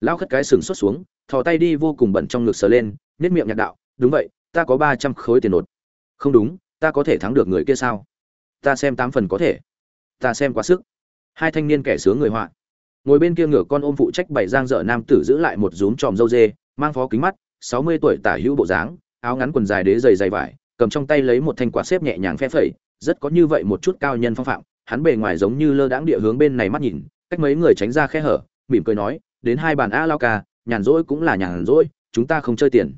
lão khất cái sừng xuất xuống, thò tay đi vô cùng bẩn trong ngực sờ lên nết miệng nhạt đạo, đúng vậy, ta có ba trăm khối tiền nột. Không đúng, ta có thể thắng được người kia sao? Ta xem tám phần có thể. Ta xem quá sức. Hai thanh niên kẻ sướng người họa. Ngồi bên kia ngửa con ôm phụ trách bảy giang dở nam tử giữ lại một rúm tròm dâu dê, mang phó kính mắt, sáu mươi tuổi tả hữu bộ dáng, áo ngắn quần dài đế dày dày vải, cầm trong tay lấy một thanh quạt xếp nhẹ nhàng phe phẩy, rất có như vậy một chút cao nhân phong phạm, hắn bề ngoài giống như lơ đãng địa hướng bên này mắt nhìn, cách mấy người tránh ra khe hở, mỉm cười nói đến hai bàn a lao ca, nhàn rỗi cũng là nhàn rỗi, chúng ta không chơi tiền.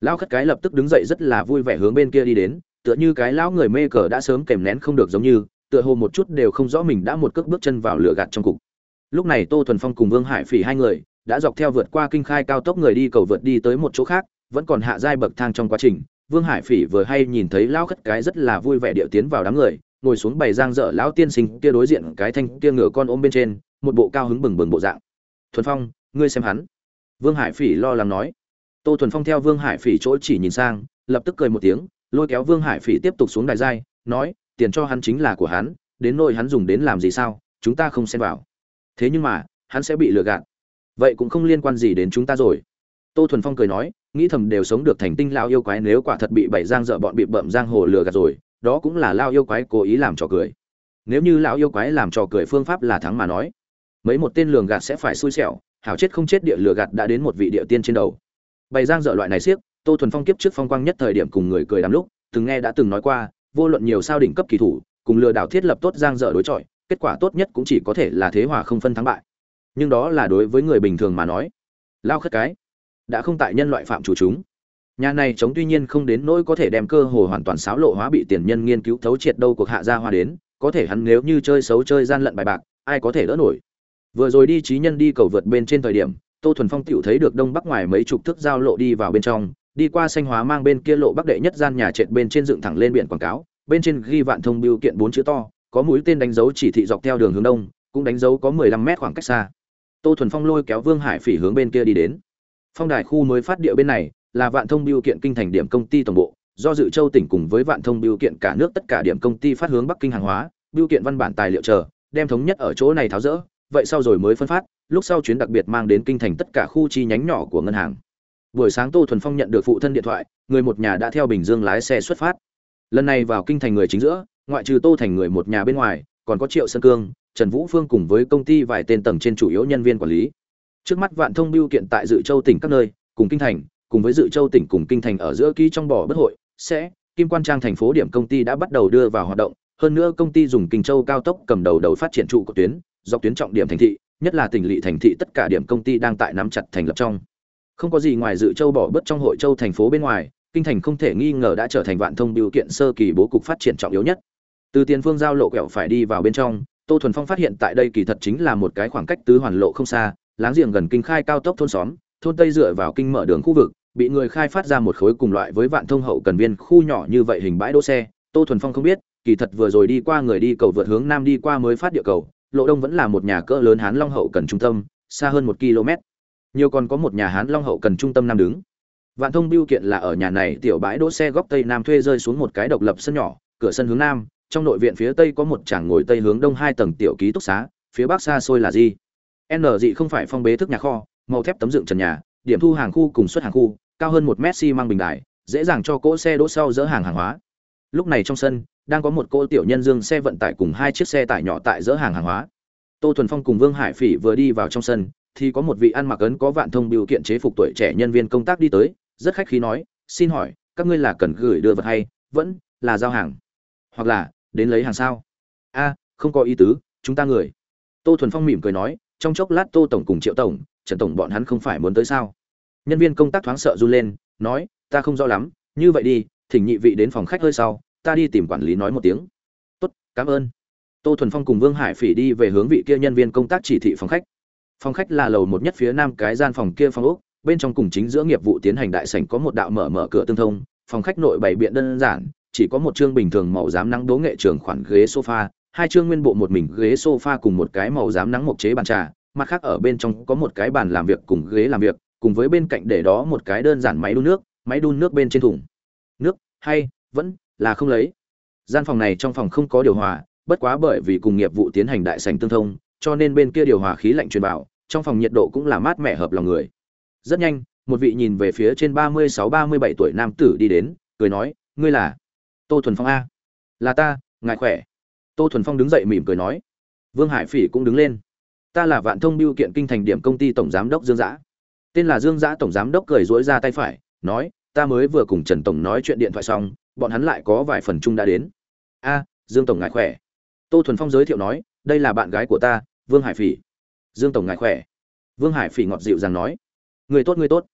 Lao khất cái lập tức đứng dậy rất là vui vẻ hướng bên kia đi đến, tựa như cái lão người mê cờ đã sớm kèm nén không được giống như, tựa hồ một chút đều không rõ mình đã một cước bước chân vào lửa gạt trong cục. Lúc này tô thuần phong cùng vương hải phỉ hai người đã dọc theo vượt qua kinh khai cao tốc người đi cầu vượt đi tới một chỗ khác, vẫn còn hạ giai bậc thang trong quá trình. Vương hải phỉ vừa hay nhìn thấy lão khất cái rất là vui vẻ điệu tiến vào đám người, ngồi xuống bày giang dở lão tiên sinh kia đối diện cái thanh kia ngửa con ôm bên trên, một bộ cao hứng bừng bừng bộ dạng thuần phong, ngươi xem hắn. Vương hải phỉ lo lắng nói. Tô thuần phong theo vương hải phỉ chỗ chỉ nhìn sang, lập tức cười một tiếng, lôi kéo vương hải phỉ tiếp tục xuống đài giai, nói, tiền cho hắn chính là của hắn, đến nỗi hắn dùng đến làm gì sao, chúng ta không xem vào. Thế nhưng mà, hắn sẽ bị lừa gạt. Vậy cũng không liên quan gì đến chúng ta rồi. Tô thuần phong cười nói, nghĩ thầm đều sống được thành tinh lao yêu quái nếu quả thật bị bảy giang dợ bọn bị bậm giang hồ lừa gạt rồi, đó cũng là lao yêu quái cố ý làm trò cười. Nếu như lão yêu quái làm trò cười phương pháp là thắng mà nói mấy một tên lường gạt sẽ phải xui xẻo, hảo chết không chết địa lừa gạt đã đến một vị địa tiên trên đầu. Bày giang dở loại này siếc, tô thuần phong kiếp trước phong quang nhất thời điểm cùng người cười đám lúc, từng nghe đã từng nói qua, vô luận nhiều sao đỉnh cấp kỳ thủ, cùng lừa đảo thiết lập tốt giang dở đối chọi, kết quả tốt nhất cũng chỉ có thể là thế hòa không phân thắng bại. Nhưng đó là đối với người bình thường mà nói. Lao khất cái, đã không tại nhân loại phạm chủ chúng. Nhà này chống tuy nhiên không đến nỗi có thể đem cơ hồ hoàn toàn xáo lộ hóa bị tiền nhân nghiên cứu thấu triệt đâu cuộc hạ gia hoa đến, có thể hắn nếu như chơi xấu chơi gian lận bài bạc, ai có thể đỡ nổi? Vừa rồi đi trí nhân đi cầu vượt bên trên thời điểm, tô thuần phong tựu thấy được đông bắc ngoài mấy chục thước giao lộ đi vào bên trong, đi qua xanh hóa mang bên kia lộ bắc đệ nhất gian nhà trệt bên trên dựng thẳng lên biển quảng cáo, bên trên ghi vạn thông biêu kiện bốn chữ to, có mũi tên đánh dấu chỉ thị dọc theo đường hướng đông, cũng đánh dấu có mười lăm mét khoảng cách xa. Tô thuần phong lôi kéo vương hải phỉ hướng bên kia đi đến. Phong đài khu mới phát địa bên này, là vạn thông biêu kiện kinh thành điểm công ty tổng bộ, do dự châu tỉnh cùng với vạn thông biêu kiện cả nước tất cả điểm công ty phát hướng bắc kinh hàng hóa biêu kiện văn bản tài liệu chờ, đem thống nhất ở chỗ này tháo rỡ vậy sau rồi mới phân phát, lúc sau chuyến đặc biệt mang đến kinh thành tất cả khu chi nhánh nhỏ của ngân hàng. Buổi sáng tô thuần phong nhận được phụ thân điện thoại, người một nhà đã theo bình dương lái xe xuất phát. Lần này vào kinh thành người chính giữa, ngoại trừ tô thành người một nhà bên ngoài, còn có triệu sơn cương, trần vũ phương cùng với công ty vài tên tầng trên chủ yếu nhân viên quản lý. Trước mắt vạn thông bưu kiện tại dự châu tỉnh các nơi, cùng kinh thành, cùng với dự châu tỉnh cùng kinh thành ở giữa ký trong bỏ bất hội, sẽ, kim quan trang thành phố điểm công ty đã bắt đầu đưa vào hoạt động hơn nữa công ty dùng kinh châu cao tốc cầm đầu đầu phát triển trụ của tuyến, dọc tuyến trọng điểm thành thị, nhất là tỉnh lỵ thành thị tất cả điểm công ty đang tại nắm chặt thành lập trong. Không có gì ngoài dự châu bỏ bớt trong hội châu thành phố bên ngoài, kinh thành không thể nghi ngờ đã trở thành vạn thông biểu kiện sơ kỳ bố cục phát triển trọng yếu nhất. Từ tiền phương giao lộ quẹo phải đi vào bên trong, tô thuần phong phát hiện tại đây kỳ thật chính là một cái khoảng cách tứ hoàn lộ không xa, láng giềng gần kinh khai cao tốc thôn xóm, thôn tây dựa vào kinh mở đường khu vực, bị người khai phát ra một khối cùng loại với vạn thông hậu cần viên khu nhỏ như vậy hình bãi đỗ xe, tô thuần phong không biết kỳ thật vừa rồi đi qua người đi cầu vượt hướng nam đi qua mới phát địa cầu, lộ đông vẫn là một nhà cỡ lớn hán long hậu cần trung tâm, xa hơn một km. Nhiều còn có một nhà hán long hậu cần trung tâm nam đứng. Vạn thông biêu kiện là ở nhà này tiểu bãi đỗ xe góc tây nam thuê rơi xuống một cái độc lập sân nhỏ, cửa sân hướng nam, trong nội viện phía tây có một chàng ngồi tây hướng đông hai tầng tiểu ký túc xá, phía bắc xa xôi là gì n dị không phải phong bế thức nhà kho, màu thép tấm dựng trần nhà, điểm thu hàng khu cùng xuất hàng khu, cao hơn một mét xi măng bình đài, dễ dàng cho cỗ xe đỗ sau dỡ hàng hàng hóa. Lúc này trong sân đang có một cô tiểu nhân dương xe vận tải cùng hai chiếc xe tải nhỏ tại dỡ hàng hàng hóa. Tô thuần phong cùng vương hải phỉ vừa đi vào trong sân, thì có một vị ăn mặc ấn có vạn thông biểu kiện chế phục tuổi trẻ nhân viên công tác đi tới, rất khách khí nói, xin hỏi, các ngươi là cần gửi đưa vật hay vẫn là giao hàng? Hoặc là đến lấy hàng sao? A, không có ý tứ, chúng ta người. Tô thuần phong mỉm cười nói, trong chốc lát tô tổng cùng triệu tổng, trần tổng bọn hắn không phải muốn tới sao? Nhân viên công tác thoáng sợ run lên, nói, ta không rõ lắm, như vậy đi, thỉnh nhị vị đến phòng khách hơi sau ta đi tìm quản lý nói một tiếng. Tốt, cảm ơn. Tô thuần phong cùng vương hải phỉ đi về hướng vị kia nhân viên công tác chỉ thị phòng khách. Phòng khách là lầu một nhất phía nam cái gian phòng kia phòng úc bên trong cùng chính giữa nghiệp vụ tiến hành đại sảnh có một đạo mở mở cửa tương thông, phòng khách nội bày biện đơn giản, chỉ có một chương bình thường màu dám nắng đố nghệ trường khoản ghế sofa, hai chương nguyên bộ một mình ghế sofa cùng một cái màu dám nắng mộc chế bàn trà, mặt khác ở bên trong có một cái bàn làm việc cùng ghế làm việc, cùng với bên cạnh để đó một cái đơn giản máy đun nước, máy đun nước bên trên thùng. Nước, hay, vẫn là không lấy. Gian phòng này trong phòng không có điều hòa, bất quá bởi vì cùng nghiệp vụ tiến hành đại sảnh tương thông, cho nên bên kia điều hòa khí lạnh truyền vào, trong phòng nhiệt độ cũng là mát mẻ hợp lòng người. Rất nhanh, một vị nhìn về phía trên ba mươi sáu, ba mươi bảy tuổi nam tử đi đến, cười nói, ngươi là tô thuần phong a. Là ta, ngài khỏe. Tô thuần phong đứng dậy mỉm cười nói. Vương hải phỉ cũng đứng lên. Ta là vạn thông biêu kiện kinh thành điểm công ty tổng giám đốc dương giã. Tên là dương giã tổng giám đốc cười dỗi ra tay phải, nói, ta mới vừa cùng trần tổng nói chuyện điện thoại xong bọn hắn lại có vài phần chung đã đến. A, dương tổng ngài khỏe. Tô thuần phong giới thiệu nói, đây là bạn gái của ta, vương hải phỉ. Dương tổng ngài khỏe. Vương hải phỉ ngọt dịu rằng nói. Người tốt người tốt.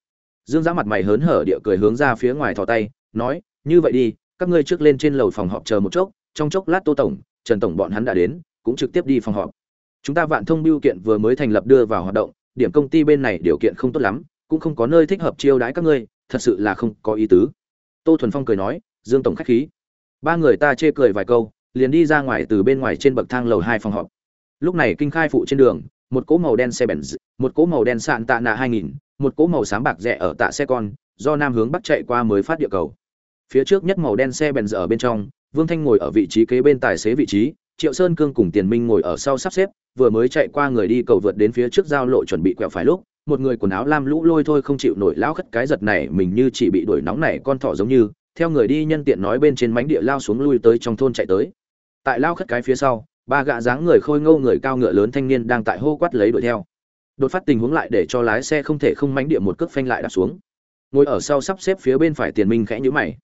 Dương giã mặt mày hớn hở địa cười hướng ra phía ngoài thò tay, nói, như vậy đi, các ngươi trước lên trên lầu phòng họp chờ một chốc, trong chốc lát tô tổng, trần tổng bọn hắn đã đến, cũng trực tiếp đi phòng họp. Chúng ta vạn thông biêu kiện vừa mới thành lập đưa vào hoạt động, điểm công ty bên này điều kiện không tốt lắm, cũng không có nơi thích hợp chiêu đãi các ngươi, thật sự là không có ý tứ. Tô thuần phong cười nói dương tổng khách khí. Ba người ta chê cười vài câu, liền đi ra ngoài từ bên ngoài trên bậc thang lầu hai phòng họp. Lúc này kinh khai phụ trên đường, một cỗ màu đen xe bèn một cỗ màu đen sạn tạ nạ hai nghìn, một cỗ màu xám bạc rẻ ở tạ xe con, do nam hướng bắc chạy qua mới phát địa cầu. Phía trước nhất màu đen xe bèn ở bên trong, vương thanh ngồi ở vị trí kế bên tài xế vị trí, triệu sơn cương cùng tiền minh ngồi ở sau sắp xếp, vừa mới chạy qua người đi cầu vượt đến phía trước giao lộ chuẩn bị quẹo phải lúc, một người quần áo lam lũ lôi thôi không chịu nổi lão khất cái giật này mình như chỉ bị đuổi nóng này con thỏ giống như theo người đi nhân tiện nói bên trên mánh địa lao xuống lui tới trong thôn chạy tới. Tại lao khất cái phía sau, ba gã dáng người khôi ngâu người cao ngựa lớn thanh niên đang tại hô quát lấy đuổi theo. Đột phát tình huống lại để cho lái xe không thể không mánh địa một cước phanh lại đạp xuống. Ngồi ở sau sắp xếp phía bên phải tiền minh khẽ nhữ mày.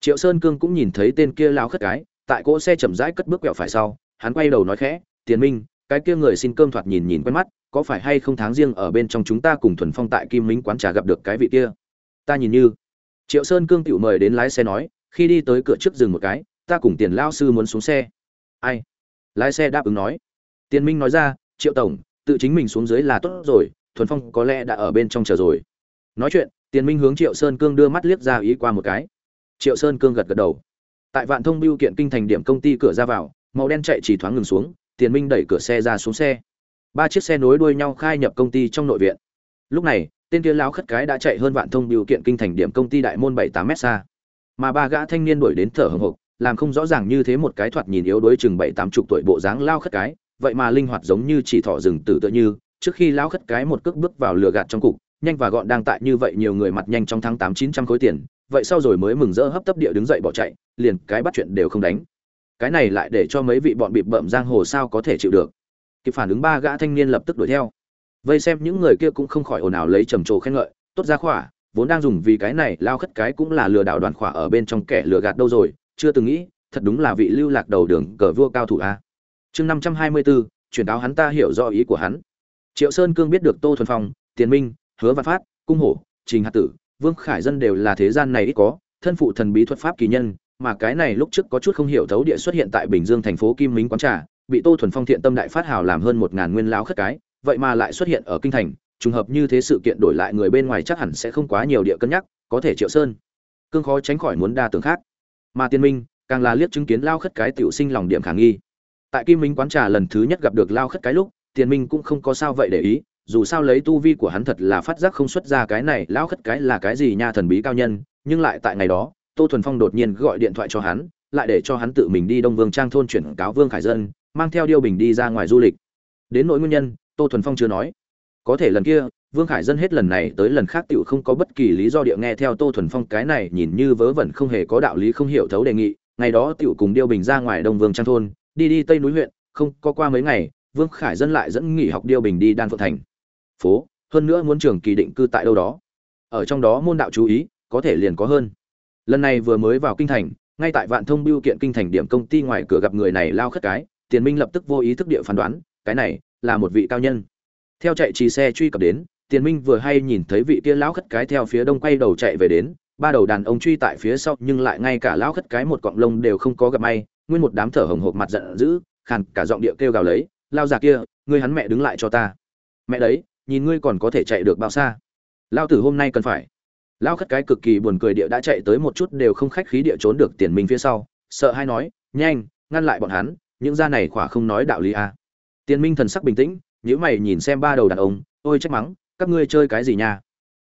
Triệu sơn cương cũng nhìn thấy tên kia lao khất cái, tại cỗ xe chậm rãi cất bước quẹo phải sau, hắn quay đầu nói khẽ, tiền minh, cái kia người xin cơm thoạt nhìn nhìn quen mắt, có phải hay không tháng riêng ở bên trong chúng ta cùng thuần phong tại kim minh quán trà gặp được cái vị kia? Ta nhìn như triệu sơn cương tiểu mời đến lái xe nói, khi đi tới cửa trước dừng một cái, ta cùng tiền lao sư muốn xuống xe. Ai? Lái xe đáp ứng nói. Tiền minh nói ra, triệu tổng, tự chính mình xuống dưới là tốt rồi, thuần phong có lẽ đã ở bên trong chờ rồi. Nói chuyện, tiền minh hướng triệu sơn cương đưa mắt liếc ra ý qua một cái. Triệu sơn cương gật gật đầu. Tại vạn thông biêu kiện kinh thành điểm công ty cửa ra vào, màu đen chạy chỉ thoáng ngừng xuống, tiền minh đẩy cửa xe ra xuống xe. Ba chiếc xe nối đuôi nhau khai nhập công ty trong nội viện. Lúc này tên kia lão khất cái đã chạy hơn vạn thông điều kiện kinh thành điểm công ty đại môn bảy tám mét xa. Mà ba gã thanh niên đuổi đến thở hồng hộc, làm không rõ ràng như thế một cái thoạt nhìn yếu đuối chừng bảy tám chục tuổi bộ dáng lao khất cái, vậy mà linh hoạt giống như chỉ thọ rừng tử tựa như, trước khi lao khất cái một cước bước vào lửa gạt trong cục, nhanh và gọn đang tại như vậy nhiều người mặt nhanh trong tháng tám chín trăm khối tiền, vậy sau rồi mới mừng rỡ hấp tấp địa đứng dậy bỏ chạy, liền cái bắt chuyện đều không đánh. Cái này lại để cho mấy vị bọn bịp bợm giang hồ sao có thể chịu được. Kịp phản ứng ba gã thanh niên lập tức đuổi theo vây xem những người kia cũng không khỏi ồn ào lấy trầm trồ khen ngợi, tốt ra khỏa, vốn đang dùng vì cái này lao khất cái cũng là lừa đảo đoàn khỏa ở bên trong kẻ lừa gạt đâu rồi, chưa từng nghĩ, thật đúng là vị lưu lạc đầu đường cờ vua cao thủ a. Chương năm trăm hai mươi bốn truyền cáo hắn ta hiểu rõ ý của hắn. Triệu sơn cương biết được tô thuần phong, tiền minh, hứa văn phát, cung hổ, trình hạt tử, vương khải dân đều là thế gian này ít có, thân phụ thần bí thuật pháp kỳ nhân, mà cái này lúc trước có chút không hiểu thấu địa xuất hiện tại bình dương thành phố kim minh quán trà, bị tô thuần phong thiện tâm đại phát hào làm hơn một ngàn nguyên lao khất cái vậy mà lại xuất hiện ở kinh thành, trùng hợp như thế sự kiện đổi lại người bên ngoài chắc hẳn sẽ không quá nhiều địa cân nhắc, có thể triệu sơn. Cương khó tránh khỏi muốn đa tưởng khác. Mà tiên minh, càng là liếc chứng kiến lao khất cái tiểu sinh lòng điểm khả nghi. Tại kim minh quán trà lần thứ nhất gặp được lao khất cái lúc tiền minh cũng không có sao vậy để ý, dù sao lấy tu vi của hắn thật là phát giác không xuất ra cái này, lao khất cái là cái gì nha thần bí cao nhân, nhưng lại tại ngày đó, tô thuần phong đột nhiên gọi điện thoại cho hắn, lại để cho hắn tự mình đi đông vương trang thôn chuyển cáo vương khải dân, mang theo điêu bình đi ra ngoài du lịch. Đến nỗi nguyên nhân tô thuần phong chưa nói. Có thể lần kia, vương khải dân hết lần này tới lần khác tựu không có bất kỳ lý do địa nghe theo tô thuần phong cái này nhìn như vớ vẩn không hề có đạo lý không hiểu thấu đề nghị. Ngày đó tựu cùng điêu bình ra ngoài đông vương trang thôn, đi đi tây núi huyện, không có qua mấy ngày, vương khải dân lại dẫn nghỉ học điêu bình đi đan phượng thành. Phố, hơn nữa muốn trường kỳ định cư tại đâu đó. Ở trong đó môn đạo chú ý, có thể liền có hơn. Lần này vừa mới vào kinh thành, ngay tại vạn thông biêu kiện kinh thành điểm công ty ngoài cửa gặp người này lao khất cái, tiền minh lập tức vô ý thức địa phán đoán cái này là một vị cao nhân. Theo chạy trì xe truy cập đến, tiền minh vừa hay nhìn thấy vị kia lão khất cái theo phía đông quay đầu chạy về đến, ba đầu đàn ông truy tại phía sau, nhưng lại ngay cả lão khất cái một cọng lông đều không có gặp may, nguyên một đám thở hồng hộc mặt giận dữ, khàn cả giọng địa kêu gào lấy, lao già kia, ngươi hắn mẹ đứng lại cho ta. Mẹ đấy, nhìn ngươi còn có thể chạy được bao xa? Lao tử hôm nay cần phải. Lao khất cái cực kỳ buồn cười địa đã chạy tới một chút đều không khách khí địa trốn được tiền minh phía sau, sợ hay nói, nhanh, ngăn lại bọn hắn, những gia này khỏa không nói đạo lý à tiền minh thần sắc bình tĩnh, nhíu mày nhìn xem ba đầu đàn ông, ôi trách mắng, các ngươi chơi cái gì nha?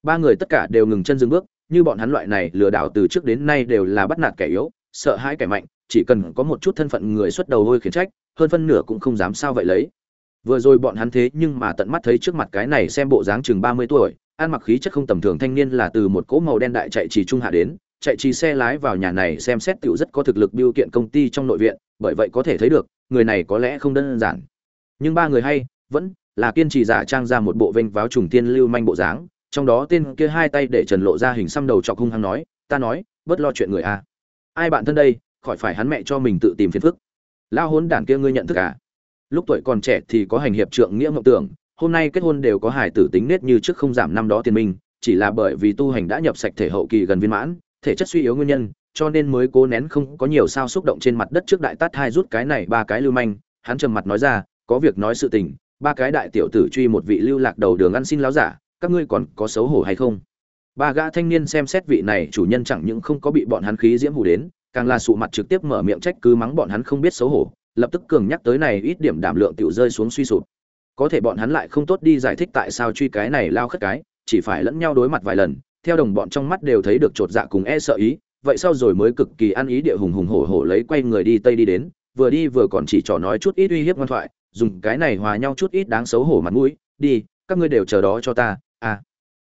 Ba người tất cả đều ngừng chân dừng bước, như bọn hắn loại này lừa đảo từ trước đến nay đều là bắt nạt kẻ yếu, sợ hãi kẻ mạnh, chỉ cần có một chút thân phận người xuất đầu hôi khiển trách, hơn phân nửa cũng không dám sao vậy lấy. Vừa rồi bọn hắn thế nhưng mà tận mắt thấy trước mặt cái này xem bộ dáng chừng ba mươi tuổi, ăn mặc khí chất không tầm thường thanh niên là từ một cỗ màu đen đại chạy trì trung hạ đến, chạy trì xe lái vào nhà này xem xét tiểu rất có thực lực biêu kiện công ty trong nội viện, bởi vậy có thể thấy được, người này có lẽ không đơn giản nhưng ba người hay, vẫn là kiên trì giả trang ra một bộ vênh váo trùng tiên lưu manh bộ dáng, trong đó tên kia hai tay để trần lộ ra hình xăm đầu chọc hung hăng nói, ta nói, bớt lo chuyện người a. Ai bạn thân đây, khỏi phải hắn mẹ cho mình tự tìm phiền phức. Lao hốn đản kia ngươi nhận thức à? Lúc tuổi còn trẻ thì có hành hiệp trượng nghĩa mộng tưởng, hôm nay kết hôn đều có hải tử tính nết như trước không giảm năm đó tiền minh, chỉ là bởi vì tu hành đã nhập sạch thể hậu kỳ gần viên mãn, thể chất suy yếu nguyên nhân, cho nên mới cố nén không có nhiều sao xúc động trên mặt đất trước đại tát hai rút cái này ba cái lưu manh. Hắn trầm mặt nói ra có việc nói sự tình, ba cái đại tiểu tử truy một vị lưu lạc đầu đường ăn xin láo giả, các ngươi còn có xấu hổ hay không? Ba gã thanh niên xem xét vị này, chủ nhân chẳng những không có bị bọn hắn khí diễm hù đến, càng là sụ mặt trực tiếp mở miệng trách cứ mắng bọn hắn không biết xấu hổ, lập tức cường nhắc tới này ít điểm đảm lượng tiểu rơi xuống suy sụp. Có thể bọn hắn lại không tốt đi giải thích tại sao truy cái này lao khất cái, chỉ phải lẫn nhau đối mặt vài lần, theo đồng bọn trong mắt đều thấy được chột dạ cùng e sợ ý, vậy sau rồi mới cực kỳ ăn ý địa hùng hùng hổ hổ lấy quay người đi tây đi đến, vừa đi vừa còn chỉ trò nói chút ít uy hiếp ngoan thoại dùng cái này hòa nhau chút ít đáng xấu hổ mặt mũi, đi, các ngươi đều chờ đó cho ta à.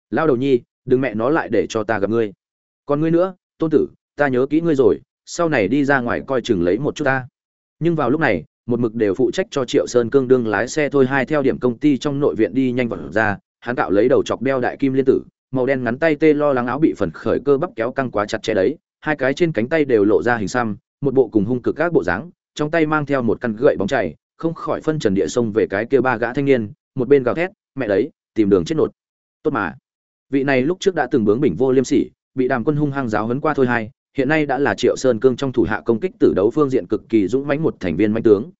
Lao đầu nhi, đừng mẹ nó lại để cho ta gặp ngươi. Còn ngươi nữa, tôn tử, ta nhớ kỹ ngươi rồi, sau này đi ra ngoài coi chừng lấy một chút ta. Nhưng vào lúc này, một mực đều phụ trách cho triệu sơn cương đương lái xe thôi, hai theo điểm công ty trong nội viện đi nhanh vào ra, hắn cạo lấy đầu chọc đeo đại kim liên tử, màu đen ngắn tay tê lo lắng áo bị phần khởi cơ bắp kéo căng quá chặt chẽ đấy, hai cái trên cánh tay đều lộ ra hình xăm, một bộ cùng hung cực các bộ dáng, trong tay mang theo một căn gậy bóng chảy không khỏi phân trần địa sông về cái kia ba gã thanh niên, một bên gào thét, mẹ đấy, tìm đường chết nột. Tốt mà. Vị này lúc trước đã từng bướng bỉnh vô liêm sỉ, bị đàm quân hung hăng giáo hấn qua thôi hai hiện nay đã là triệu sơn cương trong thủ hạ công kích tử đấu phương diện cực kỳ dũng mãnh một thành viên mãnh tướng.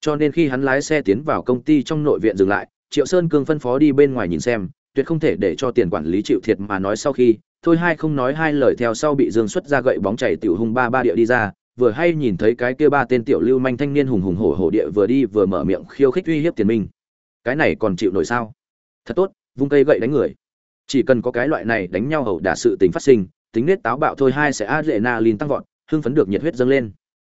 Cho nên khi hắn lái xe tiến vào công ty trong nội viện dừng lại, triệu sơn cương phân phó đi bên ngoài nhìn xem, tuyệt không thể để cho tiền quản lý chịu thiệt mà nói sau khi, thôi hai không nói hai lời theo sau bị dương xuất ra gậy bóng chảy tiểu hung ba ba địa đi ra vừa hay nhìn thấy cái kia ba tên tiểu lưu manh thanh niên hùng hùng hổ hổ địa vừa đi vừa mở miệng khiêu khích uy hiếp tiền minh. Cái này còn chịu nổi sao? Thật tốt, vung cây gậy đánh người. Chỉ cần có cái loại này đánh nhau hầu đả sự tình phát sinh, tính nết táo bạo thôi hai sẽ adrenaline tăng vọt, hưng phấn được nhiệt huyết dâng lên.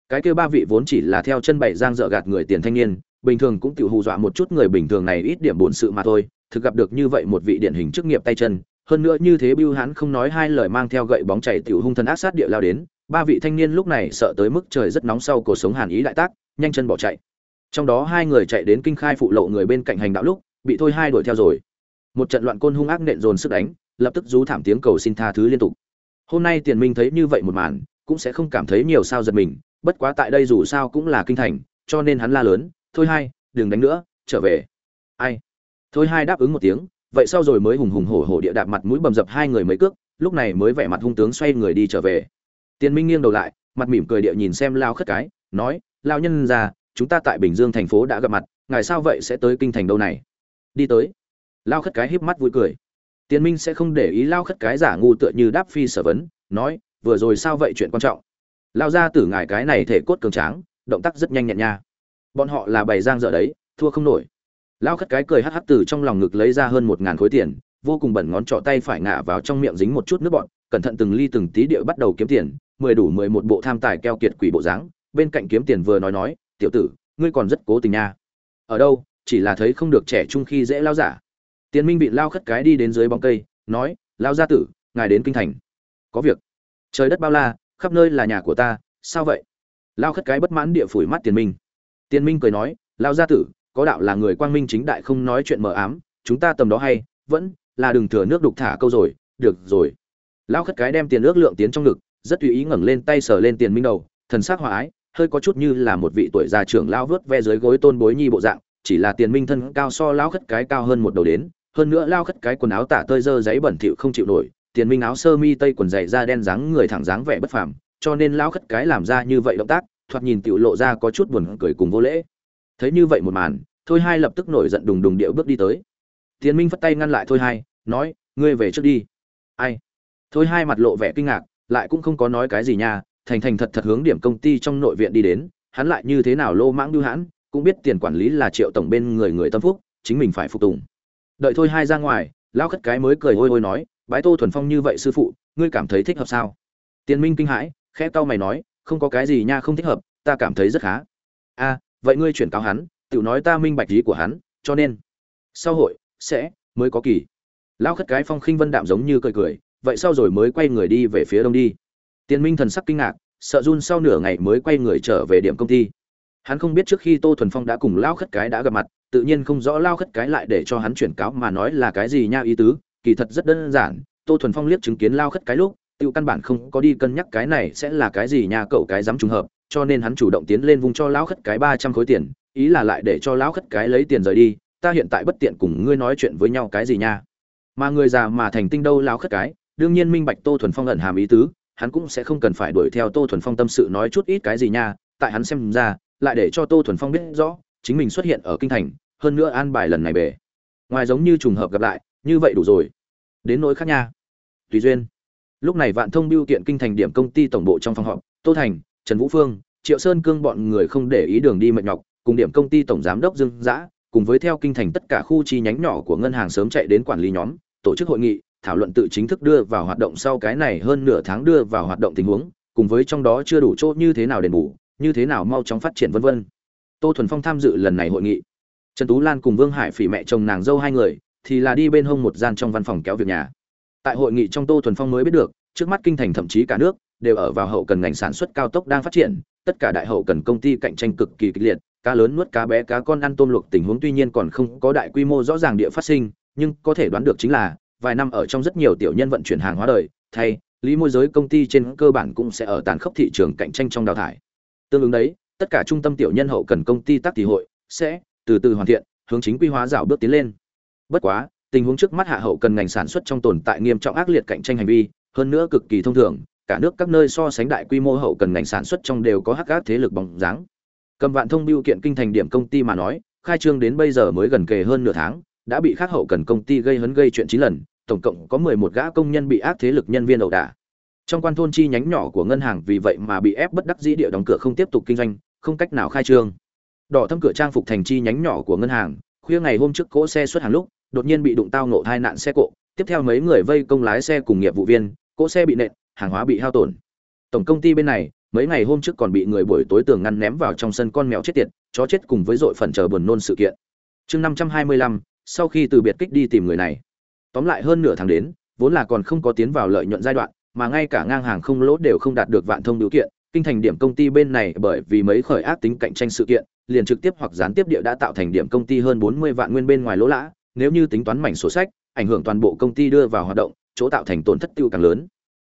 Cái kia ba vị vốn chỉ là theo chân bảy giang dợ gạt người tiền thanh niên, bình thường cũng tự hù dọa một chút người bình thường này ít điểm bổn sự mà thôi, thực gặp được như vậy một vị điển hình chức nghiệp tay chân, hơn nữa như thế bưu hán không nói hai lời mang theo gậy bóng chảy tiểu hung thần ác sát địa lao đến ba vị thanh niên lúc này sợ tới mức trời rất nóng sau cuộc sống hàn ý đại tác, nhanh chân bỏ chạy. Trong đó hai người chạy đến kinh khai phụ lộ người bên cạnh hành đạo lúc, bị thôi hai đuổi theo rồi. Một trận loạn côn hung ác nện dồn sức đánh, lập tức rú thảm tiếng cầu xin tha thứ liên tục. Hôm nay tiền minh thấy như vậy một màn, cũng sẽ không cảm thấy nhiều sao giật mình, bất quá tại đây dù sao cũng là kinh thành, cho nên hắn la lớn, thôi hai, đừng đánh nữa, trở về. Ai? Thôi hai đáp ứng một tiếng, vậy sau rồi mới hùng hùng hổ hổ địa đạp mặt mũi bầm dập hai người mấy cước, lúc này mới vẻ mặt hung tướng xoay người đi trở về tiền minh nghiêng đầu lại mặt mỉm cười địa nhìn xem lao khất cái nói lao nhân già, chúng ta tại bình dương thành phố đã gặp mặt ngài sao vậy sẽ tới kinh thành đâu này? Đi tới. Lao khất cái híp mắt vui cười. Tiền minh sẽ không để ý lao khất cái giả ngu tựa như đáp phi sở vấn nói vừa rồi sao vậy chuyện quan trọng? Lao ra tử ngài cái này thể cốt cường tráng động tác rất nhanh nhẹn nha. Bọn họ là bày giang dở đấy thua không nổi. Lao khất cái cười hắc hắc từ trong lòng ngực lấy ra hơn một ngàn khối tiền vô cùng bẩn ngón trỏ tay phải ngã vào trong miệng dính một chút nước bọt, cẩn thận từng ly từng tí địa bắt đầu kiếm tiền mười đủ mười một bộ tham tài keo kiệt quỷ bộ dáng, bên cạnh kiếm tiền vừa nói nói, tiểu tử, ngươi còn rất cố tình nha. Ở đâu, chỉ là thấy không được trẻ trung khi dễ lao giả. Tiến minh bị lao khất cái đi đến dưới bóng cây, nói, lao gia tử, ngài đến kinh thành. Có việc. Trời đất bao la, khắp nơi là nhà của ta, sao vậy? Lao khất cái bất mãn địa phủi mắt tiền minh. Tiền minh cười nói, lao gia tử, có đạo là người quang minh chính đại không nói chuyện mờ ám, chúng ta tầm đó hay, vẫn là đừng thừa nước đục thả câu rồi, được rồi. Lao khất cái đem tiền ước lượng tiến trong ngực rất tùy ý ngẩng lên tay sờ lên tiền minh đầu, thần sắc hòa ái, hơi có chút như là một vị tuổi già trưởng lao vớt ve dưới gối tôn bối nhi bộ dạng, chỉ là tiền minh thân cao so lao khất cái cao hơn một đầu đến, hơn nữa lao khất cái quần áo tả tơi dơ giấy bẩn thịu không chịu nổi, tiền minh áo sơ mi tây quần dày da đen dáng người thẳng dáng vẻ bất phàm, cho nên lao khất cái làm ra như vậy động tác, thoạt nhìn tiểu lộ ra có chút buồn cười cùng vô lễ. Thấy như vậy một màn, thôi hai lập tức nổi giận đùng đùng điệu bước đi tới. Tiền minh phất tay ngăn lại thôi hai, nói, ngươi về trước đi. Ai? Thôi hai mặt lộ vẻ kinh ngạc lại cũng không có nói cái gì nha, thành thành thật thật hướng điểm công ty trong nội viện đi đến, hắn lại như thế nào lô mãng đưu hãn, cũng biết tiền quản lý là triệu tổng bên người người tâm phúc, chính mình phải phục tùng. Đợi thôi hai ra ngoài lao khất cái mới cười hôi hôi nói, bái tô thuần phong như vậy sư phụ, ngươi cảm thấy thích hợp sao? Tiền minh kinh hãi, khẽ cau mày nói, không có cái gì nha, không thích hợp, ta cảm thấy rất khá. A, vậy ngươi chuyển cáo hắn tự nói ta minh bạch lý của hắn, cho nên sau hội sẽ mới có kỳ. Lão khất cái phong khinh vân đạm giống như cười cười vậy sau rồi mới quay người đi về phía đông đi. Tiền minh thần sắc kinh ngạc, sợ run sau nửa ngày mới quay người trở về điểm công ty. Hắn không biết trước khi tô thuần phong đã cùng lao khất cái đã gặp mặt, tự nhiên không rõ lao khất cái lại để cho hắn chuyển cáo mà nói là cái gì nha ý tứ, kỳ thật rất đơn giản, tô thuần phong liếc chứng kiến lao khất cái lúc tự căn bản không có đi cân nhắc cái này sẽ là cái gì nha cậu cái dám trùng hợp, cho nên hắn chủ động tiến lên vung cho lão khất cái ba trăm khối tiền, ý là lại để cho lão khất cái lấy tiền rời đi, ta hiện tại bất tiện cùng ngươi nói chuyện với nhau cái gì nha. Mà người già mà thành tinh đâu lão khất cái đương nhiên minh bạch tô thuần phong ẩn hàm ý tứ, hắn cũng sẽ không cần phải đuổi theo tô thuần phong tâm sự nói chút ít cái gì nha, tại hắn xem ra, lại để cho tô thuần phong biết rõ, chính mình xuất hiện ở kinh thành, hơn nữa an bài lần này về. Ngoài giống như trùng hợp gặp lại, như vậy đủ rồi. Đến nỗi khác nha. Tùy duyên. Lúc này vạn thông biêu kiện kinh thành điểm công ty tổng bộ trong phòng họp, tô thành, trần vũ phương, triệu sơn cương bọn người không để ý đường đi mệt nhọc, cùng điểm công ty tổng giám đốc dương giã cùng với theo kinh thành tất cả khu chi nhánh nhỏ của ngân hàng sớm chạy đến quản lý nhóm, tổ chức hội nghị thảo luận tự chính thức đưa vào hoạt động sau cái này hơn nửa tháng đưa vào hoạt động tình huống, cùng với trong đó chưa đủ chỗ như thế nào đền bù, như thế nào mau chóng phát triển vân vân. Tô thuần phong tham dự lần này hội nghị. Trần tú lan cùng vương hải phỉ mẹ chồng nàng dâu hai người, thì là đi bên hông một gian trong văn phòng kéo việc nhà. Tại hội nghị trong tô thuần phong mới biết được, trước mắt kinh thành thậm chí cả nước đều ở vào hậu cần ngành sản xuất cao tốc đang phát triển, tất cả đại hậu cần công ty cạnh tranh cực kỳ kịch liệt, cá lớn nuốt cá bé, cá con ăn tôm luộc tình huống tuy nhiên còn không có đại quy mô rõ ràng địa phát sinh, nhưng có thể đoán được chính là vài năm ở trong rất nhiều tiểu nhân vận chuyển hàng hóa đời, thay, lý môi giới công ty trên cơ bản cũng sẽ ở tàn khốc thị trường cạnh tranh trong đào thải. Tương ứng đấy, tất cả trung tâm tiểu nhân hậu cần công ty tác tỷ hội sẽ từ từ hoàn thiện, hướng chính quy hóa rào bước tiến lên. Bất quá, tình huống trước mắt hạ hậu cần ngành sản xuất trong tồn tại nghiêm trọng ác liệt cạnh tranh hành vi, hơn nữa cực kỳ thông thường, cả nước các nơi so sánh đại quy mô hậu cần ngành sản xuất trong đều có hắc ác thế lực bóng dáng. Cầm vạn thông biêu kiện kinh thành điểm công ty mà nói, khai trương đến bây giờ mới gần kề hơn nửa tháng đã bị khắc hậu cần công ty gây hấn gây chuyện chín lần tổng cộng có 11 gã công nhân bị ác thế lực nhân viên ẩu đả. Trong quan thôn chi nhánh nhỏ của ngân hàng vì vậy mà bị ép bất đắc dĩ địa đóng cửa không tiếp tục kinh doanh không cách nào khai trương. Đỏ thâm cửa trang phục thành chi nhánh nhỏ của ngân hàng khuya ngày hôm trước cỗ xe xuất hàng lúc đột nhiên bị đụng tao nổ tai nạn xe cộ tiếp theo mấy người vây công lái xe cùng nghiệp vụ viên cỗ xe bị nện hàng hóa bị hao tổn. Tổng công ty bên này mấy ngày hôm trước còn bị người buổi tối tường ngăn ném vào trong sân con mèo chết tiệt chó chết cùng với dội phần chờ buồn nôn sự kiện. Chương 525, sau khi từ biệt kích đi tìm người này. Tóm lại hơn nửa tháng đến, vốn là còn không có tiến vào lợi nhuận giai đoạn, mà ngay cả ngang hàng không lỗ đều không đạt được vạn thông điều kiện, kinh thành điểm công ty bên này bởi vì mấy khởi ác tính cạnh tranh sự kiện, liền trực tiếp hoặc gián tiếp địa đã tạo thành điểm công ty hơn bốn mươi vạn nguyên bên ngoài lỗ lã, nếu như tính toán mảnh sổ sách, ảnh hưởng toàn bộ công ty đưa vào hoạt động, chỗ tạo thành tổn thất tiêu càng lớn.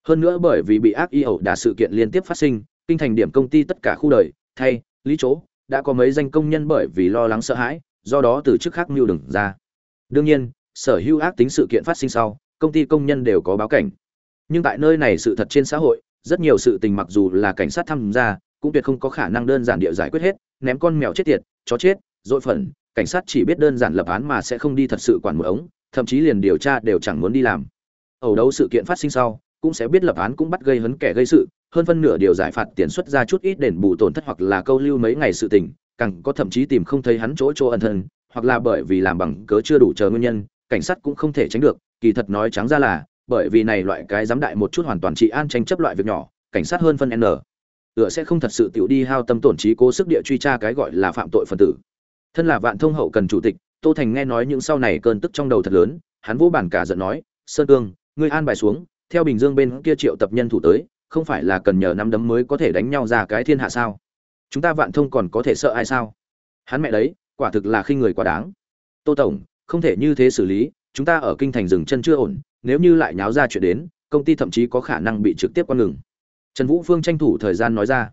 Hơn nữa bởi vì bị ác y ẩu đả sự kiện liên tiếp phát sinh, kinh thành điểm công ty tất cả khu đời, thay, lý chỗ, đã có mấy danh công nhân bởi vì lo lắng sợ hãi do đó từ chức khác mưu đừng ra. Đương nhiên, sở hữu ác tính sự kiện phát sinh sau, công ty công nhân đều có báo cảnh. Nhưng tại nơi này sự thật trên xã hội, rất nhiều sự tình mặc dù là cảnh sát tham gia, cũng tuyệt không có khả năng đơn giản địa giải quyết hết, ném con mèo chết tiệt, chó chết, dội phần cảnh sát chỉ biết đơn giản lập án mà sẽ không đi thật sự quản một ống, thậm chí liền điều tra đều chẳng muốn đi làm. Ẩu đấu sự kiện phát sinh sau, cũng sẽ biết lập án cũng bắt gây hấn kẻ gây sự, hơn phân nửa điều giải phạt tiền xuất ra chút ít đền bù tổn thất hoặc là câu lưu mấy ngày sự tình càng có thậm chí tìm không thấy hắn chỗ chỗ ẩn thân, hoặc là bởi vì làm bằng cớ chưa đủ chờ nguyên nhân, cảnh sát cũng không thể tránh được. Kỳ thật nói trắng ra là, bởi vì này loại cái giám đại một chút hoàn toàn trị an tranh chấp loại việc nhỏ, cảnh sát hơn phân n. Tựa sẽ không thật sự tiểu đi hao tâm tổn trí cố sức địa truy tra cái gọi là phạm tội phần tử. Thân là vạn thông hậu cần chủ tịch, tô thành nghe nói những sau này cơn tức trong đầu thật lớn, hắn vô bản cả giận nói, sơn cương, ngươi an bài xuống, theo bình dương bên kia triệu tập nhân thủ tới, không phải là cần nhờ năm đấm mới có thể đánh nhau ra cái thiên hạ sao? Chúng ta vạn thông còn có thể sợ ai sao? Hắn mẹ đấy, quả thực là khi người quá đáng. Tô tổng, không thể như thế xử lý, chúng ta ở kinh thành dừng chân chưa ổn, nếu như lại nháo ra chuyện đến, công ty thậm chí có khả năng bị trực tiếp quan ngừng. Trần vũ phương tranh thủ thời gian nói ra.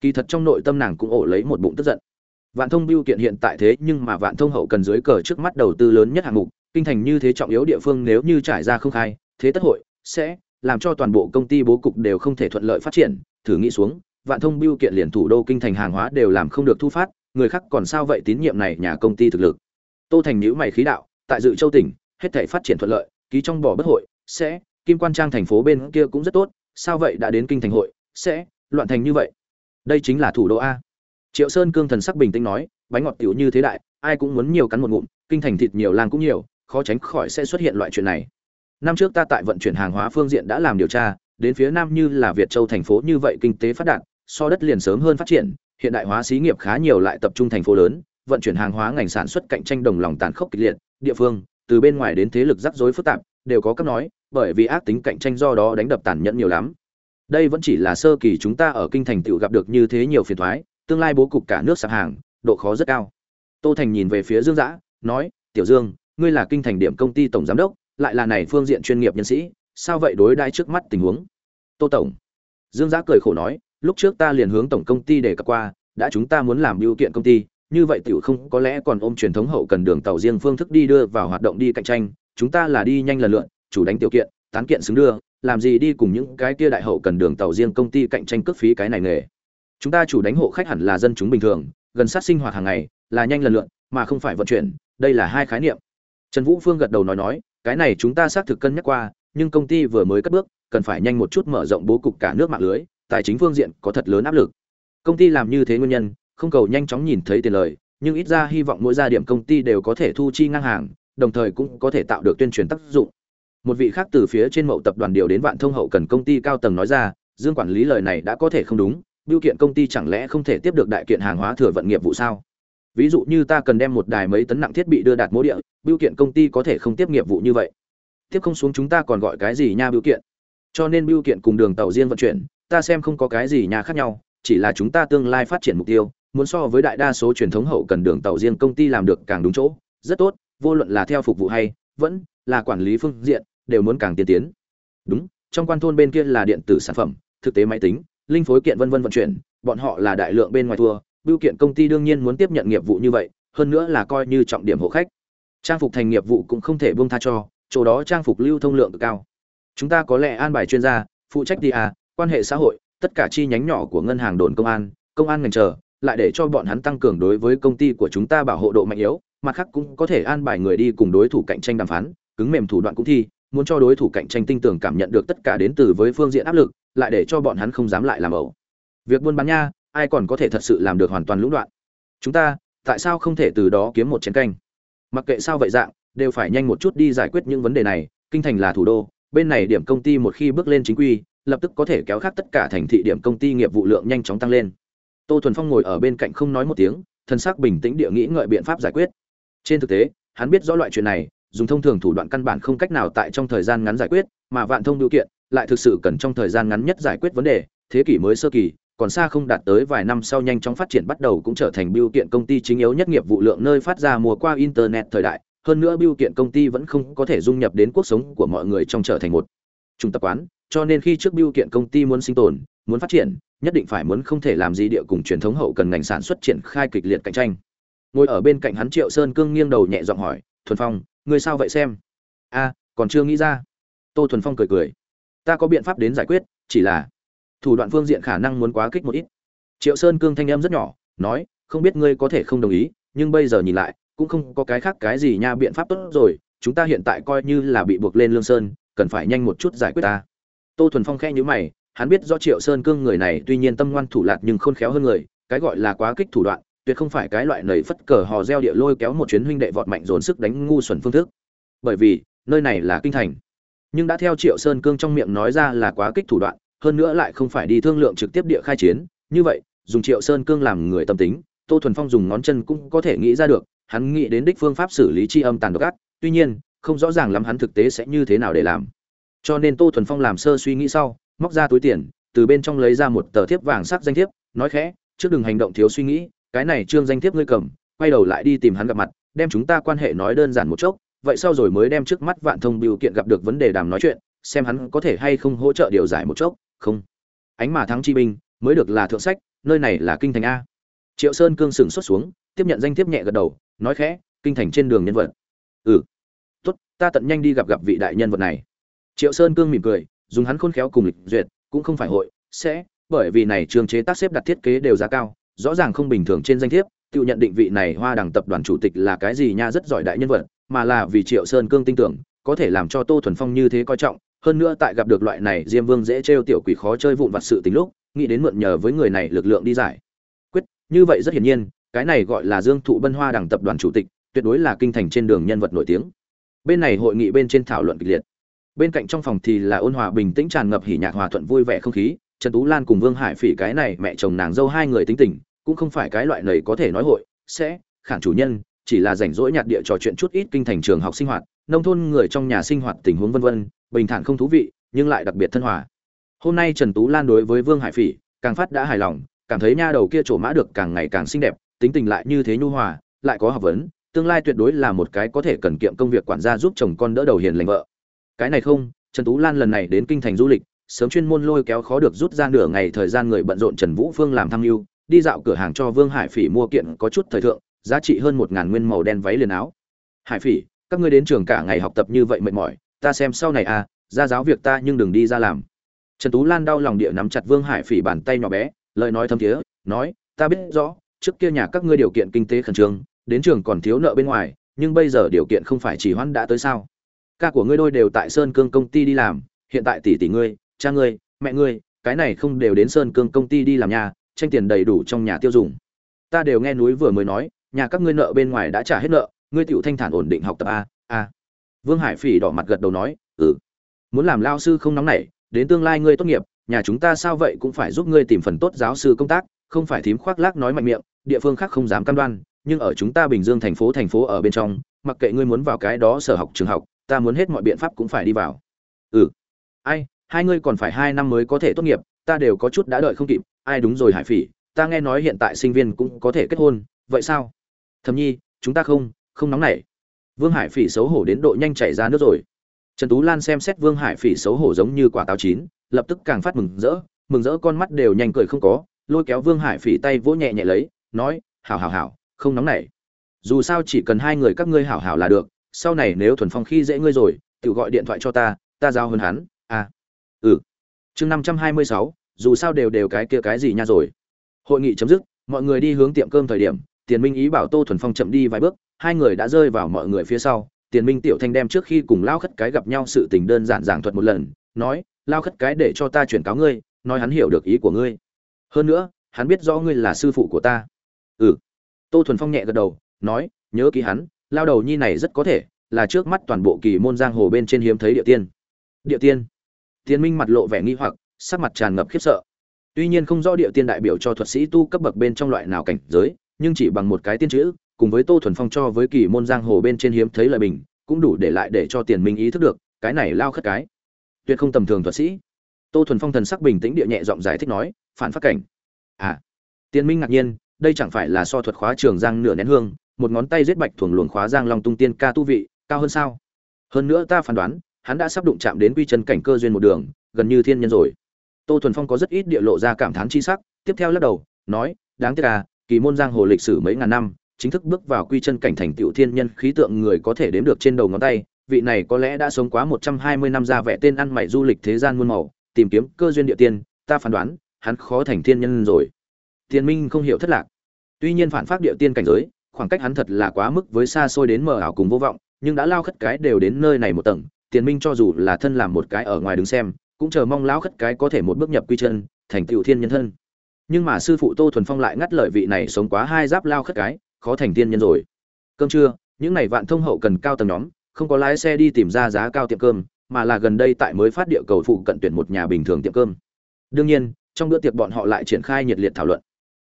Kỳ thật trong nội tâm nàng cũng ổ lấy một bụng tức giận. Vạn thông biêu kiện hiện tại thế nhưng mà vạn thông hậu cần dưới cờ trước mắt đầu tư lớn nhất hạng mục, kinh thành như thế trọng yếu địa phương nếu như trải ra không khai, thế tất hội sẽ làm cho toàn bộ công ty bố cục đều không thể thuận lợi phát triển, thử nghĩ xuống vạn thông biêu kiện liền thủ đô kinh thành hàng hóa đều làm không được thu phát, người khác còn sao vậy tín nhiệm này nhà công ty thực lực? Tô thành nhữ mày khí đạo, tại dự châu tỉnh, hết thể phát triển thuận lợi, ký trong bỏ bất hội, sẽ, kim quan trang thành phố bên kia cũng rất tốt, sao vậy đã đến kinh thành hội, sẽ, loạn thành như vậy? Đây chính là thủ đô a. Triệu sơn cương thần sắc bình tĩnh nói, bánh ngọt tiểu như thế đại, ai cũng muốn nhiều cắn một ngụm, kinh thành thịt nhiều làng cũng nhiều, khó tránh khỏi sẽ xuất hiện loại chuyện này. Năm trước ta tại vận chuyển hàng hóa phương diện đã làm điều tra, đến phía nam như là việt châu thành phố như vậy kinh tế phát đạt so đất liền sớm hơn phát triển hiện đại hóa xí nghiệp khá nhiều lại tập trung thành phố lớn vận chuyển hàng hóa ngành sản xuất cạnh tranh đồng lòng tàn khốc kịch liệt địa phương từ bên ngoài đến thế lực rắc rối phức tạp đều có các nói bởi vì ác tính cạnh tranh do đó đánh đập tàn nhẫn nhiều lắm. Đây vẫn chỉ là sơ kỳ chúng ta ở kinh thành tiểu gặp được như thế nhiều phiền toái, tương lai bố cục cả nước sạp hàng độ khó rất cao. Tô thành nhìn về phía dương giã nói tiểu dương ngươi là kinh thành điểm công ty tổng giám đốc lại là này phương diện chuyên nghiệp nhân sĩ sao vậy đối đãi trước mắt tình huống? Tô tổng. Dương giã cười khổ nói lúc trước ta liền hướng tổng công ty để cập qua, đã chúng ta muốn làm biểu kiện công ty, như vậy tiểu không có lẽ còn ôm truyền thống hậu cần đường tàu riêng phương thức đi đưa vào hoạt động đi cạnh tranh, chúng ta là đi nhanh lần lượn, chủ đánh tiểu kiện, tán kiện xứng đưa, làm gì đi cùng những cái kia đại hậu cần đường tàu riêng công ty cạnh tranh cước phí cái này nghề. Chúng ta chủ đánh hộ khách hẳn là dân chúng bình thường, gần sát sinh hoạt hàng ngày, là nhanh lần lượn, mà không phải vận chuyển, đây là hai khái niệm. Trần vũ phương gật đầu nói nói, cái này chúng ta xác thực cân nhắc qua, nhưng công ty vừa mới cất bước, cần phải nhanh một chút mở rộng bố cục cả nước mạng lưới tài chính phương diện có thật lớn áp lực. Công ty làm như thế nguyên nhân, không cầu nhanh chóng nhìn thấy tiền lời, nhưng ít ra hy vọng mỗi gia điểm công ty đều có thể thu chi ngang hàng, đồng thời cũng có thể tạo được tuyên truyền tác dụng. Một vị khác từ phía trên mậu tập đoàn điều đến vạn thông hậu cần công ty cao tầng nói ra, dương quản lý lời này đã có thể không đúng biêu kiện công ty chẳng lẽ không thể tiếp được đại kiện hàng hóa thừa vận nghiệp vụ sao? Ví dụ như ta cần đem một đài mấy tấn nặng thiết bị đưa đạt mố địa biêu kiện công ty có thể không tiếp nghiệp vụ như vậy. Tiếp không xuống chúng ta còn gọi cái gì nha biêu kiện? Cho nên biêu kiện cùng đường tàu riêng vận chuyển ta xem không có cái gì nhà khác nhau, chỉ là chúng ta tương lai phát triển mục tiêu, muốn so với đại đa số truyền thống hậu cần đường tàu riêng công ty làm được càng đúng chỗ, rất tốt, vô luận là theo phục vụ hay, vẫn là quản lý phương diện, đều muốn càng tiên tiến. Đúng, trong quan thôn bên kia là điện tử sản phẩm, thực tế máy tính, linh phối kiện vân vân vận chuyển, bọn họ là đại lượng bên ngoài thua bưu kiện công ty đương nhiên muốn tiếp nhận nghiệp vụ như vậy, hơn nữa là coi như trọng điểm hộ khách. Trang phục thành nghiệp vụ cũng không thể buông tha cho, chỗ đó trang phục lưu thông lượng cực cao. Chúng ta có lẽ an bài chuyên gia, phụ trách đi à quan hệ xã hội, tất cả chi nhánh nhỏ của ngân hàng đồn công an công an ngành chờ, lại để cho bọn hắn tăng cường đối với công ty của chúng ta bảo hộ độ mạnh yếu, mặt khác cũng có thể an bài người đi cùng đối thủ cạnh tranh đàm phán, cứng mềm thủ đoạn cũng thi, muốn cho đối thủ cạnh tranh tinh tường cảm nhận được tất cả đến từ với phương diện áp lực, lại để cho bọn hắn không dám lại làm ẩu. Việc buôn bán nha, ai còn có thể thật sự làm được hoàn toàn lũng đoạn? Chúng ta, tại sao không thể từ đó kiếm một chén canh? Mặc kệ sao vậy dạng, đều phải nhanh một chút đi giải quyết những vấn đề này, kinh thành là thủ đô, bên này điểm công ty một khi bước lên chính quy lập tức có thể kéo khác tất cả thành thị điểm công ty nghiệp vụ lượng nhanh chóng tăng lên. Tô thuần phong ngồi ở bên cạnh không nói một tiếng, thân xác bình tĩnh địa nghĩ ngợi biện pháp giải quyết. Trên thực tế, hắn biết rõ loại chuyện này, dùng thông thường thủ đoạn căn bản không cách nào tại trong thời gian ngắn giải quyết, mà vạn thông điều kiện, lại thực sự cần trong thời gian ngắn nhất giải quyết vấn đề, thế kỷ mới sơ kỳ, còn xa không đạt tới vài năm sau nhanh chóng phát triển bắt đầu cũng trở thành biêu kiện công ty chính yếu nhất nghiệp vụ lượng nơi phát ra mùa qua internet thời đại, hơn nữa biêu kiện công ty vẫn không có thể dung nhập đến cuộc sống của mọi người trong trở thành một trung tập quán cho nên khi trước biêu kiện công ty muốn sinh tồn, muốn phát triển, nhất định phải muốn không thể làm gì địa cùng truyền thống hậu cần ngành sản xuất triển khai kịch liệt cạnh tranh. Ngồi ở bên cạnh hắn triệu sơn cương nghiêng đầu nhẹ giọng hỏi, thuần phong, ngươi sao vậy xem? A, còn chưa nghĩ ra. Tô thuần phong cười cười, ta có biện pháp đến giải quyết, chỉ là thủ đoạn phương diện khả năng muốn quá kích một ít. Triệu sơn cương thanh em rất nhỏ, nói, không biết ngươi có thể không đồng ý, nhưng bây giờ nhìn lại, cũng không có cái khác cái gì nha biện pháp tốt rồi, chúng ta hiện tại coi như là bị buộc lên lương sơn, cần phải nhanh một chút giải quyết ta tô thuần phong khe nhữ mày, hắn biết do triệu sơn cương người này tuy nhiên tâm ngoan thủ lạc nhưng khôn khéo hơn người, cái gọi là quá kích thủ đoạn, tuyệt không phải cái loại nầy phất cờ hò reo địa lôi kéo một chuyến huynh đệ vọt mạnh dồn sức đánh ngu xuẩn phương thức. Bởi vì, nơi này là kinh thành. Nhưng đã theo triệu sơn cương trong miệng nói ra là quá kích thủ đoạn, hơn nữa lại không phải đi thương lượng trực tiếp địa khai chiến, như vậy, dùng triệu sơn cương làm người tâm tính, tô thuần phong dùng ngón chân cũng có thể nghĩ ra được, hắn nghĩ đến đích phương pháp xử lý tri âm tàn độc ác, tuy nhiên, không rõ ràng lắm hắn thực tế sẽ như thế nào để làm cho nên tô thuần phong làm sơ suy nghĩ sau, móc ra túi tiền, từ bên trong lấy ra một tờ thiếp vàng sắc danh thiếp, nói khẽ, trước đừng hành động thiếu suy nghĩ, cái này trương danh thiếp ngươi cầm, quay đầu lại đi tìm hắn gặp mặt, đem chúng ta quan hệ nói đơn giản một chốc, vậy sau rồi mới đem trước mắt vạn thông biểu kiện gặp được vấn đề đàm nói chuyện, xem hắn có thể hay không hỗ trợ điều giải một chốc. Không. Ánh mà thắng chi binh, mới được là thượng sách, nơi này là kinh thành a. Triệu sơn cương sừng xuất xuống, tiếp nhận danh thiếp nhẹ gật đầu, nói khẽ, kinh thành trên đường nhân vật. Ừ. Tốt, ta tận nhanh đi gặp gặp vị đại nhân vật này triệu sơn cương mỉm cười, dùng hắn khôn khéo cùng lịch duyệt, cũng không phải hội, sẽ, bởi vì này trường chế tác xếp đặt thiết kế đều giá cao, rõ ràng không bình thường trên danh thiếp, tự nhận định vị này hoa đằng tập đoàn chủ tịch là cái gì nha rất giỏi đại nhân vật, mà là vì triệu sơn cương tin tưởng, có thể làm cho tô thuần phong như thế coi trọng, hơn nữa tại gặp được loại này diêm vương dễ trêu tiểu quỷ khó chơi vụn vặt sự tính lúc, nghĩ đến mượn nhờ với người này lực lượng đi giải. Quyết, như vậy rất hiển nhiên, cái này gọi là dương thụ bân hoa đằng tập đoàn chủ tịch, tuyệt đối là kinh thành trên đường nhân vật nổi tiếng. Bên này hội nghị bên trên thảo luận kịch liệt bên cạnh trong phòng thì là ôn hòa bình tĩnh tràn ngập hỉ nhạc hòa thuận vui vẻ không khí, trần tú lan cùng vương hải phỉ cái này mẹ chồng nàng dâu hai người tính tình, cũng không phải cái loại này có thể nói hội, sẽ, khản chủ nhân, chỉ là rảnh rỗi nhạt địa trò chuyện chút ít kinh thành trường học sinh hoạt, nông thôn người trong nhà sinh hoạt tình huống vân vân, bình thản không thú vị, nhưng lại đặc biệt thân hòa. Hôm nay trần tú lan đối với vương hải phỉ, càng phát đã hài lòng, cảm thấy nha đầu kia trổ mã được càng ngày càng xinh đẹp, tính tình lại như thế nhu hòa, lại có học vấn, tương lai tuyệt đối là một cái có thể cần kiệm công việc quản gia giúp chồng con đỡ đầu hiền lành vợ cái này không, trần tú lan lần này đến kinh thành du lịch, sớm chuyên môn lôi kéo khó được rút ra nửa ngày thời gian người bận rộn trần vũ phương làm tham mưu, đi dạo cửa hàng cho vương hải phỉ mua kiện có chút thời thượng, giá trị hơn một ngàn nguyên màu đen váy liền áo. Hải phỉ, các ngươi đến trường cả ngày học tập như vậy mệt mỏi, ta xem sau này à ra giáo việc ta nhưng đừng đi ra làm. Trần tú lan đau lòng địa nắm chặt vương hải phỉ bàn tay nhỏ bé, lời nói thâm thiế, nói, ta biết rõ, trước kia nhà các ngươi điều kiện kinh tế khẩn trương, đến trường còn thiếu nợ bên ngoài, nhưng bây giờ điều kiện không phải chỉ hoãn đã tới sao? Ca của ngươi đôi đều tại sơn cương công ty đi làm, hiện tại tỷ tỷ ngươi, cha ngươi, mẹ ngươi, cái này không đều đến sơn cương công ty đi làm nhà, tranh tiền đầy đủ trong nhà tiêu dùng. Ta đều nghe núi vừa mới nói, nhà các ngươi nợ bên ngoài đã trả hết nợ, ngươi tiểu thanh thản ổn định học tập a a. Vương hải phỉ đỏ mặt gật đầu nói ừ. Muốn làm lao sư không nóng nảy, đến tương lai ngươi tốt nghiệp, nhà chúng ta sao vậy cũng phải giúp ngươi tìm phần tốt giáo sư công tác, không phải thím khoác lác nói mạnh miệng, địa phương khác không dám cam đoan, nhưng ở chúng ta bình dương thành phố thành phố ở bên trong, mặc kệ ngươi muốn vào cái đó sở học trường học ta muốn hết mọi biện pháp cũng phải đi vào. Ừ. Ai, hai ngươi còn phải hai năm mới có thể tốt nghiệp, ta đều có chút đã đợi không kịp, ai đúng rồi hải phỉ, ta nghe nói hiện tại sinh viên cũng có thể kết hôn, vậy sao? Thầm nhi, chúng ta không không nóng nảy. Vương hải phỉ xấu hổ đến độ nhanh chảy ra nước rồi. Trần tú lan xem xét vương hải phỉ xấu hổ giống như quả táo chín, lập tức càng phát mừng rỡ mừng rỡ con mắt đều nhanh cười không có, lôi kéo vương hải phỉ tay vỗ nhẹ nhẹ lấy, nói, hảo hảo hảo, không nóng nảy. Dù sao chỉ cần hai người các ngươi hảo hảo là được sau này nếu thuần phong khi dễ ngươi rồi tự gọi điện thoại cho ta ta giao hơn hắn. À ừ. Chương năm trăm hai mươi sáu, dù sao đều đều cái kia cái gì nha rồi. Hội nghị chấm dứt, mọi người đi hướng tiệm cơm thời điểm, tiền minh ý bảo tô thuần phong chậm đi vài bước, hai người đã rơi vào mọi người phía sau. Tiền minh tiểu thanh đem trước khi cùng lao khất cái gặp nhau sự tình đơn giản giảng thuật một lần, nói, lao khất cái để cho ta chuyển cáo ngươi, nói hắn hiểu được ý của ngươi. Hơn nữa, hắn biết rõ ngươi là sư phụ của ta. Ừ. Tô thuần phong nhẹ gật đầu, nói, nhớ ký hắn lao đầu nhi này rất có thể là trước mắt toàn bộ kỳ môn giang hồ bên trên hiếm thấy địa tiên. Địa tiên? Tiên minh mặt lộ vẻ nghi hoặc, sắc mặt tràn ngập khiếp sợ. Tuy nhiên không rõ địa tiên đại biểu cho thuật sĩ tu cấp bậc bên trong loại nào cảnh giới, nhưng chỉ bằng một cái tiên chữ, cùng với tô thuần phong cho với kỳ môn giang hồ bên trên hiếm thấy lời bình, cũng đủ để lại để cho tiền minh ý thức được, cái này lao khất cái. Tuyệt không tầm thường thuật sĩ. Tô thuần phong thần sắc bình tĩnh địa nhẹ giọng giải thích nói, phản phát cảnh. À tiền minh ngạc nhiên, đây chẳng phải là so thuật khóa trường giang nửa nén hương một ngón tay giết bạch thuồng luồng khóa giang long tung tiên ca tu vị, cao hơn sao? Hơn nữa ta phán đoán, hắn đã sắp đụng chạm đến quy chân cảnh cơ duyên một đường, gần như thiên nhân rồi. Tô thuần phong có rất ít địa lộ ra cảm thán chi sắc, tiếp theo lắc đầu, nói, đáng tiếc à kỳ môn giang hồ lịch sử mấy ngàn năm, chính thức bước vào quy chân cảnh thành tựu thiên nhân khí tượng người có thể đếm được trên đầu ngón tay, vị này có lẽ đã sống quá một trăm hai mươi năm ra vẻ tên ăn mày du lịch thế gian muôn màu, tìm kiếm cơ duyên địa tiên, ta phán đoán, hắn khó thành thiên nhân rồi. Thiên minh không hiểu thất lạc. Tuy nhiên phản phát địa tiên cảnh giới khoảng cách hắn thật là quá mức với xa xôi đến mờ ảo cùng vô vọng, nhưng đã lao khất cái đều đến nơi này một tầng, tiền minh cho dù là thân làm một cái ở ngoài đứng xem, cũng chờ mong lão khất cái có thể một bước nhập quy chân, thành tựu thiên nhân thân. Nhưng mà sư phụ tô thuần phong lại ngắt lời vị này sống quá hai giáp lao khất cái, khó thành tiên nhân rồi. Cơm trưa, những này vạn thông hậu cần cao tầng nhóm, không có lái xe đi tìm ra giá cao tiệm cơm, mà là gần đây tại mới phát địa cầu phụ cận tuyển một nhà bình thường tiệm cơm. Đương nhiên, trong bữa tiệc bọn họ lại triển khai nhiệt liệt thảo luận.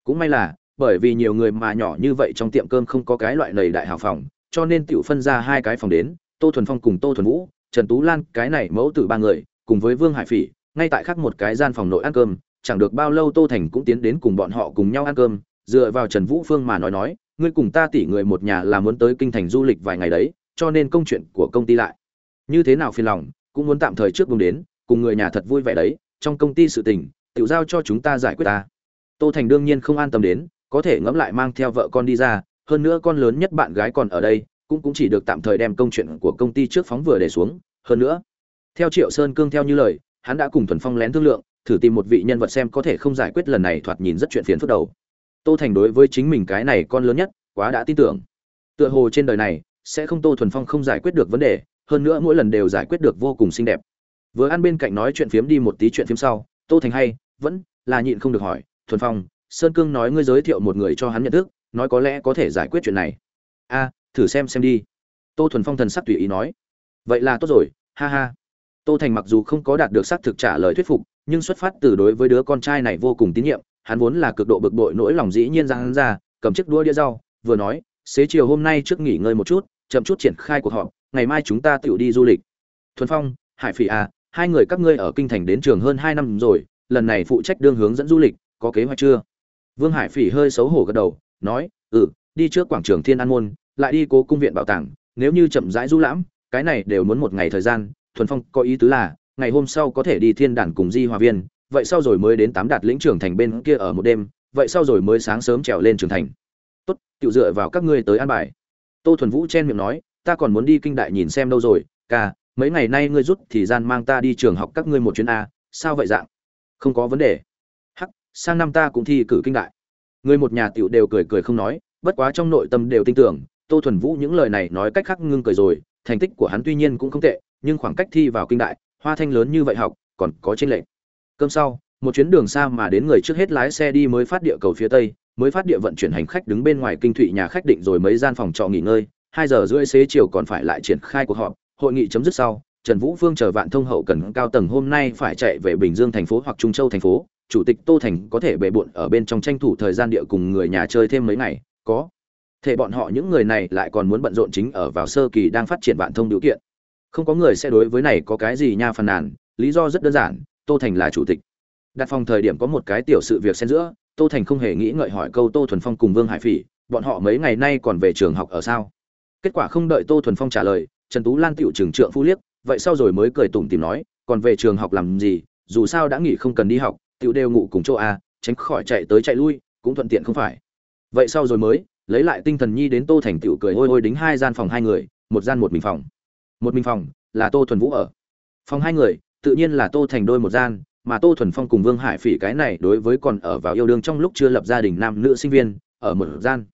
Cũng may là bởi vì nhiều người mà nhỏ như vậy trong tiệm cơm không có cái loại lầy đại hào phòng, cho nên tiểu phân ra hai cái phòng đến, tô thuần phong cùng tô thuần vũ, trần tú lan, cái này mẫu tử ba người, cùng với vương hải phỉ, ngay tại khác một cái gian phòng nội ăn cơm, chẳng được bao lâu tô thành cũng tiến đến cùng bọn họ cùng nhau ăn cơm, dựa vào trần vũ phương mà nói nói, ngươi cùng ta tỷ người một nhà là muốn tới kinh thành du lịch vài ngày đấy, cho nên công chuyện của công ty lại. Như thế nào phiền lòng, cũng muốn tạm thời trước buông đến, cùng người nhà thật vui vẻ đấy, trong công ty sự tình tự giao cho chúng ta giải quyết ta. Tô thành đương nhiên không an tâm đến có thể ngẫm lại mang theo vợ con đi ra, hơn nữa con lớn nhất bạn gái còn ở đây, cũng cũng chỉ được tạm thời đem công chuyện của công ty trước phóng vừa để xuống, hơn nữa. Theo triệu sơn cương theo như lời, hắn đã cùng thuần phong lén thương lượng, thử tìm một vị nhân vật xem có thể không giải quyết lần này thoạt nhìn rất chuyện phiền phức đầu. Tô thành đối với chính mình cái này con lớn nhất, quá đã tin tưởng. Tựa hồ trên đời này, sẽ không tô thuần phong không giải quyết được vấn đề, hơn nữa mỗi lần đều giải quyết được vô cùng xinh đẹp. Vừa ăn bên cạnh nói chuyện phiếm đi một tí chuyện phiếm sau, tô thành hay, vẫn là nhịn không được hỏi, thuần phong sơn cương nói ngươi giới thiệu một người cho hắn nhận thức, nói có lẽ có thể giải quyết chuyện này. A, thử xem xem đi. Tô thuần phong thần sắc tùy ý nói. Vậy là tốt rồi, ha ha. Tô thành mặc dù không có đạt được xác thực trả lời thuyết phục, nhưng xuất phát từ đối với đứa con trai này vô cùng tín nhiệm, hắn vốn là cực độ bực bội nỗi lòng dĩ nhiên ra hắn ra, cầm chiếc đũa đĩa rau, vừa nói, xế chiều hôm nay trước nghỉ ngơi một chút, chậm chút triển khai cuộc họp, ngày mai chúng ta tự đi du lịch. Thuần phong, hải phỉ à hai người các ngươi ở kinh thành đến trường hơn hai năm rồi, lần này phụ trách đương hướng dẫn du lịch, có kế hoạch chưa? Vương hải phỉ hơi xấu hổ gật đầu, nói ừ đi trước quảng trường thiên an môn, lại đi cố cung viện bảo tàng, nếu như chậm rãi du lãm, cái này đều muốn một ngày thời gian, thuần phong có ý tứ là, ngày hôm sau có thể đi thiên đản cùng di hòa viên, vậy sau rồi mới đến tám đạt lĩnh trưởng thành bên kia ở một đêm, vậy sau rồi mới sáng sớm trèo lên trường thành. Tốt, tiểu dựa vào các ngươi tới an bài. Tô thuần vũ chen miệng nói, ta còn muốn đi kinh đại nhìn xem đâu rồi, ca, mấy ngày nay ngươi rút thì gian mang ta đi trường học các ngươi một chuyến a, sao vậy dạng? Không có vấn đề sang năm ta cũng thi cử kinh đại. Người một nhà tiểu đều cười cười không nói, bất quá trong nội tâm đều tin tưởng, tô thuần vũ những lời này nói cách khác ngưng cười rồi, thành tích của hắn tuy nhiên cũng không tệ, nhưng khoảng cách thi vào kinh đại, hoa thanh lớn như vậy học, còn có trên lệch. Cơm sau, một chuyến đường xa mà đến người trước hết lái xe đi mới phát địa cầu phía tây, mới phát địa vận chuyển hành khách đứng bên ngoài kinh thụy nhà khách định rồi mấy gian phòng trọ nghỉ ngơi, hai giờ rưỡi xế chiều còn phải lại triển khai cuộc họp, hội nghị chấm dứt sau trần vũ phương chờ vạn thông hậu cần cao tầng hôm nay phải chạy về bình dương thành phố hoặc trung châu thành phố, chủ tịch tô thành có thể bệ bội ở bên trong tranh thủ thời gian địa cùng người nhà chơi thêm mấy ngày, có. Thể bọn họ những người này lại còn muốn bận rộn chính ở vào sơ kỳ đang phát triển vạn thông điều kiện. Không có người sẽ đối với này có cái gì nha phàn nàn, lý do rất đơn giản, tô thành là chủ tịch. Đặt phòng thời điểm có một cái tiểu sự việc xen giữa, tô thành không hề nghĩ ngợi hỏi câu tô thuần phong cùng vương hải phỉ, bọn họ mấy ngày nay còn về trường học ở sao? Kết quả không đợi tô thuần phong trả lời, trần tú lan tiểu trường trượng phu liếc vậy sau rồi mới cười tủm tìm nói, còn về trường học làm gì, dù sao đã nghỉ không cần đi học, tiểu đều ngủ cùng chỗ a, tránh khỏi chạy tới chạy lui, cũng thuận tiện không phải. Vậy sau rồi mới, lấy lại tinh thần nhi đến tô thành tiểu cười ôi ôi đính hai gian phòng hai người, một gian một mình phòng. Một mình phòng là tô thuần vũ ở. Phòng hai người, tự nhiên là tô thành đôi một gian, mà tô thuần phong cùng vương hải phỉ cái này đối với còn ở vào yêu đương trong lúc chưa lập gia đình nam nữ sinh viên, ở một gian.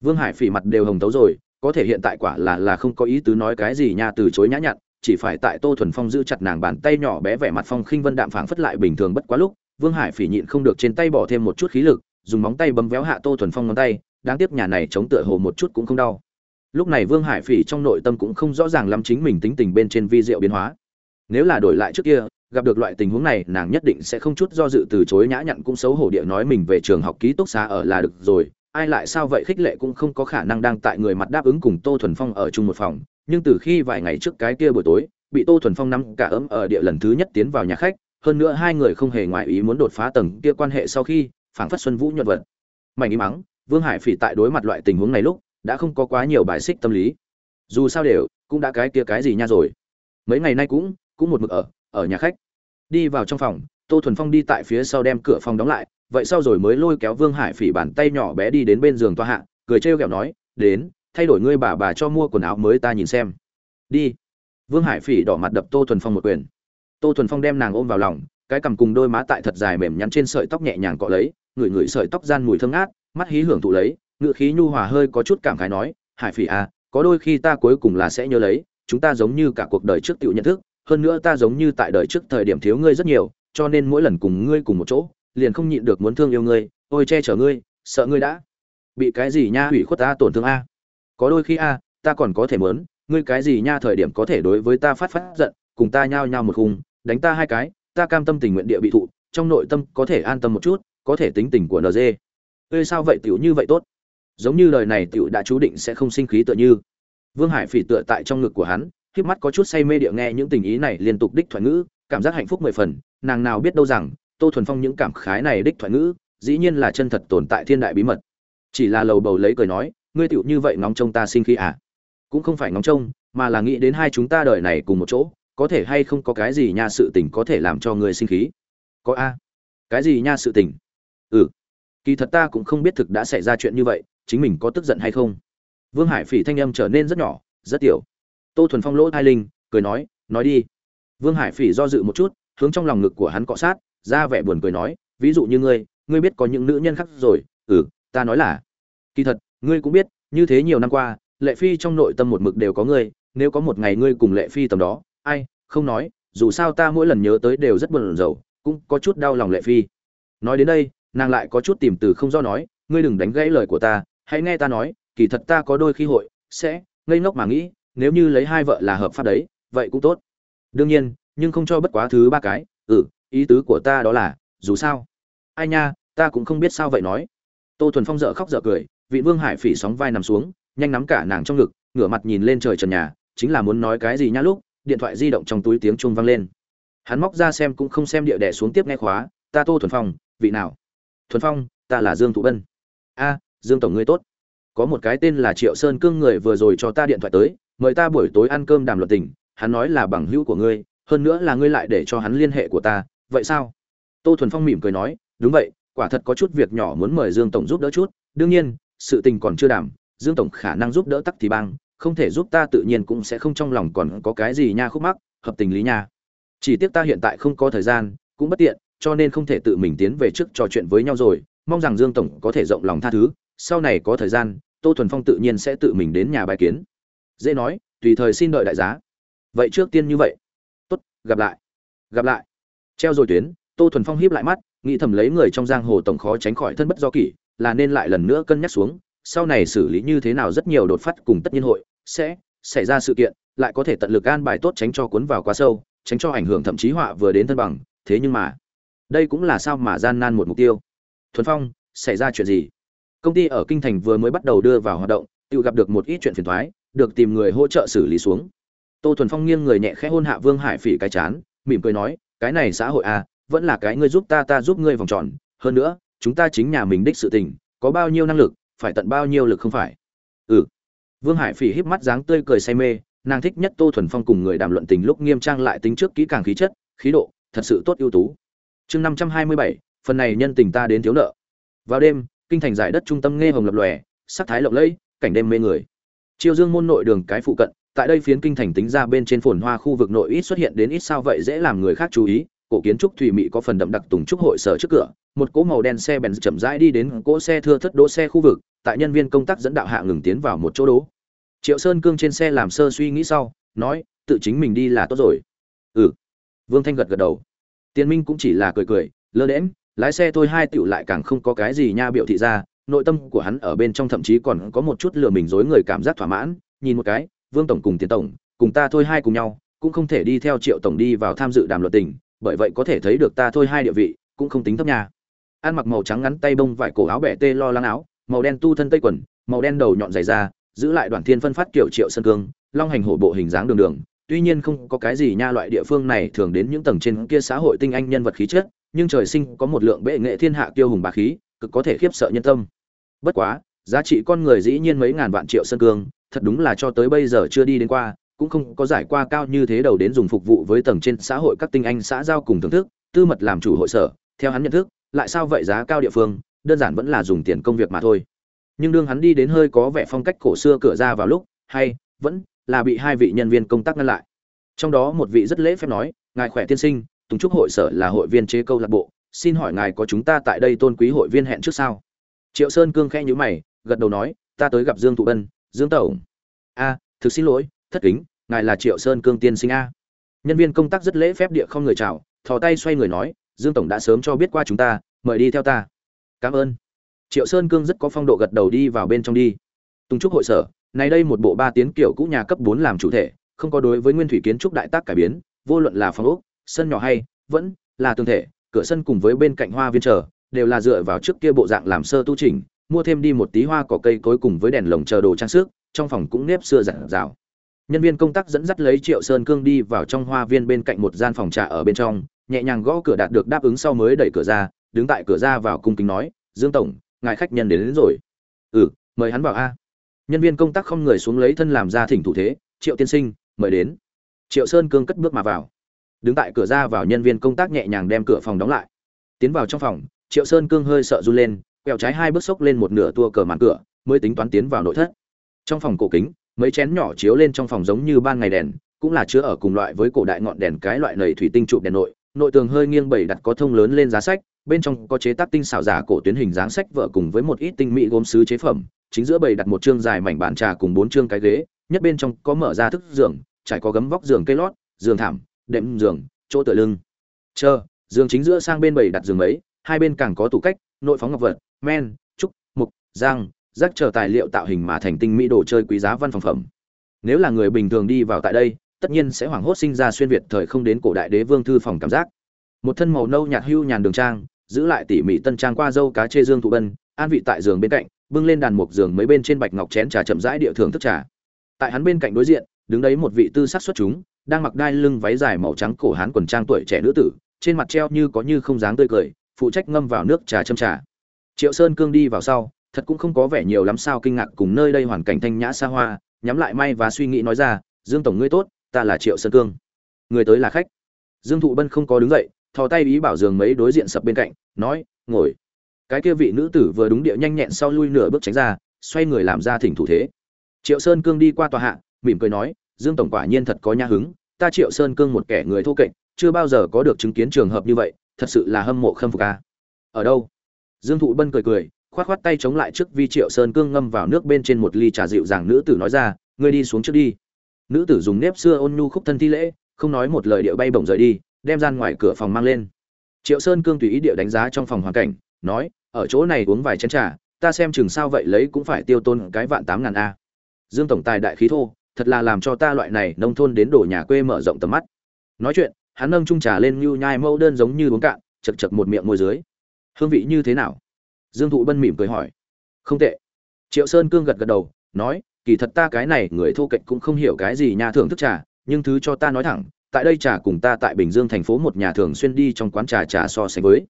Vương hải phỉ mặt đều hồng tấu rồi, có thể hiện tại quả là là không có ý tứ nói cái gì nha từ chối nhã nhặn chỉ phải tại tô thuần phong giữ chặt nàng bàn tay nhỏ bé vẻ mặt phong khinh vân đạm phảng phất lại bình thường bất quá lúc, vương hải phỉ nhịn không được trên tay bỏ thêm một chút khí lực, dùng móng tay bấm véo hạ tô thuần phong ngón tay, đáng tiếc nhà này chống tựa hồ một chút cũng không đau. Lúc này vương hải phỉ trong nội tâm cũng không rõ ràng lắm chính mình tính tình bên trên vi diệu biến hóa. Nếu là đổi lại trước kia, gặp được loại tình huống này, nàng nhất định sẽ không chút do dự từ chối nhã nhặn cũng xấu hổ địa nói mình về trường học ký túc xá ở là được rồi ai lại sao vậy? Khích lệ cũng không có khả năng đang tại người mặt đáp ứng cùng tô thuần phong ở chung một phòng. Nhưng từ khi vài ngày trước cái kia buổi tối, bị tô thuần phong nắm cả ấm ở địa lần thứ nhất tiến vào nhà khách, hơn nữa hai người không hề ngoại ý muốn đột phá tầng kia quan hệ sau khi phảng phất xuân vũ nhuận vật. Mảnh ý mắng vương hải phỉ tại đối mặt loại tình huống này lúc, đã không có quá nhiều bài xích tâm lý. Dù sao đều, cũng đã cái kia cái gì nha rồi. Mấy ngày nay cũng cũng một mực ở ở nhà khách. Đi vào trong phòng, tô thuần phong đi tại phía sau đem cửa phòng đóng lại vậy sau rồi mới lôi kéo vương hải phỉ bàn tay nhỏ bé đi đến bên giường toa hạ, cười trêu ghẹo nói, đến, thay đổi ngươi bà bà cho mua quần áo mới ta nhìn xem. Đi. Vương hải phỉ đỏ mặt đập tô thuần phong một quyền. Tô thuần phong đem nàng ôm vào lòng, cái cằm cùng đôi má tại thật dài mềm nhắn trên sợi tóc nhẹ nhàng cọ lấy, ngửi ngửi sợi tóc gian mùi thơm ngát, mắt hí hưởng thụ lấy, ngựa khí nhu hòa hơi có chút cảm khái nói, hải phỉ à có đôi khi ta cuối cùng là sẽ nhớ lấy, chúng ta giống như cả cuộc đời trước tiểu nhận thức, hơn nữa ta giống như tại đời trước thời điểm thiếu ngươi rất nhiều, cho nên mỗi lần cùng ngươi cùng một chỗ liền không nhịn được muốn thương yêu ngươi, ôi che chở ngươi, sợ ngươi đã bị cái gì nha hủy khuất ta, tổn thương a. Có đôi khi a, ta còn có thể mớn ngươi cái gì nha thời điểm có thể đối với ta phát phát giận, cùng ta nhao nhao một khung, đánh ta hai cái, ta cam tâm tình nguyện địa bị thụ, trong nội tâm có thể an tâm một chút, có thể tính tình của nd ơi sao vậy, tiểu như vậy tốt? Giống như lời này, tiểu đã chú định sẽ không sinh khí tựa như. Vương hải phỉ tựa tại trong ngực của hắn khiếp mắt có chút say mê địa nghe những tình ý này liên tục đích thoại ngữ, cảm giác hạnh phúc mười phần, nàng nào biết đâu rằng tô thuần phong những cảm khái này đích thoại ngữ, dĩ nhiên là chân thật tồn tại thiên đại bí mật. Chỉ là lầu bầu lấy cười nói, ngươi tựu như vậy ngóng trông ta sinh khí à? Cũng không phải ngóng trông, mà là nghĩ đến hai chúng ta đời này cùng một chỗ, có thể hay không có cái gì nha sự tình có thể làm cho ngươi sinh khí? Có a. Cái gì nha sự tình? Ừ. Kỳ thật ta cũng không biết thực đã xảy ra chuyện như vậy, chính mình có tức giận hay không? Vương hải phỉ thanh âm trở nên rất nhỏ, rất tiểu. Tô thuần phong lỗ thai linh, cười nói nói đi. Vương hải phỉ do dự một chút, hướng trong lòng ngực của hắn cọ sát ra vẻ buồn cười nói, ví dụ như ngươi ngươi biết có những nữ nhân khác rồi. Ừ ta nói là. Kỳ thật, ngươi cũng biết, như thế nhiều năm qua, lệ phi trong nội tâm một mực đều có ngươi, nếu có một ngày ngươi cùng lệ phi tầm đó, ai, không nói, dù sao ta mỗi lần nhớ tới đều rất buồn rầu, cũng có chút đau lòng lệ phi. Nói đến đây, nàng lại có chút tìm từ không do nói, ngươi đừng đánh gãy lời của ta, hãy nghe ta nói, kỳ thật ta có đôi khi hội sẽ ngây ngốc mà nghĩ, nếu như lấy hai vợ là hợp pháp đấy, vậy cũng tốt. Đương nhiên, nhưng không cho bất quá thứ ba cái ừ ý tứ của ta đó là, dù sao. Ai nha, ta cũng không biết sao vậy nói. Tô thuần phong dợ khóc dợ cười, vị vương hải phỉ sóng vai nằm xuống, nhanh nắm cả nàng trong ngực, ngửa mặt nhìn lên trời trần nhà, chính là muốn nói cái gì nhá lúc, điện thoại di động trong túi tiếng chuông vang lên. Hắn móc ra xem cũng không xem địa đẻ xuống tiếp nghe khóa, ta tô thuần phong, vị nào? Thuần phong, ta là dương thụ bân. A, dương tổng ngươi tốt. Có một cái tên là triệu sơn cương người vừa rồi cho ta điện thoại tới, mời ta buổi tối ăn cơm đàm luận tình, hắn nói là bằng hữu của ngươi, hơn nữa là ngươi lại để cho hắn liên hệ của ta vậy sao? Tô thuần phong mỉm cười nói, đúng vậy, quả thật có chút việc nhỏ muốn mời dương tổng giúp đỡ chút. Đương nhiên, sự tình còn chưa đảm, dương tổng khả năng giúp đỡ tắc thì bang không thể giúp ta tự nhiên cũng sẽ không trong lòng còn có cái gì nha khúc mắc, hợp tình lý nha. Chỉ tiếc ta hiện tại không có thời gian, cũng bất tiện, cho nên không thể tự mình tiến về trước trò chuyện với nhau rồi. Mong rằng dương tổng có thể rộng lòng tha thứ, sau này có thời gian, tô thuần phong tự nhiên sẽ tự mình đến nhà bài kiến. Dễ nói, tùy thời xin đợi đại giá. Vậy trước tiên như vậy. Tốt, gặp lại. Gặp lại treo rồi tuyến, tô thuần phong hiếp lại mắt, nghĩ thầm lấy người trong giang hồ tổng khó tránh khỏi thân bất do kỷ, là nên lại lần nữa cân nhắc xuống, sau này xử lý như thế nào rất nhiều đột phát cùng tất nhiên hội, sẽ xảy ra sự kiện, lại có thể tận lực an bài tốt tránh cho cuốn vào quá sâu, tránh cho ảnh hưởng thậm chí họa vừa đến thân bằng, thế nhưng mà, đây cũng là sao mà gian nan một mục tiêu. Thuần phong, xảy ra chuyện gì? Công ty ở kinh thành vừa mới bắt đầu đưa vào hoạt động, tự gặp được một ít chuyện phiền thoái được tìm người hỗ trợ xử lý xuống. Tô thuần phong nghiêng người nhẹ khẽ hôn hạ vương hải phỉ cái chán, mỉm cười nói cái này xã hội à vẫn là cái ngươi giúp ta ta giúp ngươi vòng tròn. Hơn nữa, chúng ta chính nhà mình đích sự tình, có bao nhiêu năng lực, phải tận bao nhiêu lực không phải? Ừ. Vương hải phỉ híp mắt dáng tươi cười say mê, nàng thích nhất tô thuần phong cùng người đàm luận tình lúc nghiêm trang lại tính trước kỹ càng khí chất, khí độ, thật sự tốt ưu tú. Chương năm trăm hai mươi bảy, phần này nhân tình ta đến thiếu nợ. Vào đêm, kinh thành giải đất trung tâm nghe hồng lập lòe, sắc thái lộng lẫy, cảnh đêm mê người. Chiêu dương môn nội đường cái phụ cận tại đây phiến kinh thành tính ra bên trên phồn hoa khu vực nội ít xuất hiện đến ít sao vậy dễ làm người khác chú ý. Cổ kiến trúc thủy mị có phần đậm đặc tùng trúc hội sở trước cửa. Một cỗ màu đen xe bèn chậm rãi đi đến cỗ xe thưa thất đỗ xe khu vực. Tại nhân viên công tác dẫn đạo hạ ngừng tiến vào một chỗ đỗ. Triệu sơn cương trên xe làm sơ suy nghĩ sau, nói, tự chính mình đi là tốt rồi. Ừ. Vương thanh gật gật đầu. Tiên minh cũng chỉ là cười cười, lơ đễm lái xe thôi hai tiểu lại càng không có cái gì nha biểu thị ra. Nội tâm của hắn ở bên trong thậm chí còn có một chút lừa mình dối người cảm giác thỏa mãn, nhìn một cái vương tổng cùng tiền tổng, cùng ta thôi hai cùng nhau, cũng không thể đi theo triệu tổng đi vào tham dự đàm luật tình, bởi vậy có thể thấy được ta thôi hai địa vị, cũng không tính thấp nha. Ăn mặc màu trắng ngắn tay bông vải cổ áo bẻ tê lo lắng áo, màu đen tu thân tây quần, màu đen đầu nhọn dày da, giữ lại đoàn thiên phân phát kiểu triệu sân cương, long hành hổ bộ hình dáng đường đường. Tuy nhiên không có cái gì nha loại địa phương này thường đến những tầng trên kia xã hội tinh anh nhân vật khí chất, nhưng trời sinh có một lượng bệ nghệ thiên hạ tiêu hùng bá khí, cực có thể khiếp sợ nhân tâm. Bất quá, giá trị con người dĩ nhiên mấy ngàn vạn triệu sân cương thật đúng là cho tới bây giờ chưa đi đến qua, cũng không có giải qua cao như thế đầu đến dùng phục vụ với tầng trên xã hội các tinh anh xã giao cùng thưởng thức, tư mật làm chủ hội sở, theo hắn nhận thức, lại sao vậy giá cao địa phương, đơn giản vẫn là dùng tiền công việc mà thôi. Nhưng đương hắn đi đến hơi có vẻ phong cách cổ xưa cửa ra vào lúc, hay, vẫn là bị hai vị nhân viên công tác ngăn lại. Trong đó một vị rất lễ phép nói, ngài khỏe tiên sinh, tùng trúc hội sở là hội viên chế câu lạc bộ, xin hỏi ngài có chúng ta tại đây tôn quý hội viên hẹn trước sao? Triệu sơn cương khẽ nhíu mày, gật đầu nói, ta tới gặp dương thụ bân dương tổng. A, thực xin lỗi, thất kính, ngài là triệu sơn cương tiên sinh a. Nhân viên công tác rất lễ phép địa không người chào, thò tay xoay người nói, dương tổng đã sớm cho biết qua chúng ta, mời đi theo ta. Cảm ơn. Triệu sơn cương rất có phong độ gật đầu đi vào bên trong đi. Tùng trúc hội sở này đây một bộ ba tiến kiểu cũ nhà cấp bốn làm chủ thể, không có đối với nguyên thủy kiến trúc đại tác cải biến, vô luận là phòng ốc, sân nhỏ hay, vẫn là tương thể, cửa sân cùng với bên cạnh hoa viên trở đều là dựa vào trước kia bộ dạng làm sơ tu chỉnh mua thêm đi một tí hoa cỏ cây cối cùng với đèn lồng chờ đồ trang sức trong phòng cũng nếp xưa giản rào nhân viên công tác dẫn dắt lấy triệu sơn cương đi vào trong hoa viên bên cạnh một gian phòng trà ở bên trong nhẹ nhàng gõ cửa đạt được đáp ứng sau mới đẩy cửa ra đứng tại cửa ra vào cung kính nói dương tổng ngài khách nhân đến, đến rồi. Ừ mời hắn vào a. Nhân viên công tác không người xuống lấy thân làm ra thỉnh thủ thế triệu tiên sinh mời đến. Triệu sơn cương cất bước mà vào. Đứng tại cửa ra vào nhân viên công tác nhẹ nhàng đem cửa phòng đóng lại. Tiến vào trong phòng triệu sơn cương hơi sợ run lên quẹo trái hai bước sốc lên một nửa tua cờ màn cửa, mới tính toán tiến vào nội thất. Trong phòng cổ kính, mấy chén nhỏ chiếu lên trong phòng giống như ban ngày đèn, cũng là chứa ở cùng loại với cổ đại ngọn đèn cái loại nầy thủy tinh trụ đèn nội nội tường hơi nghiêng bảy đặt có thông lớn lên giá sách, bên trong có chế tác tinh xảo giả cổ tuyến hình dáng sách vợ cùng với một ít tinh mỹ gốm sứ chế phẩm, chính giữa bầy đặt một chương dài mảnh bàn trà cùng bốn chương cái ghế, nhất bên trong có mở ra thức giường, trải có gấm vóc giường cây lót, giường thảm, đệm giường, chỗ tựa lưng. Chờ, giường chính giữa sang bên bầy đặt giường mấy, hai bên càng có tủ cách, nội phóng ngọc vật men, trúc, mục, giang rác chờ tài liệu tạo hình mà thành tinh mỹ đồ chơi quý giá văn phòng phẩm. Nếu là người bình thường đi vào tại đây, tất nhiên sẽ hoảng hốt sinh ra xuyên việt thời không đến cổ đại đế vương thư phòng cảm giác. Một thân màu nâu nhạt hưu nhàn đường trang, giữ lại tỉ mỉ tân trang qua dâu cá chê dương thụ bân, an vị tại giường bên cạnh, bưng lên đàn mục giường mấy bên trên bạch ngọc chén trà chậm rãi địa thưởng thức trà. Tại hắn bên cạnh đối diện, đứng đấy một vị tư sắc xuất chúng, đang mặc đai lưng váy dài màu trắng cổ hán quần trang tuổi trẻ nữ tử, trên mặt treo như có như không dáng tươi cười, phụ trách ngâm vào nước trà châm trà triệu sơn cương đi vào sau, thật cũng không có vẻ nhiều lắm sao kinh ngạc cùng nơi đây hoàn cảnh thanh nhã xa hoa, nhắm lại may và suy nghĩ nói ra, dương tổng ngươi tốt, ta là triệu sơn cương. Người tới là khách. Dương thụ bân không có đứng dậy, thò tay ý bảo giường mấy đối diện sập bên cạnh, nói, ngồi. Cái kia vị nữ tử vừa đúng địa nhanh nhẹn sau lui nửa bước tránh ra, xoay người làm ra thỉnh thủ thế. Triệu sơn cương đi qua tòa hạ, mỉm cười nói, dương tổng quả nhiên thật có nha hứng, ta triệu sơn cương một kẻ người thô kệch, chưa bao giờ có được chứng kiến trường hợp như vậy, thật sự là hâm mộ khâm phục ca ở đâu? Dương thụ bân cười cười, khoát khoát tay chống lại trước vi triệu sơn cương ngâm vào nước bên trên một ly trà dịu dàng nữ tử nói ra, ngươi đi xuống trước đi. Nữ tử dùng nếp xưa ôn nhu khúc thân thi lễ, không nói một lời điệu bay bổng rời đi, đem gian ngoài cửa phòng mang lên. Triệu sơn cương tùy ý điệu đánh giá trong phòng hoàn cảnh, nói, ở chỗ này uống vài chén trà, ta xem chừng sao vậy lấy cũng phải tiêu tôn cái vạn tám ngàn a. Dương tổng tài đại khí thô, thật là làm cho ta loại này nông thôn đến đổ nhà quê mở rộng tầm mắt. Nói chuyện, hắn nâng chung trà lên nhu nhai mẫu đơn giống như uống cạn, chật chật một miệng môi dưới hương vị như thế nào? Dương thụ bân mỉm cười hỏi. Không tệ. Triệu sơn cương gật gật đầu, nói, kỳ thật ta cái này người thô kệch cũng không hiểu cái gì nhà thưởng thức trà, nhưng thứ cho ta nói thẳng, tại đây trà cùng ta tại bình dương thành phố một nhà thường xuyên đi trong quán trà trà so sánh với.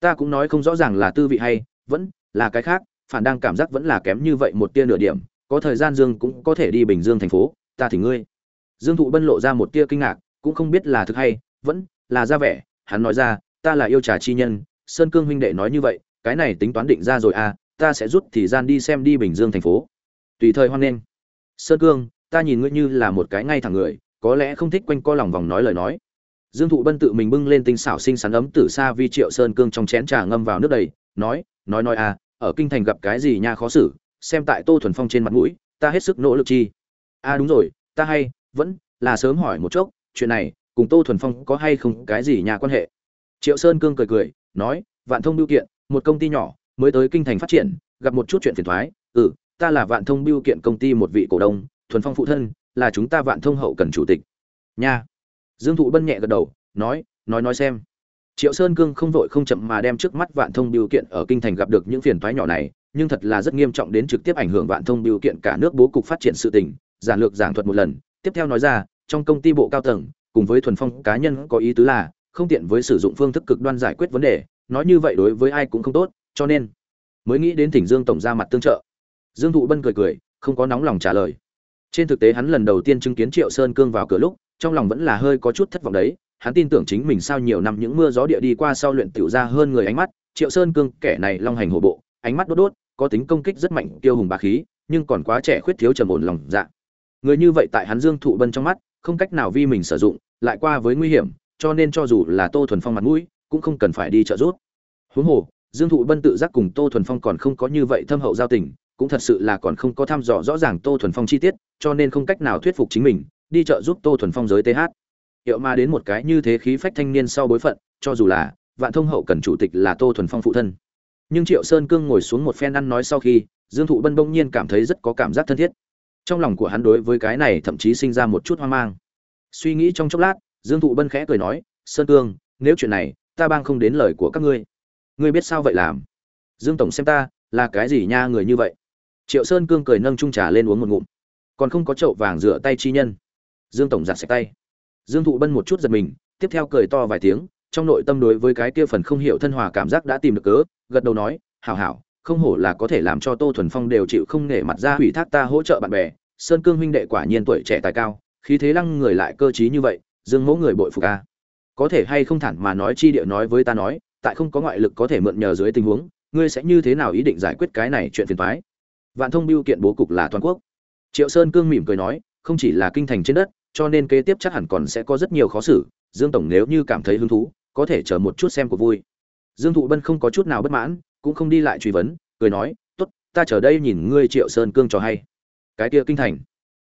Ta cũng nói không rõ ràng là tư vị hay, vẫn là cái khác, phản đang cảm giác vẫn là kém như vậy một tia nửa điểm, có thời gian dương cũng có thể đi bình dương thành phố, ta thì ngươi. Dương thụ bân lộ ra một tia kinh ngạc, cũng không biết là thực hay, vẫn là ra vẻ, hắn nói ra, ta là yêu trà chi nhân sơn cương huynh đệ nói như vậy, cái này tính toán định ra rồi à ta sẽ rút thì gian đi xem đi bình dương thành phố. Tùy thời hoan nghênh. Sơn cương, ta nhìn ngươi như là một cái ngay thẳng người, có lẽ không thích quanh co lòng vòng nói lời nói. Dương thụ bân tự mình bưng lên tinh xảo xinh xắn ấm từ xa vi triệu sơn cương trong chén trà ngâm vào nước đầy, nói nói nói à ở kinh thành gặp cái gì nha khó xử, xem tại tô thuần phong trên mặt mũi, ta hết sức nỗ lực chi. A à đúng rồi, ta hay, vẫn là sớm hỏi một chốc, chuyện này, cùng tô thuần phong có hay không cái gì nhà quan hệ. Triệu sơn cương cười cười nói, vạn thông biêu kiện, một công ty nhỏ, mới tới kinh thành phát triển, gặp một chút chuyện phiền thoái. Ừ ta là vạn thông biêu kiện công ty một vị cổ đông, thuần phong phụ thân, là chúng ta vạn thông hậu cần chủ tịch. Nha. Dương thụ bân nhẹ gật đầu, nói nói nói xem. Triệu sơn cương không vội không chậm mà đem trước mắt vạn thông biêu kiện ở kinh thành gặp được những phiền thoái nhỏ này, nhưng thật là rất nghiêm trọng đến trực tiếp ảnh hưởng vạn thông biêu kiện cả nước bố cục phát triển sự tình, giản lược giảng thuật một lần. Tiếp theo nói ra, trong công ty bộ cao tầng, cùng với thuần phong cá nhân có ý tứ là không tiện với sử dụng phương thức cực đoan giải quyết vấn đề, nói như vậy đối với ai cũng không tốt, cho nên mới nghĩ đến thỉnh dương tổng ra mặt tương trợ. Dương thụ bân cười cười, không có nóng lòng trả lời. Trên thực tế hắn lần đầu tiên chứng kiến triệu sơn cương vào cửa lúc, trong lòng vẫn là hơi có chút thất vọng đấy, hắn tin tưởng chính mình sau nhiều năm những mưa gió địa đi qua sau luyện tiểu ra hơn người ánh mắt, triệu sơn cương, kẻ này long hành hổ bộ, ánh mắt đốt đốt, có tính công kích rất mạnh tiêu hùng bá khí, nhưng còn quá trẻ khuyết thiếu trầm ổn lòng dạ. Người như vậy tại hắn dương thụ bân trong mắt, không cách nào vi mình sử dụng, lại qua với nguy hiểm cho nên cho dù là tô thuần phong mặt mũi, cũng không cần phải đi trợ giúp. Huống hồ, dương thụ bân tự giác cùng tô thuần phong còn không có như vậy thâm hậu giao tình, cũng thật sự là còn không có thăm dò rõ ràng tô thuần phong chi tiết, cho nên không cách nào thuyết phục chính mình, đi trợ giúp tô thuần phong giới th hiệu mà đến một cái như thế khí phách thanh niên sau bối phận, cho dù là vạn thông hậu cần chủ tịch là tô thuần phong phụ thân. Nhưng triệu sơn cương ngồi xuống một phen ăn nói sau khi, dương thụ bân bỗng nhiên cảm thấy rất có cảm giác thân thiết. Trong lòng của hắn đối với cái này thậm chí sinh ra một chút hoang mang. Suy nghĩ trong chốc lát dương thụ bân khẽ cười nói, sơn cương, nếu chuyện này, ta bang không đến lời của các ngươi. Ngươi biết sao vậy làm? Dương tổng xem ta, là cái gì nha người như vậy? Triệu sơn cương cười nâng trung trà lên uống một ngụm. Còn không có chậu vàng rửa tay chi nhân. Dương tổng giặt sạch tay. Dương thụ bân một chút giật mình, tiếp theo cười to vài tiếng, trong nội tâm đối với cái kia phần không hiểu thân hòa cảm giác đã tìm được cớ, gật đầu nói, hảo hảo, không hổ là có thể làm cho tô thuần phong đều chịu không nể mặt ra hủy thác ta hỗ trợ bạn bè. Sơn cương huynh đệ quả nhiên tuổi trẻ tài cao, khí thế lăng người lại cơ trí như vậy dương mẫu người bội phục a có thể hay không thẳng mà nói chi địa nói với ta nói, tại không có ngoại lực có thể mượn nhờ dưới tình huống, ngươi sẽ như thế nào ý định giải quyết cái này chuyện phiền toái? Vạn thông biêu kiện bố cục là toàn quốc. Triệu sơn cương mỉm cười nói, không chỉ là kinh thành trên đất, cho nên kế tiếp chắc hẳn còn sẽ có rất nhiều khó xử, dương tổng nếu như cảm thấy hứng thú, có thể chờ một chút xem cuộc vui. Dương thụ bân không có chút nào bất mãn, cũng không đi lại truy vấn, cười nói, tốt, ta chờ đây nhìn ngươi triệu sơn cương cho hay. Cái kia kinh thành.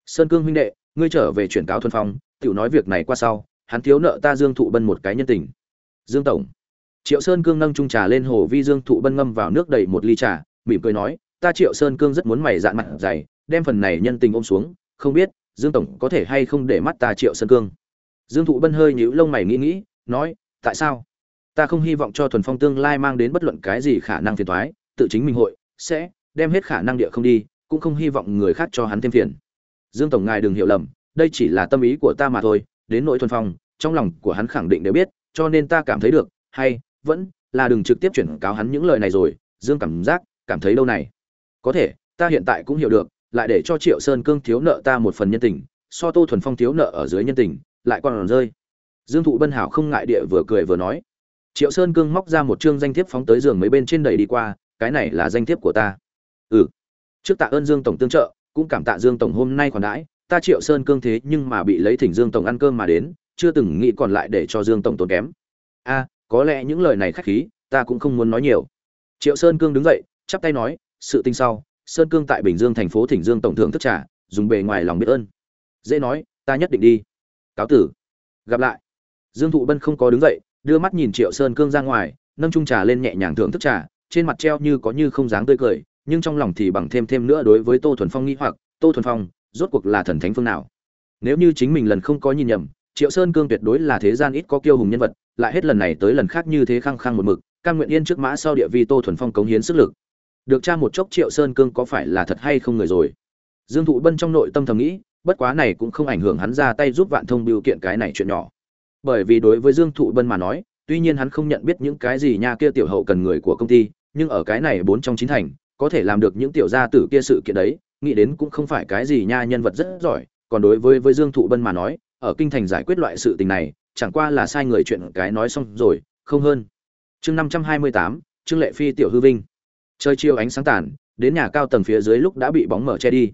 Sơn cương huynh đệ, ngươi trở về chuyển cáo thuần phong tiểu nói việc này qua sau hắn thiếu nợ ta dương thụ bân một cái nhân tình. Dương tổng. Triệu sơn cương nâng chung trà lên hồ vi dương thụ bân ngâm vào nước đầy một ly trà mỉm cười nói ta triệu sơn cương rất muốn mày dạn mặt dày đem phần này nhân tình ôm xuống không biết dương tổng có thể hay không để mắt ta triệu sơn cương? Dương thụ bân hơi nhíu lông mày nghĩ nghĩ nói tại sao? Ta không hy vọng cho thuần phong tương lai mang đến bất luận cái gì khả năng phiền toái, tự chính mình hội sẽ đem hết khả năng địa không đi cũng không hy vọng người khác cho hắn thêm phiền. Dương tổng ngài đừng hiểu lầm đây chỉ là tâm ý của ta mà thôi, đến nỗi thuần phong, trong lòng của hắn khẳng định đều biết, cho nên ta cảm thấy được, hay, vẫn là đừng trực tiếp chuyển cáo hắn những lời này rồi, dương cảm giác, cảm thấy đâu này. Có thể, ta hiện tại cũng hiểu được, lại để cho triệu sơn cương thiếu nợ ta một phần nhân tình, so tô thuần phong thiếu nợ ở dưới nhân tình, lại còn rơi. Dương thụ bân hảo không ngại địa vừa cười vừa nói. Triệu sơn cương móc ra một chương danh thiếp phóng tới giường mấy bên trên đầy đi qua, cái này là danh thiếp của ta. Ừ. Trước tạ ơn dương tổng tương trợ, cũng cảm tạ dương tổng hôm nay còn đãi ta triệu sơn cương thế nhưng mà bị lấy thỉnh dương tổng ăn cơm mà đến, chưa từng nghĩ còn lại để cho dương tổng tốn kém. A, có lẽ những lời này khách khí, ta cũng không muốn nói nhiều. Triệu sơn cương đứng dậy, chắp tay nói, sự tinh sau, sơn cương tại bình dương thành phố thỉnh dương tổng thượng thức trả dùng bề ngoài lòng biết ơn. Dễ nói, ta nhất định đi. Cáo tử. Gặp lại. Dương thụ bân không có đứng dậy, đưa mắt nhìn triệu sơn cương ra ngoài, nâng trung trà lên nhẹ nhàng thưởng thức trà, trên mặt treo như có như không dáng tươi cười, nhưng trong lòng thì bằng thêm thêm nữa đối với tô thuần phong nghĩ hoặc, tô thuần phong rốt cuộc là thần thánh phương nào? Nếu như chính mình lần không có nhìn nhầm, triệu sơn cương tuyệt đối là thế gian ít có kiêu hùng nhân vật, lại hết lần này tới lần khác như thế khăng khăng một mực, cam nguyện yên trước mã sau địa vi tô thuần phong cống hiến sức lực. Được tra một chốc triệu sơn cương có phải là thật hay không người rồi? Dương thụ bân trong nội tâm thầm nghĩ, bất quá này cũng không ảnh hưởng hắn ra tay giúp vạn thông biểu kiện cái này chuyện nhỏ. Bởi vì đối với dương thụ bân mà nói, tuy nhiên hắn không nhận biết những cái gì nha kia tiểu hậu cần người của công ty, nhưng ở cái này bốn trong chín thành, có thể làm được những tiểu gia tử kia sự kiện đấy nghĩ đến cũng không phải cái gì nha nhân vật rất giỏi, còn đối với với dương thụ bân mà nói, ở kinh thành giải quyết loại sự tình này, chẳng qua là sai người chuyện cái nói xong rồi, không hơn. Chương năm trăm hai mươi tám, trương lệ phi, tiểu hư vinh. Chơi chiêu ánh sáng tàn, đến nhà cao tầng phía dưới lúc đã bị bóng mở che đi.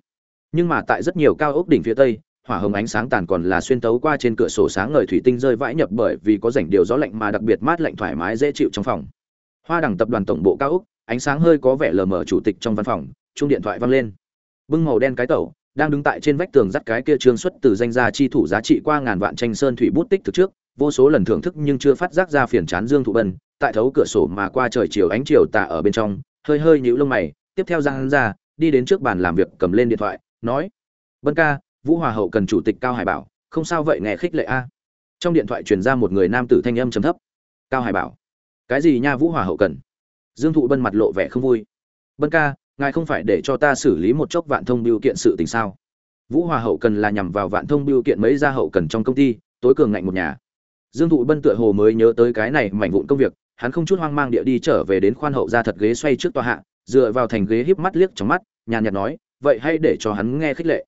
Nhưng mà tại rất nhiều cao ốc đỉnh phía tây, hỏa hồng ánh sáng tàn còn là xuyên tấu qua trên cửa sổ sáng ngời thủy tinh rơi vãi nhập bởi vì có rảnh điều gió lạnh mà đặc biệt mát lạnh thoải mái dễ chịu trong phòng. Hoa đẳng tập đoàn tổng bộ cao ốc, ánh sáng hơi có vẻ lờ mờ chủ tịch trong văn phòng chung điện thoại văng lên bưng màu đen cái tẩu, đang đứng tại trên vách tường dắt cái kia trương xuất từ danh gia chi thủ giá trị qua ngàn vạn tranh sơn thủy bút tích thực trước, vô số lần thưởng thức nhưng chưa phát giác ra phiền chán dương thụ bân, tại thấu cửa sổ mà qua trời chiều ánh chiều tà ở bên trong, hơi hơi nhũ lông mày, tiếp theo ra hắn ra, đi đến trước bàn làm việc cầm lên điện thoại, nói, bân ca, vũ hòa hậu cần chủ tịch cao hải bảo, không sao vậy nghe khích lệ a. Trong điện thoại truyền ra một người nam tử thanh âm trầm thấp, cao hải bảo, cái gì nha vũ hòa hậu cần? Dương thụ bân mặt lộ vẻ không vui, bân ca ngài không phải để cho ta xử lý một chốc vạn thông biêu kiện sự tình sao? Vũ hòa hậu cần là nhằm vào vạn thông biêu kiện mấy gia hậu cần trong công ty, tối cường ngạnh một nhà. Dương thụ bân tựa hồ mới nhớ tới cái này mảnh vụn công việc, hắn không chút hoang mang địa đi trở về đến khoan hậu ra thật ghế xoay trước tòa hạ, dựa vào thành ghế híp mắt liếc trong mắt, nhàn nhạt nói, vậy hay để cho hắn nghe khích lệ.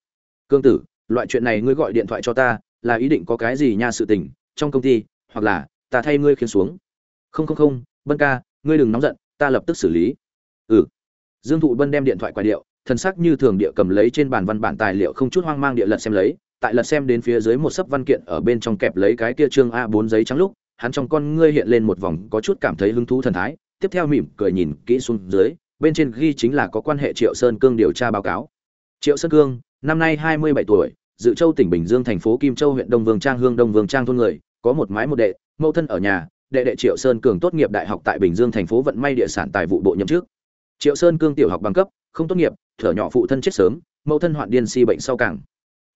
Cương tử, loại chuyện này ngươi gọi điện thoại cho ta, là ý định có cái gì nha sự tình, trong công ty, hoặc là ta thay ngươi khiến xuống? Không không không, bân ca, ngươi đừng nóng giận, ta lập tức xử lý. Ừ dương thụ bân đem điện thoại quay điệu, thần sắc như thường địa cầm lấy trên bàn văn bản tài liệu không chút hoang mang địa lật xem lấy, tại lật xem đến phía dưới một sấp văn kiện ở bên trong kẹp lấy cái kia trương a 4 giấy trắng lúc, hắn trong con ngươi hiện lên một vòng có chút cảm thấy hứng thú thần thái, tiếp theo mỉm cười nhìn kỹ xuống dưới, bên trên ghi chính là có quan hệ triệu sơn cương điều tra báo cáo. Triệu sơn cương, năm nay hai mươi bảy tuổi, dự châu tỉnh bình dương thành phố kim châu huyện đông vương trang hương đông vương trang thôn người, có một mái một đệ, mẫu thân ở nhà, đệ đệ triệu sơn cường tốt nghiệp đại học tại bình dương thành phố vận may địa sản tài vụ bộ nhậm chức triệu sơn cương tiểu học bằng cấp, không tốt nghiệp, thở nhỏ phụ thân chết sớm, mẫu thân hoạn điên si bệnh sau càng.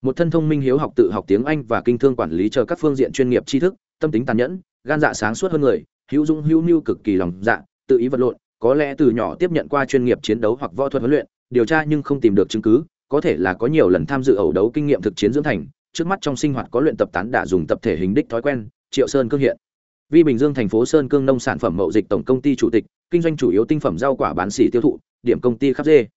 Một thân thông minh hiếu học tự học tiếng anh và kinh thương quản lý chờ các phương diện chuyên nghiệp tri thức, tâm tính tàn nhẫn, gan dạ sáng suốt hơn người, hữu dung hữu mưu cực kỳ lòng dạ tự ý vật lộn, có lẽ từ nhỏ tiếp nhận qua chuyên nghiệp chiến đấu hoặc võ thuật huấn luyện, điều tra nhưng không tìm được chứng cứ, có thể là có nhiều lần tham dự ẩu đấu kinh nghiệm thực chiến dưỡng thành, trước mắt trong sinh hoạt có luyện tập tán đả dùng tập thể hình đích thói quen, triệu sơn cương hiện. Vi bình dương thành phố sơn cương nông sản phẩm mậu dịch tổng công ty chủ tịch kinh doanh chủ yếu tinh phẩm rau quả bán xỉ tiêu thụ, điểm công ty khắp dê.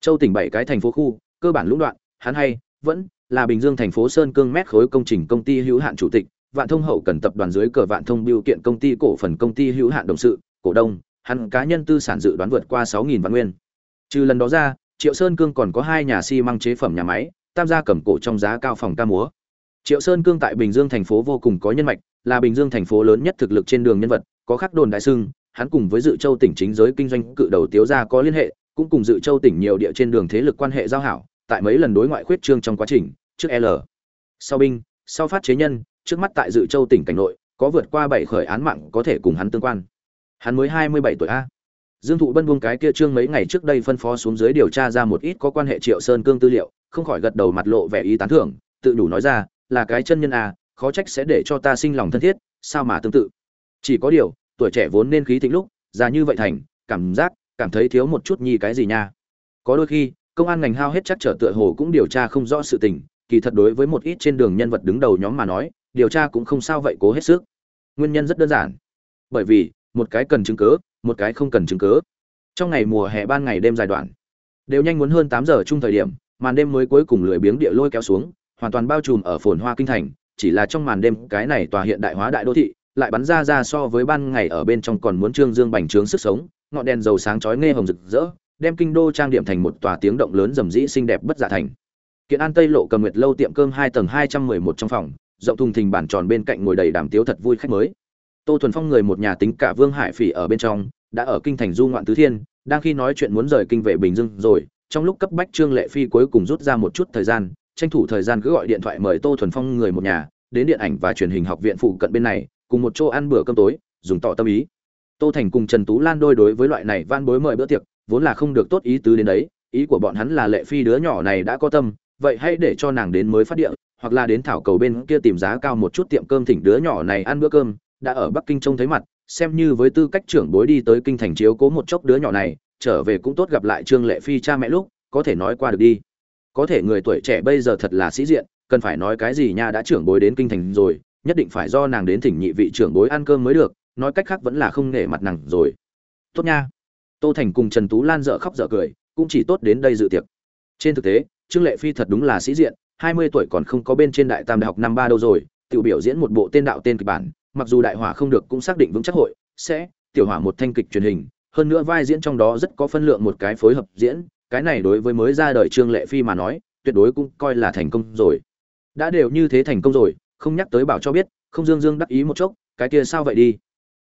Châu tỉnh bảy cái thành phố khu, cơ bản lũng đoạn, hắn hay, vẫn là bình dương thành phố sơn cương mét khối công trình công ty hữu hạn chủ tịch, vạn thông hậu cần tập đoàn dưới cờ vạn thông biểu kiện công ty cổ phần công ty hữu hạn đồng sự, cổ đông, hắn cá nhân tư sản dự đoán vượt qua sáu nghìn vạn nguyên. Trừ lần đó ra, triệu sơn cương còn có hai nhà xi măng chế phẩm nhà máy, tam gia cầm cổ trong giá cao phòng ca múa. Triệu sơn cương tại bình dương thành phố vô cùng có nhân mạch, là bình dương thành phố lớn nhất thực lực trên đường nhân vật, có khắc đồn đại sưng hắn cùng với dự châu tỉnh chính giới kinh doanh cự đầu tiếu gia có liên hệ, cũng cùng dự châu tỉnh nhiều địa trên đường thế lực quan hệ giao hảo, tại mấy lần đối ngoại khuyết trương trong quá trình, trước l. Sau binh, sau phát chế nhân, trước mắt tại dự châu tỉnh cảnh nội, có vượt qua bảy khởi án mạng có thể cùng hắn tương quan. Hắn mới hai mươi bảy tuổi a. Dương thụ bân buông cái kia trương mấy ngày trước đây phân phó xuống dưới điều tra ra một ít có quan hệ triệu sơn cương tư liệu, không khỏi gật đầu mặt lộ vẻ ý tán thưởng, tự đủ nói ra, là cái chân nhân a, khó trách sẽ để cho ta sinh lòng thân thiết, sao mà tương tự? Chỉ có điều tuổi trẻ vốn nên khí thịnh lúc, già như vậy thành, cảm giác, cảm thấy thiếu một chút nhi cái gì nha. Có đôi khi, công an ngành hao hết chắc trở tựa hồ cũng điều tra không rõ sự tình, kỳ thật đối với một ít trên đường nhân vật đứng đầu nhóm mà nói, điều tra cũng không sao vậy cố hết sức. Nguyên nhân rất đơn giản. Bởi vì, một cái cần chứng cớ một cái không cần chứng cớ trong ngày mùa hè ban ngày đêm dài đoạn, đều nhanh muốn hơn tám giờ chung thời điểm, màn đêm mới cuối cùng lười biếng địa lôi kéo xuống, hoàn toàn bao trùm ở phồn hoa kinh thành, chỉ là trong màn đêm cái này tòa hiện đại hóa đại đô thị lại bắn ra ra so với ban ngày ở bên trong còn muốn trương dương bành trướng sức sống, ngọn đèn dầu sáng chói nghe hồng rực rỡ, đem kinh đô trang điểm thành một tòa tiếng động lớn rầm rĩ xinh đẹp bất giả thành. Kiện an tây lộ cầm nguyệt lâu tiệm cơm hai tầng hai trăm mười một trong phòng, rộng thùng thình bản tròn bên cạnh ngồi đầy đàm tiếu thật vui khách mới. Tô thuần phong người một nhà tính cả vương hải phỉ ở bên trong, đã ở kinh thành du ngoạn tứ thiên, đang khi nói chuyện muốn rời kinh về bình dương rồi, trong lúc cấp bách trương lệ phi cuối cùng rút ra một chút thời gian, tranh thủ thời gian cứ gọi điện thoại mời tô thuần phong người một nhà, đến điện ảnh và truyền hình học viện phụ cận bên này cùng một chỗ ăn bữa cơm tối, dùng tỏ tâm ý. Tô thành cùng trần tú lan đôi đối với loại này van bối mời bữa tiệc, vốn là không được tốt ý tứ đến đấy, ý của bọn hắn là lệ phi đứa nhỏ này đã có tâm, vậy hãy để cho nàng đến mới phát điện hoặc là đến thảo cầu bên kia tìm giá cao một chút tiệm cơm thỉnh đứa nhỏ này ăn bữa cơm, đã ở bắc kinh trông thấy mặt, xem như với tư cách trưởng bối đi tới kinh thành chiếu cố một chốc đứa nhỏ này, trở về cũng tốt gặp lại trương lệ phi cha mẹ lúc, có thể nói qua được đi. Có thể người tuổi trẻ bây giờ thật là sĩ diện, cần phải nói cái gì nha đã trưởng bối đến kinh thành rồi nhất định phải do nàng đến thỉnh nhị vị trưởng bối ăn cơm mới được, nói cách khác vẫn là không nể mặt nàng rồi. Tốt nha. Tô thành cùng trần tú lan dợ khóc dợ cười, cũng chỉ tốt đến đây dự tiệc. Trên thực tế, trương lệ phi thật đúng là sĩ diện, hai mươi tuổi còn không có bên trên đại tam đại học năm ba đâu rồi tự biểu diễn một bộ tên đạo tên kịch bản, mặc dù đại hỏa không được cũng xác định vững chắc hội, sẽ, tiểu hỏa một thanh kịch truyền hình, hơn nữa vai diễn trong đó rất có phân lượng một cái phối hợp diễn, cái này đối với mới ra đời trương lệ phi mà nói, tuyệt đối cũng coi là thành công rồi. Đã đều như thế thành công rồi không nhắc tới bảo cho biết, không dương dương đắc ý một chốc, cái kia sao vậy đi?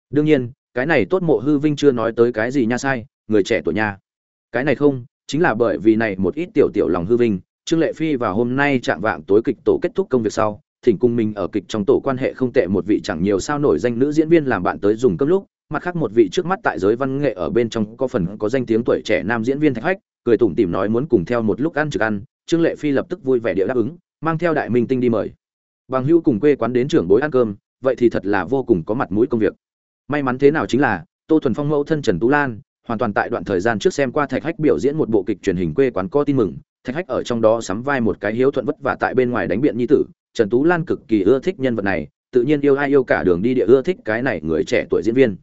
Đương nhiên, cái này tốt mộ hư vinh chưa nói tới cái gì nha sai, người trẻ tuổi nha. Cái này không, chính là bởi vì này một ít tiểu tiểu lòng hư vinh, trương lệ phi và hôm nay chạm vạng tối kịch tổ kết thúc công việc sau, thỉnh cung mình ở kịch trong tổ quan hệ không tệ một vị chẳng nhiều sao nổi danh nữ diễn viên làm bạn tới dùng cấp lúc, mặt khác một vị trước mắt tại giới văn nghệ ở bên trong có phần có danh tiếng tuổi trẻ nam diễn viên thạch hách, cười tủm tỉm nói muốn cùng theo một lúc ăn trực ăn, trương lệ phi lập tức vui vẻ địa đáp ứng, mang theo đại minh tinh đi mời bằng hữu cùng quê quán đến trưởng bối ăn cơm, vậy thì thật là vô cùng có mặt mũi công việc. May mắn thế nào chính là, tô thuần phong mẫu thân trần tú lan, hoàn toàn tại đoạn thời gian trước xem qua thạch hách biểu diễn một bộ kịch truyền hình quê quán có tin mừng. Thạch hách ở trong đó sắm vai một cái hiếu thuận vất vả tại bên ngoài đánh biện nhi tử. Trần tú lan cực kỳ ưa thích nhân vật này, tự nhiên yêu ai yêu cả đường đi địa ưa thích cái này người trẻ tuổi diễn viên.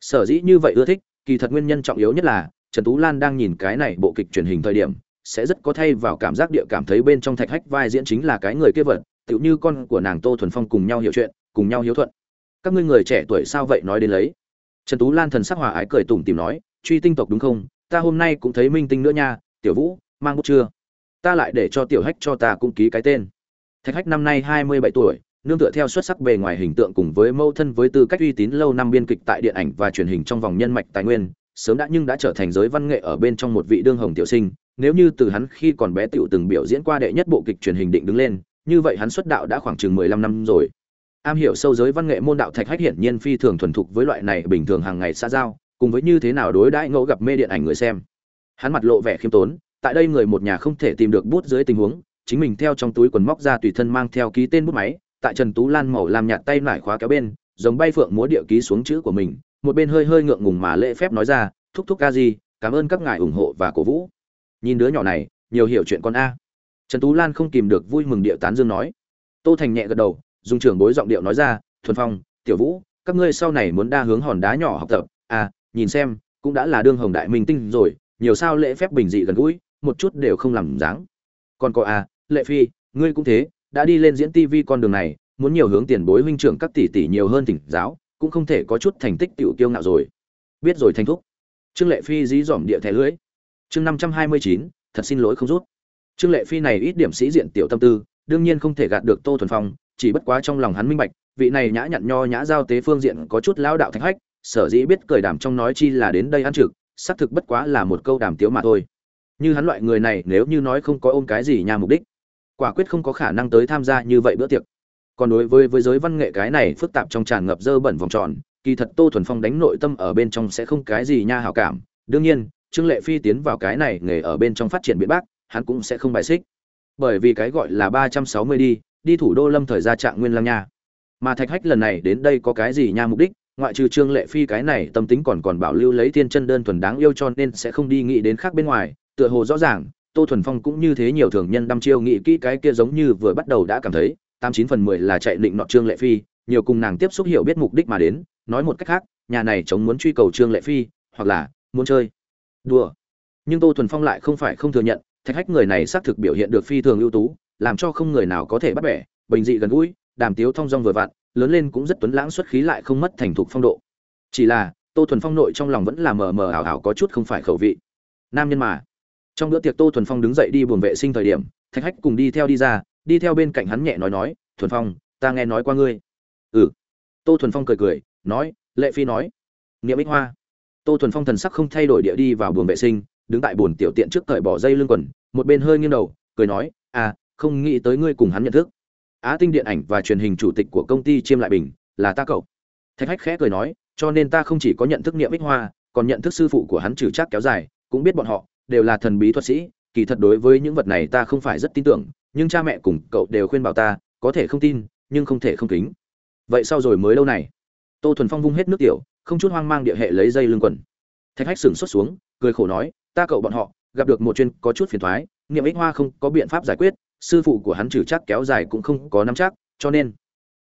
Sở dĩ như vậy ưa thích, kỳ thật nguyên nhân trọng yếu nhất là, trần tú lan đang nhìn cái này bộ kịch truyền hình thời điểm, sẽ rất có thay vào cảm giác địa cảm thấy bên trong thạch hách vai diễn chính là cái người kia vật tựu như con của nàng tô thuần phong cùng nhau hiểu chuyện, cùng nhau hiếu thuận. Các ngươi người trẻ tuổi sao vậy nói đến lấy? Trần tú lan thần sắc hòa ái cười tủm tìm nói, truy tinh tộc đúng không? Ta hôm nay cũng thấy minh tinh nữa nha, tiểu vũ, mang bút chưa? Ta lại để cho tiểu hách cho ta cũng ký cái tên. Thạch hách năm nay hai mươi bảy tuổi, nương tựa theo xuất sắc bề ngoài hình tượng cùng với mâu thân với tư cách uy tín lâu năm biên kịch tại điện ảnh và truyền hình trong vòng nhân mạch tài nguyên, sớm đã nhưng đã trở thành giới văn nghệ ở bên trong một vị đương hồng tiểu sinh, nếu như từ hắn khi còn bé tiểu từng biểu diễn qua đệ nhất bộ kịch truyền hình định đứng lên như vậy hắn xuất đạo đã khoảng chừng mười lăm năm rồi. Am hiểu sâu giới văn nghệ môn đạo thạch hách hiển nhiên phi thường thuần thục với loại này bình thường hàng ngày xa giao, cùng với như thế nào đối đãi ngẫu gặp mê điện ảnh người xem. Hắn mặt lộ vẻ khiêm tốn, tại đây người một nhà không thể tìm được bút dưới tình huống, chính mình theo trong túi quần móc ra tùy thân mang theo ký tên bút máy, tại trần tú lan màu làm nhạt tay nải khóa kéo bên, giống bay phượng múa địa ký xuống chữ của mình, một bên hơi hơi ngượng ngùng mà lễ phép nói ra, thúc thúc ca gì cảm ơn các ngài ủng hộ và cổ vũ. Nhìn đứa nhỏ này, nhiều hiểu chuyện con a trần tú lan không kìm được vui mừng điệu tán dương nói. Tô thành nhẹ gật đầu, dùng trưởng bối giọng điệu nói ra, thuần phong, tiểu vũ, các ngươi sau này muốn đa hướng hòn đá nhỏ học tập. À nhìn xem, cũng đã là đương hồng đại minh tinh rồi, nhiều sao lễ phép bình dị gần gũi, một chút đều không làm dáng. Còn có à lệ phi, ngươi cũng thế, đã đi lên diễn tv con đường này, muốn nhiều hướng tiền bối huynh trưởng các tỷ tỷ nhiều hơn tỉnh giáo, cũng không thể có chút thành tích tiểu kiêu ngạo rồi. Biết rồi thành thúc. Trương lệ phi dí dỏm địa thẻ lưới. Chương năm trăm hai mươi chín, thật xin lỗi không rút trương lệ phi này ít điểm sĩ diện tiểu tâm tư, đương nhiên không thể gạt được tô thuần phong, chỉ bất quá trong lòng hắn minh bạch, vị này nhã nhặn nho nhã giao tế phương diện có chút lao đạo thạch hách, sở dĩ biết cười đàm trong nói chi là đến đây ăn trực, xác thực bất quá là một câu đàm tiếu mà thôi. Như hắn loại người này, nếu như nói không có ôm cái gì nhà mục đích, quả quyết không có khả năng tới tham gia như vậy bữa tiệc. Còn đối với với giới văn nghệ cái này phức tạp trong tràn ngập dơ bẩn vòng tròn, kỳ thật tô thuần phong đánh nội tâm ở bên trong sẽ không cái gì nha hảo cảm. Đương nhiên, trương lệ phi tiến vào cái này nghề ở bên trong phát triển biện bác hắn cũng sẽ không bài xích. Bởi vì cái gọi là ba trăm sáu mươi đi đi thủ đô lâm thời ra trạng nguyên lăng nha. Mà thạch hách lần này đến đây có cái gì nha mục đích? Ngoại trừ trương lệ phi cái này tâm tính còn còn bảo lưu lấy thiên chân đơn thuần đáng yêu cho nên sẽ không đi nghĩ đến khác bên ngoài. Tựa hồ rõ ràng, tô thuần phong cũng như thế nhiều thường nhân đăm chiêu nghĩ kỹ cái kia giống như vừa bắt đầu đã cảm thấy, tám chín phần mười là chạy định nọ trương lệ phi, nhiều cùng nàng tiếp xúc hiểu biết mục đích mà đến. Nói một cách khác, nhà này chống muốn truy cầu trương lệ phi, hoặc là muốn chơi. Đùa. Nhưng tô thuần phong lại không phải không thừa nhận thạch hách người này xác thực biểu hiện được phi thường ưu tú, làm cho không người nào có thể bắt bẻ, bình dị gần gũi, đàm tiếu thong dong vừa vặn, lớn lên cũng rất tuấn lãng xuất khí lại không mất thành thục phong độ. Chỉ là, tô thuần phong nội trong lòng vẫn là mờ mờ ảo ảo có chút không phải khẩu vị. Nam nhân mà. Trong bữa tiệc tô thuần phong đứng dậy đi buồng vệ sinh thời điểm, thạch hách cùng đi theo đi ra, đi theo bên cạnh hắn nhẹ nói nói, thuần phong, ta nghe nói qua ngươi. Ừ. Tô thuần phong cười cười, nói, lệ phi nói. Niệm ích hoa. Tô thuần phong thần sắc không thay đổi địa đi vào buồng vệ sinh đứng tại bồn tiểu tiện trước cởi bỏ dây lưng quần, một bên hơi nghiêng đầu, cười nói à không nghĩ tới ngươi cùng hắn nhận thức. Á tinh điện ảnh và truyền hình chủ tịch của công ty chiêm lại bình là ta cậu. Thạch hách khẽ cười nói, cho nên ta không chỉ có nhận thức niệm ích hoa, còn nhận thức sư phụ của hắn trừ chắc kéo dài, cũng biết bọn họ đều là thần bí thuật sĩ, kỳ thật đối với những vật này ta không phải rất tin tưởng, nhưng cha mẹ cùng cậu đều khuyên bảo ta, có thể không tin, nhưng không thể không kính. Vậy sau rồi mới lâu này, tô thuần phong vung hết nước tiểu, không chút hoang mang địa hệ lấy dây lưng quần. Thạch hách sửng xuất xuống, cười khổ nói ta cậu bọn họ, gặp được một chuyên có chút phiền thoái, niệm ích hoa không có biện pháp giải quyết, sư phụ của hắn trừ chắc kéo dài cũng không có nắm chắc, cho nên,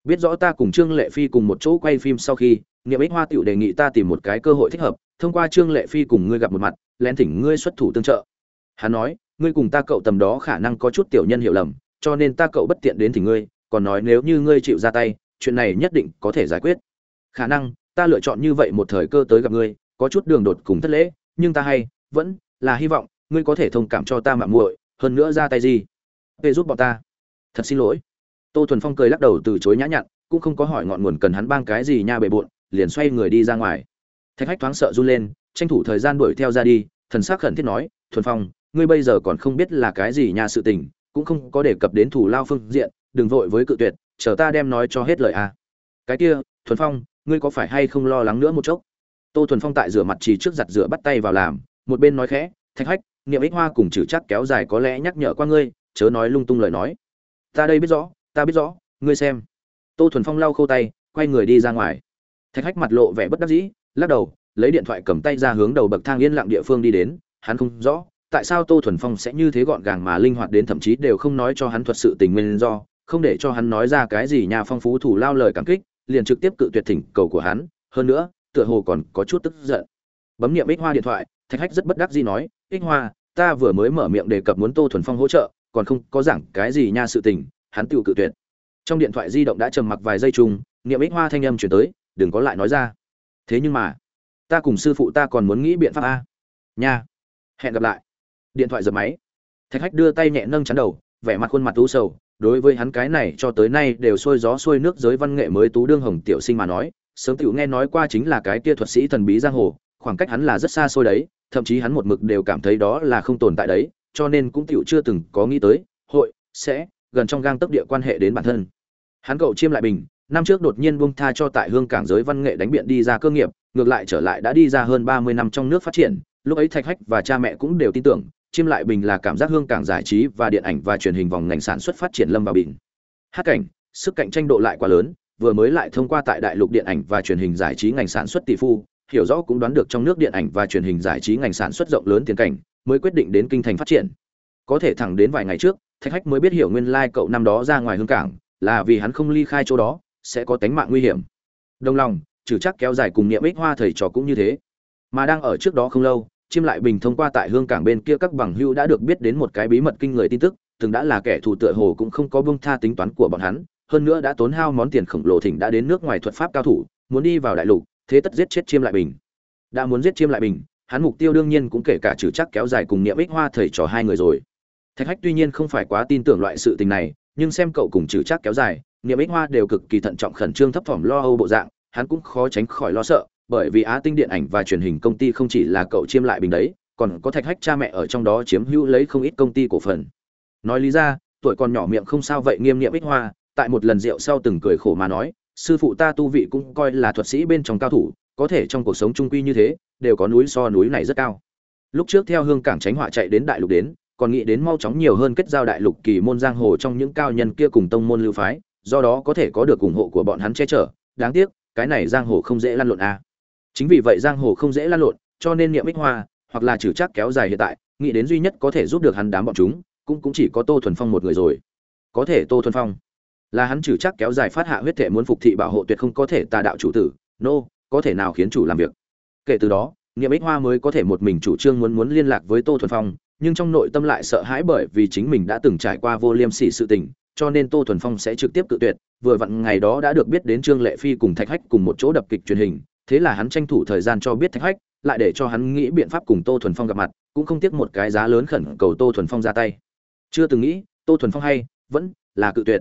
biết rõ ta cùng trương lệ phi cùng một chỗ quay phim sau khi, niệm ích hoa tựu đề nghị ta tìm một cái cơ hội thích hợp, thông qua trương lệ phi cùng ngươi gặp một mặt, lén thỉnh ngươi xuất thủ tương trợ. Hắn nói, ngươi cùng ta cậu tầm đó khả năng có chút tiểu nhân hiểu lầm, cho nên ta cậu bất tiện đến thì ngươi, còn nói nếu như ngươi chịu ra tay, chuyện này nhất định có thể giải quyết. Khả năng, ta lựa chọn như vậy một thời cơ tới gặp ngươi, có chút đường đột cùng thất lễ, nhưng ta hay vẫn là hy vọng, ngươi có thể thông cảm cho ta mạng muội, hơn nữa ra tay gì? Về giúp bọn ta. Thật xin lỗi. Tô thuần phong cười lắc đầu từ chối nhã nhặn, cũng không có hỏi ngọn nguồn cần hắn bang cái gì nha bề bộn, liền xoay người đi ra ngoài. Thạch hách thoáng sợ run lên, tranh thủ thời gian đuổi theo ra đi, thần sắc khẩn thiết nói, thuần phong, ngươi bây giờ còn không biết là cái gì nha sự tình, cũng không có đề cập đến thủ lao phương diện, đừng vội với cự tuyệt, chờ ta đem nói cho hết lời a à. cái kia, thuần phong, ngươi có phải hay không lo lắng nữa một chốc? Tô thuần phong tại rửa mặt trì trước giặt rửa bắt tay vào làm một bên nói khẽ, thạch hách, niệm ích hoa cùng chử chắc kéo dài có lẽ nhắc nhở qua ngươi, chớ nói lung tung lời nói. Ta đây biết rõ, ta biết rõ, ngươi xem. Tô thuần phong lau khô tay, quay người đi ra ngoài. Thạch hách mặt lộ vẻ bất đắc dĩ, lắc đầu, lấy điện thoại cầm tay ra hướng đầu bậc thang yên lặng địa phương đi đến. Hắn không rõ, tại sao tô thuần phong sẽ như thế gọn gàng mà linh hoạt đến thậm chí đều không nói cho hắn thuật sự tình nguyên do, không để cho hắn nói ra cái gì nhà phong phú thủ lao lời cảm kích, liền trực tiếp cự tuyệt thỉnh cầu của hắn. Hơn nữa, tựa hồ còn có chút tức giận. Bấm niệm ích hoa điện thoại thạch hách rất bất đắc dĩ nói, ích hoa, ta vừa mới mở miệng đề cập muốn tô thuần phong hỗ trợ, còn không có giảng cái gì nha sự tình, hắn tự cự tuyệt. Trong điện thoại di động đã trầm mặc vài giây chung, niệm ích hoa thanh âm chuyển tới, đừng có lại nói ra. Thế nhưng mà, ta cùng sư phụ ta còn muốn nghĩ biện pháp a. Nha, hẹn gặp lại. Điện thoại giật máy. Thạch hách đưa tay nhẹ nâng chắn đầu, vẻ mặt khuôn mặt tú sầu, đối với hắn cái này cho tới nay đều sôi gió sôi nước giới văn nghệ mới tú đương hồng tiểu sinh mà nói, sớm tiểu nghe nói qua chính là cái kia thuật sĩ thần bí giang hồ khoảng cách hắn là rất xa xôi đấy, thậm chí hắn một mực đều cảm thấy đó là không tồn tại đấy, cho nên cũng tiểu chưa từng có nghĩ tới, hội, sẽ, gần trong gang tốc địa quan hệ đến bản thân. Hắn cậu chiêm lại bình, năm trước đột nhiên buông tha cho tại hương cảng giới văn nghệ đánh biện đi ra cơ nghiệp, ngược lại trở lại đã đi ra hơn ba mươi năm trong nước phát triển, lúc ấy thạch hách và cha mẹ cũng đều tin tưởng, chiêm lại bình là cảm giác hương cảng giải trí và điện ảnh và truyền hình vòng ngành sản xuất phát triển lâm vào bình. Hát cảnh, sức cạnh tranh độ lại quá lớn, vừa mới lại thông qua tại đại lục điện ảnh và truyền hình giải trí ngành sản xuất tỷ phu hiểu rõ cũng đoán được trong nước điện ảnh và truyền hình giải trí ngành sản xuất rộng lớn tiền cảnh, mới quyết định đến kinh thành phát triển. Có thể thẳng đến vài ngày trước, thạch hách mới biết hiểu nguyên lai cậu năm đó ra ngoài hương cảng, là vì hắn không ly khai chỗ đó, sẽ có tính mạng nguy hiểm. Đồng lòng, trừ chắc kéo dài cùng niệm ích hoa thầy trò cũng như thế. Mà đang ở trước đó không lâu chim lại bình thông qua tại hương cảng bên kia các bằng hữu đã được biết đến một cái bí mật kinh người tin tức, từng đã là kẻ thù tựa hồ cũng không có bông tha tính toán của bọn hắn, hơn nữa đã tốn hao món tiền khổng lồ thỉnh đã đến nước ngoài thuật pháp cao thủ, muốn đi vào đại lục thế tất giết chết chiêm lại bình. Đã muốn giết chiêm lại bình, hắn mục tiêu đương nhiên cũng kể cả trừ chắc kéo dài cùng niệm ích hoa thầy trò hai người rồi. Thạch hách tuy nhiên không phải quá tin tưởng loại sự tình này, nhưng xem cậu cùng trừ chắc kéo dài, niệm ích hoa đều cực kỳ thận trọng khẩn trương thấp thỏm lo âu bộ dạng, hắn cũng khó tránh khỏi lo sợ, bởi vì á tinh điện ảnh và truyền hình công ty không chỉ là cậu chiêm lại bình đấy, còn có thạch hách cha mẹ ở trong đó chiếm hữu lấy không ít công ty cổ phần. Nói lý ra, tuổi còn nhỏ miệng không sao vậy, nghiêm niệm ích hoa, tại một lần rượu sau từng cười khổ mà nói sư phụ ta tu vị cũng coi là thuật sĩ bên trong cao thủ, có thể trong cuộc sống trung quy như thế, đều có núi so núi này rất cao. Lúc trước theo hương cảng tránh họa chạy đến đại lục đến, còn nghĩ đến mau chóng nhiều hơn kết giao đại lục kỳ môn giang hồ trong những cao nhân kia cùng tông môn lưu phái, do đó có thể có được ủng hộ của bọn hắn che chở. Đáng tiếc, cái này giang hồ không dễ lăn lộn à. chính vì vậy giang hồ không dễ lăn lộn, cho nên niệm ích hoa, hoặc là trừ chắc kéo dài hiện tại, nghĩ đến duy nhất có thể giúp được hắn đám bọn chúng, cũng cũng chỉ có tô thuần phong một người rồi. Có thể tô thuần phong là hắn trừ chắc kéo dài phát hạ huyết thể muốn phục thị bảo hộ tuyệt không có thể tà đạo chủ tử nô、no, có thể nào khiến chủ làm việc? Kể từ đó nghiệm ích hoa mới có thể một mình chủ trương muốn muốn liên lạc với tô thuần phong nhưng trong nội tâm lại sợ hãi bởi vì chính mình đã từng trải qua vô liêm sỉ sự tình cho nên tô thuần phong sẽ trực tiếp cự tuyệt vừa vặn ngày đó đã được biết đến trương lệ phi cùng thạch hách cùng một chỗ đập kịch truyền hình thế là hắn tranh thủ thời gian cho biết thạch hách lại để cho hắn nghĩ biện pháp cùng tô thuần phong gặp mặt cũng không tiếc một cái giá lớn khẩn cầu tô thuần phong ra tay. Chưa từng nghĩ tô thuần phong hay vẫn là cự tuyệt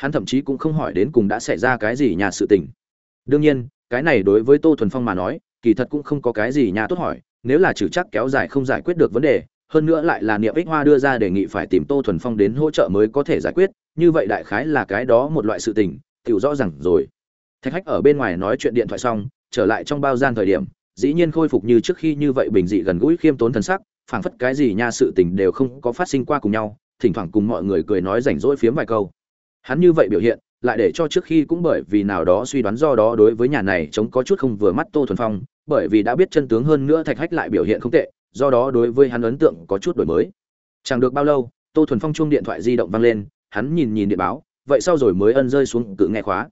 hắn thậm chí cũng không hỏi đến cùng đã xảy ra cái gì nhà sự tình. Đương nhiên, cái này đối với tô thuần phong mà nói, kỳ thật cũng không có cái gì nhà tốt hỏi, nếu là trừ chắc kéo dài không giải quyết được vấn đề, hơn nữa lại là niệm ích hoa đưa ra đề nghị phải tìm tô thuần phong đến hỗ trợ mới có thể giải quyết, như vậy đại khái là cái đó một loại sự tình, tiểu rõ ràng rồi. Thạch hách ở bên ngoài nói chuyện điện thoại xong, trở lại trong bao gian thời điểm, dĩ nhiên khôi phục như trước khi như vậy bình dị gần gũi khiêm tốn thần sắc, phảng phất cái gì nha sự tình đều không có phát sinh qua cùng nhau, thỉnh thoảng cùng mọi người cười nói rảnh rỗi phiếm vài câu hắn như vậy biểu hiện, lại để cho trước khi cũng bởi vì nào đó suy đoán do đó đối với nhà này chống có chút không vừa mắt tô thuần phong, bởi vì đã biết chân tướng hơn nữa thạch hách lại biểu hiện không tệ, do đó đối với hắn ấn tượng có chút đổi mới. Chẳng được bao lâu, tô thuần phong chuông điện thoại di động vang lên, hắn nhìn nhìn điện báo, vậy sau rồi mới ân rơi xuống cự nghe khóa.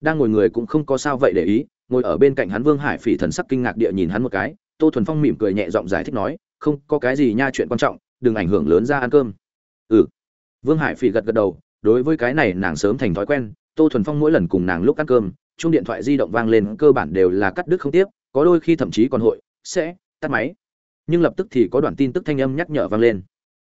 Đang ngồi người cũng không có sao vậy để ý, ngồi ở bên cạnh hắn vương hải phỉ thần sắc kinh ngạc địa nhìn hắn một cái, tô thuần phong mỉm cười nhẹ giọng giải thích nói, không có cái gì nha chuyện quan trọng, đừng ảnh hưởng lớn ra ăn cơm. Ừ. Vương hải phỉ gật gật đầu đối với cái này nàng sớm thành thói quen, tô thuần phong mỗi lần cùng nàng lúc ăn cơm chung điện thoại di động vang lên cơ bản đều là cắt đứt không tiếp, có đôi khi thậm chí còn hội, sẽ, tắt máy. Nhưng lập tức thì có đoạn tin tức thanh âm nhắc nhở vang lên.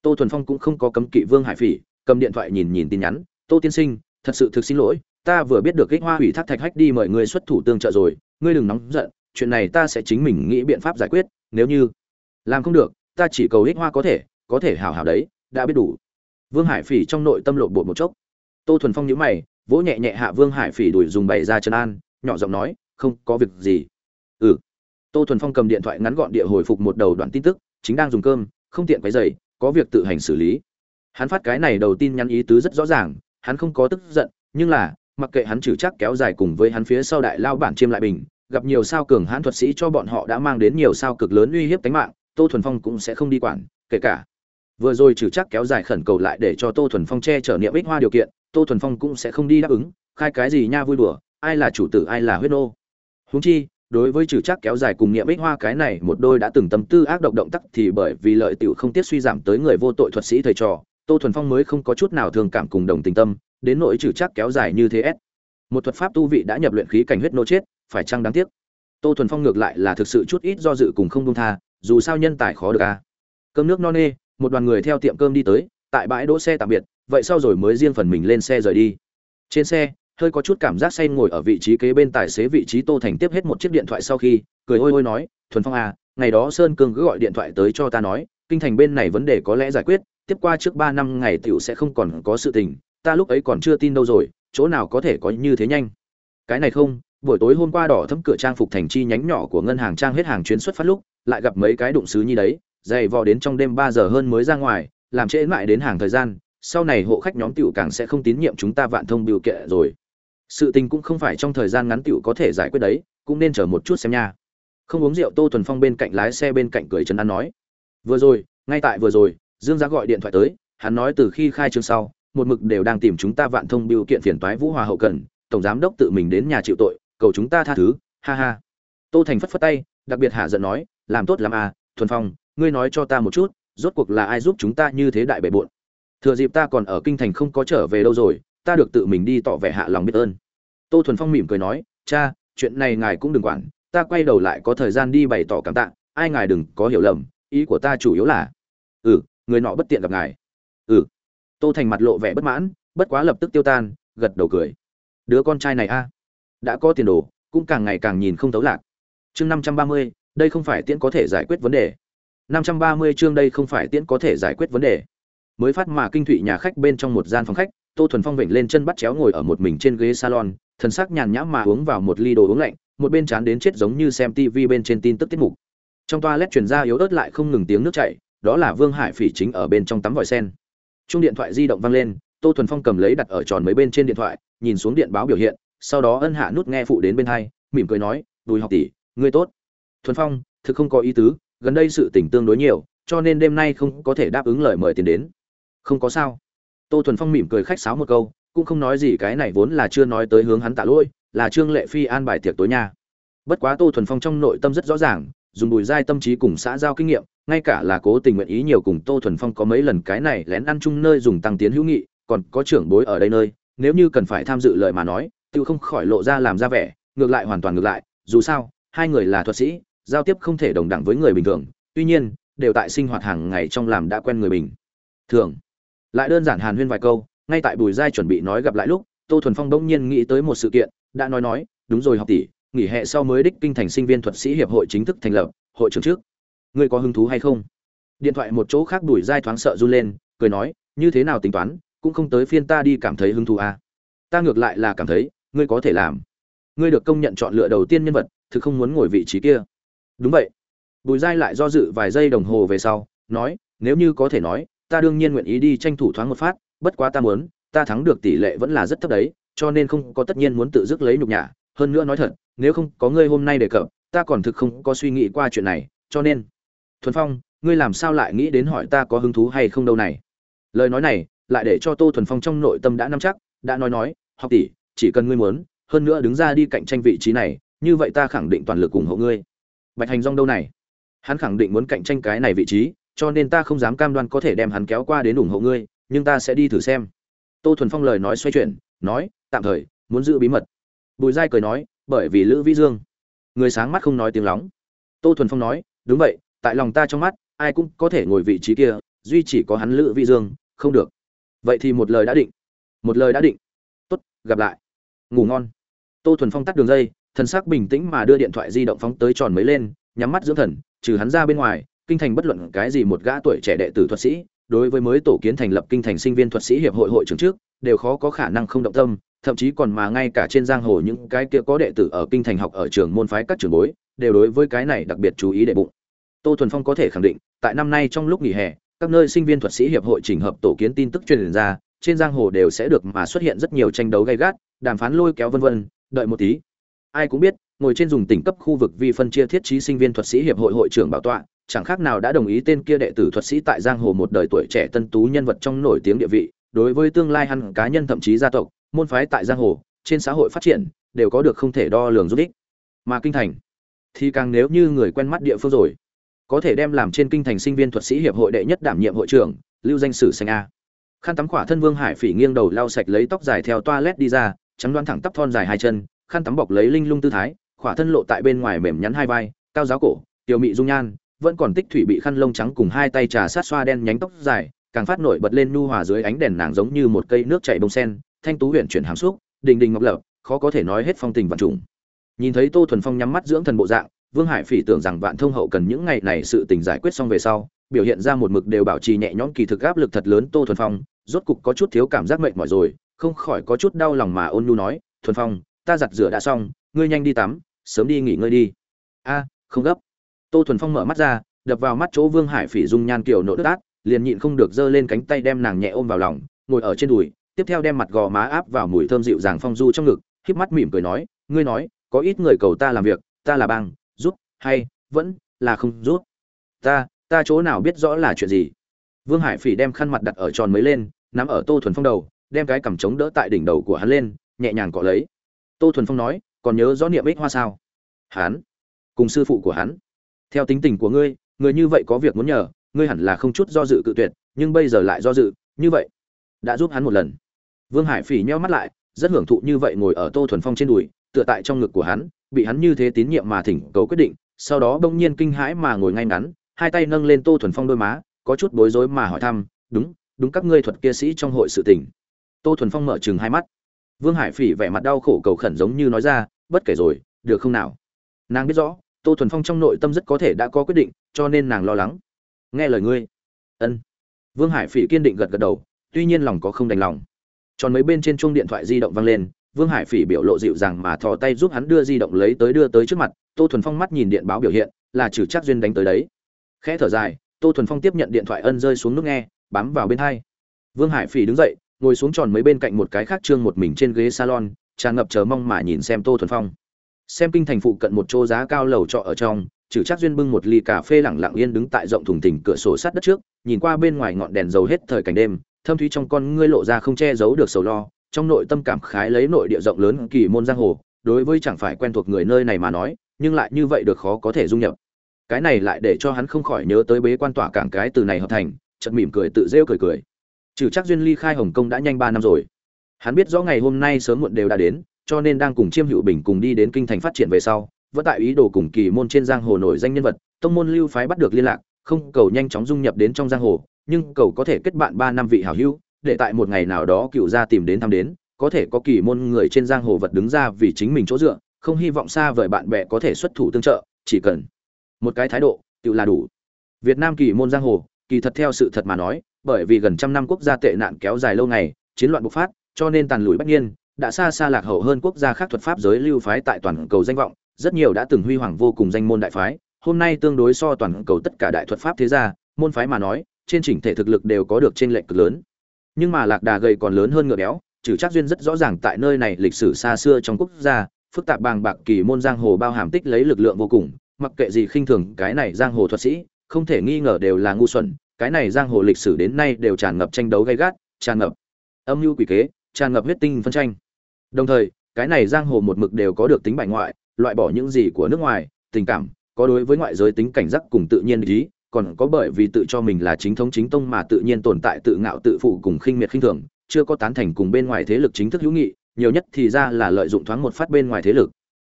Tô thuần phong cũng không có cấm kỵ vương hải phỉ, cầm điện thoại nhìn nhìn tin nhắn, tô tiên sinh, thật sự thực xin lỗi, ta vừa biết được kích hoa hủy thác thạch hách đi mời ngươi xuất thủ tương trợ rồi, ngươi đừng nóng giận, chuyện này ta sẽ chính mình nghĩ biện pháp giải quyết, nếu như làm không được, ta chỉ cầu ích hoa có thể có thể hảo hảo đấy, đã biết đủ vương hải phỉ trong nội tâm lộ bộ một chốc. Tô thuần phong nhíu mày vỗ nhẹ nhẹ hạ vương hải phỉ đuổi dùng bày ra chân an nhỏ giọng nói không có việc gì. Ừ. Tô thuần phong cầm điện thoại ngắn gọn địa hồi phục một đầu đoạn tin tức chính đang dùng cơm không tiện quấy rầy, có việc tự hành xử lý. Hắn phát cái này đầu tin nhắn ý tứ rất rõ ràng hắn không có tức giận nhưng là mặc kệ hắn trừ chắc kéo dài cùng với hắn phía sau đại lao bản chiêm lại bình gặp nhiều sao cường hãn thuật sĩ cho bọn họ đã mang đến nhiều sao cực lớn uy hiếp tính mạng tô thuần phong cũng sẽ không đi quản kể cả vừa rồi trừ chắc kéo dài khẩn cầu lại để cho tô thuần phong che chở niệm ích hoa điều kiện, tô thuần phong cũng sẽ không đi đáp ứng, khai cái gì nha vui đùa, ai là chủ tử, ai là huyết nô. Huống chi, đối với trừ chắc kéo dài cùng niệm ích hoa, cái này một đôi đã từng tâm tư ác độc động tắc thì bởi vì lợi tiểu không tiết suy giảm tới người vô tội thuật sĩ thầy trò, tô thuần phong mới không có chút nào thương cảm cùng đồng tình tâm, đến nỗi trừ chắc kéo dài như thế ép một thuật pháp tu vị đã nhập luyện khí cảnh huyết nô chết, phải chăng đáng tiếc? Tô thuần phong ngược lại là thực sự chút ít do dự cùng không đông tha, dù sao nhân tài khó được a. Cơm nước no nê một đoàn người theo tiệm cơm đi tới, tại bãi đỗ xe tạm biệt, vậy sau rồi mới riêng phần mình lên xe rời đi. Trên xe, hơi có chút cảm giác say ngồi ở vị trí kế bên tài xế vị trí tô thành tiếp hết một chiếc điện thoại sau khi, cười ôi ôi nói, thuần phong à ngày đó sơn cương cứ gọi điện thoại tới cho ta nói, kinh thành bên này vấn đề có lẽ giải quyết, tiếp qua trước ba năm ngày tiểu sẽ không còn có sự tình, ta lúc ấy còn chưa tin đâu rồi, chỗ nào có thể có như thế nhanh. Cái này không, buổi tối hôm qua đỏ thấm cửa trang phục thành chi nhánh nhỏ của ngân hàng trang hết hàng chuyến xuất phát lúc, lại gặp mấy cái đụng xứ như đấy dày vò đến trong đêm ba giờ hơn mới ra ngoài, làm trễ mãi đến hàng thời gian, sau này hộ khách nhóm tiểu càng sẽ không tín nhiệm chúng ta vạn thông biểu kệ rồi. Sự tình cũng không phải trong thời gian ngắn tiểu có thể giải quyết đấy, cũng nên chờ một chút xem nha. Không uống rượu tô tuần phong bên cạnh lái xe bên cạnh cười trấn an nói. Vừa rồi, ngay tại vừa rồi, dương giá gọi điện thoại tới, hắn nói từ khi khai trương sau, một mực đều đang tìm chúng ta vạn thông biểu kiện phiền toái vũ hòa hậu cần, tổng giám đốc tự mình đến nhà chịu tội, cầu chúng ta tha thứ, ha ha. Tô thành phất phất tay, đặc biệt hạ giận nói, làm tốt lắm à thuần phong ngươi nói cho ta một chút, rốt cuộc là ai giúp chúng ta như thế đại bệ bộn thừa dịp ta còn ở kinh thành không có trở về đâu rồi, ta được tự mình đi tỏ vẻ hạ lòng biết ơn. Tô thuần phong mỉm cười nói, cha, chuyện này ngài cũng đừng quản, ta quay đầu lại có thời gian đi bày tỏ cảm tạ, ai ngài đừng có hiểu lầm, ý của ta chủ yếu là ừ người nọ bất tiện gặp ngài. Ừ. Tô thành mặt lộ vẻ bất mãn, bất quá lập tức tiêu tan, gật đầu cười. Đứa con trai này a, đã có tiền đồ, cũng càng ngày càng nhìn không thấu lạc. Chương năm trăm ba mươi, đây không phải tiễn có thể giải quyết vấn đề năm trăm ba mươi chương đây không phải tiễn có thể giải quyết vấn đề. Mới phát mà kinh thụy nhà khách bên trong một gian phòng khách, tô thuần phong vịnh lên chân bắt chéo ngồi ở một mình trên ghế salon, thần sắc nhàn nhã mà uống vào một ly đồ uống lạnh, một bên chán đến chết giống như xem tv bên trên tin tức tiết mục. Trong toilet truyền ra yếu ớt lại không ngừng tiếng nước chảy, đó là vương hải phỉ chính ở bên trong tắm vòi sen. Chuông điện thoại di động vang lên, tô thuần phong cầm lấy đặt ở tròn mấy bên trên điện thoại, nhìn xuống điện báo biểu hiện, sau đó ân hạ nút nghe phụ đến bên hai, mỉm cười nói, đùi học tỷ, ngươi tốt. Thuần phong, thực không có ý tứ gần đây sự tình tương đối nhiều, cho nên đêm nay không có thể đáp ứng lời mời tiền đến. Không có sao. Tô thuần phong mỉm cười khách sáo một câu, cũng không nói gì cái này vốn là chưa nói tới hướng hắn tạ lỗi, là trương lệ phi an bài tiệc tối nha. Bất quá tô thuần phong trong nội tâm rất rõ ràng, dùng bùi giai tâm trí cùng xã giao kinh nghiệm, ngay cả là cố tình nguyện ý nhiều cùng tô thuần phong có mấy lần cái này lén ăn chung nơi dùng tăng tiến hữu nghị, còn có trưởng bối ở đây nơi, nếu như cần phải tham dự lời mà nói, tự không khỏi lộ ra làm ra vẻ, ngược lại hoàn toàn ngược lại, dù sao, hai người là thuật sĩ giao tiếp không thể đồng đẳng với người bình thường, tuy nhiên, đều tại sinh hoạt hàng ngày trong làm đã quen người bình thường. Lại đơn giản hàn huyên vài câu, ngay tại bùi giai chuẩn bị nói gặp lại lúc, tô thuần phong bỗng nhiên nghĩ tới một sự kiện, đã nói nói, đúng rồi học tỷ, nghỉ hè sau mới đích kinh thành sinh viên thuật sĩ hiệp hội chính thức thành lập, hội trưởng trước. Ngươi có hứng thú hay không? Điện thoại một chỗ khác bùi giai thoáng sợ run lên, cười nói, như thế nào tính toán, cũng không tới phiên ta đi cảm thấy hứng thú à. ta ngược lại là cảm thấy, ngươi có thể làm. Ngươi được công nhận chọn lựa đầu tiên nhân vật, thực không muốn ngồi vị trí kia đúng vậy. Bùi giai lại do dự vài giây đồng hồ về sau, nói, nếu như có thể nói, ta đương nhiên nguyện ý đi tranh thủ thoáng một phát, bất quá ta muốn, ta thắng được tỷ lệ vẫn là rất thấp đấy, cho nên không có tất nhiên muốn tự dứt lấy nhục nhã. Hơn nữa nói thật, nếu không có ngươi hôm nay đề cập, ta còn thực không có suy nghĩ qua chuyện này, cho nên thuần phong, ngươi làm sao lại nghĩ đến hỏi ta có hứng thú hay không đâu này? Lời nói này lại để cho tô thuần phong trong nội tâm đã nắm chắc, đã nói nói, học tỷ, chỉ cần ngươi muốn, hơn nữa đứng ra đi cạnh tranh vị trí này, như vậy ta khẳng định toàn lực ủng hộ ngươi bạch hành rong đâu này? Hắn khẳng định muốn cạnh tranh cái này vị trí, cho nên ta không dám cam đoan có thể đem hắn kéo qua đến ủng hộ ngươi, nhưng ta sẽ đi thử xem. Tô thuần phong lời nói xoay chuyển, nói, tạm thời, muốn giữ bí mật. Bùi giai cười nói, bởi vì lữ vĩ dương. Người sáng mắt không nói tiếng lóng. Tô thuần phong nói, đúng vậy, tại lòng ta trong mắt, ai cũng có thể ngồi vị trí kia, duy chỉ có hắn lữ vĩ dương, không được. Vậy thì một lời đã định. Một lời đã định. Tốt, gặp lại. Ngủ ngon. Tô thuần phong tắt đường dây thần sắc bình tĩnh mà đưa điện thoại di động phóng tới tròn mới lên, nhắm mắt dưỡng thần, trừ hắn ra bên ngoài, kinh thành bất luận cái gì một gã tuổi trẻ đệ tử thuật sĩ, đối với mới tổ kiến thành lập kinh thành sinh viên thuật sĩ hiệp hội hội trưởng trước, đều khó có khả năng không động tâm, thậm chí còn mà ngay cả trên giang hồ những cái kia có đệ tử ở kinh thành học ở trường môn phái các trường bối, đều đối với cái này đặc biệt chú ý đệ bụng. Tô thuần phong có thể khẳng định, tại năm nay trong lúc nghỉ hè, các nơi sinh viên thuật sĩ hiệp hội chỉnh hợp tổ kiến tin tức truyền ra, trên giang hồ đều sẽ được mà xuất hiện rất nhiều tranh đấu gay gắt, đàm phán lôi kéo vân vân, đợi một tí ai cũng biết, ngồi trên dùng tỉnh cấp khu vực vi phân chia thiết trí sinh viên thuật sĩ hiệp hội hội trưởng bảo tọa, chẳng khác nào đã đồng ý tên kia đệ tử thuật sĩ tại giang hồ một đời tuổi trẻ tân tú nhân vật trong nổi tiếng địa vị, đối với tương lai hắn cá nhân thậm chí gia tộc, môn phái tại giang hồ, trên xã hội phát triển, đều có được không thể đo lường giúp ích. Mà kinh thành, thì càng nếu như người quen mắt địa phương rồi. Có thể đem làm trên kinh thành sinh viên thuật sĩ hiệp hội đệ nhất đảm nhiệm hội trưởng, lưu danh sử xanh a. Khăn tắm khỏa thân vương hải phỉ nghiêng đầu lau sạch lấy tóc dài theo toa led đi ra, trắng đoán thẳng tắp thon dài hai chân khăn tắm bọc lấy linh lung tư thái, khỏa thân lộ tại bên ngoài mềm nhắn hai vai, cao giáo cổ, tiểu mị dung nhan, vẫn còn tích thủy bị khăn lông trắng cùng hai tay trà sát xoa đen nhánh tóc dài, càng phát nổi bật lên nu hòa dưới ánh đèn nàng giống như một cây nước chảy bông sen, thanh tú huyện chuyển hàm xúc, đình đình ngọc lập, khó có thể nói hết phong tình vạn trùng. Nhìn thấy tô thuần phong nhắm mắt dưỡng thần bộ dạng, vương hải phỉ tưởng rằng vạn thông hậu cần những ngày này sự tình giải quyết xong về sau, biểu hiện ra một mực đều bảo trì nhẹ nhõm kỳ thực áp lực thật lớn tô thuần phong, rốt cục có chút thiếu cảm giác mệt mỏi rồi, không khỏi có chút đau lòng mà ôn nhu nói, thuần phong ta giặt rửa đã xong, ngươi nhanh đi tắm, sớm đi nghỉ ngơi đi. A, không gấp. Tô thuần phong mở mắt ra, đập vào mắt chỗ vương hải phỉ dung nhan kiểu nộ đất át liền nhịn không được giơ lên cánh tay đem nàng nhẹ ôm vào lòng, ngồi ở trên đùi, tiếp theo đem mặt gò má áp vào mùi thơm dịu dàng phong du trong ngực, híp mắt mỉm cười nói, ngươi nói, có ít người cầu ta làm việc, ta là bang, giúp, hay, vẫn là không giúp? Ta ta chỗ nào biết rõ là chuyện gì? Vương hải phỉ đem khăn mặt đặt ở tròn mới lên, nắm ở tô thuần phong đầu, đem cái cằm trống đỡ tại đỉnh đầu của hắn lên, nhẹ nhàng cọ lấy tô thuần phong nói, còn nhớ rõ niệm ích hoa sao? Hắn, cùng sư phụ của hắn. Theo tính tình của ngươi, người như vậy có việc muốn nhờ, ngươi hẳn là không chút do dự cự tuyệt, nhưng bây giờ lại do dự, như vậy đã giúp hắn một lần. Vương hải phỉ nheo mắt lại, rất hưởng thụ như vậy ngồi ở tô thuần phong trên đùi, tựa tại trong ngực của hắn, bị hắn như thế tín nhiệm mà thỉnh cầu quyết định, sau đó bỗng nhiên kinh hãi mà ngồi ngay ngắn, hai tay nâng lên tô thuần phong đôi má, có chút bối rối mà hỏi thăm, đúng đúng các ngươi thuật kia sĩ trong hội sự tình. Tô thuần phong mở chừng hai mắt vương hải phỉ vẻ mặt đau khổ cầu khẩn giống như nói ra, bất kể rồi, được không nào? Nàng biết rõ, tô thuần phong trong nội tâm rất có thể đã có quyết định, cho nên nàng lo lắng. Nghe lời ngươi. Ân. Vương hải phỉ kiên định gật gật đầu, tuy nhiên lòng có không đành lòng. Tròn mấy bên trên chuông điện thoại di động vang lên, vương hải phỉ biểu lộ dịu dàng mà thò tay giúp hắn đưa di động lấy tới đưa tới trước mặt, tô thuần phong mắt nhìn điện báo biểu hiện, là trừ chắc duyên đánh tới đấy. Khẽ thở dài, tô thuần phong tiếp nhận điện thoại ân rơi xuống nước nghe, bám vào bên hai. Vương hải phỉ đứng dậy ngồi xuống tròn mấy bên cạnh một cái khác trương một mình trên ghế salon, tràn ngập chờ mong mà nhìn xem tô thuần phong. Xem kinh thành phụ cận một chỗ giá cao lầu trọ ở trong, trừ chắc duyên bưng một ly cà phê lẳng lặng yên đứng tại rộng thùng thình cửa sổ sát đất trước, nhìn qua bên ngoài ngọn đèn dầu hết thời cảnh đêm, thâm thúy trong con ngươi lộ ra không che giấu được sầu lo, trong nội tâm cảm khái lấy nội địa rộng lớn kỳ môn giang hồ, đối với chẳng phải quen thuộc người nơi này mà nói, nhưng lại như vậy được khó có thể dung nhập. Cái này lại để cho hắn không khỏi nhớ tới bế quan tỏa cảng cái từ này hợp thành, chợt mỉm cười tự rêu cười cười trừ chắc duyên ly khai hồng kông đã nhanh ba năm rồi. Hắn biết rõ ngày hôm nay sớm muộn đều đã đến, cho nên đang cùng chiêm hữu bình cùng đi đến kinh thành phát triển về sau, vẫn tại ý đồ cùng kỳ môn trên giang hồ nổi danh nhân vật, tông môn lưu phái bắt được liên lạc, không cầu nhanh chóng dung nhập đến trong giang hồ, nhưng cầu có thể kết bạn ba năm vị hảo hữu, để tại một ngày nào đó cựu gia tìm đến thăm đến, có thể có kỳ môn người trên giang hồ vật đứng ra vì chính mình chỗ dựa, không hy vọng xa vời bạn bè có thể xuất thủ tương trợ, chỉ cần một cái thái độ, tự là đủ. Việt nam kỳ môn giang hồ, kỳ thật theo sự thật mà nói bởi vì gần trăm năm quốc gia tệ nạn kéo dài lâu ngày, chiến loạn bộc phát, cho nên tàn lùi bất nhiên đã xa xa lạc hậu hơn quốc gia khác thuật pháp giới lưu phái tại toàn cầu danh vọng. Rất nhiều đã từng huy hoàng vô cùng danh môn đại phái, hôm nay tương đối so toàn cầu tất cả đại thuật pháp thế gia, môn phái mà nói, trên chỉnh thể thực lực đều có được trên lệch cực lớn. Nhưng mà lạc đà gầy còn lớn hơn ngựa béo, trừ chắc duyên rất rõ ràng tại nơi này lịch sử xa xưa trong quốc gia, phức tạp bàng bạc kỳ môn giang hồ bao hàm tích lấy lực lượng vô cùng, mặc kệ gì khinh thường cái này giang hồ thuật sĩ, không thể nghi ngờ đều là ngu xuẩn cái này giang hồ lịch sử đến nay đều tràn ngập tranh đấu gay gắt, tràn ngập âm mưu quỷ kế, tràn ngập huyết tinh phân tranh. Đồng thời, cái này giang hồ một mực đều có được tính bài ngoại, loại bỏ những gì của nước ngoài, tình cảm, có đối với ngoại giới tính cảnh giác cùng tự nhiên ý, còn có bởi vì tự cho mình là chính thống chính tông mà tự nhiên tồn tại tự ngạo tự phụ cùng khinh miệt khinh thường, chưa có tán thành cùng bên ngoài thế lực chính thức hữu nghị, nhiều nhất thì ra là lợi dụng thoáng một phát bên ngoài thế lực.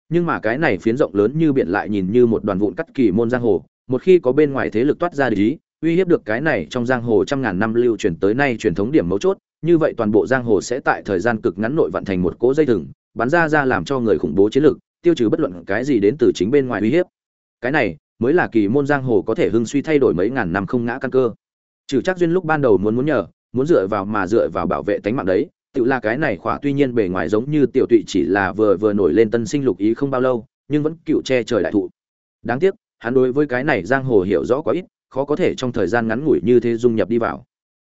Nhưng mà cái này phiến rộng lớn như biển lại nhìn như một đoàn vụn cắt kỳ môn giang hồ, một khi có bên ngoài thế lực toát ra ý uy hiếp được cái này trong giang hồ trăm ngàn năm lưu truyền tới nay truyền thống điểm mấu chốt, như vậy toàn bộ giang hồ sẽ tại thời gian cực ngắn nội vận thành một cỗ dây thừng, bắn ra ra làm cho người khủng bố chiến lược tiêu trừ bất luận cái gì đến từ chính bên ngoài uy hiếp. Cái này mới là kỳ môn giang hồ có thể hưng suy thay đổi mấy ngàn năm không ngã căn cơ. Trừ chắc duyên lúc ban đầu muốn muốn nhờ, muốn dựa vào mà dựa vào bảo vệ tánh mạng đấy, tự là cái này khỏa tuy nhiên bề ngoài giống như tiểu tụy chỉ là vừa vừa nổi lên tân sinh lục ý không bao lâu, nhưng vẫn cựu che trời đại thụ. Đáng tiếc, hắn đối với cái này giang hồ hiểu rõ quá ít khó có thể trong thời gian ngắn ngủi như thế dung nhập đi vào.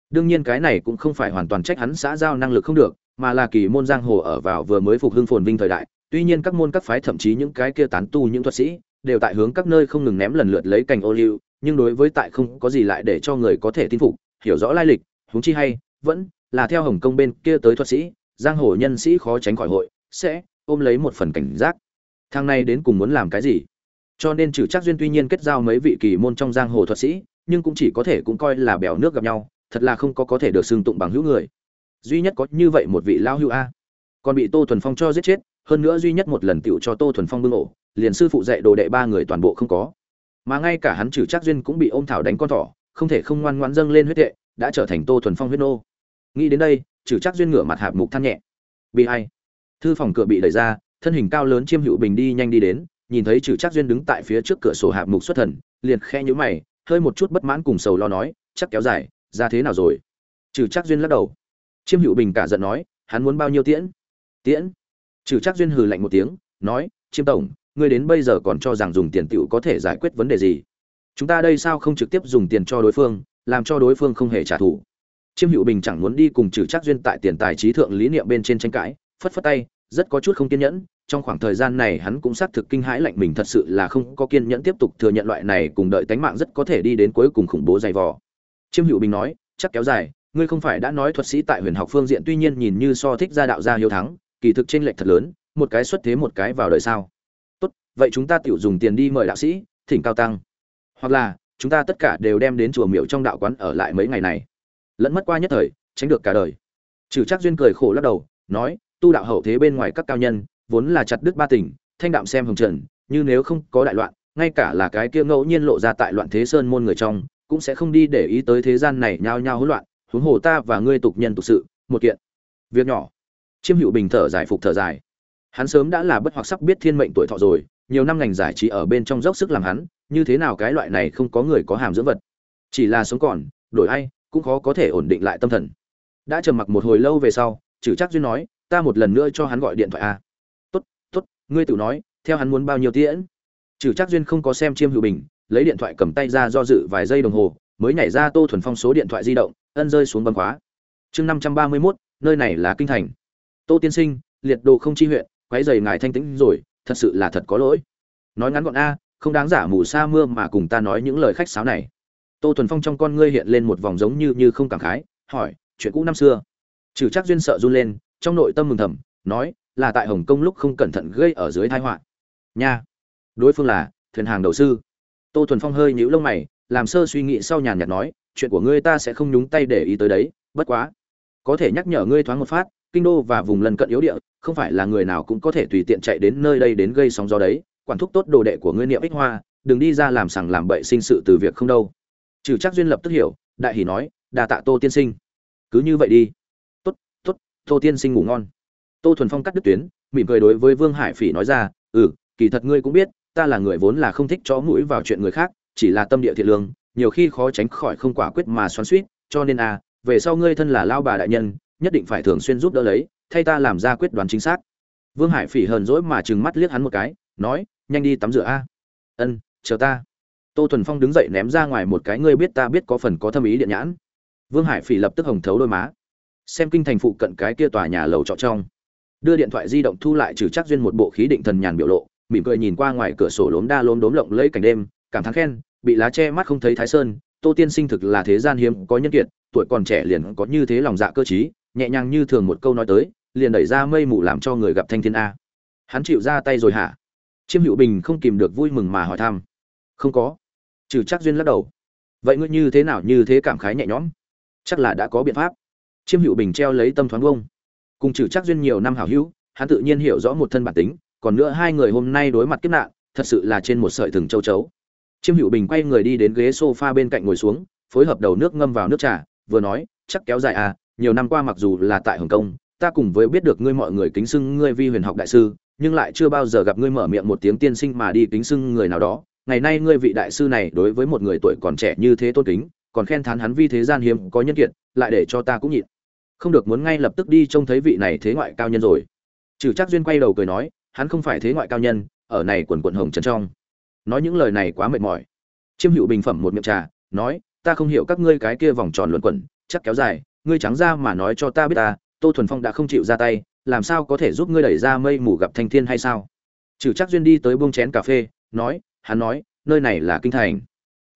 Đương nhiên cái này cũng không phải hoàn toàn trách hắn xã giao năng lực không được, mà là kỳ môn giang hồ ở vào vừa mới phục hưng phồn vinh thời đại, tuy nhiên các môn các phái thậm chí những cái kia tán tu những thuật sĩ, đều tại hướng các nơi không ngừng ném lần lượt lấy cành ô liu, nhưng đối với tại không có gì lại để cho người có thể tin phục, hiểu rõ lai lịch, huống chi hay, vẫn là theo hồng kông bên kia tới thuật sĩ, giang hồ nhân sĩ khó tránh khỏi hội, sẽ ôm lấy một phần cảnh giác. Thằng này đến cùng muốn làm cái gì? Cho nên trừ chắc duyên tuy nhiên kết giao mấy vị kỳ môn trong giang hồ thuật sĩ, nhưng cũng chỉ có thể cũng coi là bèo nước gặp nhau, thật là không có có thể được xưng tụng bằng hữu người. Duy nhất có như vậy một vị lao hữu a. Còn bị tô thuần phong cho giết chết, hơn nữa duy nhất một lần tựu cho tô thuần phong bưng ổ, liền sư phụ dạy đồ đệ ba người toàn bộ không có. Mà ngay cả hắn trừ chắc duyên cũng bị ôm thảo đánh con thỏ, không thể không ngoan ngoãn dâng lên huyết tệ, đã trở thành tô thuần phong huyết nô. Nghĩ đến đây, trừ chắc duyên ngửa mặt hạp mục than nhẹ. Bị hay thư phòng cửa bị đẩy ra, thân hình cao lớn chiêm hữu bình đi nhanh đi đến nhìn thấy trừ chắc duyên đứng tại phía trước cửa sổ hạp mục xuất thần, liền khe nhữ mày, hơi một chút bất mãn cùng sầu lo nói chắc kéo dài, ra thế nào rồi? Trừ chắc duyên lắc đầu. Chiêm hữu bình cả giận nói, hắn muốn bao nhiêu tiễn? Tiễn? Trừ chắc duyên hừ lạnh một tiếng, nói, chiêm tổng, ngươi đến bây giờ còn cho rằng dùng tiền tựu có thể giải quyết vấn đề gì? Chúng ta đây sao không trực tiếp dùng tiền cho đối phương, làm cho đối phương không hề trả thù? Chiêm hữu bình chẳng muốn đi cùng trừ chắc duyên tại tiền tài trí thượng lý niệm bên trên tranh cãi, phất phất tay, rất có chút không kiên nhẫn trong khoảng thời gian này hắn cũng xác thực kinh hãi lạnh mình thật sự là không có kiên nhẫn tiếp tục thừa nhận loại này cùng đợi tánh mạng rất có thể đi đến cuối cùng khủng bố dày vò. Chiêm hữu bình nói, chắc kéo dài, ngươi không phải đã nói thuật sĩ tại huyền học phương diện tuy nhiên nhìn như so thích gia đạo gia hiếu thắng, kỳ thực trên lệch thật lớn, một cái xuất thế một cái vào đời sao? Tốt, vậy chúng ta tiểu dùng tiền đi mời đạo sĩ, thỉnh cao tăng. Hoặc là, chúng ta tất cả đều đem đến chùa miệu trong đạo quán ở lại mấy ngày này. Lẫn mất qua nhất thời, tránh được cả đời. Trừ chắc duyên cười khổ lắc đầu, nói, tu đạo hậu thế bên ngoài các cao nhân vốn là chặt đứt ba tỉnh, thanh đạm xem hồng trần, như nếu không có đại loạn, ngay cả là cái kia ngẫu nhiên lộ ra tại loạn thế sơn môn người trong, cũng sẽ không đi để ý tới thế gian này nhao nhao hỗn loạn, huống hồ ta và ngươi tục nhân tục sự, một kiện. Việc nhỏ. Chiêm hữu bình thở dài phục thở dài. Hắn sớm đã là bất hoặc sắc biết thiên mệnh tuổi thọ rồi, nhiều năm ngành giải trí ở bên trong dốc sức làm hắn, như thế nào cái loại này không có người có hàm dưỡng vật. Chỉ là sống còn, đổi ai, cũng khó có thể ổn định lại tâm thần. Đã trầm mặc một hồi lâu về sau trừ chắc duyên nói, ta một lần nữa cho hắn gọi điện thoại a ngươi tự nói, theo hắn muốn bao nhiêu tiễn? Trừ chắc duyên không có xem chiêm hữu bình, lấy điện thoại cầm tay ra do dự vài giây đồng hồ, mới nhảy ra tô thuần phong số điện thoại di động, ân rơi xuống bấm khóa. Chương năm trăm ba mươi mốt, nơi này là kinh thành. Tô tiên sinh, liệt đồ không chi huyện, quấy dày ngài thanh tĩnh rồi, thật sự là thật có lỗi. Nói ngắn gọn a, không đáng giả mù sa mưa mà cùng ta nói những lời khách sáo này. Tô thuần phong trong con ngươi hiện lên một vòng giống như như không cảm khái, hỏi, chuyện cũ năm xưa. Trừ chắc duyên sợ run lên, trong nội tâm mừng thầm, nói là tại hồng kông lúc không cẩn thận gây ở dưới tai họa. Nha. Đối phương là thuyền hàng đầu sư. Tô thuần phong hơi nhíu lông mày, làm sơ suy nghĩ sau nhàn nhạt nói, chuyện của ngươi ta sẽ không nhúng tay để ý tới đấy, bất quá, có thể nhắc nhở ngươi thoáng một phát, kinh đô và vùng lân cận yếu địa, không phải là người nào cũng có thể tùy tiện chạy đến nơi đây đến gây sóng gió đấy. Quản thúc tốt đồ đệ của ngươi niệm ích hoa, đừng đi ra làm sằng làm bậy sinh sự từ việc không đâu. Trừ chắc duyên lập tức hiểu, đại hỉ nói đà tạ tô tiên sinh. Cứ như vậy đi. Tốt tốt, tô tiên sinh ngủ ngon tô thuần phong cắt đứt tuyến, mỉm cười đối với vương hải phỉ nói ra ừ kỳ thật ngươi cũng biết, ta là người vốn là không thích chó mũi vào chuyện người khác, chỉ là tâm địa thiện lương, nhiều khi khó tránh khỏi không quả quyết mà xoắn suýt cho nên à về sau ngươi thân là lao bà đại nhân, nhất định phải thường xuyên giúp đỡ lấy, thay ta làm ra quyết đoán chính xác. Vương hải phỉ hờn dỗi mà trừng mắt liếc hắn một cái, nói, nhanh đi tắm rửa a. Ân, chờ ta. Tô thuần phong đứng dậy ném ra ngoài một cái, ngươi biết ta biết có phần có thâm ý điện nhãn. Vương hải phỉ lập tức hồng thấu đôi má. Xem kinh thành phụ cận cái kia tòa nhà lầu trọ trong đưa điện thoại di động thu lại trừ chắc duyên một bộ khí định thần nhàn biểu lộ, mỉm cười nhìn qua ngoài cửa sổ lốm đa lốm đốm lộng lẫy cảnh đêm, cảm thán khen, bị lá che mắt không thấy thái sơn, tô tiên sinh thực là thế gian hiếm có nhân kiệt, tuổi còn trẻ liền có như thế lòng dạ cơ trí, nhẹ nhàng như thường một câu nói tới, liền đẩy ra mây mù làm cho người gặp thanh thiên a. Hắn chịu ra tay rồi hả? Chiêm hữu bình không kìm được vui mừng mà hỏi thăm. Không có. Trừ chắc duyên lắc đầu. Vậy ngươi như thế nào như thế cảm khái nhẹ nhõm? Chắc là đã có biện pháp. Chiêm hữu bình treo lấy tâm thoáng vông cùng trừ chắc duyên nhiều năm hảo hữu, hắn tự nhiên hiểu rõ một thân bản tính, còn nữa hai người hôm nay đối mặt kiếp nạn, thật sự là trên một sợi thừng châu chấu. Chiêm hữu bình quay người đi đến ghế sofa bên cạnh ngồi xuống, phối hợp đầu nước ngâm vào nước trà, vừa nói, chắc kéo dài à nhiều năm qua mặc dù là tại hồng kông, ta cùng với biết được ngươi mọi người kính xưng ngươi vi huyền học đại sư, nhưng lại chưa bao giờ gặp ngươi mở miệng một tiếng tiên sinh mà đi kính xưng người nào đó. Ngày nay ngươi vị đại sư này đối với một người tuổi còn trẻ như thế tôn kính, còn khen thán hắn vi thế gian hiếm có nhân kiệt, lại để cho ta cũng nhịn không được muốn ngay lập tức đi trông thấy vị này thế ngoại cao nhân rồi. Trừ chắc duyên quay đầu cười nói, hắn không phải thế ngoại cao nhân, ở này quần quận hồng trần trong. Nói những lời này quá mệt mỏi. Chiêm hữu bình phẩm một miệng trà, nói, ta không hiểu các ngươi cái kia vòng tròn luẩn quẩn, chắc kéo dài, ngươi trắng ra mà nói cho ta biết ta, tô thuần phong đã không chịu ra tay, làm sao có thể giúp ngươi đẩy ra mây mù gặp thanh thiên hay sao? Trừ chắc duyên đi tới buông chén cà phê, nói, hắn nói, nơi này là kinh thành.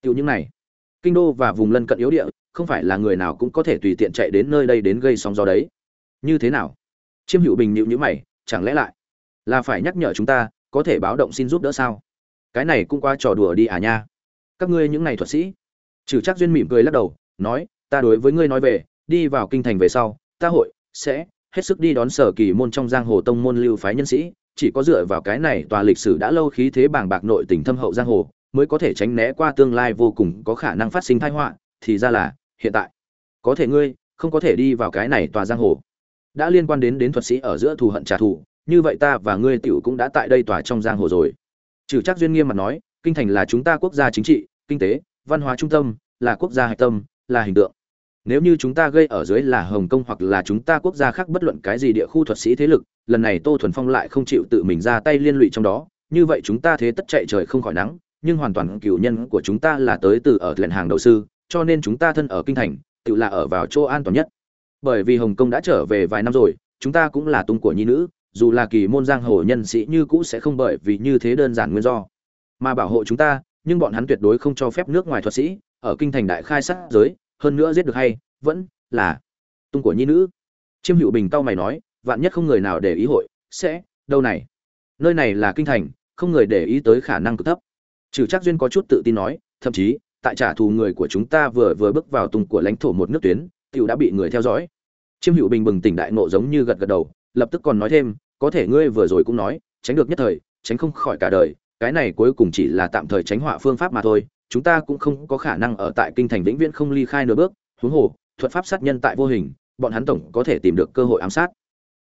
Tựu những này, kinh đô và vùng lân cận yếu địa không phải là người nào cũng có thể tùy tiện chạy đến nơi đây đến gây sóng gió đấy. Như thế nào? Chiêm hữu bình nhịu nhữ mày, chẳng lẽ lại là phải nhắc nhở chúng ta, có thể báo động xin giúp đỡ sao? Cái này cũng qua trò đùa đi à nha. Các ngươi những này thuật sĩ. Trừ chắc duyên mỉm cười lắc đầu, nói, ta đối với ngươi nói về, đi vào kinh thành về sau, ta hội sẽ hết sức đi đón sở kỳ môn trong giang hồ tông môn lưu phái nhân sĩ, chỉ có dựa vào cái này tòa lịch sử đã lâu khí thế bàng bạc nội tình thâm hậu giang hồ, mới có thể tránh né qua tương lai vô cùng có khả năng phát sinh tai họa, thì ra là hiện tại. Có thể ngươi, không có thể đi vào cái này tòa giang hồ. Đã liên quan đến đến thuật sĩ ở giữa thù hận trả thù, như vậy ta và ngươi tiểu cũng đã tại đây tòa trong giang hồ rồi. Trừ chắc duyên nghiêm mặt nói, kinh thành là chúng ta quốc gia chính trị, kinh tế, văn hóa trung tâm, là quốc gia hạch tâm, là hình tượng. Nếu như chúng ta gây ở dưới là hồng kông hoặc là chúng ta quốc gia khác bất luận cái gì địa khu thuật sĩ thế lực, lần này tô thuần phong lại không chịu tự mình ra tay liên lụy trong đó, như vậy chúng ta thế tất chạy trời không khỏi nắng, nhưng hoàn toàn cựu nhân của chúng ta là tới từ ở thuyền hàng đầu sư cho nên chúng ta thân ở kinh thành, tự là ở vào chỗ an toàn nhất. Bởi vì hồng kông đã trở về vài năm rồi, chúng ta cũng là tung của nhi nữ, dù là kỳ môn giang hồ nhân sĩ như cũ sẽ không bởi vì như thế đơn giản nguyên do mà bảo hộ chúng ta, nhưng bọn hắn tuyệt đối không cho phép nước ngoài thuật sĩ ở kinh thành đại khai sát giới. Hơn nữa giết được hay, vẫn là tung của nhi nữ. Chiêm hữu bình tao mày nói, vạn nhất không người nào để ý hội, sẽ đâu này? Nơi này là kinh thành, không người để ý tới khả năng cực thấp. Trừ chắc duyên có chút tự tin nói, thậm chí tại trả thù người của chúng ta vừa vừa bước vào tung của lãnh thổ một nước tuyến, tiểu đã bị người theo dõi. Chiêm hữu bình bừng tỉnh đại nộ giống như gật gật đầu, lập tức còn nói thêm, có thể ngươi vừa rồi cũng nói, tránh được nhất thời, tránh không khỏi cả đời, cái này cuối cùng chỉ là tạm thời tránh họa phương pháp mà thôi, chúng ta cũng không có khả năng ở tại kinh thành vĩnh viễn không ly khai nửa bước, huống hồ, thuật pháp sát nhân tại vô hình, bọn hắn tổng có thể tìm được cơ hội ám sát.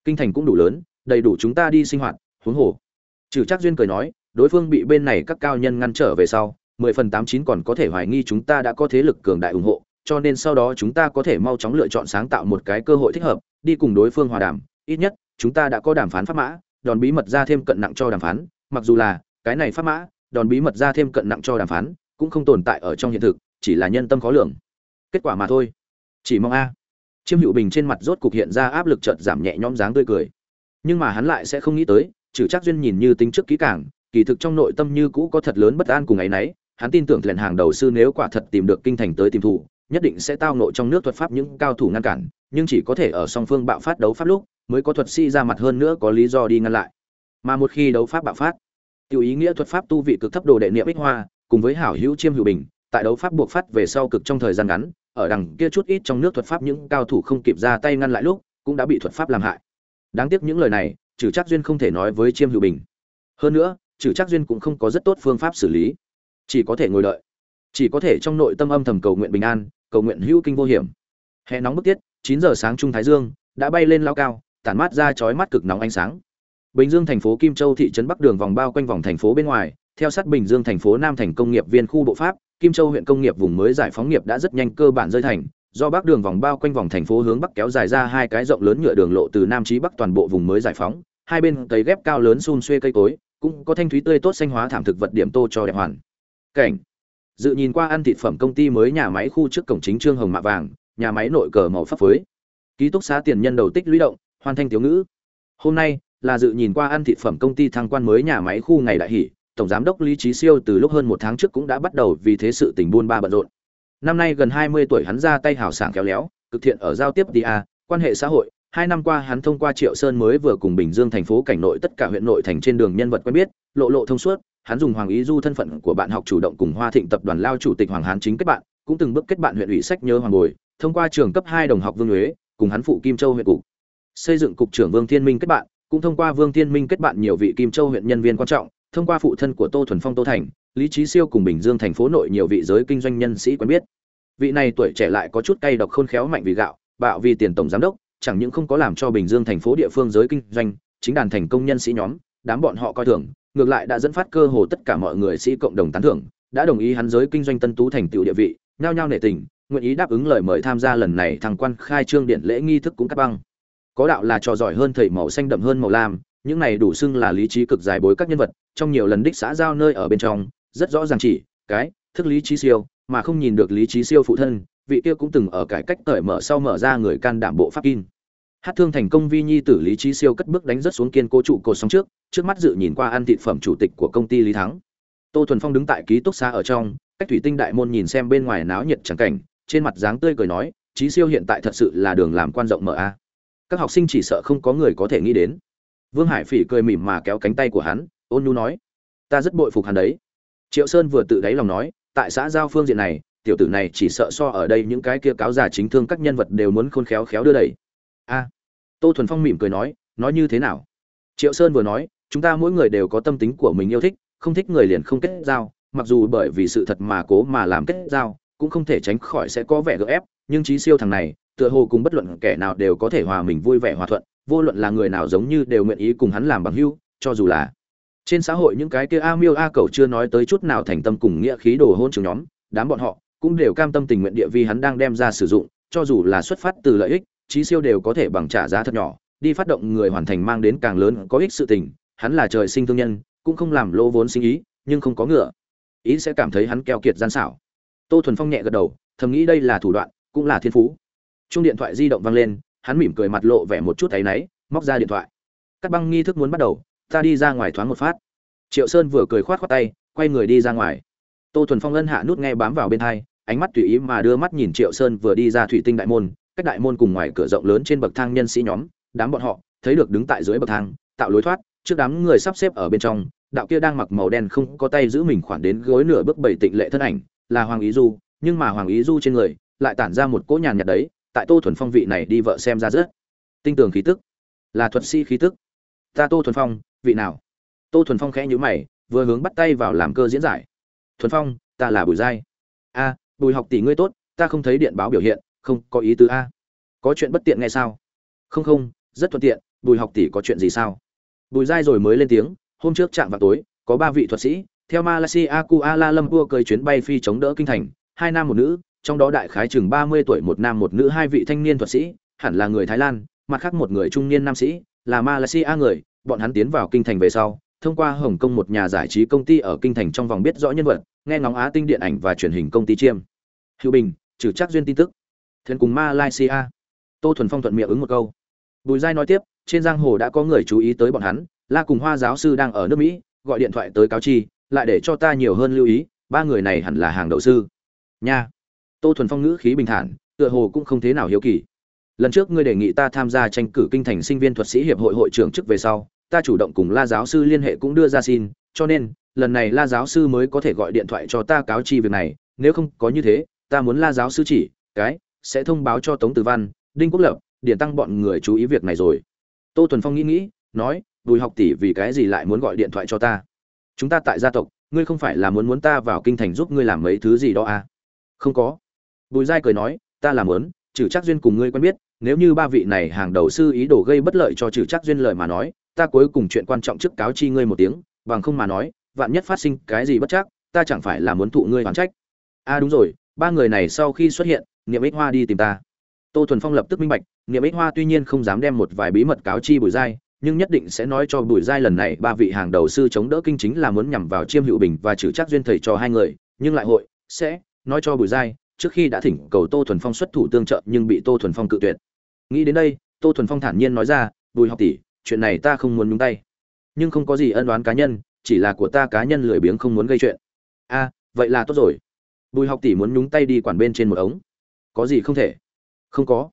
Kinh thành cũng đủ lớn, đầy đủ chúng ta đi sinh hoạt, huống hồ. Trừ chắc duyên cười nói, đối phương bị bên này các cao nhân ngăn trở về sau mười phần tám chín còn có thể hoài nghi chúng ta đã có thế lực cường đại ủng hộ, cho nên sau đó chúng ta có thể mau chóng lựa chọn sáng tạo một cái cơ hội thích hợp, đi cùng đối phương hòa đàm. Ít nhất, chúng ta đã có đàm phán pháp mã, đòn bí mật ra thêm cận nặng cho đàm phán. Mặc dù là cái này pháp mã, đòn bí mật ra thêm cận nặng cho đàm phán, cũng không tồn tại ở trong hiện thực, chỉ là nhân tâm khó lường. Kết quả mà thôi. Chỉ mong a. Chiêm hữu bình trên mặt rốt cục hiện ra áp lực chợt giảm nhẹ nhõm dáng tươi cười. Nhưng mà hắn lại sẽ không nghĩ tới, trừ chắc duyên nhìn như tính trước kỹ càng, kỳ thực trong nội tâm như cũ có thật lớn bất an cùng ấy nấy hắn tin tưởng lệnh hàng đầu sư nếu quả thật tìm được kinh thành tới tìm thủ, nhất định sẽ tao nội trong nước thuật pháp những cao thủ ngăn cản, nhưng chỉ có thể ở song phương bạo phát đấu pháp lúc mới có thuật sĩ ra mặt hơn nữa có lý do đi ngăn lại. Mà một khi đấu pháp bạo phát tiêu ý nghĩa thuật pháp tu vị cực thấp đồ đệ niệm ích hoa, cùng với hảo hữu chiêm hữu bình, tại đấu pháp buộc phát về sau cực trong thời gian ngắn, ở đằng kia chút ít trong nước thuật pháp những cao thủ không kịp ra tay ngăn lại lúc, cũng đã bị thuật pháp làm hại. Đáng tiếc những lời này trừ chắc duyên không thể nói với chiêm hữu bình. Hơn nữa trừ chắc duyên cũng không có rất tốt phương pháp xử lý chỉ có thể ngồi đợi. Chỉ có thể trong nội tâm âm thầm cầu nguyện bình an, cầu nguyện hữu kinh vô hiểm. Hè nóng bức tiết, chín giờ sáng trung thái dương, đã bay lên lao cao, tản mát ra chói mắt cực nóng ánh sáng. Bình dương thành phố kim châu thị trấn bắc đường vòng bao quanh vòng thành phố bên ngoài, theo sát bình dương thành phố nam thành công nghiệp viên khu bộ pháp, kim châu huyện công nghiệp vùng mới giải phóng nghiệp đã rất nhanh cơ bản rơi thành, do bắc đường vòng bao quanh vòng thành phố hướng bắc kéo dài ra hai cái rộng lớn nhựa đường lộ từ nam chí bắc toàn bộ vùng mới giải phóng, hai bên cấy ghép cao lớn xun xuê cây cối, cũng có thanh thúy tươi tốt xanh hóa thảm thực vật điểm tô cho đẹp hoàn cảnh. Dự nhìn qua ăn thịt phẩm công ty mới nhà máy khu trước cổng chính trương hồng mạ vàng, nhà máy nội cờ màu pháp phới. Ký túc xá tiền nhân đầu tích lũy động, hoàn thành thiếu ngữ. Hôm nay là dự nhìn qua ăn thịt phẩm công ty thăng quan mới nhà máy khu ngày đại hỷ, tổng giám đốc lý trí siêu từ lúc hơn một tháng trước cũng đã bắt đầu vì thế sự tình buôn ba bận rộn. Năm nay gần hai mươi tuổi hắn ra tay hào sảng khéo léo, cực thiện ở giao tiếp đi a, quan hệ xã hội. Hai năm qua hắn thông qua triệu sơn mới vừa cùng bình dương thành phố cảnh nội tất cả huyện nội thành trên đường nhân vật quen biết, lộ lộ thông suốt hắn dùng hoàng ý du thân phận của bạn học chủ động cùng hoa thịnh tập đoàn lao chủ tịch hoàng hán chính kết bạn, cũng từng bước kết bạn huyện ủy sách nhớ hoàng bồi, thông qua trường cấp hai đồng học vương huế cùng hắn phụ kim châu huyện cục. Xây dựng cục trưởng vương thiên minh kết bạn, cũng thông qua vương thiên minh kết bạn nhiều vị kim châu huyện nhân viên quan trọng, thông qua phụ thân của tô thuần phong tô thành, lý trí siêu cùng bình dương thành phố nội nhiều vị giới kinh doanh nhân sĩ quen biết. Vị này tuổi trẻ lại có chút cay độc khôn khéo mạnh vì gạo, bạo vì tiền tổng giám đốc, chẳng những không có làm cho bình dương thành phố địa phương giới kinh doanh, chính đàn thành công nhân sĩ nhóm, đám bọn họ coi thường ngược lại đã dẫn phát cơ hồ tất cả mọi người sĩ cộng đồng tán thưởng, đã đồng ý hắn giới kinh doanh tân tú thành tựu địa vị, nhao nhao nể tình, nguyện ý đáp ứng lời mời tham gia lần này thằng quan khai trương điện lễ nghi thức cũng cắt băng. Có đạo là trò giỏi hơn thầy màu xanh đậm hơn màu lam, những này đủ xưng là lý trí cực dài bối các nhân vật, trong nhiều lần đích xã giao nơi ở bên trong, rất rõ ràng chỉ, cái, thức lý trí siêu, mà không nhìn được lý trí siêu phụ thân, vị kia cũng từng ở cải cách cởi mở sau mở ra người can đảm bộ pháp kim hát thương thành công vi nhi tử lý trí siêu cất bước đánh rất xuống kiên cố trụ cột sóng trước trước mắt dự nhìn qua ăn thịt phẩm chủ tịch của công ty lý thắng. Tô thuần phong đứng tại ký túc xá ở trong, cách thủy tinh đại môn nhìn xem bên ngoài náo nhiệt chẳng cảnh, trên mặt dáng tươi cười nói trí siêu hiện tại thật sự là đường làm quan rộng mở a. Các học sinh chỉ sợ không có người có thể nghĩ đến. Vương hải phỉ cười mỉm mà kéo cánh tay của hắn, ôn nhu nói, ta rất bội phục hắn đấy. Triệu sơn vừa tự đáy lòng nói, tại xã giao phương diện này, tiểu tử này chỉ sợ so ở đây những cái kia cáo già chính thương các nhân vật đều muốn khôn khéo khéo đưa đẩy a. Tô thuần phong mỉm cười nói nói như thế nào? Triệu sơn vừa nói, chúng ta mỗi người đều có tâm tính của mình yêu thích, không thích người liền không kết giao, mặc dù bởi vì sự thật mà cố mà làm kết giao, cũng không thể tránh khỏi sẽ có vẻ gợ ép, nhưng trí siêu thằng này, tựa hồ cùng bất luận kẻ nào đều có thể hòa mình vui vẻ hòa thuận, vô luận là người nào giống như đều nguyện ý cùng hắn làm bằng hữu, cho dù là trên xã hội những cái kia a miêu a cầu chưa nói tới chút nào thành tâm cùng nghĩa khí đồ hôn trường nhóm, đám bọn họ cũng đều cam tâm tình nguyện địa vi hắn đang đem ra sử dụng, cho dù là xuất phát từ lợi ích trí siêu đều có thể bằng trả giá thật nhỏ, đi phát động người hoàn thành mang đến càng lớn có ích sự tình, hắn là trời sinh thương nhân, cũng không làm lỗ vốn sinh ý, nhưng không có ngựa. Ý sẽ cảm thấy hắn keo kiệt gian xảo. Tô thuần phong nhẹ gật đầu, thầm nghĩ đây là thủ đoạn, cũng là thiên phú. Chung điện thoại di động vang lên, hắn mỉm cười mặt lộ vẻ một chút thấy náy, móc ra điện thoại. Cắt băng nghi thức muốn bắt đầu, ta đi ra ngoài thoáng một phát. Triệu sơn vừa cười khoát khoát tay, quay người đi ra ngoài. Tô thuần phong ân hạ nút nghe bám vào bên thai ánh mắt tùy ý mà đưa mắt nhìn triệu sơn vừa đi ra thủy tinh đại môn cách đại môn cùng ngoài cửa rộng lớn trên bậc thang nhân sĩ nhóm, đám bọn họ thấy được đứng tại dưới bậc thang, tạo lối thoát, trước đám người sắp xếp ở bên trong, đạo kia đang mặc màu đen không có tay giữ mình khoảng đến gối nửa bước bảy tịnh lệ thân ảnh, là hoàng ý du, nhưng mà hoàng ý du trên người lại tản ra một cỗ nhàn nhạt đấy, tại tô thuần phong vị này đi vợ xem ra rất tinh tường khí tức, là thuật sĩ khí tức. Ta tô thuần phong, vị nào? Tô thuần phong khẽ nhíu mày, vừa hướng bắt tay vào làm cơ diễn giải. Thuần phong, ta là bùi giai. A, bùi học tỷ ngươi tốt, ta không thấy điện báo biểu hiện không có ý tứ a. Có chuyện bất tiện nghe sao? Không không, rất thuận tiện, bùi học tỷ có chuyện gì sao? Bùi dai rồi mới lên tiếng, hôm trước chạm vào tối, có ba vị thuật sĩ, theo malaysia kuala lumpur cơi chuyến bay phi chống đỡ kinh thành, hai nam một nữ, trong đó đại khái chừng ba mươi tuổi một nam một nữ, hai vị thanh niên thuật sĩ, hẳn là người thái lan, mặt khác một người trung niên nam sĩ, là malaysia người, bọn hắn tiến vào kinh thành về sau, thông qua hồng kông một nhà giải trí công ty ở kinh thành trong vòng biết rõ nhân vật, nghe ngóng á tinh điện ảnh và truyền hình công ty chiêm. Hữu bình, trừ chắc duyên tin tức thuyền cùng malaysia. Tô thuần phong thuận miệng ứng một câu. Bùi giai nói tiếp, trên giang hồ đã có người chú ý tới bọn hắn, la cùng hoa giáo sư đang ở nước mỹ, gọi điện thoại tới cáo chi, lại để cho ta nhiều hơn lưu ý, ba người này hẳn là hàng đầu sư. Nha. Tô thuần phong ngữ khí bình thản, tựa hồ cũng không thế nào hiếu kỳ. Lần trước ngươi đề nghị ta tham gia tranh cử kinh thành sinh viên thuật sĩ hiệp hội hội trưởng chức về sau, ta chủ động cùng la giáo sư liên hệ cũng đưa ra xin, cho nên, lần này la giáo sư mới có thể gọi điện thoại cho ta cáo chi việc này, nếu không có như thế, ta muốn la giáo sư chỉ, cái sẽ thông báo cho tống tử văn, đinh quốc lập điện tăng bọn người chú ý việc này rồi. Tô thuần phong nghĩ nghĩ, nói, bùi học tỷ vì cái gì lại muốn gọi điện thoại cho ta? Chúng ta tại gia tộc, ngươi không phải là muốn muốn ta vào kinh thành giúp ngươi làm mấy thứ gì đó à? Không có. Bùi giai cười nói, ta làm muốn, trừ chắc duyên cùng ngươi quen biết, nếu như ba vị này hàng đầu sư ý đồ gây bất lợi cho trừ chắc duyên lời mà nói, ta cuối cùng chuyện quan trọng trước cáo chi ngươi một tiếng, bằng không mà nói, vạn nhất phát sinh cái gì bất chắc, ta chẳng phải là muốn thụ ngươi oán trách. A à đúng rồi, ba người này sau khi xuất hiện niệm ích hoa đi tìm ta. Tô thuần phong lập tức minh bạch, niệm ích hoa tuy nhiên không dám đem một vài bí mật cáo chi bùi giai, nhưng nhất định sẽ nói cho bùi giai lần này ba vị hàng đầu sư chống đỡ kinh chính là muốn nhằm vào chiêm hữu bình và trừ chắc duyên thầy cho hai người, nhưng lại hội sẽ nói cho bùi giai, trước khi đã thỉnh cầu tô thuần phong xuất thủ tương trợ nhưng bị tô thuần phong cự tuyệt. Nghĩ đến đây, tô thuần phong thản nhiên nói ra, bùi học tỷ, chuyện này ta không muốn nhúng tay. Nhưng không có gì ân đoán cá nhân, chỉ là của ta cá nhân lười biếng không muốn gây chuyện. A, vậy là tốt rồi. Bùi học tỷ muốn nhúng tay đi quản bên trên một ống có gì không thể? Không có.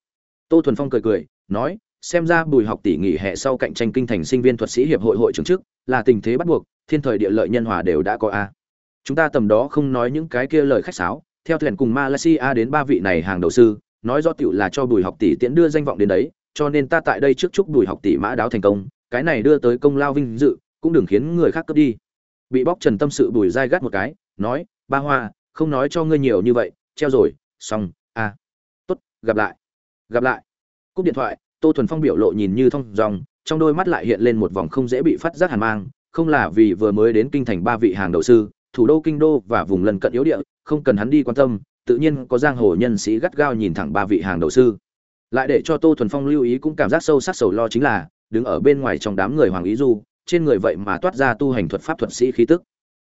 Tô thuần phong cười cười, nói, xem ra bùi học tỷ nghỉ hè sau cạnh tranh kinh thành sinh viên thuật sĩ hiệp hội hội trưởng chức, là tình thế bắt buộc, thiên thời địa lợi nhân hòa đều đã có a. Chúng ta tầm đó không nói những cái kia lời khách sáo, theo thuyền cùng malaysia đến ba vị này hàng đầu sư, nói rõ tiểu là cho bùi học tỷ tiễn đưa danh vọng đến đấy, cho nên ta tại đây trước chúc bùi học tỷ mã đáo thành công, cái này đưa tới công lao vinh dự, cũng đừng khiến người khác cướp đi. Bị bóc trần tâm sự bùi dai gắt một cái, nói, ba hoa, không nói cho ngươi nhiều như vậy, treo rồi, xong à tốt, gặp lại. Gặp lại. Cúp điện thoại, tô thuần phong biểu lộ nhìn như thong dòng, trong đôi mắt lại hiện lên một vòng không dễ bị phát giác hàn mang, không là vì vừa mới đến kinh thành ba vị hàng đầu sư, thủ đô kinh đô và vùng lân cận yếu địa, không cần hắn đi quan tâm, tự nhiên có giang hồ nhân sĩ gắt gao nhìn thẳng ba vị hàng đầu sư. Lại để cho tô thuần phong lưu ý cũng cảm giác sâu sắc sầu lo chính là, đứng ở bên ngoài trong đám người hoàng ý du, trên người vậy mà toát ra tu hành thuật pháp thuật sĩ khí tức.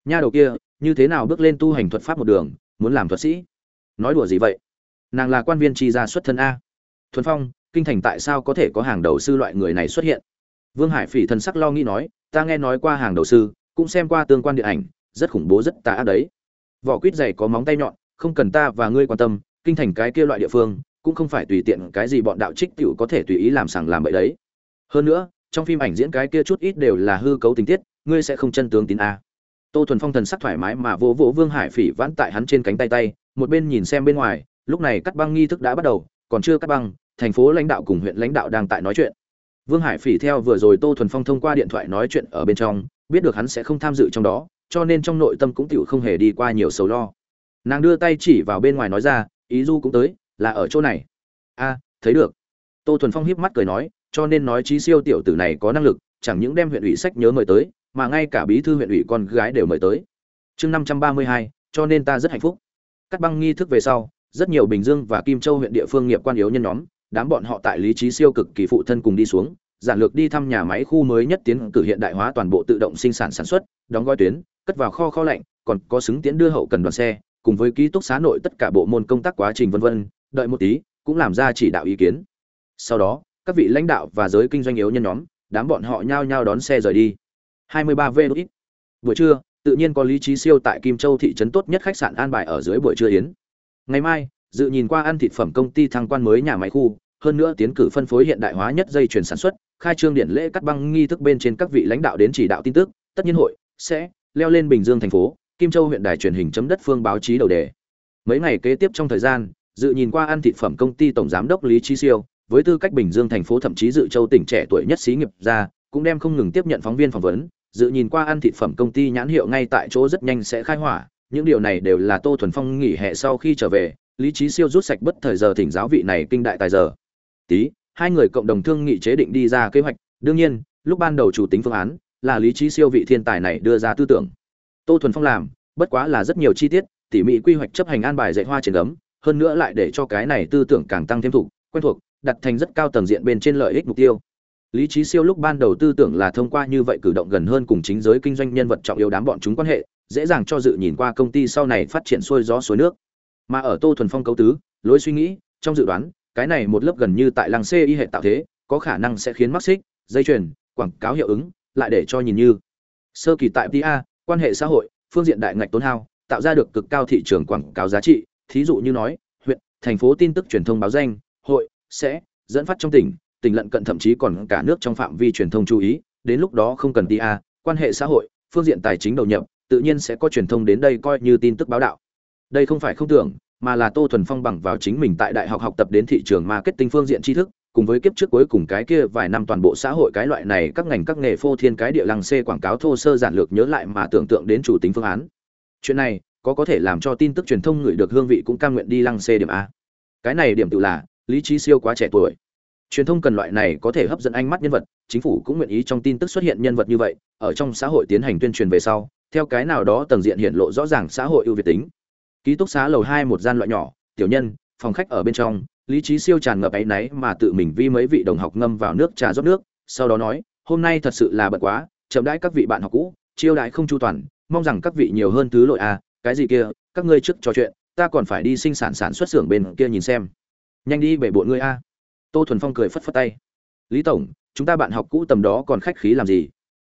Nha đầu kia, như thế nào bước lên tu hành thuật pháp một đường, muốn làm thuật sĩ? Nói đùa gì vậy? Nàng là quan viên tri gia xuất thân a. Thuần phong, kinh thành tại sao có thể có hàng đầu sư loại người này xuất hiện? Vương hải phỉ thần sắc lo nghĩ nói, ta nghe nói qua hàng đầu sư, cũng xem qua tương quan điện ảnh, rất khủng bố, rất tà ác đấy. Vỏ quýt dày có móng tay nhọn, không cần ta và ngươi quan tâm, kinh thành cái kia loại địa phương, cũng không phải tùy tiện cái gì bọn đạo trích tiểu có thể tùy ý làm sằng làm bậy đấy. Hơn nữa, trong phim ảnh diễn cái kia chút ít đều là hư cấu tình tiết, ngươi sẽ không chân tướng tín a. Tô thuần phong thần sắc thoải mái mà vỗ vỗ vương hải phỉ vãn tại hắn trên cánh tay tay, một bên nhìn xem bên ngoài lúc này cắt băng nghi thức đã bắt đầu, còn chưa cắt băng, thành phố lãnh đạo cùng huyện lãnh đạo đang tại nói chuyện. Vương hải phỉ theo vừa rồi tô thuần phong thông qua điện thoại nói chuyện ở bên trong, biết được hắn sẽ không tham dự trong đó, cho nên trong nội tâm cũng tựu không hề đi qua nhiều sầu lo. Nàng đưa tay chỉ vào bên ngoài nói ra, ý du cũng tới, là ở chỗ này. A, thấy được. Tô thuần phong hiếp mắt cười nói, cho nên nói trí siêu tiểu tử này có năng lực, chẳng những đem huyện ủy sách nhớ mời tới, mà ngay cả bí thư huyện ủy con gái đều mời tới. Chương năm trăm ba mươi hai, cho nên ta rất hạnh phúc. Cắt băng nghi thức về sau rất nhiều bình dương và kim châu huyện địa phương nghiệp quan yếu nhân nhóm, đám bọn họ tại lý trí siêu cực kỳ phụ thân cùng đi xuống, giản lược đi thăm nhà máy khu mới nhất tiến cử hiện đại hóa toàn bộ tự động sinh sản sản xuất, đóng gói tuyến, cất vào kho kho lạnh, còn có xứng tiến đưa hậu cần đoàn xe, cùng với ký túc xá nội tất cả bộ môn công tác quá trình vân vân, đợi một tí, cũng làm ra chỉ đạo ý kiến. Sau đó, các vị lãnh đạo và giới kinh doanh yếu nhân nhóm, đám bọn họ nhao nhao đón xe rời đi. 23 v ít. Buổi trưa, tự nhiên có lý trí siêu tại kim châu thị trấn tốt nhất khách sạn an bài ở dưới buổi trưa yến ngày mai, dự nhìn qua ăn thịt phẩm công ty thăng quan mới nhà máy khu, hơn nữa tiến cử phân phối hiện đại hóa nhất dây chuyển sản xuất, khai trương điện lễ cắt băng nghi thức bên trên các vị lãnh đạo đến chỉ đạo tin tức, tất nhiên hội sẽ leo lên bình dương thành phố, kim châu huyện đài truyền hình chấm đất phương báo chí đầu đề. Mấy ngày kế tiếp trong thời gian, dự nhìn qua ăn thịt phẩm công ty tổng giám đốc lý trí siêu, với tư cách bình dương thành phố thậm chí dự châu tỉnh trẻ tuổi nhất xí nghiệp ra, cũng đem không ngừng tiếp nhận phóng viên phỏng vấn, dự nhìn qua ăn thịt phẩm công ty nhãn hiệu ngay tại chỗ rất nhanh sẽ khai hỏa những điều này đều là tô thuần phong nghỉ hè sau khi trở về, lý trí siêu rút sạch bất thời giờ thỉnh giáo vị này kinh đại tài giờ. Tí, hai người cộng đồng thương nghị chế định đi ra kế hoạch. Đương nhiên, lúc ban đầu chủ tính phương án là lý trí siêu vị thiên tài này đưa ra tư tưởng. Tô thuần phong làm, bất quá là rất nhiều chi tiết, tỉ mỉ quy hoạch chấp hành an bài dạy hoa trên gấm, hơn nữa lại để cho cái này tư tưởng càng tăng thêm thủ quen thuộc, đặt thành rất cao tầng diện bên trên lợi ích mục tiêu. Lý trí siêu lúc ban đầu tư tưởng là thông qua như vậy cử động gần hơn cùng chính giới kinh doanh nhân vật trọng yếu đám bọn chúng quan hệ dễ dàng cho dự nhìn qua công ty sau này phát triển xuôi gió suối nước. Mà ở tô thuần phong cấu tứ, lối suy nghĩ, trong dự đoán, cái này một lớp gần như tại làng c y hệ tạo thế, có khả năng sẽ khiến mắc xích dây chuyền, quảng cáo hiệu ứng, lại để cho nhìn như. Sơ kỳ tại pa quan hệ xã hội, phương diện đại ngạch tốn hao, tạo ra được cực cao thị trường quảng cáo giá trị. Thí dụ như nói, huyện, thành phố tin tức truyền thông báo danh, hội, sẽ, dẫn phát trong tỉnh tỉnh lận cận thậm chí còn cả nước trong phạm vi truyền thông chú ý, đến lúc đó không cần pa quan hệ xã hội, phương diện tài chính đầu nhập tự nhiên sẽ có truyền thông đến đây coi như tin tức báo đạo. Đây không phải không tưởng, mà là tô thuần phong bằng vào chính mình tại đại học học tập đến thị trường marketing phương diện tri thức, cùng với kiếp trước cuối cùng cái kia vài năm toàn bộ xã hội cái loại này các ngành các nghề phô thiên cái địa lăng xê quảng cáo thô sơ giản lược nhớ lại mà tưởng tượng đến chủ tính phương án. Chuyện này, có có thể làm cho tin tức truyền thông người được hương vị cũng cam nguyện đi lăng xê điểm a. Cái này điểm tự là, lý trí siêu quá trẻ tuổi. Truyền thông cần loại này có thể hấp dẫn ánh mắt nhân vật, chính phủ cũng nguyện ý trong tin tức xuất hiện nhân vật như vậy, ở trong xã hội tiến hành tuyên truyền về sau theo cái nào đó tầng diện hiện lộ rõ ràng xã hội ưu việt tính. Ký túc xá lầu hai một gian loại nhỏ, tiểu nhân, phòng khách ở bên trong, lý trí siêu tràn ngập áy náy mà tự mình vi mấy vị đồng học ngâm vào nước trà rót nước, sau đó nói, hôm nay thật sự là bận quá, chậm đãi các vị bạn học cũ, chiêu đãi không chu toàn, mong rằng các vị nhiều hơn thứ lội à cái gì kia, các ngươi trước trò chuyện, ta còn phải đi sinh sản sản xuất xưởng bên kia nhìn xem. Nhanh đi bể bộn ngươi a. Tô thuần phong cười phất phất tay. Lý tổng, chúng ta bạn học cũ tầm đó còn khách khí làm gì?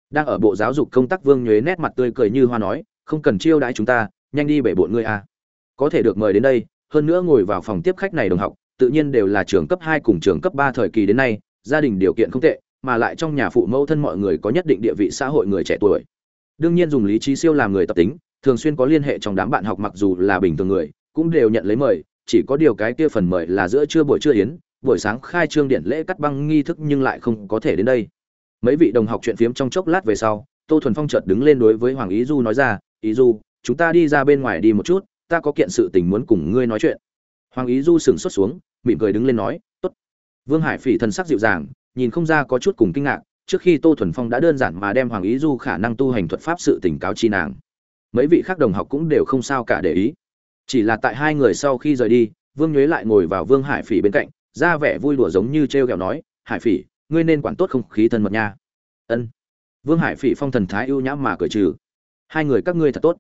Đang ở bộ giáo dục công tác vương nhuế nét mặt tươi cười như hoa nói, không cần chiêu đãi chúng ta, nhanh đi bể bộn ngươi a. Có thể được mời đến đây, hơn nữa ngồi vào phòng tiếp khách này đồng học, tự nhiên đều là trường cấp hai cùng trường cấp ba thời kỳ đến nay, gia đình điều kiện không tệ, mà lại trong nhà phụ mẫu thân mọi người có nhất định địa vị xã hội người trẻ tuổi. Đương nhiên dùng lý trí siêu làm người tập tính, thường xuyên có liên hệ trong đám bạn học mặc dù là bình thường người, cũng đều nhận lấy mời, chỉ có điều cái kia phần mời là giữa trưa buổi trưa yến, buổi sáng khai trương điện lễ cắt băng nghi thức nhưng lại không có thể đến đây mấy vị đồng học chuyện phiếm trong chốc lát về sau, tô thuần phong chợt đứng lên đối với hoàng ý du nói ra, ý du, chúng ta đi ra bên ngoài đi một chút, ta có kiện sự tình muốn cùng ngươi nói chuyện. Hoàng ý du sừng xuất xuống, mỉm cười đứng lên nói, tốt. Vương hải phỉ thần sắc dịu dàng, nhìn không ra có chút cùng kinh ngạc, trước khi tô thuần phong đã đơn giản mà đem hoàng ý du khả năng tu hành thuật pháp sự tình cáo chi nàng. Mấy vị khác đồng học cũng đều không sao cả để ý. Chỉ là tại hai người sau khi rời đi, vương nhuế lại ngồi vào vương hải phỉ bên cạnh, ra vẻ vui đùa giống như t r e o g ẹ o nói, hải phỉ ngươi nên quản tốt không khí thân mật nha. Ân. Vương hải phỉ phong thần thái ưu nhã mà cởi trừ. Hai người các ngươi thật tốt.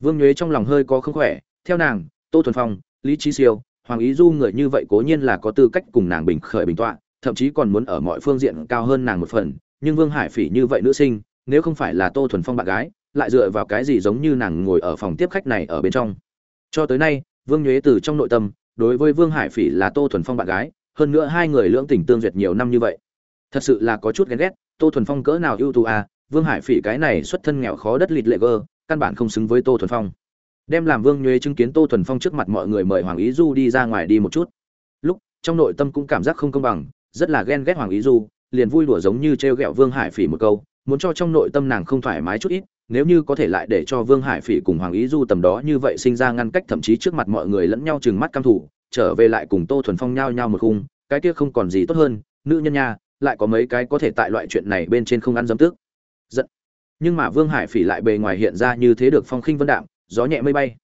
Vương nhuế trong lòng hơi có không khỏe, theo nàng, tô thuần phong, lý trí siêu, hoàng ý du người như vậy cố nhiên là có tư cách cùng nàng bình khởi bình tọa, thậm chí còn muốn ở mọi phương diện cao hơn nàng một phần, nhưng vương hải phỉ như vậy nữ sinh, nếu không phải là tô thuần phong bạn gái, lại dựa vào cái gì giống như nàng ngồi ở phòng tiếp khách này ở bên trong. Cho tới nay, vương nhuế từ trong nội tâm, đối với vương hải phỉ là tô thuần phong bạn gái, hơn nữa hai người lưỡng tình tương duyệt nhiều năm như vậy thật sự là có chút ghen ghét tô thuần phong cỡ nào ưu tú à vương hải phỉ cái này xuất thân nghèo khó đất lịt lệ gơ căn bản không xứng với tô thuần phong. Đem làm vương nhuế chứng kiến tô thuần phong trước mặt mọi người mời hoàng ý du đi ra ngoài đi một chút. Lúc trong nội tâm cũng cảm giác không công bằng rất là ghen ghét hoàng ý du liền vui đùa giống như t r e o g ẹ o vương hải phỉ một câu muốn cho trong nội tâm nàng không thoải mái chút ít nếu như có thể lại để cho Vương Hải Phỉ cùng Hoàng Ý Du tầm đó như vậy sinh ra ngăn cách thậm chí trước mặt mọi người lẫn nhau trừng mắt căm thủ, trở về lại cùng Tô Thuần Phong nhao nhau một khung, cái kia không còn gì tốt hơn, nữ nhân nha, lại có mấy cái có thể tại loại chuyện này bên trên không ăn dấm tức. Giận. Nhưng mà Vương Hải Phỉ lại bề ngoài hiện ra như thế được phong khinh vân đạm, gió nhẹ mây bay.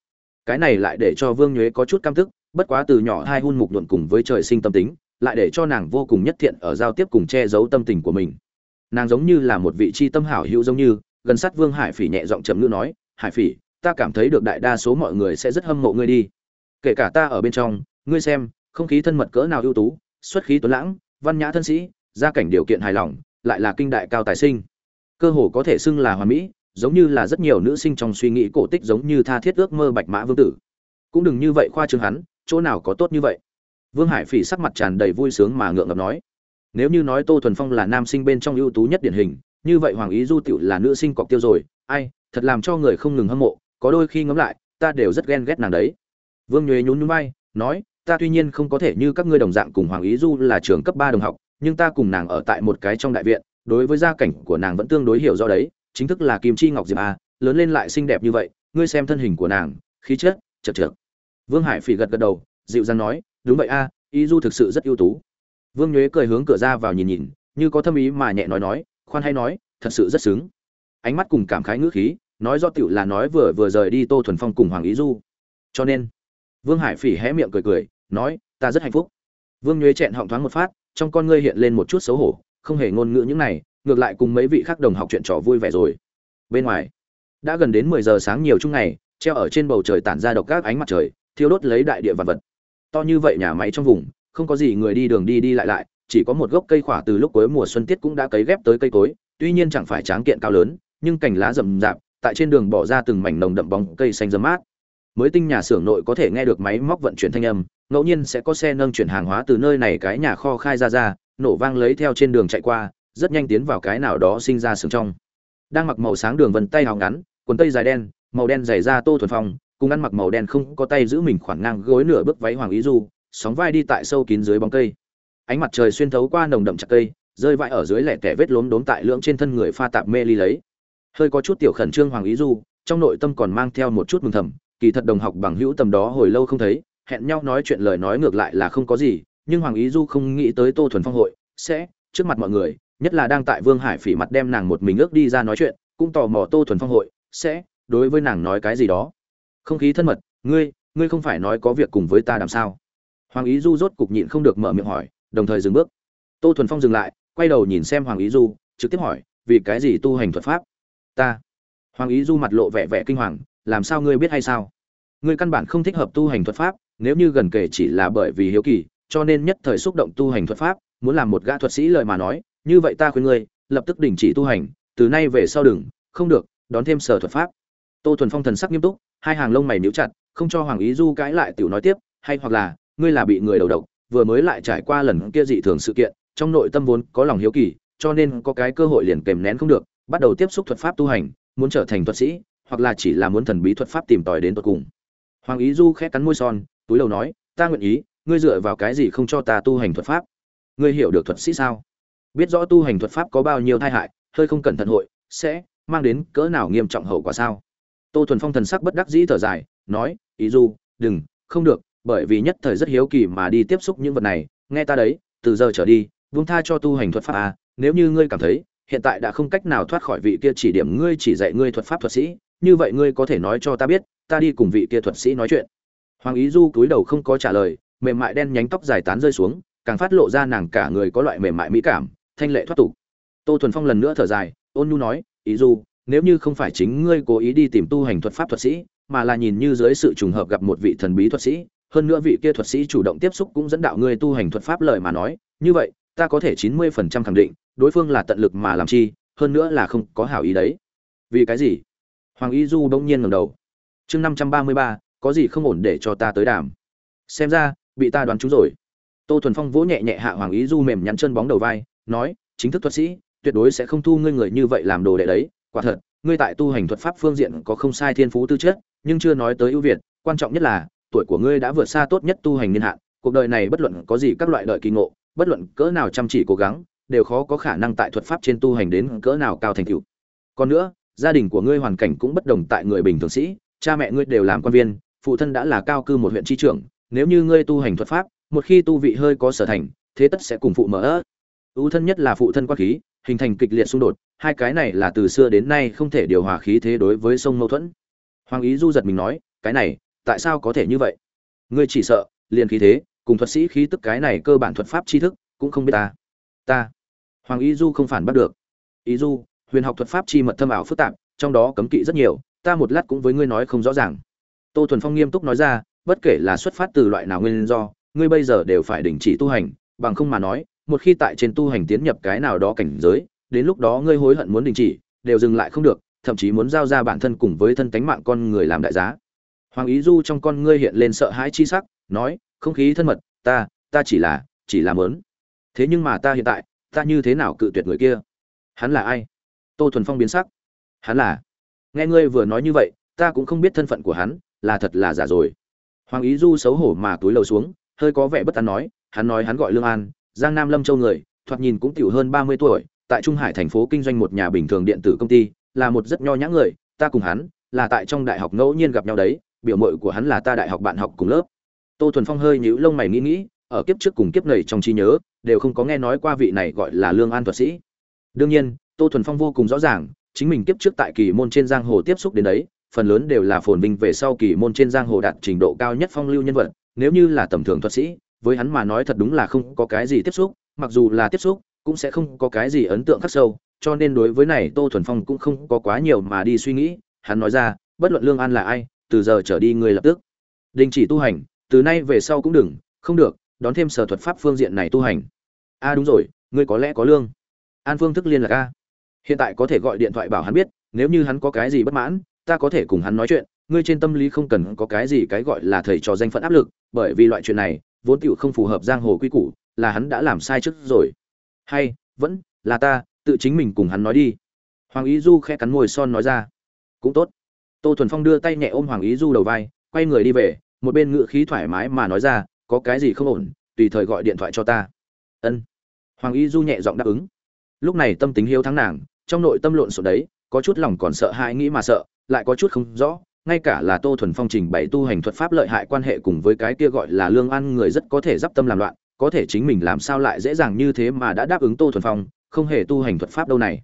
Cái này lại để cho Vương Nhuế có chút cam tức, bất quá từ nhỏ hai hun mục luận cùng với trời sinh tâm tính, lại để cho nàng vô cùng nhất thiện ở giao tiếp cùng che giấu tâm tình của mình. Nàng giống như là một vị chi tâm hảo hữu giống như, gần sát Vương Hải Phỉ nhẹ giọng trầm ngữ nói, "Hải Phỉ, ta cảm thấy được đại đa số mọi người sẽ rất hâm mộ ngươi đi. Kể cả ta ở bên trong, ngươi xem, không khí thân mật cỡ nào ưu tú, xuất khí tuấn lãng, văn nhã thân sĩ, gia cảnh điều kiện hài lòng, lại là kinh đại cao tài sinh. Cơ hồ có thể xưng là hoàn mỹ, giống như là rất nhiều nữ sinh trong suy nghĩ cổ tích giống như tha thiết ước mơ bạch mã vương tử. Cũng đừng như vậy khoa trương hắn, chỗ nào có tốt như vậy." Vương Hải Phỉ sắc mặt tràn đầy vui sướng mà ngượng ngập nói, nếu như nói Tô Thuần Phong là nam sinh bên trong ưu tú nhất điển hình, như vậy hoàng ý du tiểu là nữ sinh cọc tiêu rồi ai thật làm cho người không ngừng hâm mộ có đôi khi ngẫm lại ta đều rất ghen ghét nàng đấy vương nhuế nhún nhún vai nói ta tuy nhiên không có thể như các ngươi đồng dạng cùng hoàng ý du là trường cấp ba đồng học nhưng ta cùng nàng ở tại một cái trong đại viện, đối với gia cảnh của nàng vẫn tương đối hiểu do đấy, chính thức là kim chi ngọc diệp a, lớn lên lại xinh đẹp như vậy, ngươi xem thân hình của nàng, khí chất, chật chật vương hải phỉ gật gật đầu, dịu dàng nói, đúng vậy a ý du thực sự rất ưu tú. Vương nhuế cười hướng cửa ra vào nhìn nhìn, như có thâm ý mà nhẹ nói nói, khoan hay nói, thật sự rất xứng. Ánh mắt cùng cảm khái ngữ khí, nói do tiểu là nói vừa vừa rời đi tô thuần phong cùng hoàng ý du. Cho nên, vương hải phỉ hé miệng cười cười, nói, ta rất hạnh phúc. Vương nhuế chẹn họng thoáng một phát trong con ngươi hiện lên một chút xấu hổ, không hề ngôn ngữ những này, ngược lại cùng mấy vị khác đồng học chuyện trò vui vẻ rồi. Bên ngoài, đã gần đến mười giờ sáng nhiều chung ngày, treo ở trên bầu trời tản ra độc các ánh mặt trời, thiêu đốt lấy đại địa vật vật. To như vậy nhà máy trong vùng, không có gì người đi đường đi đi lại lại, chỉ có một gốc cây khỏa từ lúc cuối mùa xuân tiết cũng đã cấy ghép tới cây cối, tuy nhiên chẳng phải tráng kiện cao lớn, nhưng cành lá rậm rạp, tại trên đường bỏ ra từng mảnh nồng đậm bóng cây xanh râm mát. Mới tinh nhà xưởng nội có thể nghe được máy móc vận chuyển thanh âm ngẫu nhiên sẽ có xe nâng chuyển hàng hóa từ nơi này cái nhà kho khai ra ra, nổ vang lấy theo trên đường chạy qua, rất nhanh tiến vào cái nào đó sinh ra sừng trong. Đang mặc màu sáng đường vân tay hào ngắn, quần tây dài đen, màu đen dày da tô thuần phong, cùng ăn mặc màu đen không có tay giữ mình khoảng ngang gối nửa bước váy hoàng ý du, sóng vai đi tại sâu kín dưới bóng cây. Ánh mặt trời xuyên thấu qua nồng đậm chặt cây, rơi vãi ở dưới lẻ tẻ vết lốm đốm tại lưỡng trên thân người pha tạp mê ly lấy. Hơi có chút tiểu khẩn trương hoàng ý du, trong nội tâm còn mang theo một chút mừng thầm, kỳ thật đồng học bằng hữu tầm đó hồi lâu không thấy hẹn nhau nói chuyện lời nói ngược lại là không có gì, nhưng hoàng ý du không nghĩ tới tô thuần phong hội sẽ, trước mặt mọi người, nhất là đang tại vương hải phỉ mặt đem nàng một mình ước đi ra nói chuyện, cũng tò mò tô thuần phong hội sẽ đối với nàng nói cái gì đó. Không khí thân mật, ngươi ngươi không phải nói có việc cùng với ta làm sao? Hoàng ý du rốt cục nhịn không được mở miệng hỏi, đồng thời dừng bước. Tô thuần phong dừng lại, quay đầu nhìn xem hoàng ý du, trực tiếp hỏi, vì cái gì tu hành thuật pháp? Ta. Hoàng ý du mặt lộ vẻ vẻ kinh hoàng, làm sao ngươi biết hay sao? Ngươi căn bản không thích hợp tu hành thuật pháp nếu như gần kể chỉ là bởi vì hiếu kỳ, cho nên nhất thời xúc động tu hành thuật pháp, muốn làm một gã thuật sĩ lời mà nói, như vậy ta khuyên ngươi, lập tức đình chỉ tu hành, từ nay về sau đừng, không được, đón thêm sở thuật pháp. Tô thuần phong thần sắc nghiêm túc, hai hàng lông mày níu chặt, không cho hoàng ý du cãi lại tiểu nói tiếp, hay hoặc là, ngươi là bị người đầu độc, vừa mới lại trải qua lần kia dị thường sự kiện, trong nội tâm vốn có lòng hiếu kỳ, cho nên có cái cơ hội liền kèm nén không được, bắt đầu tiếp xúc thuật pháp tu hành, muốn trở thành thuật sĩ, hoặc là chỉ là muốn thần bí thuật pháp tìm tòi đến tận cùng. Hoàng ý du khẽ cắn môi son túi đầu nói, ta nguyện ý, ngươi dựa vào cái gì không cho ta tu hành thuật pháp? Ngươi hiểu được thuật sĩ sao? Biết rõ tu hành thuật pháp có bao nhiêu tai hại, hơi không cẩn thận hội, sẽ mang đến cỡ nào nghiêm trọng hậu quả sao? Tô thuần phong thần sắc bất đắc dĩ thở dài, nói, ý du, đừng, không được, bởi vì nhất thời rất hiếu kỳ mà đi tiếp xúc những vật này. Nghe ta đấy, từ giờ trở đi vung tha cho tu hành thuật pháp à. Nếu như ngươi cảm thấy, hiện tại đã không cách nào thoát khỏi vị kia chỉ điểm ngươi chỉ dạy ngươi thuật pháp thuật sĩ, như vậy ngươi có thể nói cho ta biết, ta đi cùng vị kia thuật sĩ nói chuyện hoàng ý du cúi đầu không có trả lời, mềm mại đen nhánh tóc dài tán rơi xuống, càng phát lộ ra nàng cả người có loại mềm mại mỹ cảm, thanh lệ thoát tục. Tô thuần phong lần nữa thở dài, ôn nhu nói, ý du, nếu như không phải chính ngươi cố ý đi tìm tu hành thuật pháp thuật sĩ, mà là nhìn như dưới sự trùng hợp gặp một vị thần bí thuật sĩ, hơn nữa vị kia thuật sĩ chủ động tiếp xúc cũng dẫn đạo ngươi tu hành thuật pháp lời mà nói, như vậy, ta có thể chín mươi phần trăm khẳng định, đối phương là tận lực mà làm chi, hơn nữa là không có hảo ý đấy. Vì cái gì? Hoàng y du đông nhiên ngẩng đầu. Chương năm trăm ba mươi ba có gì không ổn để cho ta tới đàm. Xem ra, bị ta đoán trúng rồi. Tô thuần phong vỗ nhẹ nhẹ hạ hoàng ý du mềm nhắn chân bóng đầu vai, nói, chính thức thuật sĩ, tuyệt đối sẽ không thu ngươi người như vậy làm đồ đệ đấy. Quả thật, ngươi tại tu hành thuật pháp phương diện có không sai thiên phú tư chất, nhưng chưa nói tới ưu việt. Quan trọng nhất là, tuổi của ngươi đã vượt xa tốt nhất tu hành niên hạn. Cuộc đời này bất luận có gì các loại đợi kỳ ngộ, bất luận cỡ nào chăm chỉ cố gắng, đều khó có khả năng tại thuật pháp trên tu hành đến cỡ nào cao thành tựu. Còn nữa, gia đình của ngươi hoàn cảnh cũng bất đồng tại người bình thường sĩ, cha mẹ ngươi đều làm quan viên phụ thân đã là cao cư một huyện tri trưởng, nếu như ngươi tu hành thuật pháp, một khi tu vị hơi có sở thành, thế tất sẽ cùng phụ mở ưu thân nhất là phụ thân quan khí, hình thành kịch liệt xung đột, hai cái này là từ xưa đến nay không thể điều hòa khí thế đối với sông mâu thuẫn. Hoàng ý du giật mình nói, cái này, tại sao có thể như vậy? Ngươi chỉ sợ, liền khí thế, cùng thuật sĩ khí tức cái này cơ bản thuật pháp tri thức, cũng không biết ta. Ta. Hoàng ý du không phản bắt được. Ý du, huyền học thuật pháp chi mật thâm ảo phức tạp, trong đó cấm kỵ rất nhiều, ta một lát cũng với ngươi nói không rõ ràng tô thuần phong nghiêm túc nói ra, bất kể là xuất phát từ loại nào nguyên do, ngươi bây giờ đều phải đình chỉ tu hành, bằng không mà nói, một khi tại trên tu hành tiến nhập cái nào đó cảnh giới, đến lúc đó ngươi hối hận muốn đình chỉ, đều dừng lại không được, thậm chí muốn giao ra bản thân cùng với thân tánh mạng con người làm đại giá. Hoàng ý du trong con ngươi hiện lên sợ hãi chi sắc, nói, không khí thân mật, ta ta chỉ là chỉ là muốn. thế nhưng mà ta hiện tại, ta như thế nào cự tuyệt người kia? Hắn là ai? Tô thuần phong biến sắc. Hắn là. Nghe ngươi vừa nói như vậy, ta cũng không biết thân phận của hắn là thật là giả rồi. Hoàng ý du xấu hổ mà túi lầu xuống, hơi có vẻ bất an nói, hắn nói hắn gọi lương an, giang nam lâm châu người, thoạt nhìn cũng tiểu hơn ba mươi tuổi, tại trung hải thành phố kinh doanh một nhà bình thường điện tử công ty, là một rất nho nhã người, ta cùng hắn là tại trong đại học ngẫu nhiên gặp nhau đấy, biểu mội của hắn là ta đại học bạn học cùng lớp. Tô thuần phong hơi nhíu lông mày nghĩ nghĩ, ở kiếp trước cùng kiếp này trong trí nhớ, đều không có nghe nói qua vị này gọi là lương an thuật sĩ. Đương nhiên, tô thuần phong vô cùng rõ ràng, chính mình kiếp trước tại kỳ môn trên giang hồ tiếp xúc đến đấy phần lớn đều là phồn vinh về sau kỳ môn trên giang hồ đạt trình độ cao nhất phong lưu nhân vật, nếu như là tầm thường thuật sĩ, với hắn mà nói thật đúng là không có cái gì tiếp xúc, mặc dù là tiếp xúc, cũng sẽ không có cái gì ấn tượng khắc sâu, cho nên đối với này tô thuần phong cũng không có quá nhiều mà đi suy nghĩ, hắn nói ra, bất luận lương an là ai, từ giờ trở đi người lập tức. Đình chỉ tu hành, từ nay về sau cũng đừng, không được, đón thêm sở thuật pháp phương diện này tu hành. A đúng rồi, ngươi có lẽ có lương. An phương thức liên lạc a. Hiện tại có thể gọi điện thoại bảo hắn biết, nếu như hắn có cái gì bất mãn ta có thể cùng hắn nói chuyện, ngươi trên tâm lý không cần có cái gì cái gọi là thầy trò danh phận áp lực, bởi vì loại chuyện này, vốn tựu không phù hợp giang hồ quy củ, là hắn đã làm sai trước rồi. Hay, vẫn là ta, tự chính mình cùng hắn nói đi. Hoàng ý du khẽ cắn môi son nói ra. Cũng tốt. Tô thuần phong đưa tay nhẹ ôm hoàng ý du đầu vai, quay người đi về, một bên ngự khí thoải mái mà nói ra, có cái gì không ổn, tùy thời gọi điện thoại cho ta. Ân. Hoàng ý du nhẹ giọng đáp ứng. Lúc này tâm tính hiếu thắng nàng, trong nội tâm lộn xộn đấy, có chút lòng còn sợ hãi nghĩ mà sợ lại có chút không rõ, ngay cả là tô thuần phong trình bày tu hành thuật pháp lợi hại quan hệ cùng với cái kia gọi là lương ăn người rất có thể d tâm làm loạn, có thể chính mình làm sao lại dễ dàng như thế mà đã đáp ứng tô thuần phong, không hề tu hành thuật pháp đâu này.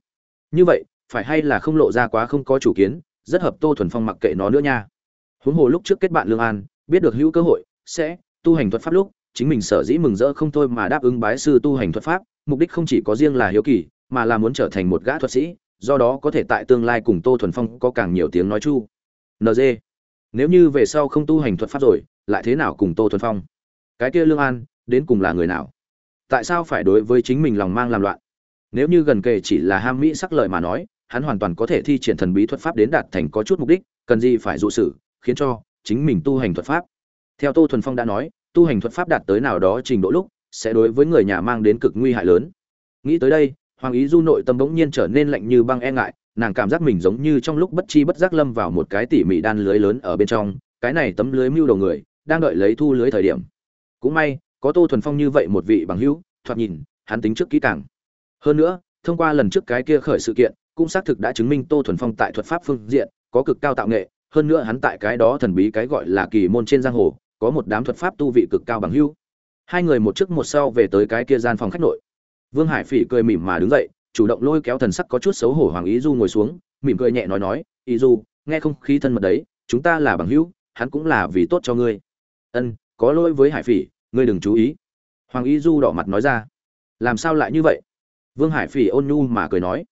Như vậy, phải hay là không lộ ra quá không có chủ kiến, rất hợp tô thuần phong mặc kệ nó nữa nha. Huống hồ lúc trước kết bạn lương an, biết được hữu cơ hội, sẽ tu hành thuật pháp lúc, chính mình sở dĩ mừng rỡ không thôi mà đáp ứng bái sư tu hành thuật pháp, mục đích không chỉ có riêng là hiếu kỳ, mà là muốn trở thành một gã thuật sĩ do đó có thể tại tương lai cùng tô thuần phong có càng nhiều tiếng nói chu. Nd nếu như về sau không tu hành thuật pháp rồi, lại thế nào cùng tô thuần phong? Cái kia lương an, đến cùng là người nào? Tại sao phải đối với chính mình lòng mang làm loạn? Nếu như gần kề chỉ là ham mỹ sắc lợi mà nói, hắn hoàn toàn có thể thi triển thần bí thuật pháp đến đạt thành có chút mục đích, cần gì phải dụ sự, khiến cho chính mình tu hành thuật pháp? Theo tô thuần phong đã nói, tu hành thuật pháp đạt tới nào đó trình độ lúc, sẽ đối với người nhà mang đến cực nguy hại lớn. Nghĩ tới đây hoàng ý du nội tâm bỗng nhiên trở nên lạnh như băng e ngại, nàng cảm giác mình giống như trong lúc bất chi bất giác lâm vào một cái tỉ mỉ đan lưới lớn ở bên trong, cái này tấm lưới mưu đầu người, đang đợi lấy thu lưới thời điểm. Cũng may, có tô thuần phong như vậy một vị bằng hữu, thoạt nhìn, hắn tính trước kỹ càng. Hơn nữa, thông qua lần trước cái kia khởi sự kiện, cũng xác thực đã chứng minh tô thuần phong tại thuật pháp phương diện, có cực cao tạo nghệ, hơn nữa hắn tại cái đó thần bí cái gọi là kỳ môn trên giang hồ, có một đám thuật pháp tu vị cực cao bằng hữu. Hai người một trước một sau về tới cái kia gian phòng khách nội vương hải phỉ cười mỉm mà đứng dậy, chủ động lôi kéo thần sắc có chút xấu hổ hoàng ý du ngồi xuống, mỉm cười nhẹ nói nói, ý du, nghe không khí thân mật đấy, chúng ta là bằng hữu, hắn cũng là vì tốt cho ngươi. Ân, có lỗi với hải phỉ, ngươi đừng chú ý. Hoàng ý du đỏ mặt nói ra. Làm sao lại như vậy? Vương hải phỉ ôn nhu mà cười nói.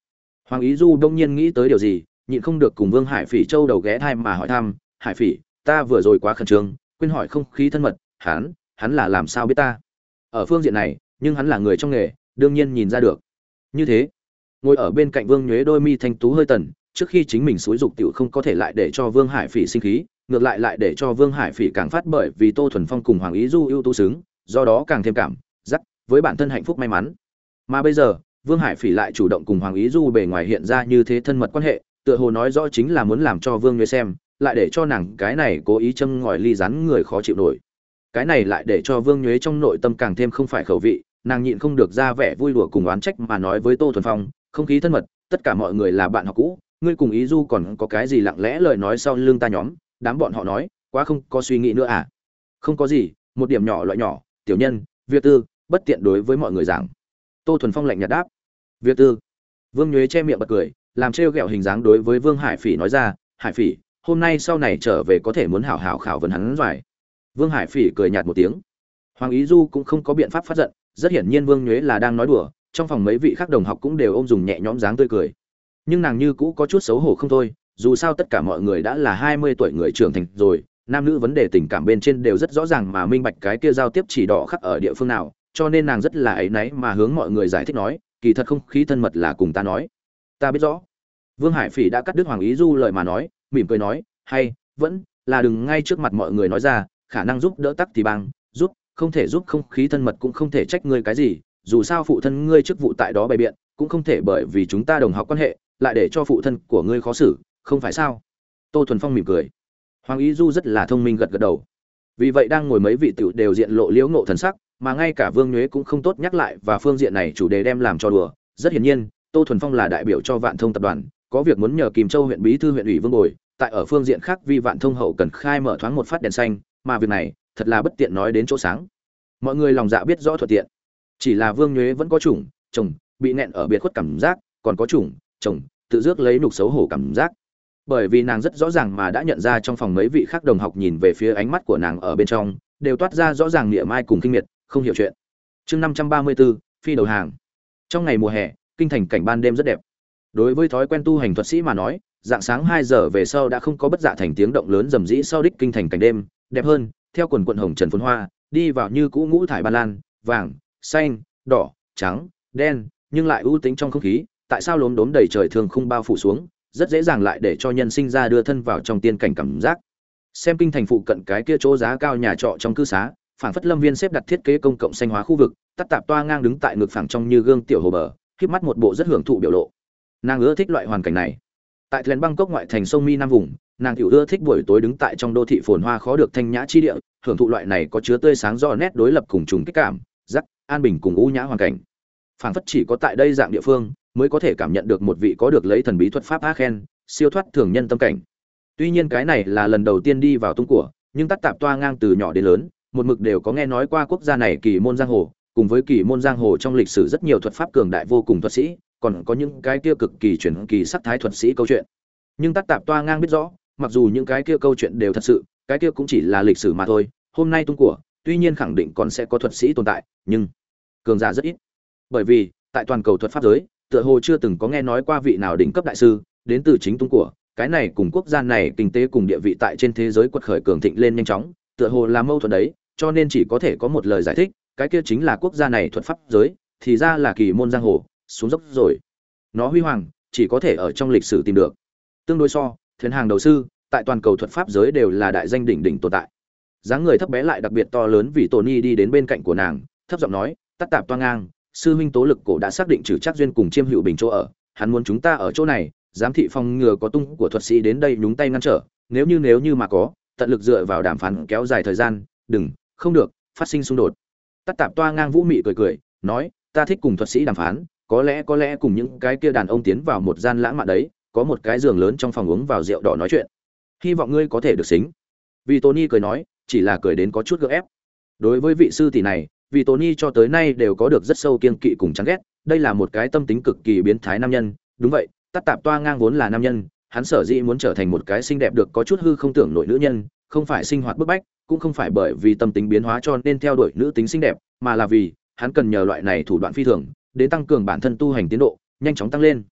Hoàng ý du đông nhiên nghĩ tới điều gì, nhịn không được cùng vương hải phỉ châu đầu ghé thai mà hỏi thăm, hải phỉ, ta vừa rồi quá khẩn trương, quên hỏi không khí thân mật, hắn hắn là làm sao biết ta? Ở phương diện này, nhưng hắn là người trong nghề đương nhiên nhìn ra được. Như thế, ngồi ở bên cạnh vương nhuế đôi mi thanh tú hơi tần, trước khi chính mình xúi dục tiểu không có thể lại để cho vương hải phỉ sinh khí, ngược lại lại để cho vương hải phỉ càng phát bởi vì tô thuần phong cùng hoàng ý du ưu tú xứng, do đó càng thêm cảm giác với bản thân hạnh phúc may mắn. Mà bây giờ, vương hải phỉ lại chủ động cùng hoàng ý du bề ngoài hiện ra như thế thân mật quan hệ, tựa hồ nói rõ chính là muốn làm cho vương nhuế xem, lại để cho nàng cái này cố ý châm ngòi ly rắn người khó chịu nổi. Cái này lại để cho vương nhuế trong nội tâm càng thêm không phải khẩu vị nàng nhịn không được ra vẻ vui đùa cùng oán trách mà nói với tô thuần phong, không khí thân mật, tất cả mọi người là bạn học cũ, ngươi cùng ý du còn có cái gì lặng lẽ lời nói sau lưng ta nhóm? Đám bọn họ nói, quá không có suy nghĩ nữa à? Không có gì, một điểm nhỏ loại nhỏ, tiểu nhân việc tư, bất tiện đối với mọi người giảng. Tô thuần phong lạnh nhạt đáp việc tư. Vương nhuế che miệng bật cười, làm trêu ghẹo hình dáng đối với vương hải phỉ nói ra, hải phỉ, hôm nay sau này trở về có thể muốn hảo hảo khảo vấn hắn doài vương hải phỉ cười nhạt một tiếng, hoàng ý du cũng không có biện pháp phát giận rất hiển nhiên vương nhuế là đang nói đùa, trong phòng mấy vị khác đồng học cũng đều ôm dùng nhẹ nhõm dáng tươi cười. Nhưng nàng như cũ có chút xấu hổ không thôi, dù sao tất cả mọi người đã là hai mươi tuổi người trưởng thành rồi, nam nữ vấn đề tình cảm bên trên đều rất rõ ràng mà minh bạch cái kia giao tiếp chỉ đỏ khắc ở địa phương nào, cho nên nàng rất là ấy náy mà hướng mọi người giải thích nói, kỳ thật không khí thân mật là cùng ta nói. Ta biết rõ. Vương hải phỉ đã cắt đứt hoàng ý du lời mà nói, mỉm cười nói, hay, vẫn là đừng ngay trước mặt mọi người nói ra, khả năng giúp đỡ tắc thì bằng, giúp không thể giúp không khí thân mật cũng không thể trách ngươi cái gì, dù sao phụ thân ngươi chức vụ tại đó bày biện, cũng không thể bởi vì chúng ta đồng học quan hệ, lại để cho phụ thân của ngươi khó xử, không phải sao? Tô thuần phong mỉm cười. Hoàng ý du rất là thông minh gật gật đầu. Vì vậy đang ngồi mấy vị tiểu đều diện lộ liễu ngộ thần sắc, mà ngay cả vương nhuế cũng không tốt nhắc lại và phương diện này chủ đề đem làm cho đùa. Rất hiển nhiên, tô thuần phong là đại biểu cho vạn thông tập đoàn, có việc muốn nhờ kìm châu huyện bí thư huyện ủy vương bồi, tại ở phương diện khác vi vạn thông hậu cần khai mở thoáng một phát đèn xanh, mà việc này thật là bất tiện nói đến chỗ sáng. Mọi người lòng dạ biết rõ thuận tiện. Chỉ là vương nhuế vẫn có chủng, chồng, bị nẹn ở biệt khuất cảm giác, còn có chủng, chồng, tự dước lấy nục xấu hổ cảm giác. Bởi vì nàng rất rõ ràng mà đã nhận ra trong phòng mấy vị khác đồng học nhìn về phía ánh mắt của nàng ở bên trong, đều toát ra rõ ràng niệm mai cùng kinh miệt, không hiểu chuyện. Chương năm trăm ba mươi bốn phi đầu hàng. Trong ngày mùa hè, kinh thành cảnh ban đêm rất đẹp. Đối với thói quen tu hành thuật sĩ mà nói, dạng sáng hai giờ về sau đã không có bất dạ thành tiếng động lớn rầm rĩ sau đích kinh thành cảnh đêm, đẹp hơn theo quần quận hồng trần phồn hoa, đi vào như cũ ngũ thải ban lan, vàng, xanh, đỏ, trắng, đen, nhưng lại ưu tính trong không khí, tại sao lốm đốm đầy trời thường không bao phủ xuống, rất dễ dàng lại để cho nhân sinh ra đưa thân vào trong tiên cảnh cảm giác. Xem kinh thành phụ cận cái kia chỗ giá cao nhà trọ trong cư xá phản phất lâm viên xếp đặt thiết kế công cộng xanh hóa khu vực, tắt tạp toa ngang đứng tại ngực phẳng trong như gương tiểu hồ bờ khiếp mắt một bộ rất hưởng thụ biểu lộ. Nàng ưa thích loại hoàn cảnh này. Tại thuyền bangkok ngoại thành sông mi nam vùng nàng tiểu ưa thích buổi tối đứng tại trong đô thị phồn hoa khó được thanh nhã chi địa, hưởng thụ loại này có chứa tươi sáng do nét đối lập cùng trùng kích cảm, giác an bình cùng u nhã hoàn cảnh. Phản phất chỉ có tại đây dạng địa phương, mới có thể cảm nhận được một vị có được lấy thần bí thuật pháp a khen siêu thoát thường nhân tâm cảnh. Tuy nhiên cái này là lần đầu tiên đi vào tung của, nhưng tắt tạp toa ngang từ nhỏ đến lớn, một mực đều có nghe nói qua quốc gia này kỳ môn giang hồ, cùng với kỳ môn giang hồ trong lịch sử rất nhiều thuật pháp cường đại vô cùng thuật sĩ, còn có những cái kia cực kỳ chuyển kỳ sắc thái thuật sĩ câu chuyện. Nhưng tắt tạp toa ngang biết rõ mặc dù những cái kia câu chuyện đều thật sự, cái kia cũng chỉ là lịch sử mà thôi, hôm nay tung của, tuy nhiên khẳng định còn sẽ có thuật sĩ tồn tại, nhưng cường giả rất ít. Bởi vì, tại toàn cầu thuật pháp giới, tựa hồ chưa từng có nghe nói qua vị nào đỉnh cấp đại sư, đến từ chính tung của, cái này cùng quốc gia này kinh tế cùng địa vị tại trên thế giới quật khởi cường thịnh lên nhanh chóng, tựa hồ là mâu thuẫn đấy, cho nên chỉ có thể có một lời giải thích, cái kia chính là quốc gia này thuật pháp giới, thì ra là kỳ môn giang hồ, xuống dốc rồi. Nó huy hoàng, chỉ có thể ở trong lịch sử tìm được. Tương đối so thuyền hàng đầu sư, tại toàn cầu thuật pháp giới đều là đại danh đỉnh đỉnh tồn tại. Dáng người thấp bé lại đặc biệt to lớn vì tony đi đến bên cạnh của nàng, thấp giọng nói, tắt tạp toang ngang, sư huynh tố lực cổ đã xác định trừ chắc duyên cùng chiêm hữu bình chỗ ở, hắn muốn chúng ta ở chỗ này, giám thị phòng ngừa có tung của thuật sĩ đến đây nhúng tay ngăn trở, nếu như nếu như mà có, tận lực dựa vào đàm phán kéo dài thời gian, đừng, không được, phát sinh xung đột. Tắt tạp toa ngang vũ mị cười cười, nói, ta thích cùng thuật sĩ đàm phán, có lẽ có lẽ cùng những cái kia đàn ông tiến vào một gian lãng mạn đấy có một cái giường lớn trong phòng uống vào rượu đỏ nói chuyện. Hy vọng ngươi có thể được xính. Vì tony cười nói, chỉ là cười đến có chút gượng ép. Đối với vị sư tỷ này, vì tony cho tới nay đều có được rất sâu kiên kỵ cùng chán ghét, đây là một cái tâm tính cực kỳ biến thái nam nhân. Đúng vậy, tắt tạp toa ngang vốn là nam nhân, hắn sở dĩ muốn trở thành một cái xinh đẹp được có chút hư không tưởng nổi nữ nhân, không phải sinh hoạt bức bách, cũng không phải bởi vì tâm tính biến hóa cho nên theo đuổi nữ tính xinh đẹp, mà là vì hắn cần nhờ loại này thủ đoạn phi thường, đến tăng cường bản thân tu hành tiến độ, nhanh chóng tăng lên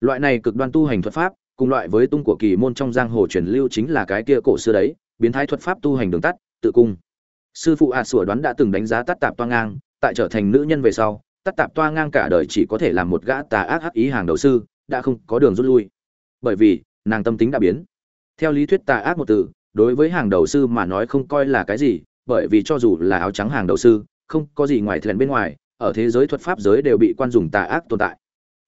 loại này cực đoan tu hành thuật pháp, cùng loại với tung của kỳ môn trong giang hồ truyền lưu chính là cái kia cổ xưa đấy, biến thái thuật pháp tu hành đường tắt, tự cung. Sư phụ ạ sủa đoán đã từng đánh giá tắt tạp toa ngang, tại trở thành nữ nhân về sau tắt tạp toa ngang cả đời chỉ có thể làm một gã tà ác hắc ý hàng đầu sư, đã không có đường rút lui. Bởi vì, nàng tâm tính đã biến. Theo lý thuyết tà ác một từ, đối với hàng đầu sư mà nói không coi là cái gì, bởi vì cho dù là áo trắng hàng đầu sư, không có gì ngoài thuyền bên ngoài, ở thế giới thuật pháp giới đều bị quan dùng tà ác tồn tại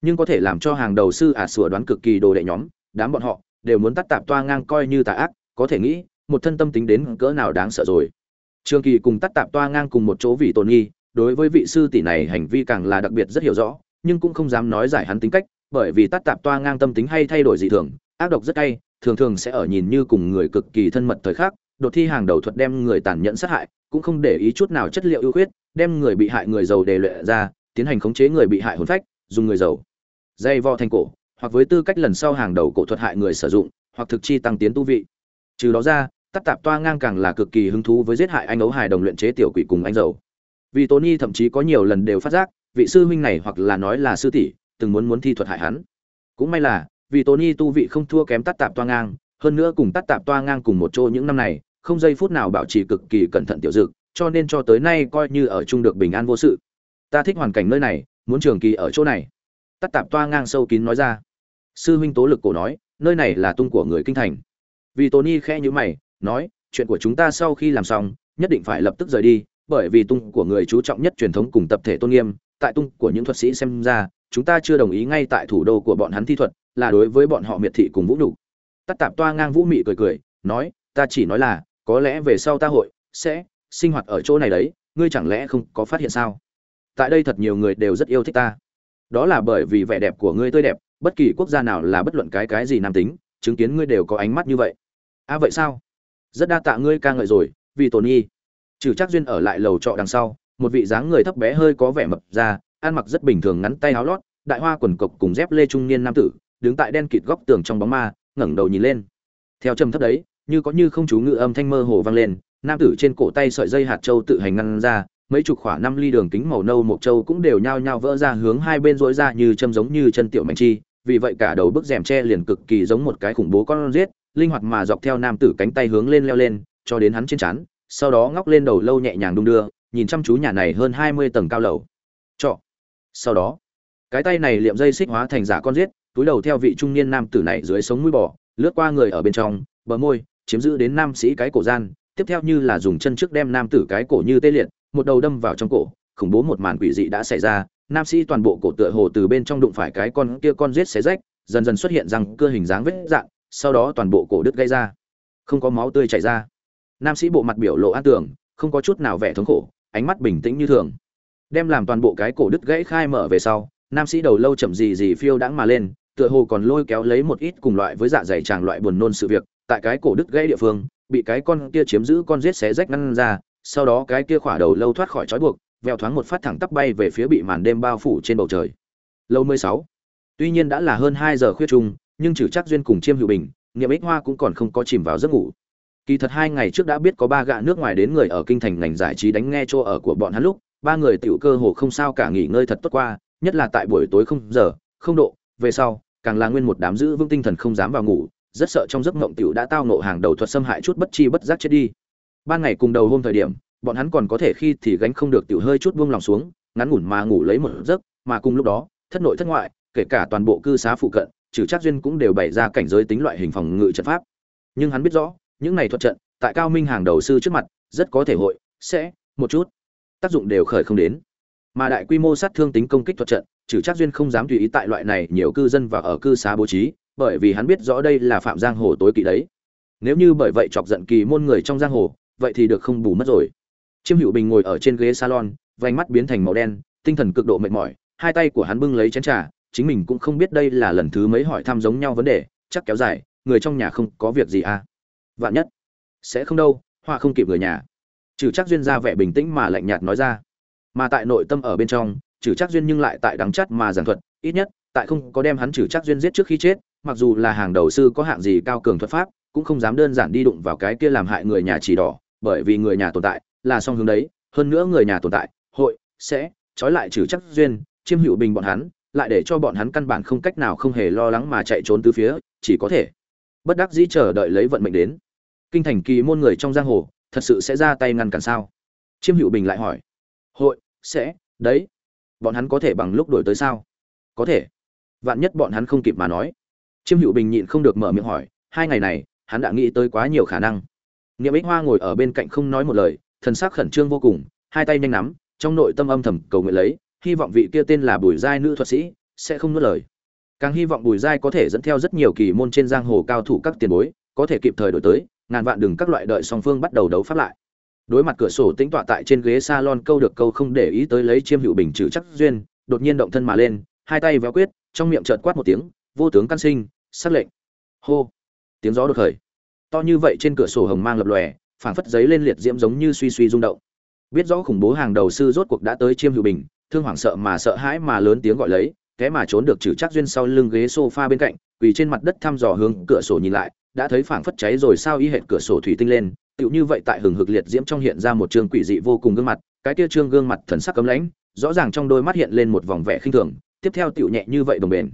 nhưng có thể làm cho hàng đầu sư ả sủa đoán cực kỳ đồ đệ nhóm, đám bọn họ đều muốn tắt tạp toa ngang coi như tà ác, có thể nghĩ, một thân tâm tính đến cỡ nào đáng sợ rồi. Trường kỳ cùng tắt tạp toa ngang cùng một chỗ vì tồn nghi, đối với vị sư tỷ này hành vi càng là đặc biệt rất hiểu rõ, nhưng cũng không dám nói giải hắn tính cách, bởi vì tắt tạp toa ngang tâm tính hay thay đổi dị thường, ác độc rất hay, thường thường sẽ ở nhìn như cùng người cực kỳ thân mật thời khắc, đột thi hàng đầu thuật đem người tàn nhẫn sát hại, cũng không để ý chút nào chất liệu ưu khuyết, đem người bị hại người giàu đề luyện ra, tiến hành khống chế người bị hại hồn phách, dùng người giàu dây vo thành cổ, hoặc với tư cách lần sau hàng đầu cổ thuật hại người sử dụng, hoặc thực chi tăng tiến tu vị. Trừ đó ra tắt tạp toa ngang càng là cực kỳ hứng thú với giết hại anh ấu hài đồng luyện chế tiểu quỷ cùng anh giàu vì tony thậm chí có nhiều lần đều phát giác, vị sư huynh này hoặc là nói là sư tỷ, từng muốn muốn thi thuật hại hắn. Cũng may là, vì tony tu vị không thua kém tắt tạp toa ngang, hơn nữa cùng tắt tạp toa ngang cùng một chỗ những năm này, không giây phút nào bảo trì cực kỳ cẩn thận tiểu dực, cho nên cho tới nay coi như ở chung được bình an vô sự. Ta thích hoàn cảnh nơi này, muốn trường kỳ ở chỗ này tắt tạp toa ngang sâu kín nói ra. Sư huynh tố lực cổ nói, nơi này là tung của người kinh thành. Vì tony khẽ nhữ mày, nói, chuyện của chúng ta sau khi làm xong, nhất định phải lập tức rời đi, bởi vì tung của người chú trọng nhất truyền thống cùng tập thể tôn nghiêm. Tại tung của những thuật sĩ xem ra, chúng ta chưa đồng ý ngay tại thủ đô của bọn hắn thi thuật, là đối với bọn họ miệt thị cùng vũ nhục. Tắt tạp toa ngang vũ mị cười cười, nói, ta chỉ nói là, có lẽ về sau ta hội sẽ sinh hoạt ở chỗ này đấy, ngươi chẳng lẽ không có phát hiện sao? Tại đây thật nhiều người đều rất yêu thích ta đó là bởi vì vẻ đẹp của ngươi tươi đẹp, bất kỳ quốc gia nào là bất luận cái cái gì nam tính, chứng kiến ngươi đều có ánh mắt như vậy. À vậy sao? Rất đa tạ ngươi ca ngợi rồi vì tổn nhi trừ chắc duyên ở lại lầu trọ đằng sau, một vị dáng người thấp bé hơi có vẻ mập ra, ăn mặc rất bình thường ngắn tay áo lót, đại hoa quần cộc cùng dép lê trung niên nam tử, đứng tại đen kịt góc tường trong bóng ma, ngẩng đầu nhìn lên. Theo trầm thấp đấy, như có như không chú ngự âm thanh mơ hồ vang lên, nam tử trên cổ tay sợi dây hạt châu tự hành ngăn ra mấy chục khỏa năm ly đường kính màu nâu một châu cũng đều nhao nhao vỡ ra hướng hai bên rối ra như châm giống như chân tiểu mạnh chi vì vậy cả đầu bức rèm tre liền cực kỳ giống một cái khủng bố con rết linh hoạt mà dọc theo nam tử cánh tay hướng lên leo lên cho đến hắn trên chán. sau đó ngóc lên đầu lâu nhẹ nhàng đung đưa nhìn chăm chú nhà này hơn hai mươi tầng cao lầu trọ sau đó cái tay này liệm dây xích hóa thành giả con rết, túi đầu theo vị trung niên nam tử này dưới sống mũi bò lướt qua người ở bên trong bờ môi chiếm giữ đến nam sĩ cái cổ gian tiếp theo như là dùng chân trước đem nam tử cái cổ như tê liệt một đầu đâm vào trong cổ, khủng bố một màn quỷ dị đã xảy ra. Nam sĩ toàn bộ cổ tựa hồ từ bên trong đụng phải cái con kia con rết xé rách, dần dần xuất hiện răng cưa hình dáng vết dạng, sau đó toàn bộ cổ đứt gây ra. Không có máu tươi chảy ra. Nam sĩ bộ mặt biểu lộ an tưởng không có chút nào vẻ thống khổ, ánh mắt bình tĩnh như thường. Đem làm toàn bộ cái cổ đứt gãy khai mở về sau, nam sĩ đầu lâu chậm gì gì phiêu đãng mà lên, tựa hồ còn lôi kéo lấy một ít cùng loại với dạ dày tràng loại buồn nôn sự việc, tại cái cổ đứt gãy địa phương, bị cái con kia chiếm giữ con rết xé rách ngăn ra sau đó cái kia khỏa đầu lâu thoát khỏi trói buộc veo thoáng một phát thẳng tắp bay về phía bị màn đêm bao phủ trên bầu trời. Lâu mười sáu. Tuy nhiên đã là hơn hai giờ khuyết trung, nhưng trừ chắc duyên cùng chiêm hữu bình nghiệm ích hoa cũng còn không có chìm vào giấc ngủ. Kỳ thật hai ngày trước đã biết có ba gạ nước ngoài đến người ở kinh thành ngành giải trí đánh nghe chỗ ở của bọn hắn lúc ba người tiểu cơ hồ không sao cả nghỉ ngơi thật tốt qua nhất là tại buổi tối không giờ không độ về sau càng là nguyên một đám giữ vững tinh thần không dám vào ngủ rất sợ trong giấc mộng tiểu đã tao nộ hàng đầu thuật xâm hại chút bất chi bất giác chết đi ban ngày cùng đầu hôm thời điểm, bọn hắn còn có thể khi thì gánh không được tiểu hơi chút buông lòng xuống, ngắn ngủn mà ngủ lấy một giấc, mà cùng lúc đó, thất nội thất ngoại, kể cả toàn bộ cư xá phụ cận, trừ chắc duyên cũng đều bày ra cảnh giới tính loại hình phòng ngự trận pháp. Nhưng hắn biết rõ, những này thuật trận, tại cao minh hàng đầu sư trước mặt, rất có thể hội, sẽ, một chút, tác dụng đều khởi không đến. Mà đại quy mô sát thương tính công kích thuật trận, trừ chắc duyên không dám tùy ý tại loại này nhiều cư dân và ở cư xá bố trí, bởi vì hắn biết rõ đây là phạm giang hồ tối kỵ đấy. Nếu như bởi vậy chọc giận kỳ môn người trong giang hồ vậy thì được không bù mất rồi. Chiêm hữu bình ngồi ở trên ghế salon, vành mắt biến thành màu đen, tinh thần cực độ mệt mỏi, hai tay của hắn bưng lấy chén trà, chính mình cũng không biết đây là lần thứ mấy hỏi thăm giống nhau vấn đề, chắc kéo dài, người trong nhà không có việc gì à? Vạn nhất sẽ không đâu, hoa không kịp người nhà. Trừ chắc duyên ra vẻ bình tĩnh mà lạnh nhạt nói ra. Mà tại nội tâm ở bên trong, trừ chắc duyên nhưng lại tại đắng chắt mà giảng thuật, ít nhất, tại không có đem hắn trừ chắc duyên giết trước khi chết, mặc dù là hàng đầu sư có hạng gì cao cường thuật pháp, cũng không dám đơn giản đi đụng vào cái kia làm hại người nhà chỉ đỏ bởi vì người nhà tồn tại là song hướng đấy, hơn nữa người nhà tồn tại, hội, sẽ, trói lại trừ chắc duyên, chiêm hữu bình bọn hắn, lại để cho bọn hắn căn bản không cách nào không hề lo lắng mà chạy trốn từ phía, chỉ có thể bất đắc dĩ chờ đợi lấy vận mệnh đến. Kinh thành kỳ môn người trong giang hồ, thật sự sẽ ra tay ngăn cản sao? Chiêm hữu bình lại hỏi. Hội, sẽ, đấy. Bọn hắn có thể bằng lúc đổi tới sao? Có thể. Vạn nhất bọn hắn không kịp mà nói. Chiêm hữu bình nhịn không được mở miệng hỏi. Hai ngày này, hắn đã nghĩ tới quá nhiều khả năng. Niệm ích hoa ngồi ở bên cạnh không nói một lời, thần sắc khẩn trương vô cùng, hai tay nhanh nắm, trong nội tâm âm thầm cầu nguyện lấy, hy vọng vị kia tên là bùi giai nữ thuật sĩ sẽ không nuốt lời. Càng hy vọng bùi giai có thể dẫn theo rất nhiều kỳ môn trên giang hồ cao thủ các tiền bối, có thể kịp thời đổi tới, ngàn vạn đừng các loại đợi song phương bắt đầu đấu pháp lại. Đối mặt cửa sổ tĩnh tọa tại trên ghế salon câu được câu không để ý tới lấy chiêm hữu bình trừ chắc duyên, đột nhiên động thân mà lên, hai tay véo quyết, trong miệng chợt quát một tiếng, vô tướng căn sinh sắc lệnh. Hô. Tiếng gió đột khởi to như vậy trên cửa sổ hồng mang lập lòe, phảng phất giấy lên liệt diễm giống như suy suy rung động. Biết rõ khủng bố hàng đầu sư rốt cuộc đã tới chiêm hữu bình, thương hoảng sợ mà sợ hãi mà lớn tiếng gọi lấy, thế mà trốn được trừ chắc duyên sau lưng ghế sofa bên cạnh, quỳ trên mặt đất thăm dò hướng cửa sổ nhìn lại, đã thấy phảng phất cháy rồi sao y hệt cửa sổ thủy tinh lên, tựu như vậy tại hừng hực liệt diễm trong hiện ra một trương quỷ dị vô cùng gương mặt, cái kia trương gương mặt thần sắc cấm lãnh, rõ ràng trong đôi mắt hiện lên một vòng vẻ khinh thường, tiếp theo tựu nhẹ như vậy đồng bền.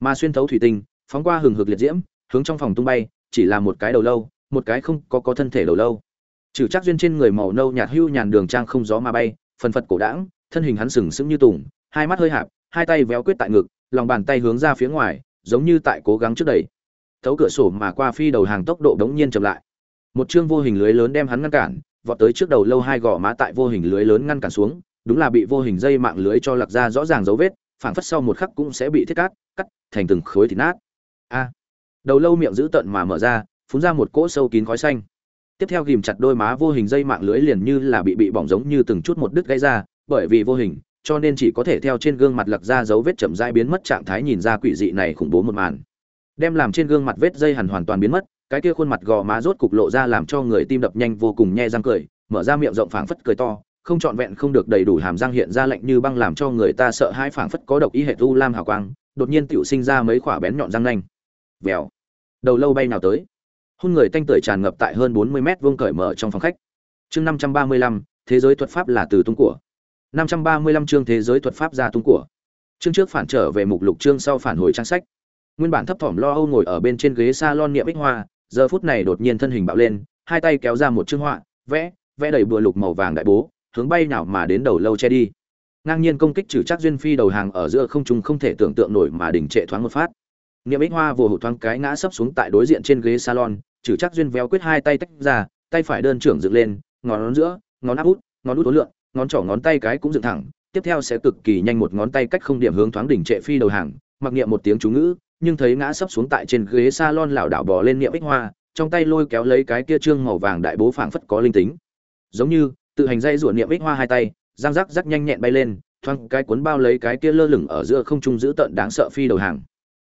Mà xuyên thấu thủy tinh, phóng qua hừng hực liệt diễm, hướng trong phòng tung bay chỉ là một cái đầu lâu, một cái không có có thân thể đầu lâu. Trừ chắc duyên trên người màu nâu nhạt hưu nhàn đường trang không gió mà bay, phần phật cổ đãng, thân hình hắn sừng sững như tùng, hai mắt hơi hạp, hai tay véo quyết tại ngực, lòng bàn tay hướng ra phía ngoài, giống như tại cố gắng trước đẩy. Thấu cửa sổ mà qua phi đầu hàng tốc độ đống nhiên chậm lại. Một chương vô hình lưới lớn đem hắn ngăn cản, vọt tới trước đầu lâu hai gò má tại vô hình lưới lớn ngăn cản xuống, đúng là bị vô hình dây mạng lưới cho lặc ra rõ ràng dấu vết, phảng phất sau một khắc cũng sẽ bị thiết cát, cắt, thành từng khối thịt nát. A! Đầu lâu miệng giữ tận mà mở ra, phun ra một cỗ sâu kín khói xanh. Tiếp theo ghìm chặt đôi má vô hình dây mạng lưới liền như là bị bị bỏng giống như từng chút một đứt gãy ra, bởi vì vô hình, cho nên chỉ có thể theo trên gương mặt lặc ra dấu vết chậm rãi biến mất trạng thái nhìn ra quỷ dị này khủng bố một màn. Đem làm trên gương mặt vết dây hẳn hoàn toàn biến mất, cái kia khuôn mặt gò má rốt cục lộ ra làm cho người tim đập nhanh vô cùng nhe răng cười, mở ra miệng rộng phảng phất cười to, không trọn vẹn không được đầy đủ hàm răng hiện ra lạnh như băng làm cho người ta sợ hãi phảng phất có độc ý hệ u lam hào quang, đột nhiên tiểu sinh ra mấy khỏa bén nhọn răng nanh vèo. Đầu lâu bay nào tới. Hôn người tanh tưởi tràn ngập tại hơn bốn mươi mét vuông cởi mở trong phòng khách. Chương năm trăm ba mươi lăm, thế giới thuật pháp là từ tung của. năm trăm ba mươi lăm chương thế giới thuật pháp ra tung của. Chương trước phản trở về mục lục chương sau phản hồi trang sách. Nguyên bản thấp thỏm lo âu ngồi ở bên trên ghế salon niệm bích hoa, giờ phút này đột nhiên thân hình bạo lên, hai tay kéo ra một chương họa, vẽ vẽ đầy bừa lục màu vàng đại bố, hướng bay nào mà đến đầu lâu che đi. Ngang nhiên công kích trừ chắc duyên phi đầu hàng ở giữa không trung không thể tưởng tượng nổi mà đỉnh trệ thoáng một phát niệm ích hoa vừa hụt thoáng cái ngã sấp xuống tại đối diện trên ghế salon chử chắc duyên véo quyết hai tay tách ra tay phải đơn trưởng dựng lên ngón giữa ngón áp út ngón út ối lượn, ngón trỏ ngón tay cái cũng dựng thẳng tiếp theo sẽ cực kỳ nhanh một ngón tay cách không điểm hướng thoáng đỉnh trệ phi đầu hàng mặc niệm một tiếng chú ngữ nhưng thấy ngã sấp xuống tại trên ghế salon lảo đảo bò lên niệm ích hoa trong tay lôi kéo lấy cái kia trương màu vàng đại bố phảng phất có linh tính. Giống như tự hành dây rủa niệm ích hoa hai tay răng rắc rắc nhanh nhẹn bay lên thoáng cái cuốn bao lấy cái kia lơ lửng ở giữa không trung giữ tận đáng sợ phi đầu hàng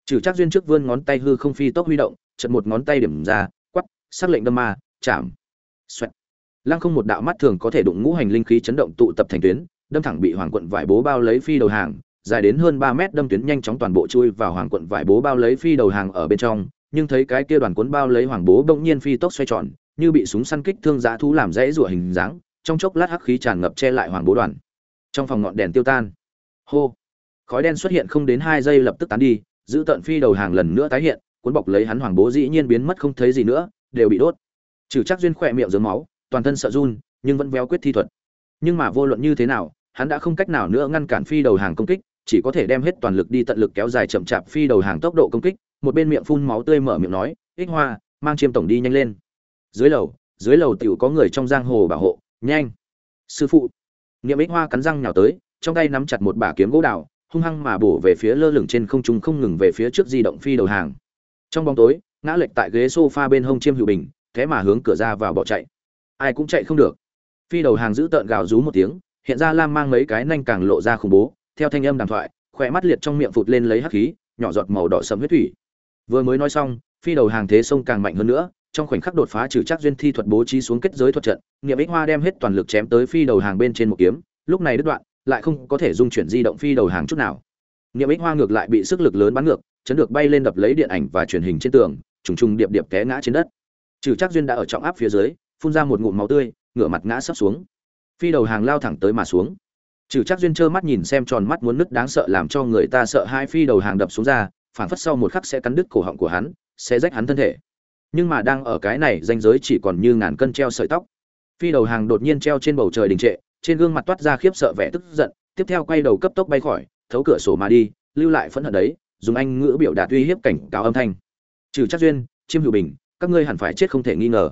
trừ chắc duyên trước vươn ngón tay hư không phi tốc huy động, chật một ngón tay điểm ra quắp sắc lệnh đâm ma, chạm. Xoẹt. Lăng không một đạo mắt thường có thể đụng ngũ hành linh khí chấn động tụ tập thành tuyến, đâm thẳng bị hoàng quận vải bố bao lấy phi đầu hàng, dài đến hơn ba mét đâm tuyến nhanh chóng toàn bộ chui vào hoàng quận vải bố bao lấy phi đầu hàng ở bên trong, nhưng thấy cái kia đoàn cuốn bao lấy hoàng bố bỗng nhiên phi tốc xoay tròn, như bị súng săn kích thương giá thú làm rẽ rủa hình dáng, trong chốc lát hắc khí tràn ngập che lại hoàng bố đoàn. Trong phòng ngọn đèn tiêu tan. Hô. Khói đen xuất hiện không đến hai giây lập tức tán đi giữ tận phi đầu hàng lần nữa tái hiện, cuốn bọc lấy hắn hoàng bố dĩ nhiên biến mất không thấy gì nữa, đều bị đốt. Trừ chắc duyên khỏe miệng dưới máu, toàn thân sợ run, nhưng vẫn véo quyết thi thuật. Nhưng mà vô luận như thế nào, hắn đã không cách nào nữa ngăn cản phi đầu hàng công kích, chỉ có thể đem hết toàn lực đi tận lực kéo dài chậm chạp phi đầu hàng tốc độ công kích, một bên miệng phun máu tươi mở miệng nói, ích hoa, mang chiêm tổng đi nhanh lên. Dưới lầu dưới lầu tiểu có người trong giang hồ bảo hộ, nhanh. Sư phụ. Niệm ích hoa cắn răng nhào tới, trong tay nắm chặt một bả kiếm gỗ đào hung hăng mà bổ về phía lơ lửng trên không trung không ngừng về phía trước di động phi đầu hàng. Trong bóng tối, ngã lệch tại ghế sofa bên hông chiêm hữu bình, thế mà hướng cửa ra vào bỏ chạy. Ai cũng chạy không được. Phi đầu hàng giữ tợn gào rú một tiếng, hiện ra lam mang mấy cái nhanh càng lộ ra khủng bố, theo thanh âm đàm thoại, khỏe mắt liệt trong miệng phụt lên lấy hắc khí, nhỏ giọt màu đỏ sẫm huyết thủy. Vừa mới nói xong, phi đầu hàng thế sông càng mạnh hơn nữa, trong khoảnh khắc đột phá trừ chắc duyên thi thuật bố trí xuống kết giới thuật trận, niệm ích hoa đem hết toàn lực chém tới phi đầu hàng bên trên một kiếm, lúc này đứt đoạn lại không có thể dung chuyển di động phi đầu hàng chút nào. Niệm ích hoa ngược lại bị sức lực lớn bắn ngược, chấn được bay lên đập lấy điện ảnh và truyền hình trên tường, trùng trùng điệp điệp té ngã trên đất. Trừ chắc duyên đã ở trọng áp phía dưới, phun ra một ngụm máu tươi, ngửa mặt ngã sấp xuống. Phi đầu hàng lao thẳng tới mà xuống. Trừ chắc duyên trơ mắt nhìn xem tròn mắt muốn nứt đáng sợ làm cho người ta sợ hai phi đầu hàng đập xuống ra phản phất sau một khắc sẽ cắn đứt cổ họng của hắn, sẽ rách hắn thân thể. Nhưng mà đang ở cái này danh giới chỉ còn như ngàn cân treo sợi tóc. Phi đầu hàng đột nhiên treo trên bầu trời đình trệ trên gương mặt toát ra khiếp sợ vẻ tức giận, tiếp theo quay đầu cấp tốc bay khỏi, thấu cửa sổ mà đi, lưu lại phẫn hận đấy, dùng anh ngữ biểu đạt uy hiếp cảnh cáo âm thanh. Trừ chắc duyên, chiêm hữu bình, các ngươi hẳn phải chết không thể nghi ngờ.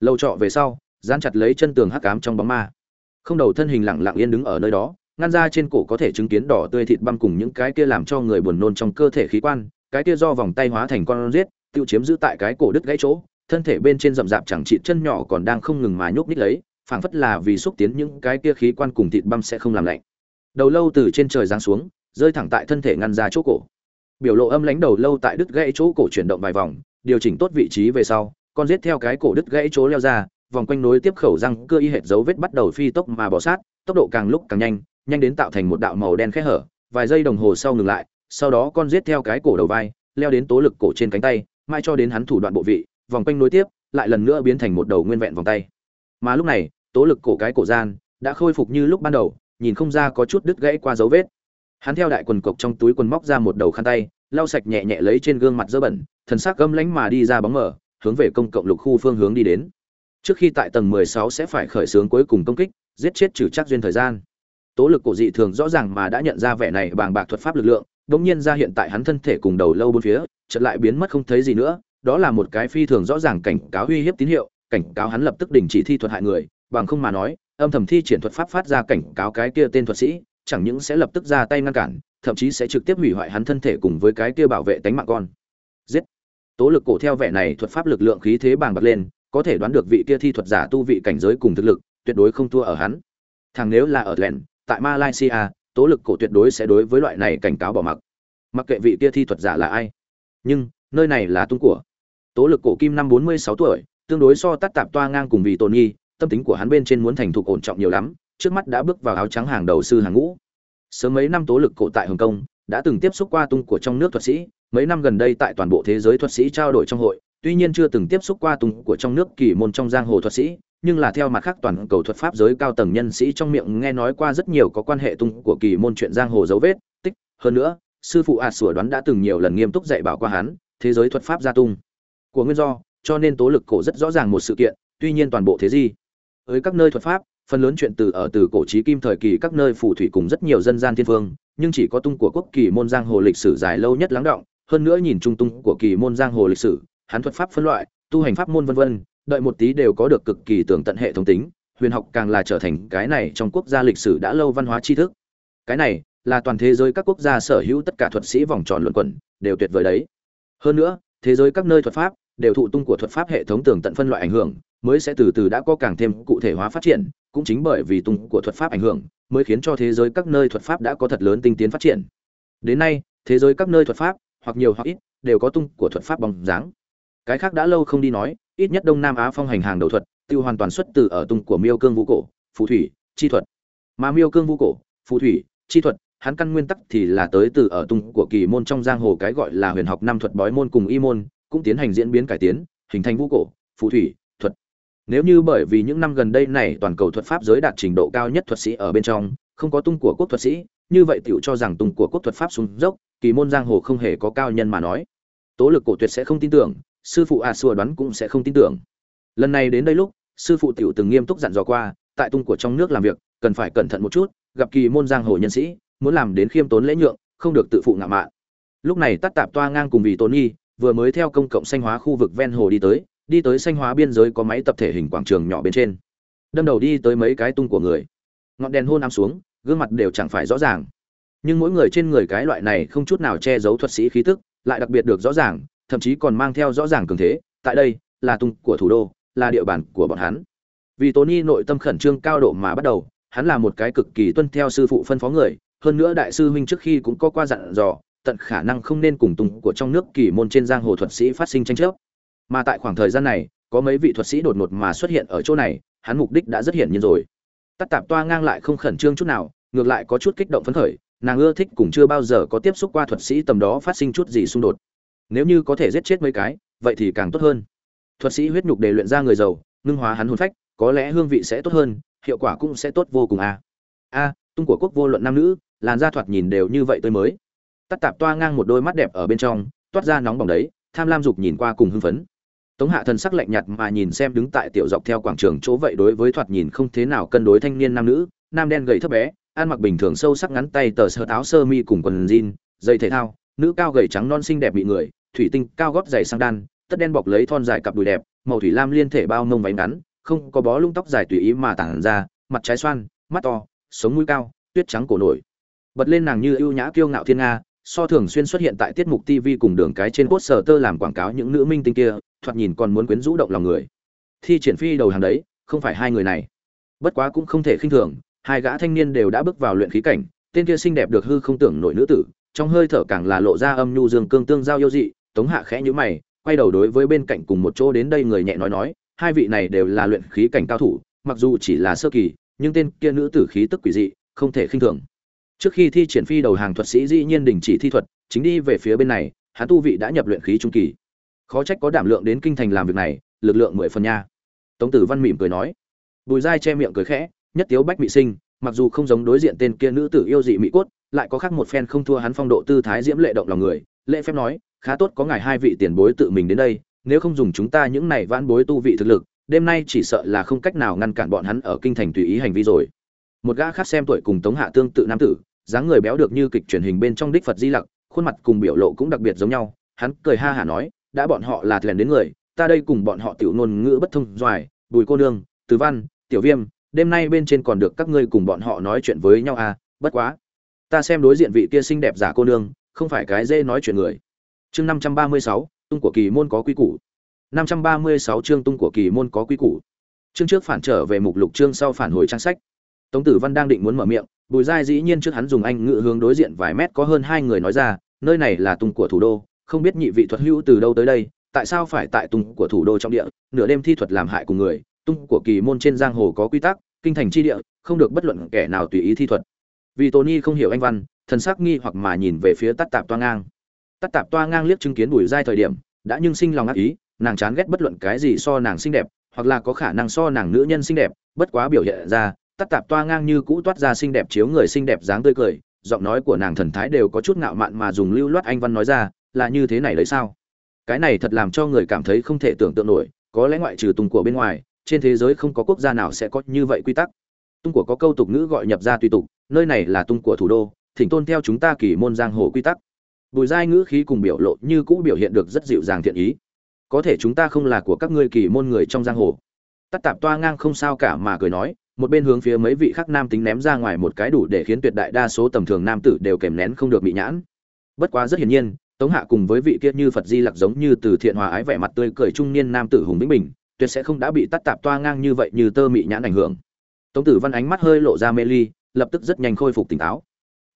Lâu trọ về sau, dán chặt lấy chân tường hắc ám trong bóng ma. Không đầu thân hình lặng lặng yên đứng ở nơi đó, ngăn ra trên cổ có thể chứng kiến đỏ tươi thịt băm cùng những cái kia làm cho người buồn nôn trong cơ thể khí quan, cái kia do vòng tay hóa thành con riết tiêu chiếm giữ tại cái cổ đứt gãy chỗ, thân thể bên trên rậm rạp chẳng trị chân nhỏ còn đang không ngừng mà nhúc nhích lấy phảng phất là vì xúc tiến những cái kia khí quan cùng thịt băm sẽ không làm lạnh. Đầu lâu từ trên trời giáng xuống, rơi thẳng tại thân thể ngăn ra chỗ cổ. Biểu lộ âm lãnh đầu lâu tại đứt gãy chỗ cổ chuyển động vài vòng, điều chỉnh tốt vị trí về sau, con giết theo cái cổ đứt gãy chỗ leo ra, vòng quanh nối tiếp khẩu răng, cưa y hệt dấu vết bắt đầu phi tốc mà bỏ sát, tốc độ càng lúc càng nhanh nhanh đến tạo thành một đạo màu đen khẽ hở, vài giây đồng hồ sau ngừng lại, sau đó con giết theo cái cổ đầu vai, leo đến tố lực cổ trên cánh tay mai cho đến hắn thủ đoạn bộ vị, vòng quanh nối tiếp, lại lần nữa biến thành một đầu nguyên vẹn vòng tay. Mà lúc này tố lực cổ cái cổ gian, đã khôi phục như lúc ban đầu, nhìn không ra có chút đứt gãy qua dấu vết. Hắn theo đại quần cộc trong túi quần móc ra một đầu khăn tay, lau sạch nhẹ nhẹ lấy trên gương mặt dơ bẩn, thần sắc gâm lánh mà đi ra bóng mở hướng về công cộng lục khu phương hướng đi đến. Trước khi tại tầng 16 sẽ phải khởi xướng cuối cùng công kích, giết chết trừ chắc duyên thời gian. Tố lực cổ dị thường rõ ràng mà đã nhận ra vẻ này bàng bạc thuật pháp lực lượng đống nhiên ra hiện tại hắn thân thể cùng đầu lâu bốn phía, chợt lại biến mất không thấy gì nữa, đó là một cái phi thường rõ ràng cảnh cáo uy hiếp tín hiệu, cảnh cáo hắn lập tức đình chỉ thi thuật hại người bằng không mà nói, âm thầm thi triển thuật pháp phát ra cảnh cáo cái kia tên thuật sĩ, chẳng những sẽ lập tức ra tay ngăn cản, thậm chí sẽ trực tiếp hủy hoại hắn thân thể cùng với cái kia bảo vệ tánh mạng con. Giết! Tố lực cổ theo vẻ này thuật pháp lực lượng khí thế bàng bật lên, có thể đoán được vị kia thi thuật giả tu vị cảnh giới cùng thực lực, tuyệt đối không thua ở hắn. Thằng nếu là ở lẻn, tại malaysia, tố lực cổ tuyệt đối sẽ đối với loại này cảnh cáo bỏ mặc. Mặc kệ vị kia thi thuật giả là ai. Nhưng, nơi này là tung của. Tố lực cổ kim năm bốn mươi sáu tuổi, tương đối so tắt tạp toa ngang cùng vì tồn nghi tâm tính của hắn bên trên muốn thành thục ổn trọng nhiều lắm, trước mắt đã bước vào áo trắng hàng đầu sư hàng ngũ. Sớm mấy năm tố lực cổ tại hồng kông, đã từng tiếp xúc qua tung của trong nước thuật sĩ, mấy năm gần đây tại toàn bộ thế giới thuật sĩ trao đổi trong hội, tuy nhiên chưa từng tiếp xúc qua tung của trong nước kỳ môn trong giang hồ thuật sĩ, nhưng là theo mặt khác toàn cầu thuật pháp giới cao tầng nhân sĩ trong miệng nghe nói qua rất nhiều có quan hệ tung của kỳ môn chuyện giang hồ dấu vết, tích, hơn nữa, sư phụ ạt sủa đoán đã từng nhiều lần nghiêm túc dạy bảo qua hắn, thế giới thuật pháp gia tung. Của nguyên do, cho nên tố lực cổ rất rõ ràng một sự kiện, tuy nhiên toàn bộ thế gì ở các nơi thuật pháp, phần lớn chuyện từ ở từ cổ trí kim thời kỳ các nơi phù thủy cùng rất nhiều dân gian thiên phương, nhưng chỉ có tung của quốc kỳ môn giang hồ lịch sử dài lâu nhất lắng động, hơn nữa nhìn trung tung của kỳ môn giang hồ lịch sử, hắn thuật pháp phân loại, tu hành pháp môn vân vân, đợi một tí đều có được cực kỳ tưởng tận hệ thống tính, huyền học càng là trở thành cái này trong quốc gia lịch sử đã lâu văn hóa tri thức. Cái này là toàn thế giới các quốc gia sở hữu tất cả thuật sĩ vòng tròn luận quẩn, đều tuyệt vời đấy. Hơn nữa, thế giới các nơi thuật pháp đều thụ tung của thuật pháp hệ thống tường tận phân loại ảnh hưởng mới sẽ từ từ đã có càng thêm cụ thể hóa phát triển, cũng chính bởi vì tung của thuật pháp ảnh hưởng, mới khiến cho thế giới các nơi thuật pháp đã có thật lớn tinh tiến phát triển. Đến nay, thế giới các nơi thuật pháp, hoặc nhiều hoặc ít, đều có tung của thuật pháp bóng dáng. Cái khác đã lâu không đi nói, ít nhất đông nam á phong hành hàng đầu thuật, tiêu hoàn toàn xuất từ ở tung của miêu cương vũ cổ, phù thủy, chi thuật. Mà miêu cương vũ cổ, phù thủy, chi thuật, hắn căn nguyên tắc thì là tới từ ở tung của kỳ môn trong giang hồ cái gọi là huyền học năm thuật bói môn cùng y môn, cũng tiến hành diễn biến cải tiến, hình thành vũ cổ, phù thủy nếu như bởi vì những năm gần đây này toàn cầu thuật pháp giới đạt trình độ cao nhất thuật sĩ ở bên trong, không có tung của quốc thuật sĩ, như vậy tiểu cho rằng tung của quốc thuật pháp xuống dốc, kỳ môn giang hồ không hề có cao nhân mà nói. Tố lực cổ tuyệt sẽ không tin tưởng, sư phụ a xua đoán cũng sẽ không tin tưởng. Lần này đến đây lúc, sư phụ tiểu từng nghiêm túc dặn dò qua, tại tung của trong nước làm việc, cần phải cẩn thận một chút, gặp kỳ môn giang hồ nhân sĩ, muốn làm đến khiêm tốn lễ nhượng, không được tự phụ ngạo mạn. Lúc này tắt tạp toa ngang cùng vì tôn nghi, vừa mới theo công cộng xanh hóa khu vực ven hồ đi tới đi tới xanh hóa biên giới có máy tập thể hình quảng trường nhỏ bên trên. Đâm đầu đi tới mấy cái tung của người. Ngọn đèn hôn ám xuống, gương mặt đều chẳng phải rõ ràng. Nhưng mỗi người trên người cái loại này không chút nào che giấu thuật sĩ khí tức, lại đặc biệt được rõ ràng, thậm chí còn mang theo rõ ràng cường thế. Tại đây, là tung của thủ đô, là địa bàn của bọn hắn. Vì tony nội tâm khẩn trương cao độ mà bắt đầu, hắn là một cái cực kỳ tuân theo sư phụ phân phó người, hơn nữa đại sư huynh trước khi cũng có qua dặn dò, tận khả năng không nên cùng tung của trong nước kỳ môn trên giang hồ thuật sĩ phát sinh tranh chấp mà tại khoảng thời gian này, có mấy vị thuật sĩ đột ngột mà xuất hiện ở chỗ này, hắn mục đích đã rất hiển nhiên rồi. Tắt tạp toa ngang lại không khẩn trương chút nào, ngược lại có chút kích động phấn khởi, nàng ưa thích cùng chưa bao giờ có tiếp xúc qua thuật sĩ tầm đó phát sinh chút gì xung đột. Nếu như có thể giết chết mấy cái, vậy thì càng tốt hơn. Thuật sĩ huyết nhục để luyện ra người giàu, ngưng hóa hắn hồn phách, có lẽ hương vị sẽ tốt hơn, hiệu quả cũng sẽ tốt vô cùng a a, tung của quốc vô luận nam nữ, làn da thoạt nhìn đều như vậy tới mới. Tắt tạp toa ngang một đôi mắt đẹp ở bên trong, toát ra nóng bỏng đấy, tham lam dục nhìn qua cùng hưng phấn tống hạ thần sắc lạnh nhạt mà nhìn xem đứng tại tiểu dọc theo quảng trường chỗ vậy đối với thoạt nhìn không thế nào cân đối thanh niên nam nữ, nam đen gầy thấp bé, ăn mặc bình thường sâu sắc ngắn tay tờ sơ táo sơ mi cùng quần jean dây thể thao, nữ cao gầy trắng non xinh đẹp bị người, thủy tinh, cao gót dày sang đan, tất đen bọc lấy thon dài cặp đùi đẹp, màu thủy lam liên thể bao nông váy ngắn, không có bó lung tóc dài tùy ý mà tản ra, mặt trái xoan, mắt to, sống mũi cao, tuyết trắng cổ nổi. Bật lên nàng như ưu nhã kiêu ngạo thiên nga so thường xuyên xuất hiện tại tiết mục tv cùng đường cái trên poster tơ làm quảng cáo những nữ minh tinh kia, thoạt nhìn còn muốn quyến rũ động lòng người. Thi triển phi đầu hàng đấy, không phải hai người này. Bất quá cũng không thể khinh thường, hai gã thanh niên đều đã bước vào luyện khí cảnh, tên kia xinh đẹp được hư không tưởng nổi nữ tử, trong hơi thở càng là lộ ra âm nhu dương cương tương giao yêu dị, tống hạ khẽ nhíu mày, quay đầu đối với bên cạnh cùng một chỗ đến đây người nhẹ nói nói, hai vị này đều là luyện khí cảnh cao thủ, mặc dù chỉ là sơ kỳ, nhưng tên kia nữ tử khí tức quỷ dị, không thể khinh thường trước khi thi triển phi đầu hàng thuật sĩ dĩ nhiên đình chỉ thi thuật, chính đi về phía bên này, hắn tu vị đã nhập luyện khí trung kỳ. Khó trách có đảm lượng đến kinh thành làm việc này, lực lượng mười phần nha. Tống tử văn mỉm cười nói. Bùi dai che miệng cười khẽ, nhất tiếu bách mỹ sinh, mặc dù không giống đối diện tên kia nữ tử yêu dị mỹ cốt, lại có khác một phen không thua hắn phong độ tư thái diễm lệ động lòng người, lễ phép nói, khá tốt có ngài hai vị tiền bối tự mình đến đây, nếu không dùng chúng ta những này vãn bối tu vị thực lực, đêm nay chỉ sợ là không cách nào ngăn cản bọn hắn ở kinh thành tùy ý hành vi rồi. Một gã khác xem tuổi cùng tống hạ tương tự nam tử dáng người béo được như kịch truyền hình bên trong đích phật di lặc, khuôn mặt cùng biểu lộ cũng đặc biệt giống nhau. Hắn cười ha hả nói, đã bọn họ là thuyền đến người, ta đây cùng bọn họ tiểu ngôn ngữ bất thông doài, bùi cô nương tứ văn, tiểu viêm, đêm nay bên trên còn được các ngươi cùng bọn họ nói chuyện với nhau à bất quá. Ta xem đối diện vị kia xinh đẹp giả cô nương, không phải cái dễ nói chuyện người. Chương năm trăm ba mươi sáu, tung của kỳ môn có quy củ. Năm trăm ba mươi sáu chương tung của kỳ môn có quy củ. Chương trước phản trở về mục lục chương sau phản hồi trang sách tống tử văn đang định muốn mở miệng, bùi giai dĩ nhiên trước hắn dùng anh ngự hướng đối diện vài mét có hơn hai người nói ra, nơi này là tung của thủ đô, không biết nhị vị thuật hữu từ đâu tới đây, tại sao phải tại tung của thủ đô trong địa, nửa đêm thi thuật làm hại cùng người tung của kỳ môn trên giang hồ có quy tắc, kinh thành chi địa, không được bất luận kẻ nào tùy ý thi thuật. Vì tony không hiểu anh văn, thần sắc nghi hoặc mà nhìn về phía tắt tạp toa ngang. Tắt tạp toa ngang liếc chứng kiến bùi giai thời điểm, đã nhưng sinh lòng ác ý, nàng chán ghét bất luận cái gì so nàng xinh đẹp, hoặc là có khả năng so nàng nữ nhân xinh đẹp, bất quá biểu hiện ra tắt tạp toa ngang như cũ toát ra xinh đẹp chiếu người xinh đẹp dáng tươi cười, giọng nói của nàng thần thái đều có chút ngạo mạn mà dùng lưu loát anh văn nói ra, là như thế này đấy sao? Cái này thật làm cho người cảm thấy không thể tưởng tượng nổi, có lẽ ngoại trừ tung của bên ngoài, trên thế giới không có quốc gia nào sẽ có như vậy quy tắc. Tung của có câu tục ngữ gọi nhập ra tùy tục, nơi này là tung của thủ đô, thỉnh tôn theo chúng ta kỳ môn giang hồ quy tắc. Bùi giai ngữ khí cùng biểu lộ như cũ biểu hiện được rất dịu dàng thiện ý. Có thể chúng ta không là của các ngươi kỳ môn người trong giang hồ. Tắt tạp toa ngang không sao cả mà cười nói một bên hướng phía mấy vị khác nam tính ném ra ngoài một cái đủ để khiến tuyệt đại đa số tầm thường nam tử đều kèm nén không được bị nhãn. Bất quá rất hiển nhiên, tống hạ cùng với vị kia như phật di lặc giống như từ thiện hòa ái vẻ mặt tươi cười trung niên nam tử hùng vĩnh bình, tuyệt sẽ không đã bị tắt tạp toa ngang như vậy như tơ mị nhãn ảnh hưởng. Tống tử văn ánh mắt hơi lộ ra mê ly, lập tức rất nhanh khôi phục tỉnh táo.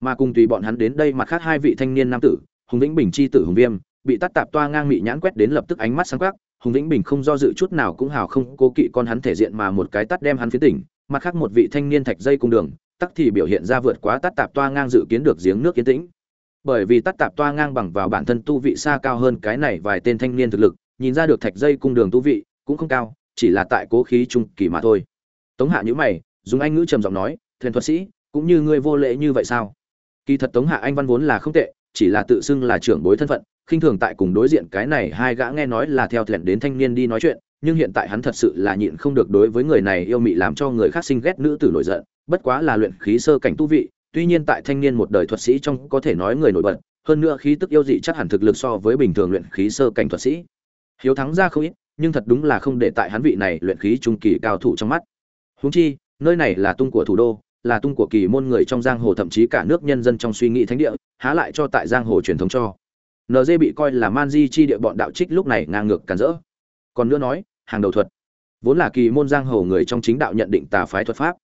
Mà cùng tùy bọn hắn đến đây mặt khác hai vị thanh niên nam tử, hùng vĩnh bình chi tử hùng viêm, bị tắt tạp toa ngang mị nhãn quét đến lập tức ánh mắt sáng quắc, hùng vĩnh bình không do dự chút nào cũng hào không cố kỵ con hắn thể diện mà một cái tắt đem hắn phía tỉnh mặt khác một vị thanh niên thạch dây cung đường, tắc thì biểu hiện ra vượt quá tắt tạp toa ngang dự kiến được giếng nước kiến tĩnh. Bởi vì tắt tạp toa ngang bằng vào bản thân tu vị xa cao hơn cái này vài tên thanh niên thực lực, nhìn ra được thạch dây cung đường tu vị cũng không cao, chỉ là tại cố khí trung kỳ mà thôi. Tống hạ nhữ mày, dùng anh ngữ trầm giọng nói, thuyền thuật sĩ, cũng như ngươi vô lễ như vậy sao? Kỳ thật tống hạ anh văn vốn là không tệ, chỉ là tự xưng là trưởng bối thân phận, khinh thường tại cùng đối diện cái này hai gã nghe nói là theo thuyền đến thanh niên đi nói chuyện nhưng hiện tại hắn thật sự là nhịn không được đối với người này yêu mị làm cho người khác sinh ghét nữ tử nổi giận, bất quá là luyện khí sơ cảnh tu vị, tuy nhiên tại thanh niên một đời thuật sĩ trong có thể nói người nổi bật, hơn nữa khí tức yêu dị chắc hẳn thực lực so với bình thường luyện khí sơ cảnh thuật sĩ. Hiếu thắng ra không ít, nhưng thật đúng là không để tại hắn vị này luyện khí trung kỳ cao thủ trong mắt. Huống chi, nơi này là tung của thủ đô, là tung của kỳ môn người trong giang hồ thậm chí cả nước nhân dân trong suy nghĩ thánh địa, há lại cho tại giang hồ truyền thống cho. Nd bị coi là man di chi địa bọn đạo trích lúc này ngang ngược cản rỡ còn nữa nói, hàng đầu thuật. Vốn là kỳ môn giang hồ người trong chính đạo nhận định tà phái thuật pháp.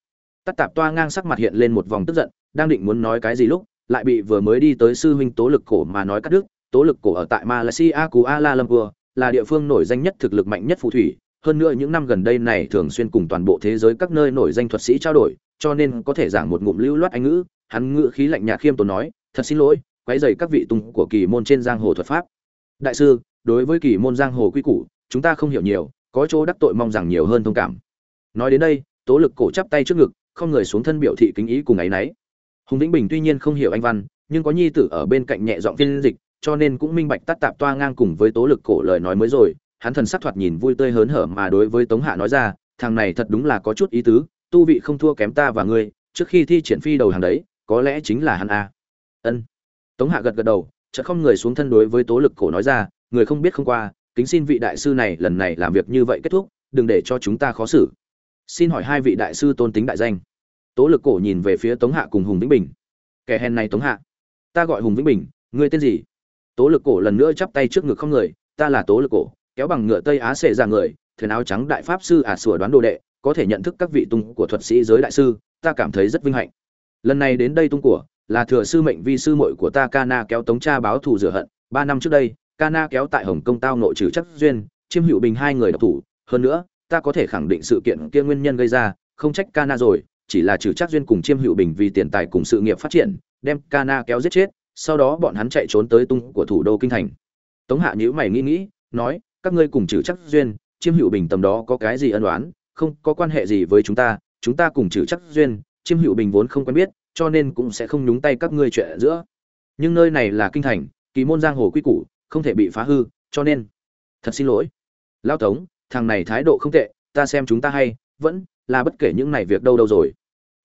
Tắt tạp toa ngang sắc mặt hiện lên một vòng tức giận, đang định muốn nói cái gì lúc, lại bị vừa mới đi tới sư huynh tố lực cổ mà nói cắt đứt. Tố lực cổ ở tại malaysia kuala lumpur là địa phương nổi danh nhất thực lực mạnh nhất phù thủy. Hơn nữa những năm gần đây này thường xuyên cùng toàn bộ thế giới các nơi nổi danh thuật sĩ trao đổi, cho nên có thể giảng một ngụm lưu loát anh ngữ, hắn ngữ khí lạnh nhạt khiêm tốn nói, thật xin lỗi, quấy dày các vị tung của kỳ môn trên giang hồ thuật pháp. Đại sư, đối với kỳ môn giang hồ quy củ chúng ta không hiểu nhiều, có chỗ đắc tội mong rằng nhiều hơn thông cảm. Nói đến đây, tố lực cổ chắp tay trước ngực, không người xuống thân biểu thị kính ý cùng ấy nấy hùng vĩnh bình tuy nhiên không hiểu anh văn, nhưng có nhi tử ở bên cạnh nhẹ giọng phiên dịch, cho nên cũng minh bạch tắt tạp toa ngang cùng với tố lực cổ lời nói mới rồi, hắn thần sắc thoạt nhìn vui tươi hớn hở mà đối với tống hạ nói ra, thằng này thật đúng là có chút ý tứ, tu vị không thua kém ta và ngươi, trước khi thi triển phi đầu hàng đấy, có lẽ chính là hắn a. Ân. Tống hạ gật gật đầu, chợt không người xuống thân đối với tố lực cổ nói ra, người không biết không qua kính xin vị đại sư này lần này làm việc như vậy kết thúc, đừng để cho chúng ta khó xử. Xin hỏi hai vị đại sư tôn tính đại danh. Tố lực cổ nhìn về phía tống hạ cùng hùng vĩnh bình. Kẻ hèn này tống hạ, ta gọi hùng vĩnh bình, ngươi tên gì? Tố lực cổ lần nữa chắp tay trước ngực không người, ta là tố lực cổ, kéo bằng ngựa tây á xệ ra người, thuyền áo trắng đại pháp sư ả à sủa đoán đồ đệ, có thể nhận thức các vị tung của thuật sĩ giới đại sư, ta cảm thấy rất vinh hạnh. Lần này đến đây tung của, là thừa sư mệnh vi sư muội của ta Kana kéo tống cha báo thù rửa hận, ba năm trước đây Kana kéo tại hồng kông tao nội trừ chắc duyên, chiêm hữu bình hai người độc thủ. Hơn nữa, ta có thể khẳng định sự kiện kia nguyên nhân gây ra, không trách Kana rồi, chỉ là trừ chắc duyên cùng chiêm hữu bình vì tiền tài cùng sự nghiệp phát triển, đem Kana kéo giết chết, sau đó bọn hắn chạy trốn tới tung của thủ đô kinh thành. Tống hạ nhíu mày nghĩ nghĩ, nói, các ngươi cùng trừ chắc duyên, chiêm hữu bình tầm đó có cái gì ân oán? Không có quan hệ gì với chúng ta chúng ta cùng trừ chắc duyên, chiêm hữu bình vốn không quen biết, cho nên cũng sẽ không nhúng tay các ngươi chuyện giữa. Nhưng nơi này là kinh thành, kỳ môn giang hồ quy củ không thể bị phá hư, cho nên, thật xin lỗi. Lao tống, thằng này thái độ không tệ, ta xem chúng ta hay, vẫn là bất kể những này việc đâu đâu rồi.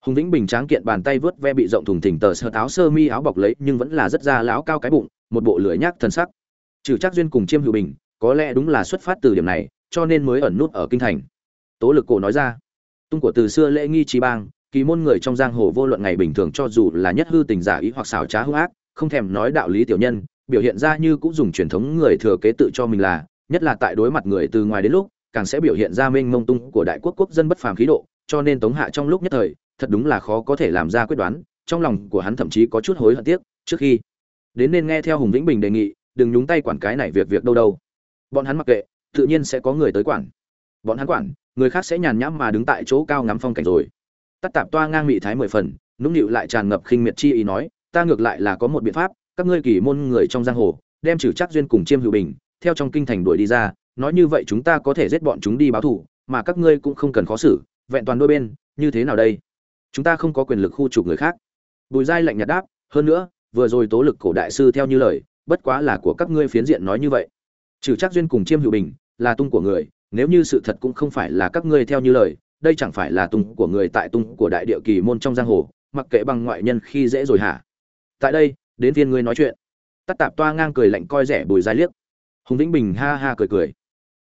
Hùng vĩnh bình tráng kiện bàn tay vớt ve bị rộng thùng thình tờ sơ táo sơ mi áo bọc lấy, nhưng vẫn là rất da lão cao cái bụng, một bộ lưỡi nhác thần sắc. Trừ chắc duyên cùng chiêm hữu bình, có lẽ đúng là xuất phát từ điểm này, cho nên mới ẩn nút ở kinh thành. Tố lực cổ nói ra, tung của từ xưa lễ nghi trí bang, kỳ môn người trong giang hồ vô luận ngày bình thường cho dù là nhất hư tình giả ý hoặc xảo trá hung ác, không thèm nói đạo lý tiểu nhân biểu hiện ra như cũng dùng truyền thống người thừa kế tự cho mình là, nhất là tại đối mặt người từ ngoài đến lúc, càng sẽ biểu hiện ra mênh mông tung của đại quốc quốc dân bất phàm khí độ, cho nên tống hạ trong lúc nhất thời, thật đúng là khó có thể làm ra quyết đoán, trong lòng của hắn thậm chí có chút hối hận tiếc, trước khi đến nên nghe theo hùng vĩnh bình đề nghị, đừng nhúng tay quản cái này việc việc đâu đâu. Bọn hắn mặc kệ, tự nhiên sẽ có người tới quản. Bọn hắn quản, người khác sẽ nhàn nhãm mà đứng tại chỗ cao ngắm phong cảnh rồi. Tất tạp toa ngang mị thái mười phần, nũng nịu lại tràn ngập khinh miệt chi ý nói, ta ngược lại là có một biện pháp các ngươi kỳ môn người trong giang hồ, đem trừ chắc duyên cùng chiêm hữu bình, theo trong kinh thành đuổi đi ra, nói như vậy chúng ta có thể giết bọn chúng đi báo thù, mà các ngươi cũng không cần khó xử, vẹn toàn đôi bên, như thế nào đây? Chúng ta không có quyền lực khu trục người khác. Bùi giai lạnh nhạt đáp, hơn nữa, vừa rồi tố lực cổ đại sư theo như lời, bất quá là của các ngươi phiến diện nói như vậy. Trừ chắc duyên cùng chiêm hữu bình là tung của người, nếu như sự thật cũng không phải là các ngươi theo như lời, đây chẳng phải là tung của người tại tung của đại địa kỳ môn trong giang hồ, mặc kệ bằng ngoại nhân khi dễ rồi hả? Tại đây đến viên ngươi nói chuyện. Tắt tạp toa ngang cười lạnh coi rẻ bùi giai liếc. Hùng vĩnh bình ha ha cười cười.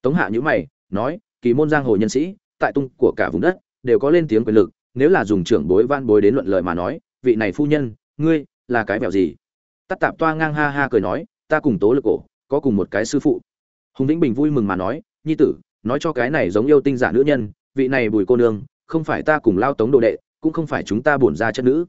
Tống hạ nhữ mày, nói, kỳ môn giang hồ nhân sĩ, tại tung của cả vùng đất, đều có lên tiếng quyền lực, nếu là dùng trưởng bối van bối đến luận lời mà nói, vị này phu nhân, ngươi, là cái vẹo gì? Tắt tạp toa ngang ha ha cười nói, ta cùng tố lực cổ, có cùng một cái sư phụ. Hùng vĩnh bình vui mừng mà nói, nhi tử, nói cho cái này giống yêu tinh giả nữ nhân, vị này bùi cô nương, không phải ta cùng lao tống đồ đệ, cũng không phải chúng ta bổn ra chất nữ.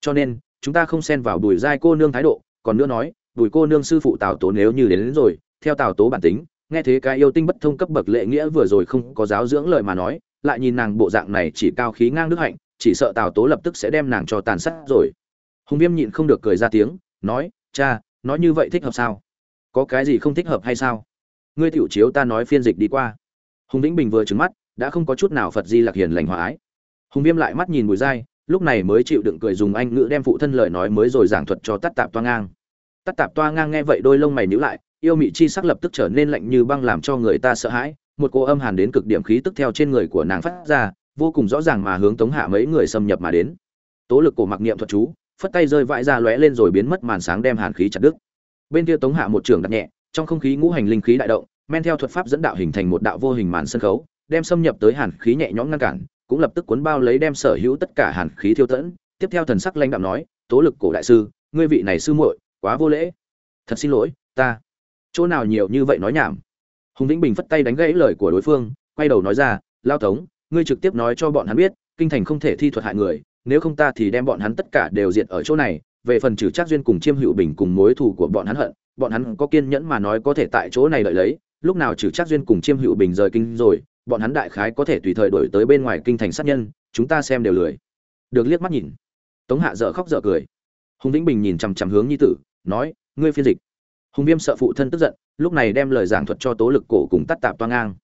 Cho nên chúng ta không xen vào bùi giai cô nương thái độ còn nữa nói bùi cô nương sư phụ tào tố nếu như đến, đến rồi theo tào tố bản tính nghe thế cái yêu tinh bất thông cấp bậc lệ nghĩa vừa rồi không có giáo dưỡng lời mà nói lại nhìn nàng bộ dạng này chỉ cao khí ngang đức hạnh chỉ sợ tào tố lập tức sẽ đem nàng cho tàn sát rồi. Hùng viêm nhịn không được cười ra tiếng nói cha nói như vậy thích hợp sao? Có cái gì không thích hợp hay sao? Ngươi tiểu chiếu ta nói phiên dịch đi qua. Hùng vĩnh bình vừa trứng mắt đã không có chút nào phật di lạc hiền lành hòa ái. Hùng viêm lại mắt nhìn bùi dai lúc này mới chịu đựng cười dùng anh ngữ đem phụ thân lời nói mới rồi giảng thuật cho tắt tạp toa ngang. Tắt tạp toa ngang nghe vậy đôi lông mày nhíu lại, yêu mị chi sắc lập tức trở nên lạnh như băng làm cho người ta sợ hãi, một cô âm hàn đến cực điểm khí tức theo trên người của nàng phát ra, vô cùng rõ ràng mà hướng tống hạ mấy người xâm nhập mà đến. Tố lực của mặc niệm thuật chú, phất tay rơi vãi ra lóe lên rồi biến mất màn sáng đem hàn khí chặt đứt. Bên kia tống hạ một trường đặt nhẹ, trong không khí ngũ hành linh khí đại động, men theo thuật pháp dẫn đạo hình thành một đạo vô hình màn sân khấu, đem xâm nhập tới hàn khí nhẹ nhõm ngăn cản cũng lập tức cuốn bao lấy đem sở hữu tất cả hàn khí thiêu tẫn. Tiếp theo thần sắc lãnh đạo nói, tố lực cổ đại sư, ngươi vị này sư muội, quá vô lễ. Thật xin lỗi, ta. Chỗ nào nhiều như vậy nói nhảm. Hùng vĩnh bình phất tay đánh gãy lời của đối phương, quay đầu nói ra, lao tống, ngươi trực tiếp nói cho bọn hắn biết, kinh thành không thể thi thuật hại người, nếu không ta thì đem bọn hắn tất cả đều diệt ở chỗ này. Về phần trừ Trác duyên cùng chiêm hữu bình cùng mối thù của bọn hắn hận, bọn hắn có kiên nhẫn mà nói có thể tại chỗ này đợi lấy. Lúc nào trừ Trác duyên cùng chiêm hữu bình rời kinh rồi bọn hắn đại khái có thể tùy thời đổi tới bên ngoài kinh thành sát nhân, chúng ta xem đều lười. Được liếc mắt nhìn. Tống hạ dở khóc dở cười. Hùng vĩnh bình nhìn chằm chằm hướng nhi tử, nói, ngươi phiên dịch. Hùng viêm sợ phụ thân tức giận, lúc này đem lời giảng thuật cho tố lực cổ cùng tắt tạp toa ngang.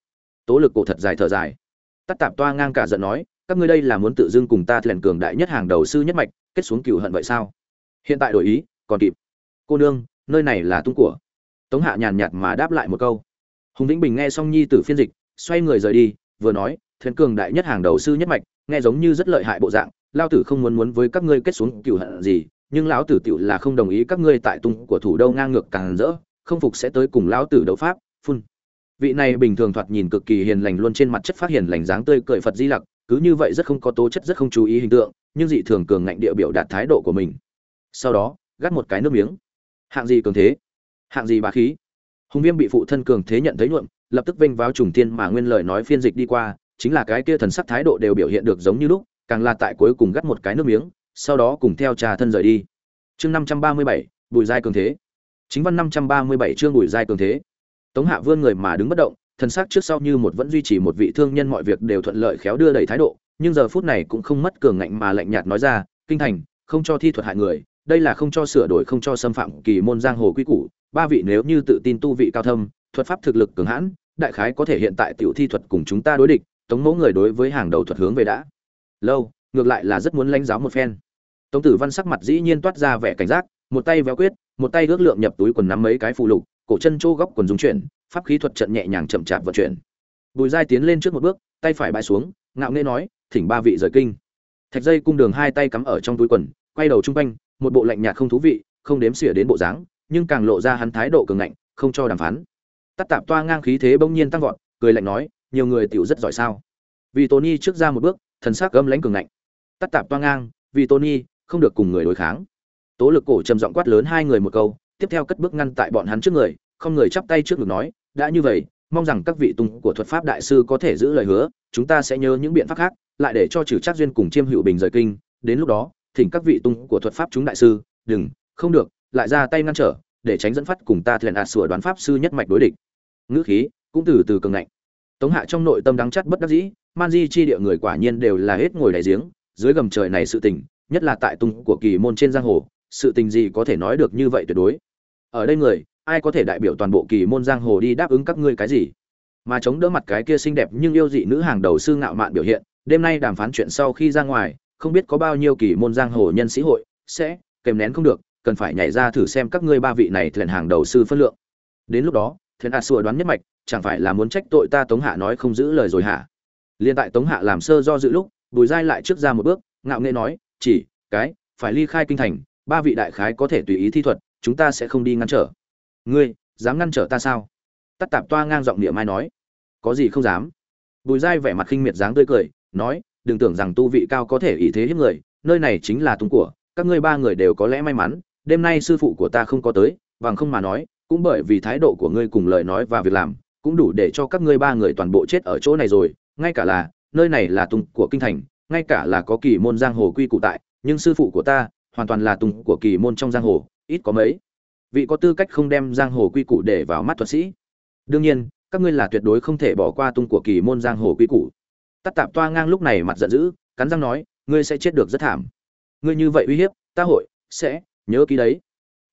Tố lực cổ thật dài thở dài. Tắt tạp toa ngang cả giận nói, các ngươi đây là muốn tự dưng cùng ta thiền cường đại nhất hàng đầu sư nhất mạch, kết xuống cựu hận vậy sao? Hiện tại đổi ý, còn kịp. Cô nương, nơi này là tung của. Tống hạ nhàn nhạt mà đáp lại một câu. Hùng vĩnh bình nghe xong nhi tử phiên dịch xoay người rời đi, vừa nói thuyền cường đại nhất hàng đầu sư nhất mạch, nghe giống như rất lợi hại bộ dạng, lao tử không muốn muốn với các ngươi kết xuống cựu hận gì, nhưng lão tử tiểu là không đồng ý các ngươi tại tung của thủ đô ngang ngược càng rỡ, không phục sẽ tới cùng lão tử đấu pháp. Phun. Vị này bình thường thoạt nhìn cực kỳ hiền lành luôn trên mặt chất phát hiền lành dáng tươi cười phật di lặc, cứ như vậy rất không có tố chất, rất không chú ý hình tượng, nhưng dị thường cường ngạnh địa biểu đạt thái độ của mình. Sau đó, gắt một cái nước miếng. Hạng gì cường thế? Hạng gì bá khí? Hùng viêm bị phụ thân cường thế nhận thấy nhuộm lập tức vênh vào trùng tiên mà nguyên lời nói phiên dịch đi qua, chính là cái kia thần sắc thái độ đều biểu hiện được giống như lúc, càng là tại cuối cùng gắt một cái nước miếng, sau đó cùng theo trà thân rời đi. Chương năm trăm ba mươi bảy, bùi giai cường thế. Chính văn năm trăm ba mươi bảy chương bùi giai cường thế. Tống hạ vươn người mà đứng bất động, thần sắc trước sau như một vẫn duy trì một vị thương nhân mọi việc đều thuận lợi khéo đưa đẩy thái độ, nhưng giờ phút này cũng không mất cường ngạnh mà lạnh nhạt nói ra, kinh thành, không cho thi thuật hại người, đây là không cho sửa đổi, không cho xâm phạm kỳ môn giang hồ quy củ, ba vị nếu như tự tin tu vị cao thâm thuật pháp thực lực cường hãn, đại khái có thể hiện tại tiểu thi thuật cùng chúng ta đối địch, tống mẫu người đối với hàng đầu thuật hướng về đã. Lâu, ngược lại là rất muốn lãnh giáo một phen. Tống tử văn sắc mặt dĩ nhiên toát ra vẻ cảnh giác, một tay véo quyết, một tay ước lượng nhập túi quần nắm mấy cái phụ lục, cổ chân chô góc quần dung chuyển, pháp khí thuật trận nhẹ nhàng chậm chạp vận chuyển. Bùi giai tiến lên trước một bước, tay phải bãi xuống, ngạo nghễ nói, thỉnh ba vị rời kinh. Thạch dây cung đường hai tay cắm ở trong túi quần, quay đầu trung quanh, một bộ lạnh nhạt không thú vị, không đếm xỉa đến bộ dáng, nhưng càng lộ ra hắn thái độ cường ngạnh, không cho đàm phán tắt tạp toa ngang khí thế bỗng nhiên tăng vọt, cười lạnh nói, nhiều người tiểu rất giỏi sao? Vì tony trước ra một bước, thần sắc gâm lãnh cường ngạnh. Tắt tạp toa ngang, vì tony, không được cùng người đối kháng. Tố lực cổ trầm giọng quát lớn hai người một câu, tiếp theo cất bước ngăn tại bọn hắn trước người, không người chắp tay trước ngực nói, đã như vậy, mong rằng các vị tung của thuật pháp đại sư có thể giữ lời hứa, chúng ta sẽ nhớ những biện pháp khác, lại để cho trừ chắc duyên cùng chiêm hữu bình rời kinh. Đến lúc đó, thỉnh các vị tung của thuật pháp chúng đại sư, đừng, không được, lại ra tay ngăn trở, để tránh dẫn phát cùng ta thuyền ạt sửa đoán pháp sư nhất mạch đối địch ngữ khí, cũng từ từ cường ngạnh. Tống hạ trong nội tâm đắng chắt bất đắc dĩ, man di chi địa người quả nhiên đều là hết ngồi đại giếng, dưới gầm trời này sự tình, nhất là tại tung của kỳ môn trên giang hồ, sự tình gì có thể nói được như vậy tuyệt đối. Ở đây người, ai có thể đại biểu toàn bộ kỳ môn giang hồ đi đáp ứng các ngươi cái gì? Mà chống đỡ mặt cái kia xinh đẹp nhưng yêu dị nữ hàng đầu sư ngạo mạn biểu hiện, đêm nay đàm phán chuyện sau khi ra ngoài, không biết có bao nhiêu kỳ môn giang hồ nhân sĩ hội, sẽ, kèm nén không được, cần phải nhảy ra thử xem các ngươi ba vị này thuyền hàng đầu sư phân lượng. Đến lúc đó thuyền a xua đoán nhất mạch, chẳng phải là muốn trách tội ta tống hạ nói không giữ lời rồi hả? Liên tại tống hạ làm sơ do dự lúc, bùi giai lại trước ra một bước, ngạo nghễ nói, chỉ, cái, phải ly khai kinh thành, ba vị đại khái có thể tùy ý thi thuật, chúng ta sẽ không đi ngăn trở. Ngươi, dám ngăn trở ta sao? Tắt tạp toa ngang giọng địa mai nói. Có gì không dám? Bùi giai vẻ mặt khinh miệt dáng tươi cười, nói, đừng tưởng rằng tu vị cao có thể ý thế hiếp người, nơi này chính là tung của, các ngươi ba người đều có lẽ may mắn, đêm nay sư phụ của ta không có tới bằng không mà nói cũng bởi vì thái độ của ngươi cùng lời nói và việc làm, cũng đủ để cho các ngươi ba người toàn bộ chết ở chỗ này rồi. Ngay cả là, nơi này là tung của kinh thành, ngay cả là có kỳ môn giang hồ quy cụ tại, nhưng sư phụ của ta, hoàn toàn là tung của kỳ môn trong giang hồ, ít có mấy. Vị có tư cách không đem giang hồ quy củ để vào mắt thuật sĩ. Đương nhiên, các ngươi là tuyệt đối không thể bỏ qua tung của kỳ môn giang hồ quy củ. Tắt tạp toa ngang lúc này mặt giận dữ, cắn răng nói, ngươi sẽ chết được rất thảm. Ngươi như vậy uy hiếp, ta hội sẽ nhớ ký đấy.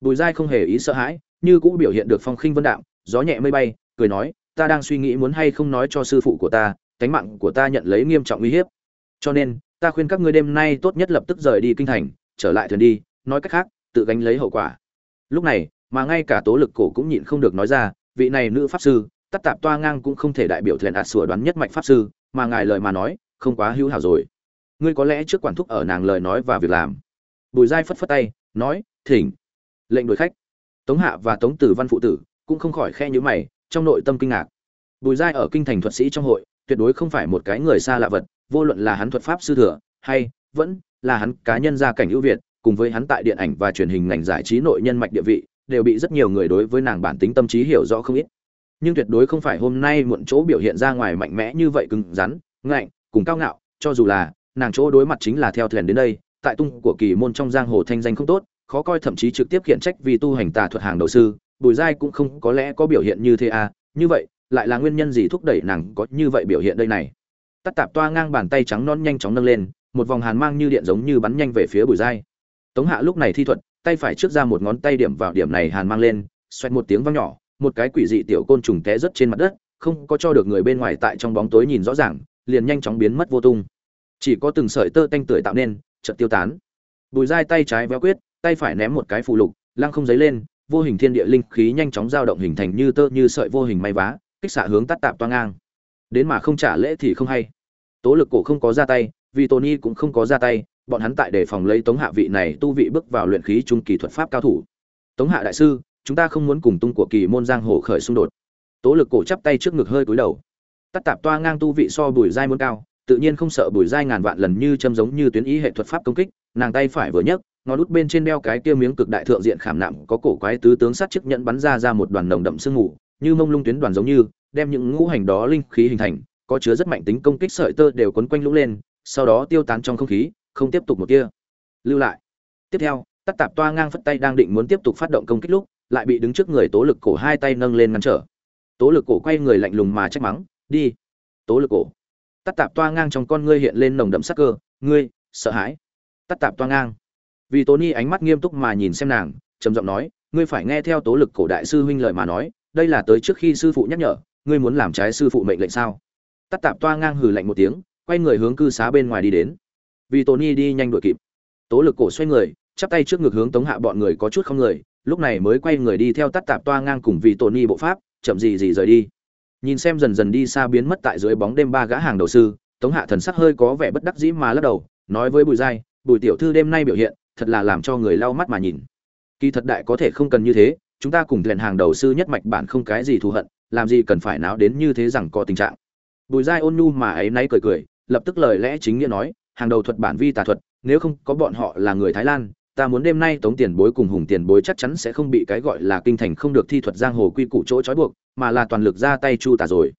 Bùi giai không hề ý sợ hãi như cũng biểu hiện được phong khinh vân đạm, gió nhẹ mây bay, cười nói, ta đang suy nghĩ muốn hay không nói cho sư phụ của ta, cánh mạng của ta nhận lấy nghiêm trọng uy hiếp. Cho nên, ta khuyên các ngươi đêm nay tốt nhất lập tức rời đi kinh thành, trở lại thuyền đi, nói cách khác, tự gánh lấy hậu quả. Lúc này, mà ngay cả tố lực cổ cũng nhịn không được nói ra, vị này nữ pháp sư tất tạp toa ngang cũng không thể đại biểu thuyền ạt sủa đoán nhất mạch pháp sư, mà ngài lời mà nói, không quá hữu hảo rồi. Ngươi có lẽ trước quản thúc ở nàng lời nói và việc làm. Bùi giai phất phất tay, nói, thỉnh. Lệnh đuổi khách tống hạ và tống tử văn phụ tử cũng không khỏi khe nhữ mày, trong nội tâm kinh ngạc. Bùi giai ở kinh thành thuật sĩ trong hội, tuyệt đối không phải một cái người xa lạ vật, vô luận là hắn thuật pháp sư thừa hay vẫn là hắn cá nhân gia cảnh ưu việt, cùng với hắn tại điện ảnh và truyền hình ngành giải trí nội nhân mạch địa vị, đều bị rất nhiều người đối với nàng bản tính tâm trí hiểu rõ không ít. Nhưng tuyệt đối không phải hôm nay muộn chỗ biểu hiện ra ngoài mạnh mẽ như vậy cứng rắn, ngạnh, cùng cao ngạo, cho dù là nàng chỗ đối mặt chính là theo thuyền đến đây, tại tung của kỳ môn trong giang hồ thanh danh không tốt khó coi thậm chí trực tiếp khiển trách vì tu hành tà thuật hàng đầu sư, bùi giai cũng không có lẽ có biểu hiện như thế à như vậy, lại là nguyên nhân gì thúc đẩy nàng có như vậy biểu hiện đây này? Tắt tạp toa ngang bàn tay trắng non nhanh chóng nâng lên, một vòng hàn mang như điện giống như bắn nhanh về phía bùi giai. Tống hạ lúc này thi thuật, tay phải trước ra một ngón tay điểm vào điểm này hàn mang lên, xoẹt một tiếng vang nhỏ, một cái quỷ dị tiểu côn trùng té rất trên mặt đất, không có cho được người bên ngoài tại trong bóng tối nhìn rõ ràng, liền nhanh chóng biến mất vô tung. Chỉ có từng sợi tơ tanh tưởi tạo nên, chợt tiêu tán. Bùi giai tay trái véo quyết tay phải ném một cái phù lục, lăng không giấy lên, vô hình thiên địa linh khí nhanh chóng dao động hình thành như tơ như sợi vô hình may vá, kích xạ hướng tắt tạp toang ngang. Đến mà không trả lễ thì không hay. Tố lực cổ không có ra tay, vì tony cũng không có ra tay, bọn hắn tại để phòng lấy tống hạ vị này tu vị bước vào luyện khí trung kỳ thuật pháp cao thủ. Tống hạ đại sư, chúng ta không muốn cùng tung của kỳ môn giang hồ khởi xung đột. Tố lực cổ chắp tay trước ngực hơi cúi đầu. Tắt tạp toa ngang tu vị so bùi giai muốn cao tự nhiên không sợ bùi dai ngàn vạn lần như châm giống như tuyến ý hệ thuật pháp công kích, nàng tay phải vừa nhấc, ngón út bên trên đeo cái kia miếng cực đại thượng diện khảm nạm có cổ quái tứ tướng sát chiếc nhẫn bắn ra ra một đoàn nồng đậm sương mù, như mông lung tuyến đoàn giống như, đem những ngũ hành đó linh khí hình thành, có chứa rất mạnh tính công kích sợi tơ đều quấn quanh lũ lên, sau đó tiêu tán trong không khí, không tiếp tục một kia. Lưu lại. Tiếp theo tắt tạp toa ngang phất tay đang định muốn tiếp tục phát động công kích lúc, lại bị đứng trước người tố lực cổ hai tay nâng lên ngăn trở. Tố lực cổ quay người lạnh lùng mà trách mắng, đi. Tố lực cổ tắt tạp toa ngang trong con ngươi hiện lên nồng đậm sắc cơ, ngươi, sợ hãi. Tắt tạp toa ngang. Vì tố ni ánh mắt nghiêm túc mà nhìn xem nàng, trầm giọng nói, ngươi phải nghe theo tố lực cổ đại sư huynh lời mà nói, đây là tới trước khi sư phụ nhắc nhở, ngươi muốn làm trái sư phụ mệnh lệnh sao? Tắt tạp toa ngang hừ lạnh một tiếng, quay người hướng cư xá bên ngoài đi đến. Vì tony đi nhanh đuổi kịp. Tố lực cổ xoay người, chắp tay trước ngực hướng tống hạ bọn người có chút không người, lúc này mới quay người đi theo tắt tạp toa ngang cùng vì tony bộ pháp, chậm gì gì rời đi nhìn xem dần dần đi xa biến mất tại dưới bóng đêm ba gã hàng đầu sư, tống hạ thần sắc hơi có vẻ bất đắc dĩ mà lắc đầu, nói với bùi giai, bùi tiểu thư đêm nay biểu hiện, thật là làm cho người lau mắt mà nhìn. Kỳ thật đại có thể không cần như thế, chúng ta cùng thuyền hàng đầu sư nhất mạch bản không cái gì thù hận, làm gì cần phải náo đến như thế rằng có tình trạng. Bùi giai ôn nhu mà ấy náy cười cười, lập tức lời lẽ chính nghĩa nói, hàng đầu thuật bản vi tà thuật, nếu không có bọn họ là người thái lan ta muốn đêm nay tống tiền bối cùng hùng tiền bối chắc chắn sẽ không bị cái gọi là kinh thành không được thi thuật giang hồ quy củ chỗ trói buộc, mà là toàn lực ra tay chu tả rồi.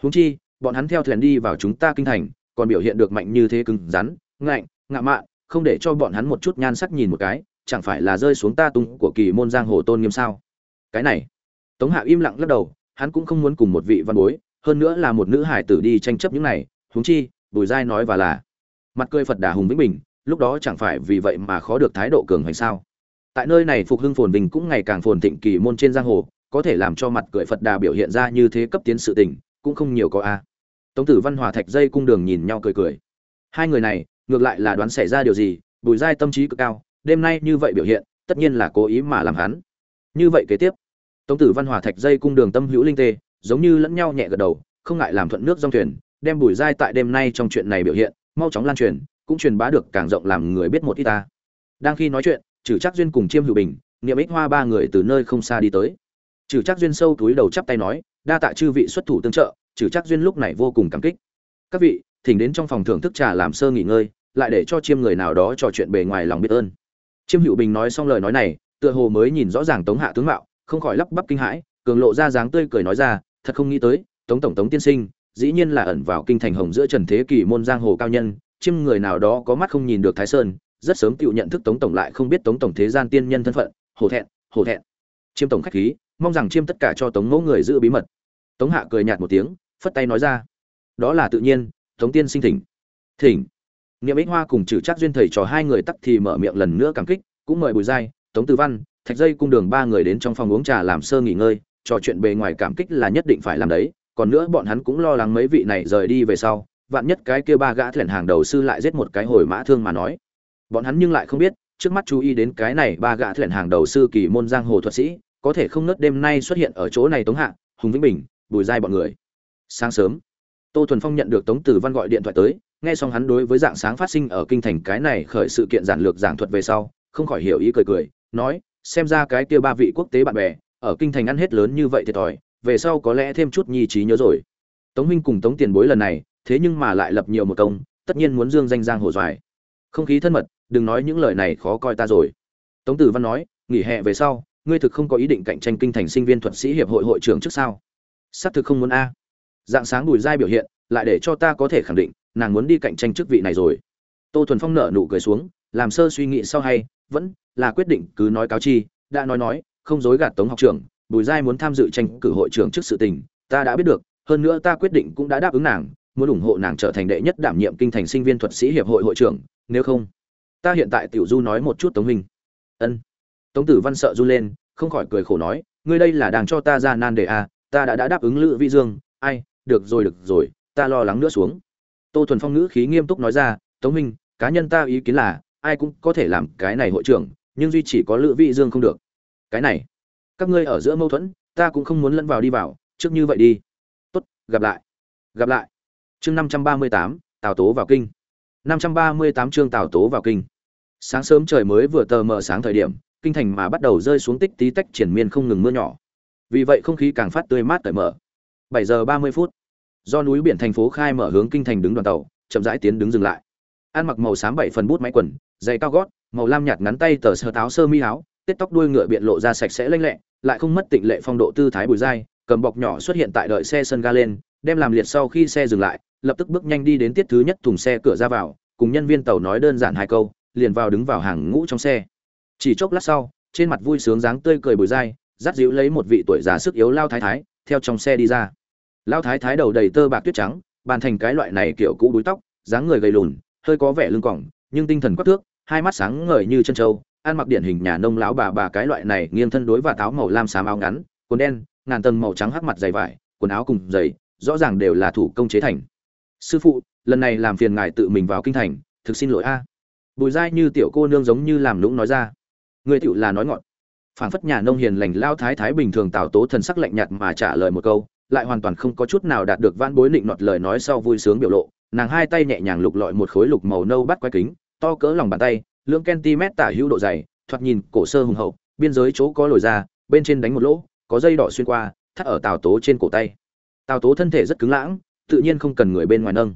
Huống chi, bọn hắn theo thuyền đi vào chúng ta kinh thành, còn biểu hiện được mạnh như thế cứng rắn, ngạnh, ngạ mạn, không để cho bọn hắn một chút nhan sắc nhìn một cái, chẳng phải là rơi xuống ta tung của kỳ môn giang hồ tôn nghiêm sao? Cái này, tống hạ im lặng lắc đầu, hắn cũng không muốn cùng một vị văn bối, hơn nữa là một nữ hải tử đi tranh chấp những này, huống chi, bùi giai nói và là, mặt cười phật đà hùng vĩnh bình lúc đó chẳng phải vì vậy mà khó được thái độ cường hành sao? Tại nơi này phục hưng phồn bình cũng ngày càng phồn thịnh kỳ môn trên giang hồ, có thể làm cho mặt cười phật đà biểu hiện ra như thế cấp tiến sự tình, cũng không nhiều có a. Tống tử văn hòa thạch dây cung đường nhìn nhau cười cười. Hai người này, ngược lại là đoán xảy ra điều gì, bùi giai tâm trí cực cao, đêm nay như vậy biểu hiện, tất nhiên là cố ý mà làm hắn. Như vậy kế tiếp, tống tử văn hòa thạch dây cung đường tâm hữu linh tê, giống như lẫn nhau nhẹ gật đầu, không ngại làm thuận nước dòng thuyền, đem bùi giai tại đêm nay trong chuyện này biểu hiện, mau chóng lan truyền cũng truyền bá được càng rộng làm người biết một ít ta. Đang khi nói chuyện trừ chắc duyên cùng chiêm hữu bình, niệm ích hoa ba người từ nơi không xa đi tới. Trừ chắc duyên sâu túi đầu chắp tay nói, đa tạ chư vị xuất thủ tương trợ. Trừ chắc duyên lúc này vô cùng cảm kích. Các vị, thỉnh đến trong phòng thưởng thức trà làm sơ nghỉ ngơi, lại để cho chiêm người nào đó trò chuyện bề ngoài lòng biết ơn. Chiêm hữu bình nói xong lời nói này, tựa hồ mới nhìn rõ ràng tống hạ tướng mạo, không khỏi lắp bắp kinh hãi, cường lộ ra dáng tươi cười nói ra, thật không nghĩ tới, tống tổng, tống tiên sinh, dĩ nhiên là ẩn vào kinh thành hồng giữa trần thế kỷ môn giang hồ cao nhân chiêm người nào đó có mắt không nhìn được thái sơn, rất sớm tự nhận thức tống tổng lại không biết tống tổng thế gian tiên nhân thân phận, hổ thẹn hổ thẹn. Chiêm tổng khách khí, mong rằng chiêm tất cả cho tống mẫu người giữ bí mật. Tống hạ cười nhạt một tiếng, phất tay nói ra. Đó là tự nhiên, tống tiên sinh thỉnh. Thỉnh. Niệm ích hoa cùng trừ trác duyên thầy trò hai người tắc thì mở miệng lần nữa cảm kích, cũng mời bùi giai, tống tư văn, thạch dây cung đường ba người đến trong phòng uống trà làm sơ nghỉ ngơi, trò chuyện bề ngoài cảm kích là nhất định phải làm đấy, còn nữa bọn hắn cũng lo lắng mấy vị này rời đi về sau vạn nhất cái kia ba gã thuyền hàng đầu sư lại giết một cái hồi mã thương mà nói. Bọn hắn nhưng lại không biết, trước mắt chú ý đến cái này ba gã thuyền hàng đầu sư kỳ môn giang hồ thuật sĩ, có thể không nớt đêm nay xuất hiện ở chỗ này tống hạ, hùng vĩnh bình, bùi giai bọn người. Sáng sớm, tô thuần phong nhận được tống tử văn gọi điện thoại tới, nghe xong hắn đối với dạng sáng phát sinh ở kinh thành cái này khởi sự kiện giản lược giảng thuật về sau, không khỏi hiểu ý cười cười, nói, xem ra cái kia ba vị quốc tế bạn bè, ở kinh thành ăn hết lớn như vậy thiệt thòi về sau có lẽ thêm chút nhi trí nhớ rồi. Tống huynh cùng tống tiền bối lần này thế nhưng mà lại lập nhiều một công, tất nhiên muốn dương danh giang hồ doài. Không khí thân mật, đừng nói những lời này khó coi ta rồi. Tống tử văn nói, nghỉ hè về sau, ngươi thực không có ý định cạnh tranh kinh thành sinh viên thuật sĩ hiệp hội hội trưởng trước sao? Xác thực không muốn a. Dạng sáng bùi giai biểu hiện, lại để cho ta có thể khẳng định, nàng muốn đi cạnh tranh chức vị này rồi. Tô thuần phong nở nụ cười xuống, làm sơ suy nghĩ sau hay, vẫn là quyết định cứ nói cáo chi, đã nói nói, không dối gạt tống học trưởng, bùi giai muốn tham dự tranh cử hội trưởng trước sự tình, ta đã biết được, hơn nữa ta quyết định cũng đã đáp ứng nàng muốn ủng hộ nàng trở thành đệ nhất đảm nhiệm kinh thành sinh viên thuật sĩ hiệp hội hội trưởng nếu không ta hiện tại tiểu du nói một chút tống minh ân. Tống tử văn sợ du lên không khỏi cười khổ nói ngươi đây là đang cho ta ra nan đề à, ta đã đã đáp ứng lữ vi dương. Ai được rồi được rồi ta lo lắng nữa xuống. Tô thuần phong ngữ khí nghiêm túc nói ra tống minh cá nhân ta ý kiến là ai cũng có thể làm cái này hội trưởng nhưng duy chỉ có lữ vi dương không được. Cái này các ngươi ở giữa mâu thuẫn ta cũng không muốn lẫn vào đi vào trước như vậy đi. Tốt gặp lại. Gặp lại chương năm trăm ba mươi tám, tào tố vào kinh. năm trăm ba mươi tám chương tào tố vào kinh. Sáng sớm trời mới vừa tờ mờ sáng thời điểm, kinh thành mà bắt đầu rơi xuống tích tí tách triển miên không ngừng mưa nhỏ. Vì vậy không khí càng phát tươi mát cởi mở. bảy giờ ba mươi phút, do núi biển thành phố khai mở hướng kinh thành đứng đoàn tàu, chậm rãi tiến đứng dừng lại. Ăn mặc màu xám bảy phần bút máy quần, giày cao gót, màu lam nhạt ngắn tay tờ sơ táo sơ mi áo tết tóc đuôi ngựa biện lộ ra sạch sẽ lênh lẹ, lại không mất tịnh lệ phong độ tư thái bùi dai, cầm bọc nhỏ xuất hiện tại đợi xe sân ga lên, đem làm liệt sau khi xe dừng lại lập tức bước nhanh đi đến tiết thứ nhất thùng xe cửa ra vào, cùng nhân viên tàu nói đơn giản hai câu, liền vào đứng vào hàng ngũ trong xe. Chỉ chốc lát sau, trên mặt vui sướng dáng tươi cười bồi dai, dắt dịu lấy một vị tuổi già sức yếu lao thái thái, theo trong xe đi ra. Lao thái thái đầu đầy tơ bạc tuyết trắng, bàn thành cái loại này kiểu cũ đuối tóc, dáng người gầy lùn, hơi có vẻ lưng cỏng, nhưng tinh thần quắc thước, hai mắt sáng ngời như chân trâu ăn mặc điển hình nhà nông lão bà bà cái loại này nghiêng thân đối và táo màu lam xám áo ngắn, quần đen, ngàn tầng màu trắng hắc mặt dày vải, quần áo cùng dày rõ ràng đều là thủ công chế thành sư phụ, lần này làm phiền ngài tự mình vào kinh thành, thực xin lỗi a. Bùi giai như tiểu cô nương giống như làm lũng nói ra. Người tiểu là nói ngọn phảng phất nhà nông hiền lành lao thái thái bình thường tào tố thần sắc lạnh nhạt mà trả lời một câu, lại hoàn toàn không có chút nào đạt được van bối định nọt lời nói sau vui sướng biểu lộ. Nàng hai tay nhẹ nhàng lục lọi một khối lục màu nâu bắt quái kính, to cỡ lòng bàn tay lượng cm tả hữu độ dày, thoạt nhìn cổ sơ hùng hậu, biên giới chỗ có lồi ra, bên trên đánh một lỗ, có dây đỏ xuyên qua, thắt ở tào tố trên cổ tay. Tào tố thân thể rất cứng lãng tự nhiên không cần người bên ngoài nâng.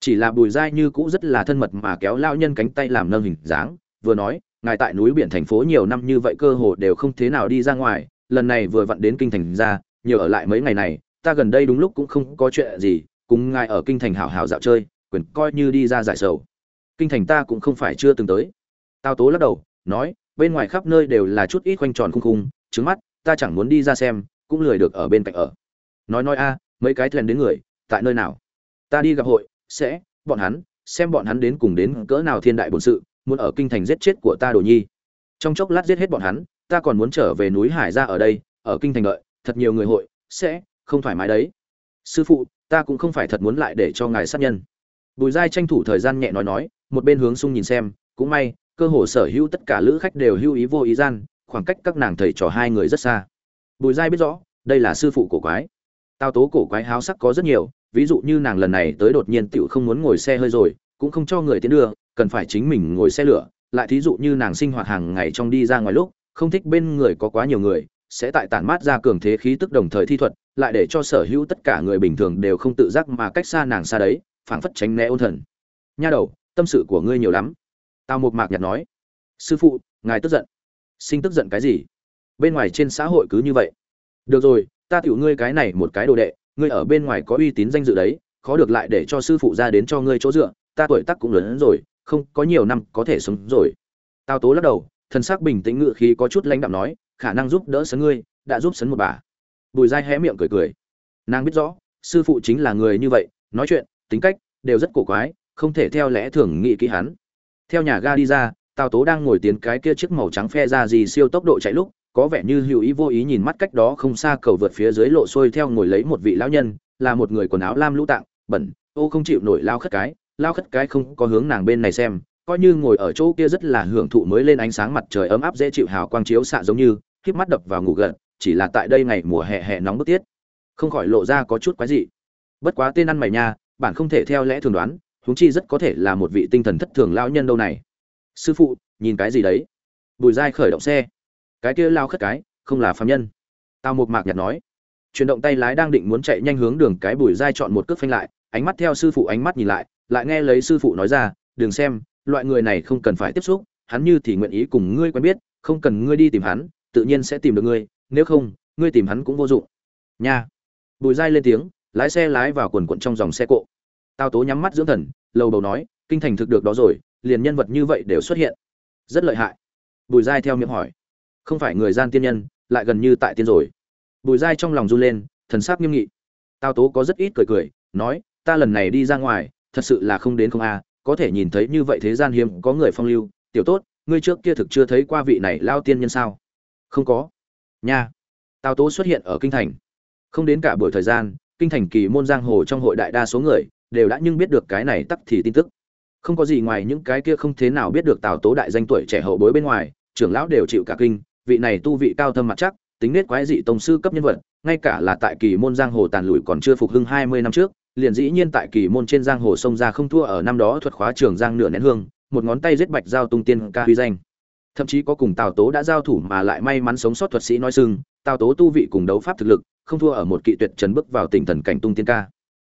Chỉ là bùi dai như cũ rất là thân mật mà kéo lao nhân cánh tay làm nâng hình dáng, vừa nói, ngài tại núi biển thành phố nhiều năm như vậy cơ hồ đều không thế nào đi ra ngoài, lần này vừa vặn đến kinh thành ra, nhiều ở lại mấy ngày này, ta gần đây đúng lúc cũng không có chuyện gì, cùng ngài ở kinh thành hào hào dạo chơi, quyền coi như đi ra giải sầu. Kinh thành ta cũng không phải chưa từng tới. Tao tố lắc đầu, nói, bên ngoài khắp nơi đều là chút ít quanh tròn khung khung, trứng mắt, ta chẳng muốn đi ra xem, cũng lười được ở bên cạnh ở. Nói nói a, mấy cái thuyền đến người tại nơi nào? Ta đi gặp hội, sẽ, bọn hắn, xem bọn hắn đến cùng đến cỡ nào thiên đại bổn sự, muốn ở kinh thành giết chết của ta đồ nhi. Trong chốc lát giết hết bọn hắn, ta còn muốn trở về núi hải ra ở đây, ở kinh thành đợi, thật nhiều người hội, sẽ, không thoải mái đấy. Sư phụ, ta cũng không phải thật muốn lại để cho ngài sát nhân. Bùi giai tranh thủ thời gian nhẹ nói nói, một bên hướng sung nhìn xem, cũng may, cơ hồ sở hữu tất cả lữ khách đều hưu ý vô ý gian, khoảng cách các nàng thầy trò hai người rất xa. Bùi giai biết rõ, đây là sư phụ cổ quái. Tao tố cổ quái háo sắc có rất nhiều ví dụ như nàng lần này tới đột nhiên tựu không muốn ngồi xe hơi rồi, cũng không cho người tiến đưa, cần phải chính mình ngồi xe lửa. Lại thí dụ như nàng sinh hoạt hàng ngày trong đi ra ngoài lúc, không thích bên người có quá nhiều người, sẽ tại tản mát ra cường thế khí tức đồng thời thi thuật, lại để cho sở hữu tất cả người bình thường đều không tự giác mà cách xa nàng xa đấy, phảng phất tránh né ôn thần. Nha đầu, tâm sự của ngươi nhiều lắm. Tào một mạc nhạt nói. Sư phụ, ngài tức giận. Sinh tức giận cái gì? Bên ngoài trên xã hội cứ như vậy. Được rồi, ta tiểu ngươi cái này một cái đồ đệ ngươi ở bên ngoài có uy tín danh dự đấy, khó được lại để cho sư phụ ra đến cho ngươi chỗ dựa, ta tuổi tác cũng lớn hơn rồi, không, có nhiều năm có thể sống rồi. Tào tố lắc đầu thân xác bình tĩnh ngự khí có chút lãnh đạm nói, khả năng giúp đỡ sấn ngươi, đã giúp sấn một bà. Bùi dai hé miệng cười cười. Nàng biết rõ, sư phụ chính là người như vậy, nói chuyện, tính cách đều rất cổ quái, không thể theo lẽ thường nghị kỹ hắn. Theo nhà ga đi ra, tào tố đang ngồi tiến cái kia chiếc màu trắng phe ra gì siêu tốc độ chạy lúc có vẻ như hữu ý vô ý nhìn mắt cách đó không xa cầu vượt phía dưới lộ xuôi theo ngồi lấy một vị lão nhân, là một người quần áo lam lũ tạng, bẩn, ô không chịu nổi lao khất cái, lao khất cái không có hướng nàng bên này xem, coi như ngồi ở chỗ kia rất là hưởng thụ mới lên ánh sáng mặt trời ấm áp dễ chịu hào quang chiếu xạ giống như, híp mắt đập vào ngủ gật, chỉ là tại đây ngày mùa hè hè nóng bức tiết, không khỏi lộ ra có chút quái dị. Bất quá tên ăn mày nha, bạn không thể theo lẽ thường đoán, huống chi rất có thể là một vị tinh thần thất thường lão nhân đâu này. Sư phụ, nhìn cái gì đấy? Bùi dai khởi động xe cái kia lao khất cái, không là phạm nhân. Tao một mạc nhạt nói. Chuyển động tay lái đang định muốn chạy nhanh hướng đường cái bùi dai chọn một cước phanh lại, ánh mắt theo sư phụ ánh mắt nhìn lại lại nghe lấy sư phụ nói ra, đừng xem, loại người này không cần phải tiếp xúc, hắn như thì nguyện ý cùng ngươi quen biết, không cần ngươi đi tìm hắn, tự nhiên sẽ tìm được ngươi, nếu không, ngươi tìm hắn cũng vô dụng. Nha. Bùi dai lên tiếng, lái xe lái vào quần quận trong dòng xe cộ. Tao tố nhắm mắt dưỡng thần, lầu đầu nói, kinh thành thực được đó rồi, liền nhân vật như vậy đều xuất hiện. Rất lợi hại. Bùi dai theo miệng hỏi không phải người gian tiên nhân, lại gần như tại tiên rồi. Bùi giai trong lòng run lên, thần sắc nghiêm nghị. Tao tố có rất ít cười cười, nói, ta lần này đi ra ngoài, thật sự là không đến không a, có thể nhìn thấy như vậy thế gian hiếm, có người phong lưu. Tiểu tốt, ngươi trước kia thực chưa thấy qua vị này lao tiên nhân sao? Không có. Nha. Tào tố xuất hiện ở kinh thành. Không đến cả buổi thời gian, kinh thành kỳ môn giang hồ trong hội đại đa số người đều đã nhưng biết được cái này tắc thì tin tức. Không có gì ngoài những cái kia không thế nào biết được tào tố đại danh tuổi trẻ hậu bối bên ngoài, trưởng lão đều chịu cả kinh vị này tu vị cao thâm mặt chắc, tính nết quái dị tông sư cấp nhân vật, ngay cả là tại kỳ môn giang hồ tàn lụi còn chưa phục hưng hai mươi năm trước, liền dĩ nhiên tại kỳ môn trên giang hồ sông ra không thua ở năm đó thuật khóa trường giang nửa nén hương, một ngón tay giết bạch giao tung tiên ca huy danh. Thậm chí có cùng tào tố đã giao thủ mà lại may mắn sống sót thuật sĩ nói sưng tào tố tu vị cùng đấu pháp thực lực, không thua ở một kỵ tuyệt trần bước vào tỉnh thần cảnh tung tiên ca.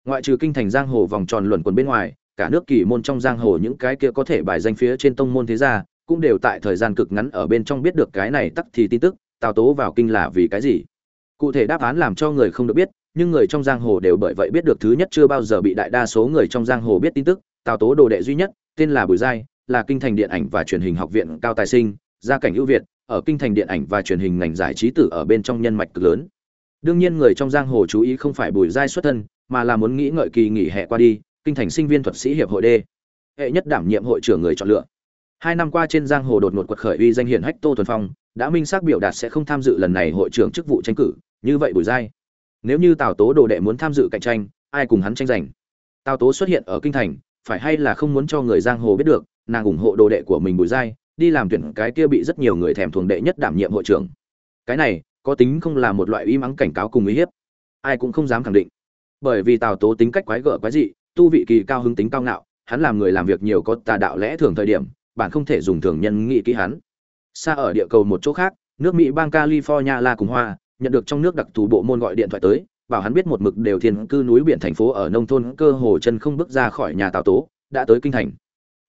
Ngoại trừ kinh thành giang hồ vòng tròn luẩn quần bên ngoài, cả nước kỳ môn trong giang hồ những cái kia có thể bài danh phía trên tông môn thế gia cũng đều tại thời gian cực ngắn ở bên trong biết được cái này tắc thì tin tức, tào tố vào kinh là vì cái gì? Cụ thể đáp án làm cho người không được biết, nhưng người trong giang hồ đều bởi vậy biết được thứ nhất chưa bao giờ bị đại đa số người trong giang hồ biết tin tức, tào tố đồ đệ duy nhất, tên là bùi giai, là kinh thành điện ảnh và truyền hình học viện cao tài sinh, gia cảnh ưu việt, ở kinh thành điện ảnh và truyền hình ngành giải trí tử ở bên trong nhân mạch cực lớn. Đương nhiên người trong giang hồ chú ý không phải bùi giai xuất thân, mà là muốn nghĩ ngợi kỳ nghỉ hè qua đi, kinh thành sinh viên thuật sĩ hiệp hội d. Hệ nhất đảm nhiệm hội trưởng người chọn lựa hai năm qua trên giang hồ đột ngột quật khởi uy danh hiển hách tô thuần phong, đã minh xác biểu đạt sẽ không tham dự lần này hội trưởng chức vụ tranh cử, như vậy bùi giai nếu như tào tố đồ đệ muốn tham dự cạnh tranh, ai cùng hắn tranh giành? Tào tố xuất hiện ở kinh thành, phải hay là không muốn cho người giang hồ biết được, nàng ủng hộ đồ đệ của mình bùi giai đi làm tuyển cái kia bị rất nhiều người thèm thuồng đệ nhất đảm nhiệm hội trưởng. Cái này, có tính không là một loại uy mắng cảnh cáo cùng uy hiếp. Ai cũng không dám khẳng định. Bởi vì tào tố tính cách quái gở quái dị, tu vị kỳ cao hứng tính cao ngạo, hắn làm người làm việc nhiều có tà đạo lẽ thường thời điểm bạn không thể dùng thường nhân nghĩ kỹ hắn. Xa ở địa cầu một chỗ khác, nước mỹ bang california la cùng hoa, nhận được trong nước đặc thù bộ môn gọi điện thoại tới, bảo hắn biết một mực đều thiên cư núi biển thành phố ở nông thôn cơ hồ chân không bước ra khỏi nhà tào tố, đã tới kinh thành.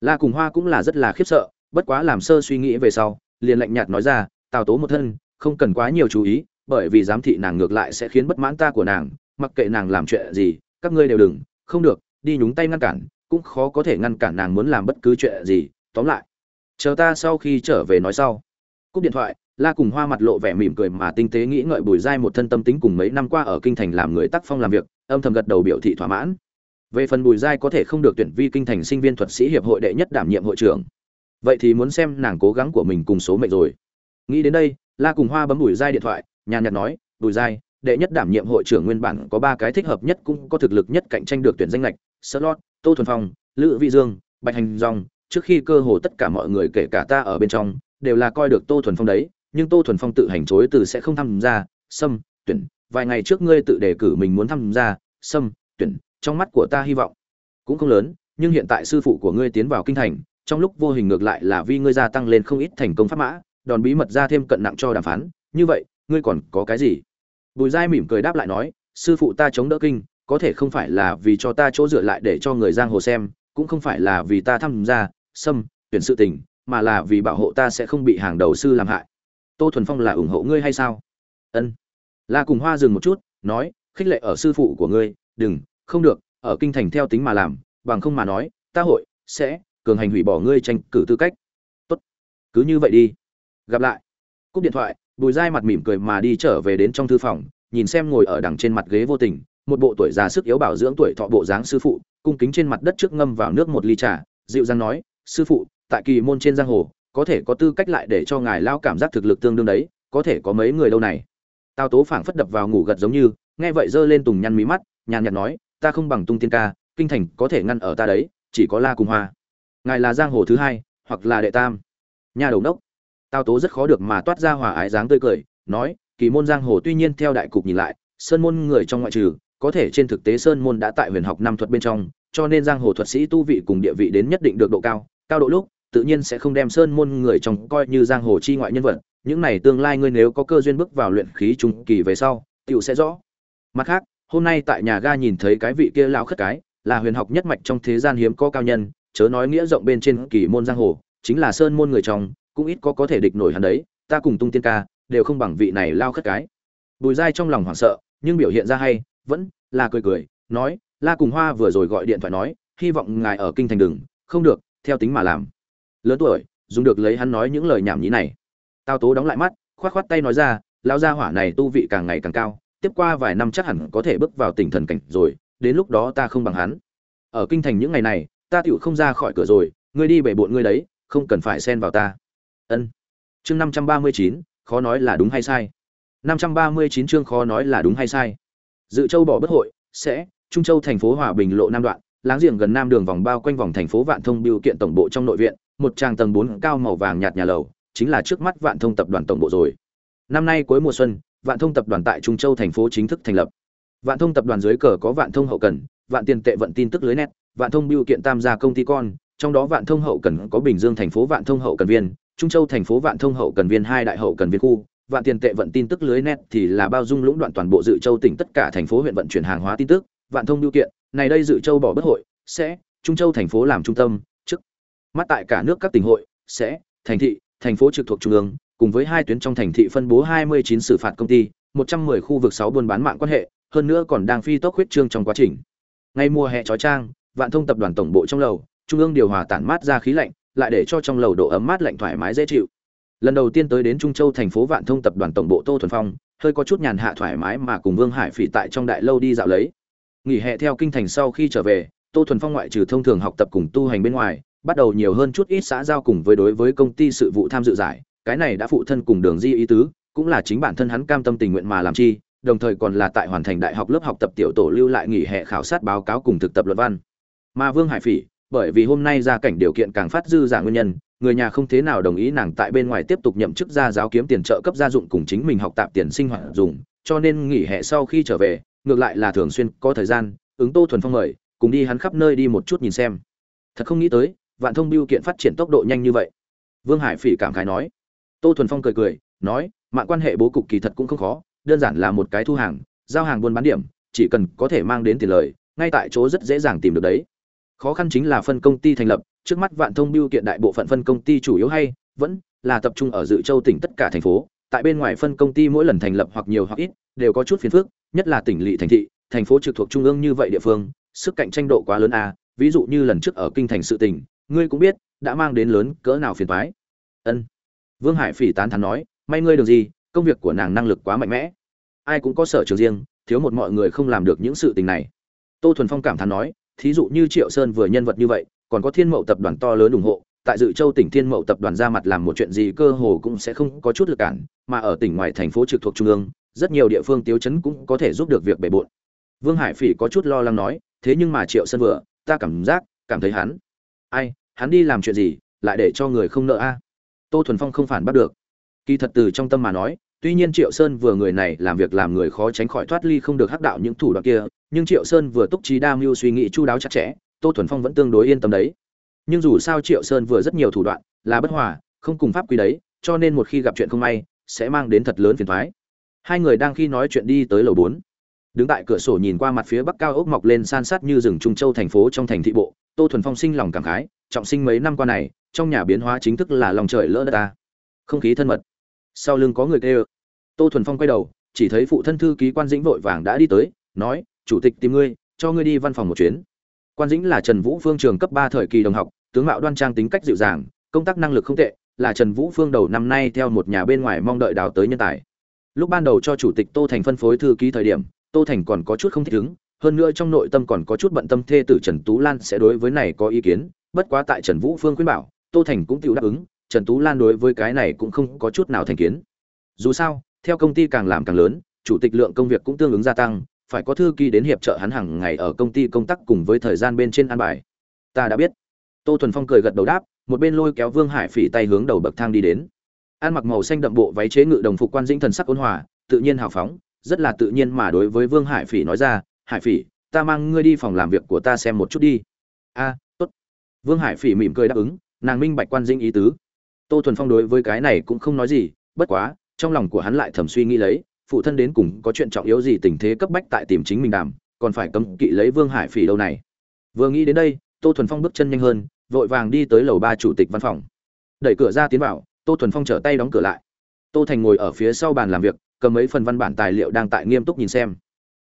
La cùng hoa cũng là rất là khiếp sợ, bất quá làm sơ suy nghĩ về sau, liền lạnh nhạt nói ra, tào tố một thân, không cần quá nhiều chú ý, bởi vì giám thị nàng ngược lại sẽ khiến bất mãn ta của nàng, mặc kệ nàng làm chuyện gì, các ngươi đều đừng, không được, đi nhúng tay ngăn cản, cũng khó có thể ngăn cản nàng muốn làm bất cứ chuyện gì tóm lại, chờ ta sau khi trở về nói sau. Cúp điện thoại, la cùng hoa mặt lộ vẻ mỉm cười mà tinh tế nghĩ ngợi bùi giai một thân tâm tính cùng mấy năm qua ở kinh thành làm người tác phong làm việc, âm thầm gật đầu biểu thị thỏa mãn. Về phần bùi giai có thể không được tuyển vi kinh thành sinh viên thuật sĩ hiệp hội đệ nhất đảm nhiệm hội trưởng. Vậy thì muốn xem nàng cố gắng của mình cùng số mệnh rồi. Nghĩ đến đây, la cùng hoa bấm bùi giai điện thoại, nhàn nhạt nói, bùi giai đệ nhất đảm nhiệm hội trưởng nguyên bản có ba cái thích hợp nhất cũng có thực lực nhất cạnh tranh được tuyển danh lệch slot, tô thuần phong, lữ vị dương, bạch hành dòng trước khi cơ hồ tất cả mọi người kể cả ta ở bên trong, đều là coi được tô thuần phong đấy, nhưng tô thuần phong tự hành chối từ sẽ không tham gia. Sâm, tuyển, vài ngày trước ngươi tự đề cử mình muốn tham gia. Sâm, tuyển, trong mắt của ta hy vọng cũng không lớn, nhưng hiện tại sư phụ của ngươi tiến vào kinh thành, trong lúc vô hình ngược lại là vì ngươi gia tăng lên không ít thành công pháp mã, đòn bí mật ra thêm cận nặng cho đàm phán. Như vậy, ngươi còn có cái gì? Bùi giai mỉm cười đáp lại nói, sư phụ ta chống đỡ kinh, có thể không phải là vì cho ta chỗ dựa lại để cho người giang hồ xem, cũng không phải là vì ta tham gia xâm tuyển sự tình, mà là vì bảo hộ ta sẽ không bị hàng đầu sư làm hại. Tô thuần phong là ủng hộ ngươi hay sao? Ân. La cùng hoa dừng một chút, nói, khích lệ ở sư phụ của ngươi, đừng, không được, ở kinh thành theo tính mà làm, bằng không mà nói, ta hội sẽ cường hành hủy bỏ ngươi tranh cử tư cách. Tốt. Cứ như vậy đi. Gặp lại. Cúp điện thoại, bùi dai mặt mỉm cười mà đi trở về đến trong thư phòng, nhìn xem ngồi ở đằng trên mặt ghế vô tình, một bộ tuổi già sức yếu bảo dưỡng tuổi thọ bộ dáng sư phụ, cung kính trên mặt đất trước ngâm vào nước một ly trà, dịu dàng nói sư phụ, tại kỳ môn trên giang hồ, có thể có tư cách lại để cho ngài lao cảm giác thực lực tương đương đấy, có thể có mấy người đâu này. Tao tố phảng phất đập vào ngủ gật giống như, nghe vậy giơ lên tùng nhăn mí mắt, nhàn nhạt nói, ta không bằng tung tiên ca, kinh thành có thể ngăn ở ta đấy, chỉ có la cùng hoa. Ngài là giang hồ thứ hai, hoặc là đệ tam. Nhà đầu đốc. Tao tố rất khó được mà toát ra hòa ái dáng tươi cười, nói, kỳ môn giang hồ tuy nhiên theo đại cục nhìn lại, sơn môn người trong ngoại trừ, có thể trên thực tế sơn môn đã tại huyền học năm thuật bên trong, cho nên giang hồ thuật sĩ tu vị cùng địa vị đến nhất định được độ cao cao độ lúc, tự nhiên sẽ không đem sơn môn người trong coi như giang hồ chi ngoại nhân vật, những này tương lai ngươi nếu có cơ duyên bước vào luyện khí trung kỳ về sau tựu sẽ rõ. Mặt khác, hôm nay tại nhà ga nhìn thấy cái vị kia lão khất cái, là huyền học nhất mạch trong thế gian hiếm có cao nhân, chớ nói nghĩa rộng bên trên kỳ môn giang hồ, chính là sơn môn người trong, cũng ít có có thể địch nổi hắn đấy, ta cùng tung tiên ca, đều không bằng vị này lao khất cái. Bùi dai trong lòng hoảng sợ, nhưng biểu hiện ra hay, vẫn là cười cười, nói, la cùng hoa vừa rồi gọi điện thoại nói, hy vọng ngài ở kinh thành đừng, không được theo tính mà làm. Lớn tuổi, dùng được lấy hắn nói những lời nhảm nhí này. Tao tố đóng lại mắt, khoát khoát tay nói ra lao gia hỏa này tu vị càng ngày càng cao, tiếp qua vài năm chắc hẳn có thể bước vào tỉnh thần cảnh rồi, đến lúc đó ta không bằng hắn. Ở kinh thành những ngày này, ta tựu không ra khỏi cửa rồi, ngươi đi bể bộn ngươi đấy, không cần phải xen vào ta. Ân. Chương năm trăm ba mươi chín, khó nói là đúng hay sai. Năm trăm ba mươi chín chương khó nói là đúng hay sai. Dự châu bỏ bất hội, sẽ, trung châu thành phố hòa bình lộ nam đoạn láng giềng gần nam đường vòng bao quanh vòng thành phố vạn thông biểu kiện tổng bộ trong nội viện, một tràng tầng bốn cao màu vàng nhạt nhà lầu, chính là trước mắt vạn thông tập đoàn tổng bộ rồi. Năm nay cuối mùa xuân, vạn thông tập đoàn tại trung châu thành phố chính thức thành lập. Vạn thông tập đoàn dưới cờ có vạn thông hậu cần, vạn tiền tệ vận tin tức lưới net vạn thông biểu kiện tam gia công ty con, trong đó vạn thông hậu cần có bình dương thành phố vạn thông hậu cần viên, trung châu thành phố vạn thông hậu cần viên hai đại hậu cần viên khu. Vạn tiền tệ vận tin tức lưới net thì là bao dung lũng đoạn toàn bộ dự châu tỉnh tất cả thành phố huyện vận chuyển hàng hóa tin tức vạn thông điều kiện, này đây dự châu bỏ bất hội, sẽ, trung châu thành phố làm trung tâm, trước, mắt tại cả nước các tỉnh hội, sẽ, thành thị, thành phố trực thuộc trung ương, cùng với hai tuyến trong thành thị phân bố 29 xử phạt công ty 110 khu vực 6 buôn bán mạng quan hệ, hơn nữa còn đang phi tốc huyết trương trong quá trình. Ngay mùa hè chói trang vạn thông tập đoàn tổng bộ trong lầu, trung ương điều hòa tản mát ra khí lạnh, lại để cho trong lầu độ ấm mát lạnh thoải mái dễ chịu. Lần đầu tiên tới đến trung châu thành phố vạn thông tập đoàn tổng bộ tô thuần phong, hơi có chút nhàn hạ thoải mái mà cùng vương hải phỉ tại trong đại lâu đi dạo lấy nghỉ hè theo kinh thành sau khi trở về, tô thuần phong ngoại trừ thông thường học tập cùng tu hành bên ngoài, bắt đầu nhiều hơn chút ít xã giao cùng với đối với công ty sự vụ tham dự giải. Cái này đã phụ thân cùng đường di ý tứ, cũng là chính bản thân hắn cam tâm tình nguyện mà làm chi, đồng thời còn là tại hoàn thành đại học lớp học tập tiểu tổ lưu lại nghỉ hè khảo sát báo cáo cùng thực tập luận văn. Mà vương hải phỉ, bởi vì hôm nay gia cảnh điều kiện càng phát dư giả nguyên nhân, người nhà không thế nào đồng ý nàng tại bên ngoài tiếp tục nhậm chức gia giáo kiếm tiền trợ cấp gia dụng cùng chính mình học tạp tiền sinh hoạt dùng, cho nên nghỉ hè sau khi trở về ngược lại là thường xuyên có thời gian, ứng tô thuần phong mời, cùng đi hắn khắp nơi đi một chút nhìn xem. Thật không nghĩ tới, vạn thông biêu kiện phát triển tốc độ nhanh như vậy. Vương hải phỉ cảm khái nói. Tô thuần phong cười cười, nói, mạng quan hệ bố cục kỳ thật cũng không khó, đơn giản là một cái thu hàng, giao hàng buôn bán điểm, chỉ cần có thể mang đến tiền lời, ngay tại chỗ rất dễ dàng tìm được đấy. Khó khăn chính là phân công ty thành lập, trước mắt vạn thông biêu kiện đại bộ phận phân công ty chủ yếu hay, vẫn là tập trung ở dự châu tỉnh tất cả thành phố, tại bên ngoài phân công ty mỗi lần thành lập hoặc nhiều hoặc ít, đều có chút phiền phức nhất là tỉnh lỵ thành thị, thành phố trực thuộc trung ương như vậy địa phương, sức cạnh tranh độ quá lớn a, ví dụ như lần trước ở kinh thành sự tỉnh ngươi cũng biết, đã mang đến lớn cỡ nào phiền toái. Ân. Vương hải phỉ tán thán nói, may ngươi được gì, công việc của nàng năng lực quá mạnh mẽ. Ai cũng có sở trường riêng, thiếu một mọi người không làm được những sự tình này. Tô thuần phong cảm thán nói, thí dụ như triệu sơn vừa nhân vật như vậy, còn có thiên mậu tập đoàn to lớn ủng hộ, tại dự châu tỉnh thiên mậu tập đoàn ra mặt làm một chuyện gì cơ hồ cũng sẽ không có chút lực cản, mà ở tỉnh ngoài thành phố trực thuộc trung ương rất nhiều địa phương tiêu chấn cũng có thể giúp được việc bề bộn. Vương hải phỉ có chút lo lắng nói, thế nhưng mà triệu sơn vừa, ta cảm giác, cảm thấy hắn. Ai, hắn đi làm chuyện gì, lại để cho người không nợ a? Tô thuần phong không phản bắt được. Kỳ thật từ trong tâm mà nói, tuy nhiên triệu sơn vừa người này làm việc làm người khó tránh khỏi thoát ly không được hắc đạo những thủ đoạn kia, nhưng triệu sơn vừa túc trí đa mưu suy nghĩ chu đáo chặt chẽ, tô thuần phong vẫn tương đối yên tâm đấy. Nhưng dù sao triệu sơn vừa rất nhiều thủ đoạn, là bất hòa, không cùng pháp quy đấy, cho nên một khi gặp chuyện không may, sẽ mang đến thật lớn phiền thoái hai người đang khi nói chuyện đi tới lầu bốn. Đứng tại cửa sổ nhìn qua mặt phía bắc cao ốc mọc lên san sát như rừng trung châu thành phố trong thành thị bộ, tô thuần phong sinh lòng cảm khái, trọng sinh mấy năm qua này, trong nhà biến hóa chính thức là lòng trời lỡ đất ta. Không khí thân mật. Sau lưng có người kêu. Tô thuần phong quay đầu, chỉ thấy phụ thân thư ký quan dĩnh vội vàng đã đi tới, nói, chủ tịch tìm ngươi, cho ngươi đi văn phòng một chuyến. Quan dĩnh là trần vũ phương trường cấp ba thời kỳ đồng học, tướng mạo đoan trang tính cách dịu dàng, công tác năng lực không tệ, là trần vũ phương đầu năm nay theo một nhà bên ngoài mong đợi đào tới nhân tài lúc ban đầu cho chủ tịch tô thành phân phối thư ký thời điểm, tô thành còn có chút không thích ứng, hơn nữa trong nội tâm còn có chút bận tâm thê tử trần tú lan sẽ đối với này có ý kiến, bất quá tại trần vũ phương khuyên bảo, tô thành cũng tự đáp ứng, trần tú lan đối với cái này cũng không có chút nào thành kiến. Dù sao, theo công ty càng làm càng lớn, chủ tịch lượng công việc cũng tương ứng gia tăng, phải có thư ký đến hiệp trợ hắn hàng ngày ở công ty công tác cùng với thời gian bên trên an bài. Ta đã biết. Tô thuần phong cười gật đầu đáp, một bên lôi kéo vương hải phỉ tay hướng đầu bậc thang đi đến ăn mặc màu xanh đậm bộ váy chế ngự đồng phục quan dĩnh thần sắc ôn hòa, tự nhiên hào phóng, rất là tự nhiên mà đối với vương hải phỉ nói ra, hải phỉ, ta mang ngươi đi phòng làm việc của ta xem một chút đi. A, tốt. Vương hải phỉ mỉm cười đáp ứng, nàng minh bạch quan dĩnh ý tứ. Tô thuần phong đối với cái này cũng không nói gì, bất quá, trong lòng của hắn lại thầm suy nghĩ lấy, phụ thân đến cùng có chuyện trọng yếu gì tình thế cấp bách tại tìm chính mình đàm, còn phải cấm kỵ lấy vương hải phỉ đâu này. Vừa nghĩ đến đây, tô thuần phong bước chân nhanh hơn, vội vàng đi tới lầu ba chủ tịch văn phòng. Đẩy cửa ra tiến vào tô thuần phong trở tay đóng cửa lại. Tô thành ngồi ở phía sau bàn làm việc, cầm mấy phần văn bản tài liệu đang tại nghiêm túc nhìn xem.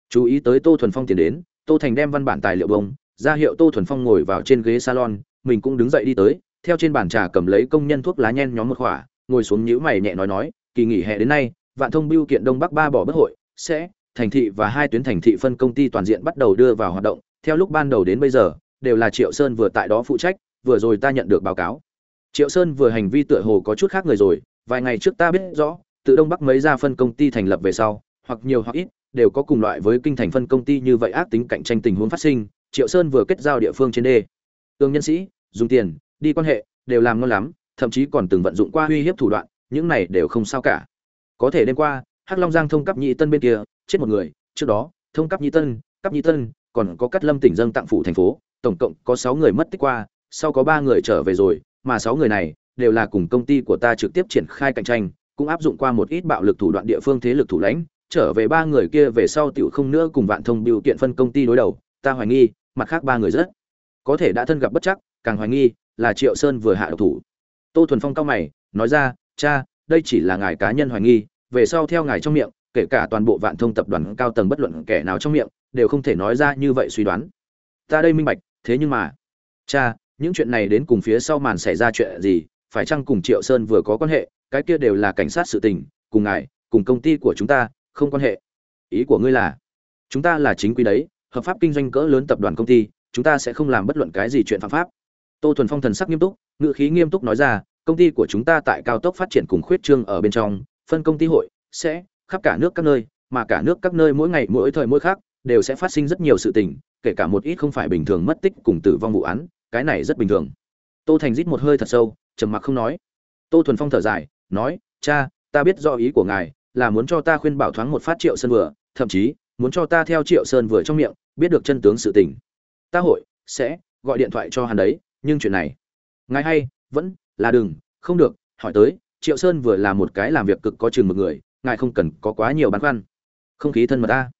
Chú ý tới tô thuần phong tiến đến, tô thành đem văn bản tài liệu bông, ra hiệu tô thuần phong ngồi vào trên ghế salon, mình cũng đứng dậy đi tới, theo trên bàn trà cầm lấy công nhân thuốc lá nhen nhóm một khỏa, ngồi xuống nhữ mày nhẹ nói nói, kỳ nghỉ hè đến nay, vạn thông biêu kiện đông bắc ba bỏ bất hội, sẽ, thành thị và hai tuyến thành thị phân công ty toàn diện bắt đầu đưa vào hoạt động, theo lúc ban đầu đến bây giờ, đều là triệu sơn vừa tại đó phụ trách, vừa rồi ta nhận được báo cáo triệu sơn vừa hành vi tựa hồ có chút khác người rồi, vài ngày trước ta biết rõ tự đông bắc mấy gia phân công ty thành lập về sau, hoặc nhiều hoặc ít, đều có cùng loại với kinh thành phân công ty như vậy ác tính cạnh tranh tình huống phát sinh, triệu sơn vừa kết giao địa phương trên đê. Tương nhân sĩ, dùng tiền, đi quan hệ, đều làm ngon lắm, thậm chí còn từng vận dụng qua uy hiếp thủ đoạn, những này đều không sao cả. Có thể đêm qua, hắc long giang thông cấp nhị tân bên kia, chết một người, trước đó, thông cấp nhị tân, cấp nhị tân, còn có cắt lâm tỉnh dân tặng phủ thành phố, tổng cộng có sáu người mất tích qua, sau có ba người trở về rồi mà sáu người này đều là cùng công ty của ta trực tiếp triển khai cạnh tranh, cũng áp dụng qua một ít bạo lực thủ đoạn địa phương thế lực thủ lãnh, trở về ba người kia về sau tiểu không nữa cùng vạn thông biểu kiện phân công ty đối đầu, ta hoài nghi, mặt khác ba người rất có thể đã thân gặp bất chắc, càng hoài nghi là triệu sơn vừa hạ độc thủ. Tô thuần phong cao mày, nói ra, cha, đây chỉ là ngài cá nhân hoài nghi, về sau theo ngài trong miệng, kể cả toàn bộ vạn thông tập đoàn cao tầng bất luận kẻ nào trong miệng, đều không thể nói ra như vậy suy đoán. Ta đây minh bạch, thế nhưng mà, cha những chuyện này đến cùng phía sau màn xảy ra chuyện gì, phải chăng cùng triệu sơn vừa có quan hệ, cái kia đều là cảnh sát sự tình, cùng ngài, cùng công ty của chúng ta, không quan hệ. Ý của ngươi là, chúng ta là chính quy đấy, hợp pháp kinh doanh cỡ lớn tập đoàn công ty, chúng ta sẽ không làm bất luận cái gì chuyện phạm pháp. Tô thuần phong thần sắc nghiêm túc ngự khí nghiêm túc nói ra, công ty của chúng ta tại cao tốc phát triển cùng khuyết trương ở bên trong, phân công ty hội, sẽ, khắp cả nước các nơi, mà cả nước các nơi mỗi ngày, mỗi thời mỗi khác, đều sẽ phát sinh rất nhiều sự tình, kể cả một ít không phải bình thường mất tích cùng tử vong vụ án cái này rất bình thường. Tô thành rít một hơi thật sâu, trầm mặc không nói. Tô thuần phong thở dài, nói, cha, ta biết do ý của ngài, là muốn cho ta khuyên bảo thoáng một phát triệu sơn vừa, thậm chí, muốn cho ta theo triệu sơn vừa trong miệng, biết được chân tướng sự tình. Ta hội sẽ gọi điện thoại cho hắn đấy, nhưng chuyện này ngài hay, vẫn là đừng, không được, hỏi tới, triệu sơn vừa là một cái làm việc cực có chừng một người, ngài không cần có quá nhiều băn khoăn. Không khí thân mật ta.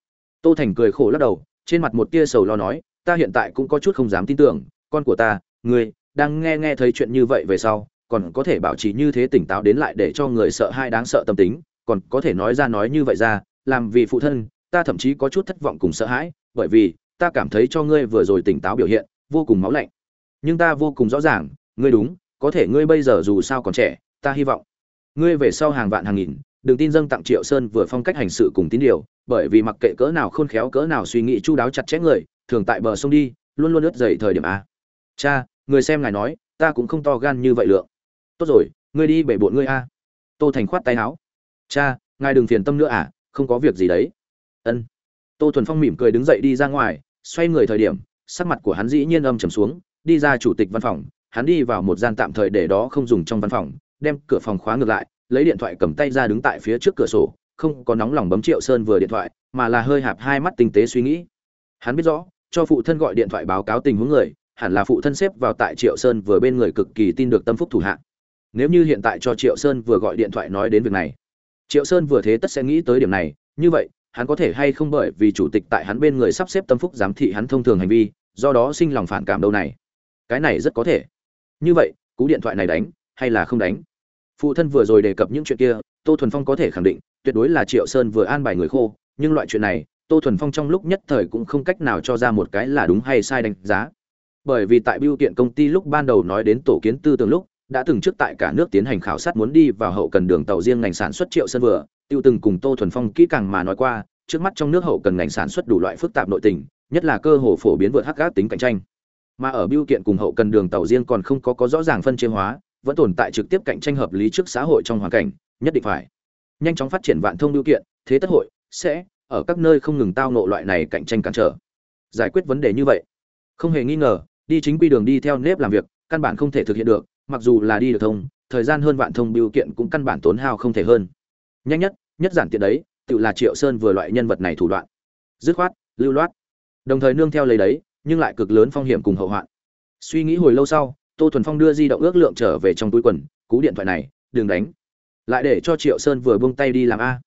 Tô thành cười khổ lắc đầu, trên mặt một tia sầu lo nói, ta hiện tại cũng có chút không dám tin tưởng con của ta, ngươi, đang nghe nghe thấy chuyện như vậy về sau, còn có thể bảo trì như thế tỉnh táo đến lại để cho người sợ hai đáng sợ tâm tính, còn có thể nói ra nói như vậy ra, làm vì phụ thân, ta thậm chí có chút thất vọng cùng sợ hãi, bởi vì ta cảm thấy cho ngươi vừa rồi tỉnh táo biểu hiện, vô cùng máu lạnh. Nhưng ta vô cùng rõ ràng, ngươi đúng, có thể ngươi bây giờ dù sao còn trẻ, ta hy vọng. Ngươi về sau hàng vạn hàng nghìn, đừng tin dâng tặng triệu sơn vừa phong cách hành sự cùng tín điều, bởi vì mặc kệ cỡ nào khôn khéo, cỡ nào suy nghĩ chu đáo chặt chẽ người, thường tại bờ sông đi, luôn luôn ướt dày thời điểm a cha, người xem ngài nói, ta cũng không to gan như vậy lượng. Tốt rồi, ngươi đi bể bộn ngươi a. Tô thành khoát tay áo. Cha, ngài đừng phiền tâm nữa à không có việc gì đấy. Ân. Tô thuần phong mỉm cười đứng dậy đi ra ngoài, xoay người thời điểm, sắc mặt của hắn dĩ nhiên âm trầm xuống, đi ra chủ tịch văn phòng, hắn đi vào một gian tạm thời để đó không dùng trong văn phòng, đem cửa phòng khóa ngược lại, lấy điện thoại cầm tay ra đứng tại phía trước cửa sổ, không có nóng lòng bấm triệu sơn vừa điện thoại, mà là hơi hạp hai mắt tinh tế suy nghĩ. Hắn biết rõ, cho phụ thân gọi điện thoại báo cáo tình huống người hẳn là phụ thân xếp vào tại triệu sơn vừa bên người cực kỳ tin được tâm phúc thủ hạ. Nếu như hiện tại cho triệu sơn vừa gọi điện thoại nói đến việc này, triệu sơn vừa thế tất sẽ nghĩ tới điểm này. Như vậy, hắn có thể hay không bởi vì chủ tịch tại hắn bên người sắp xếp tâm phúc giám thị hắn thông thường hành vi, do đó sinh lòng phản cảm đâu này. Cái này rất có thể. Như vậy, cú điện thoại này đánh, hay là không đánh? Phụ thân vừa rồi đề cập những chuyện kia, tô thuần phong có thể khẳng định, tuyệt đối là triệu sơn vừa an bài người khô, nhưng loại chuyện này, tô thuần phong trong lúc nhất thời cũng không cách nào cho ra một cái là đúng hay sai đánh giá bởi vì tại biêu kiện công ty lúc ban đầu nói đến tổ kiến tư tưởng lúc, đã từng trước tại cả nước tiến hành khảo sát muốn đi vào hậu cần đường tàu riêng ngành sản xuất triệu sân vừa, tiêu từng cùng tô thuần phong kỹ càng mà nói qua, trước mắt trong nước hậu cần ngành sản xuất đủ loại phức tạp nội tình, nhất là cơ hồ phổ biến vượt hắc gác tính cạnh tranh. Mà ở biêu kiện cùng hậu cần đường tàu riêng còn không có có rõ ràng phân chia hóa, vẫn tồn tại trực tiếp cạnh tranh hợp lý trước xã hội trong hoàn cảnh, nhất định phải nhanh chóng phát triển vạn thông biêu kiện, thế tất hội sẽ ở các nơi không ngừng tao nộ loại này cạnh tranh cản trở. Giải quyết vấn đề như vậy, không hề nghi ngờ đi chính quy đường đi theo nếp làm việc, căn bản không thể thực hiện được, mặc dù là đi được thông, thời gian hơn vạn thông biểu kiện cũng căn bản tốn hao không thể hơn. Nhanh nhất nhất giản tiện đấy, tự là triệu sơn vừa loại nhân vật này thủ đoạn. Dứt khoát, lưu loát. Đồng thời nương theo lấy đấy, nhưng lại cực lớn phong hiểm cùng hậu hoạn. Suy nghĩ hồi lâu sau, tô thuần phong đưa di động ước lượng trở về trong túi quần, cú điện thoại này, đừng đánh. Lại để cho triệu sơn vừa buông tay đi làm a.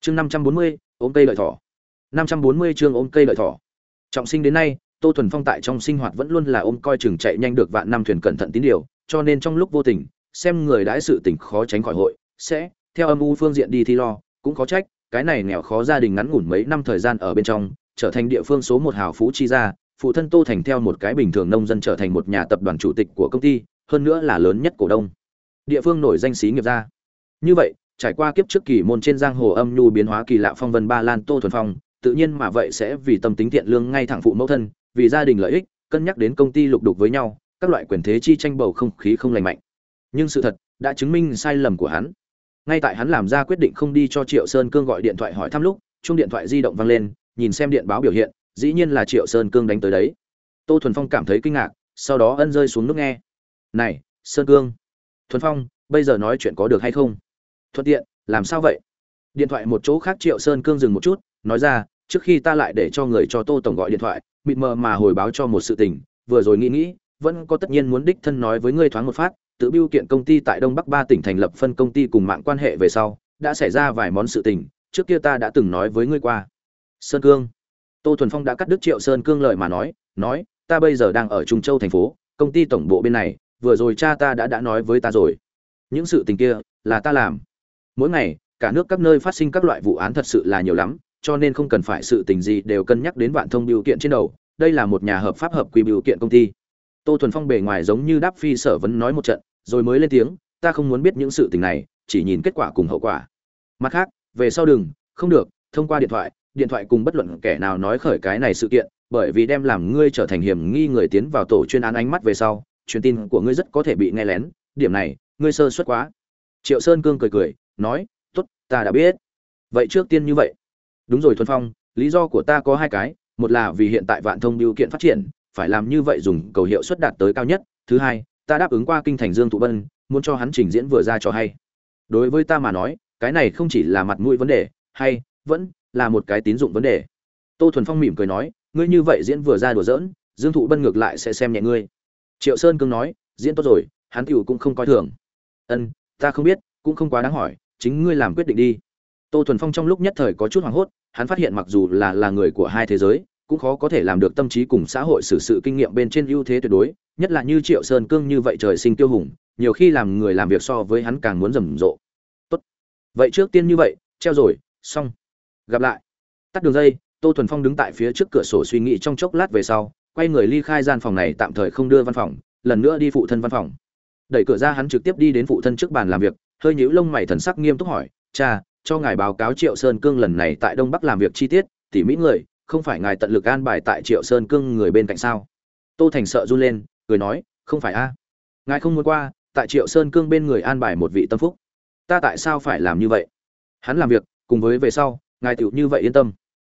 Chương năm trăm bốn mươi, ôm cây lợi thỏ. Năm trăm bốn mươi chương ôm cây lợi thỏ. Trọng sinh đến nay tô thuần phong tại trong sinh hoạt vẫn luôn là ôm coi chừng chạy nhanh được vạn năm thuyền cẩn thận tín điều, cho nên trong lúc vô tình, xem người đãi sự tình khó tránh khỏi hội, sẽ, theo âm u phương diện đi thi lo, cũng có trách, cái này nghèo khó gia đình ngắn ngủn mấy năm thời gian ở bên trong, trở thành địa phương số một hào phú chi gia, phụ thân tô thành theo một cái bình thường nông dân trở thành một nhà tập đoàn chủ tịch của công ty, hơn nữa là lớn nhất cổ đông. Địa phương nổi danh xí nghiệp gia. Như vậy, trải qua kiếp trước kỳ môn trên giang hồ âm nhu biến hóa kỳ lạ phong vân ba lan tô thuần phong tự nhiên mà vậy sẽ vì tâm tính thiện lương ngay thẳng phụ mẫu thân, vì gia đình lợi ích, cân nhắc đến công ty lục đục với nhau, các loại quyền thế chi tranh bầu không khí không lành mạnh. Nhưng sự thật đã chứng minh sai lầm của hắn. Ngay tại hắn làm ra quyết định không đi cho triệu sơn cương gọi điện thoại hỏi thăm lúc chung điện thoại di động vang lên, nhìn xem điện báo biểu hiện, dĩ nhiên là triệu sơn cương đánh tới đấy. Tô thuần phong cảm thấy kinh ngạc, sau đó ân rơi xuống nước nghe. Này, sơn cương, thuần phong, bây giờ nói chuyện có được hay không? Thuận tiện, làm sao vậy? Điện thoại một chỗ khác triệu sơn cương dừng một chút nói ra, trước khi ta lại để cho người cho tô tổng gọi điện thoại, mịt mờ mà hồi báo cho một sự tình, vừa rồi nghĩ nghĩ, vẫn có tất nhiên muốn đích thân nói với ngươi thoáng một phát, tự biêu kiện công ty tại đông bắc ba tỉnh thành lập phân công ty cùng mạng quan hệ về sau, đã xảy ra vài món sự tình, trước kia ta đã từng nói với ngươi qua. Sơn cương. Tô thuần phong đã cắt đứt triệu sơn cương lời mà nói nói, ta bây giờ đang ở trung châu thành phố, công ty tổng bộ bên này, vừa rồi cha ta đã đã nói với ta rồi. Những sự tình kia là ta làm. Mỗi ngày, cả nước các nơi phát sinh các loại vụ án thật sự là nhiều lắm cho nên không cần phải sự tình gì đều cân nhắc đến vạn thông biểu kiện trên đầu, đây là một nhà hợp pháp hợp quy biểu kiện công ty. Tô thuần phong bề ngoài giống như đáp phi sở vấn nói một trận, rồi mới lên tiếng, ta không muốn biết những sự tình này, chỉ nhìn kết quả cùng hậu quả. Mặt khác, về sau đừng, không được, thông qua điện thoại điện thoại cùng bất luận kẻ nào nói khởi cái này sự kiện, bởi vì đem làm ngươi trở thành hiểm nghi người tiến vào tổ chuyên án ánh mắt về sau, truyền tin của ngươi rất có thể bị nghe lén, điểm này, ngươi sơ suất quá. Triệu sơn cương cười cười, nói, tốt, ta đã biết. Vậy trước tiên như vậy đúng rồi thuần phong, lý do của ta có hai cái, một là vì hiện tại vạn thông điều kiện phát triển, phải làm như vậy dùng cầu hiệu suất đạt tới cao nhất, thứ hai, ta đáp ứng qua kinh thành dương thụ bân, muốn cho hắn trình diễn vừa ra cho hay. Đối với ta mà nói, cái này không chỉ là mặt mũi vấn đề, hay vẫn là một cái tín dụng vấn đề. Tô thuần phong mỉm cười nói, ngươi như vậy diễn vừa ra đùa giỡn, dương thụ bân ngược lại sẽ xem nhẹ ngươi. Triệu sơn cương nói, diễn tốt rồi, hắn tiểu cũng không coi thường. Ân, ta không biết, cũng không quá đáng hỏi, chính ngươi làm quyết định đi. Tô thuần phong trong lúc nhất thời có chút hoảng hốt hắn phát hiện mặc dù là là người của hai thế giới, cũng khó có thể làm được tâm trí cùng xã hội xử sự kinh nghiệm bên trên ưu thế tuyệt đối, nhất là như triệu sơn cương như vậy trời sinh tiêu hùng, nhiều khi làm người làm việc so với hắn càng muốn rầm rộ. Tốt. Vậy trước tiên như vậy, treo rồi, xong. Gặp lại. Tắt đường dây, tô thuần phong đứng tại phía trước cửa sổ suy nghĩ trong chốc lát về sau, quay người ly khai gian phòng này tạm thời không đưa văn phòng, lần nữa đi phụ thân văn phòng. Đẩy cửa ra hắn trực tiếp đi đến phụ thân trước bàn làm việc, hơi nhíu lông mày thần sắc nghiêm túc hỏi, cha cho ngài báo cáo triệu sơn cương lần này tại đông bắc làm việc chi tiết, tỉ mỹ người, không phải ngài tận lực an bài tại triệu sơn cương người bên cạnh sao? Tô thành sợ run lên, cười nói, không phải a. Ngài không muốn qua, tại triệu sơn cương bên người an bài một vị tâm phúc. Ta tại sao phải làm như vậy? Hắn làm việc, cùng với về sau, ngài tiểu như vậy yên tâm.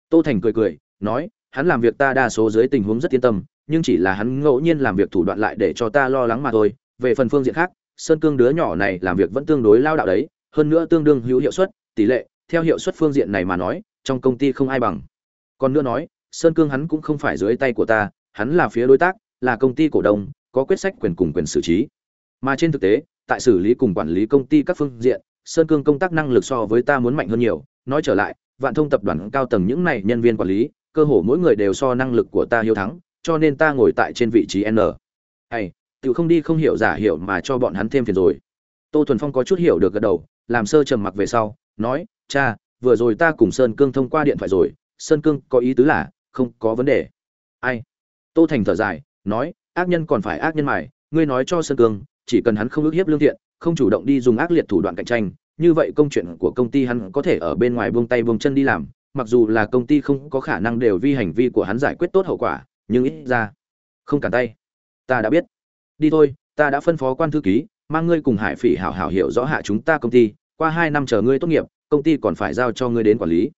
Tô thành cười cười, nói, hắn làm việc ta đa số dưới tình huống rất yên tâm, nhưng chỉ là hắn ngẫu nhiên làm việc thủ đoạn lại để cho ta lo lắng mà thôi. Về phần phương diện khác, sơn cương đứa nhỏ này làm việc vẫn tương đối lao đạo đấy, hơn nữa tương đương hữu hiệu suất tỷ lệ, theo hiệu suất phương diện này mà nói, trong công ty không ai bằng. Còn nữa nói, sơn cương hắn cũng không phải dưới tay của ta, hắn là phía đối tác, là công ty cổ đông, có quyết sách quyền cùng quyền xử trí. Mà trên thực tế, tại xử lý cùng quản lý công ty các phương diện, sơn cương công tác năng lực so với ta muốn mạnh hơn nhiều. Nói trở lại, vạn thông tập đoàn cao tầng những này nhân viên quản lý, cơ hồ mỗi người đều so năng lực của ta hiếu thắng, cho nên ta ngồi tại trên vị trí n. Hay tự không đi không hiểu giả hiểu mà cho bọn hắn thêm phiền rồi. Tô thuần phong có chút hiểu được gật đầu, làm sơ trầm mặc về sau nói, cha, vừa rồi ta cùng sơn cương thông qua điện thoại rồi, sơn cương có ý tứ là, không có vấn đề. Ai? Tô thành thở dài, nói, ác nhân còn phải ác nhân mài, ngươi nói cho sơn cương, chỉ cần hắn không ước hiếp lương thiện, không chủ động đi dùng ác liệt thủ đoạn cạnh tranh, như vậy công chuyện của công ty hắn có thể ở bên ngoài buông tay buông chân đi làm, mặc dù là công ty không có khả năng đều vi hành vi của hắn giải quyết tốt hậu quả, nhưng ít ra, không cản tay. Ta đã biết. Đi thôi, ta đã phân phó quan thư ký, mang ngươi cùng hải phỉ hảo hảo hiểu rõ hạ chúng ta công ty qua hai năm chờ ngươi tốt nghiệp, công ty còn phải giao cho ngươi đến quản lý.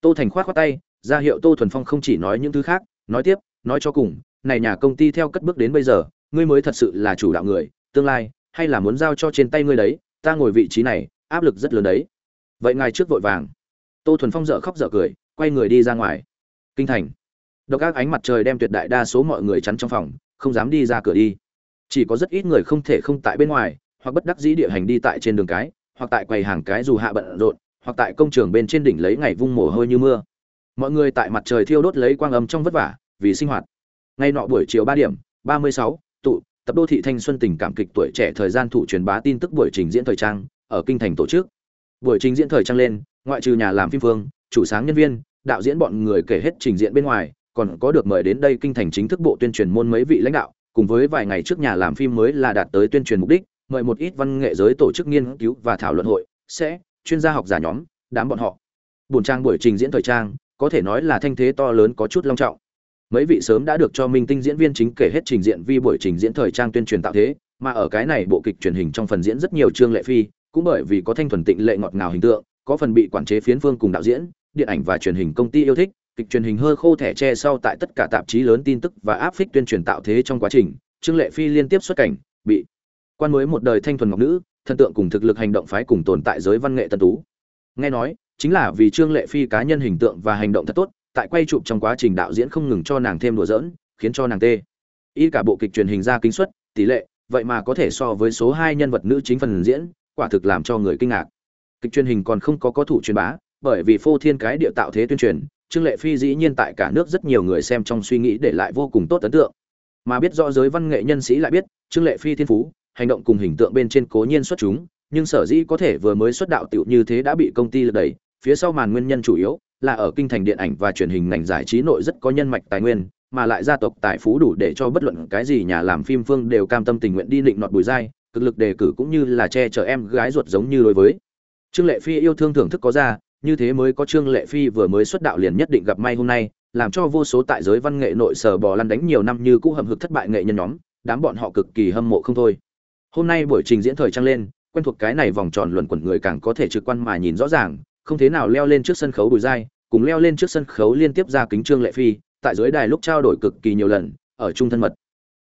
Tô thành khoát khoát tay, ra hiệu tô thuần phong không chỉ nói những thứ khác, nói tiếp, nói cho cùng, này nhà công ty theo cất bước đến bây giờ, ngươi mới thật sự là chủ đạo người, tương lai, hay là muốn giao cho trên tay ngươi đấy, ta ngồi vị trí này, áp lực rất lớn đấy. Vậy ngài trước vội vàng. Tô thuần phong dở khóc dở cười, quay người đi ra ngoài. Kinh thành. Độc ác ánh mặt trời đem tuyệt đại đa số mọi người chắn trong phòng, không dám đi ra cửa đi. Chỉ có rất ít người không thể không tại bên ngoài, hoặc bất đắc dĩ địa hành đi tại trên đường cái hoặc tại quầy hàng cái dù hạ bận rộn, hoặc tại công trường bên trên đỉnh lấy ngày vung mồ hôi như mưa. Mọi người tại mặt trời thiêu đốt lấy quang âm trong vất vả, vì sinh hoạt. Ngay nọ buổi chiều ba điểm, ba mươi sáu, tụ, tập đô thị thanh xuân tình cảm kịch tuổi trẻ thời gian thủ truyền bá tin tức buổi trình diễn thời trang, ở kinh thành tổ chức. Buổi trình diễn thời trang lên, ngoại trừ nhà làm phim phương, chủ sáng nhân viên, đạo diễn bọn người kể hết trình diễn bên ngoài, còn có được mời đến đây kinh thành chính thức bộ tuyên truyền môn mấy vị lãnh đạo, cùng với vài ngày trước nhà làm phim mới là đạt tới tuyên truyền mục đích mời một ít văn nghệ giới tổ chức nghiên cứu và thảo luận hội, sẽ, chuyên gia học giả nhóm, đám bọn họ. Buổi trang buổi trình diễn thời trang, có thể nói là thanh thế to lớn có chút long trọng. Mấy vị sớm đã được cho minh tinh diễn viên chính kể hết trình diện vi buổi trình diễn thời trang tuyên truyền tạo thế, mà ở cái này bộ kịch truyền hình trong phần diễn rất nhiều trương lệ phi, cũng bởi vì có thanh thuần tịnh lệ ngọt ngào hình tượng, có phần bị quản chế phiến phương cùng đạo diễn, điện ảnh và truyền hình công ty yêu thích, kịch truyền hình hơi khô thẻ che sau tại tất cả tạp chí lớn tin tức và áp phích tuyên truyền tạo thế trong quá trình trương lệ phi liên tiếp xuất cảnh, bị quan mới một đời thanh thuần ngọc nữ, thần tượng cùng thực lực hành động phái cùng tồn tại giới văn nghệ tân tú. Nghe nói, chính là vì trương lệ phi cá nhân hình tượng và hành động thật tốt, tại quay chụp trong quá trình đạo diễn không ngừng cho nàng thêm đùa giỡn, khiến cho nàng tê. Y cả bộ kịch truyền hình ra kính suất, tỷ lệ, vậy mà có thể so với số hai nhân vật nữ chính phần diễn, quả thực làm cho người kinh ngạc. Kịch truyền hình còn không có có thủ truyền bá, bởi vì phô thiên cái địa tạo thế tuyên truyền, trương lệ phi dĩ nhiên tại cả nước rất nhiều người xem trong suy nghĩ để lại vô cùng tốt ấn tượng. Mà biết rõ giới văn nghệ nhân sĩ lại biết, trương lệ phi thiên phú hành động cùng hình tượng bên trên cố nhiên xuất chúng, nhưng sở dĩ có thể vừa mới xuất đạo tiểu như thế đã bị công ty lật đẩy. Phía sau màn nguyên nhân chủ yếu là ở kinh thành điện ảnh và truyền hình ngành giải trí nội rất có nhân mạch tài nguyên, mà lại gia tộc tài phú đủ để cho bất luận cái gì nhà làm phim phương đều cam tâm tình nguyện đi định nọt bùi dai, cực lực đề cử cũng như là che chở em gái ruột giống như đối với. Trương lệ phi yêu thương thưởng thức có ra, như thế mới có trương lệ phi vừa mới xuất đạo liền nhất định gặp may hôm nay, làm cho vô số tại giới văn nghệ nội sở bò lăn đánh nhiều năm như cũ hầm hực thất bại nghệ nhân nhóm, đám bọn họ cực kỳ hâm mộ không thôi hôm nay buổi trình diễn thời trang lên, quen thuộc cái này vòng tròn luẩn quẩn người càng có thể trực quan mà nhìn rõ ràng, không thế nào leo lên trước sân khấu bùi dai, cùng leo lên trước sân khấu liên tiếp ra kính trương lệ phi, tại dưới đài lúc trao đổi cực kỳ nhiều lần, ở trung thân mật.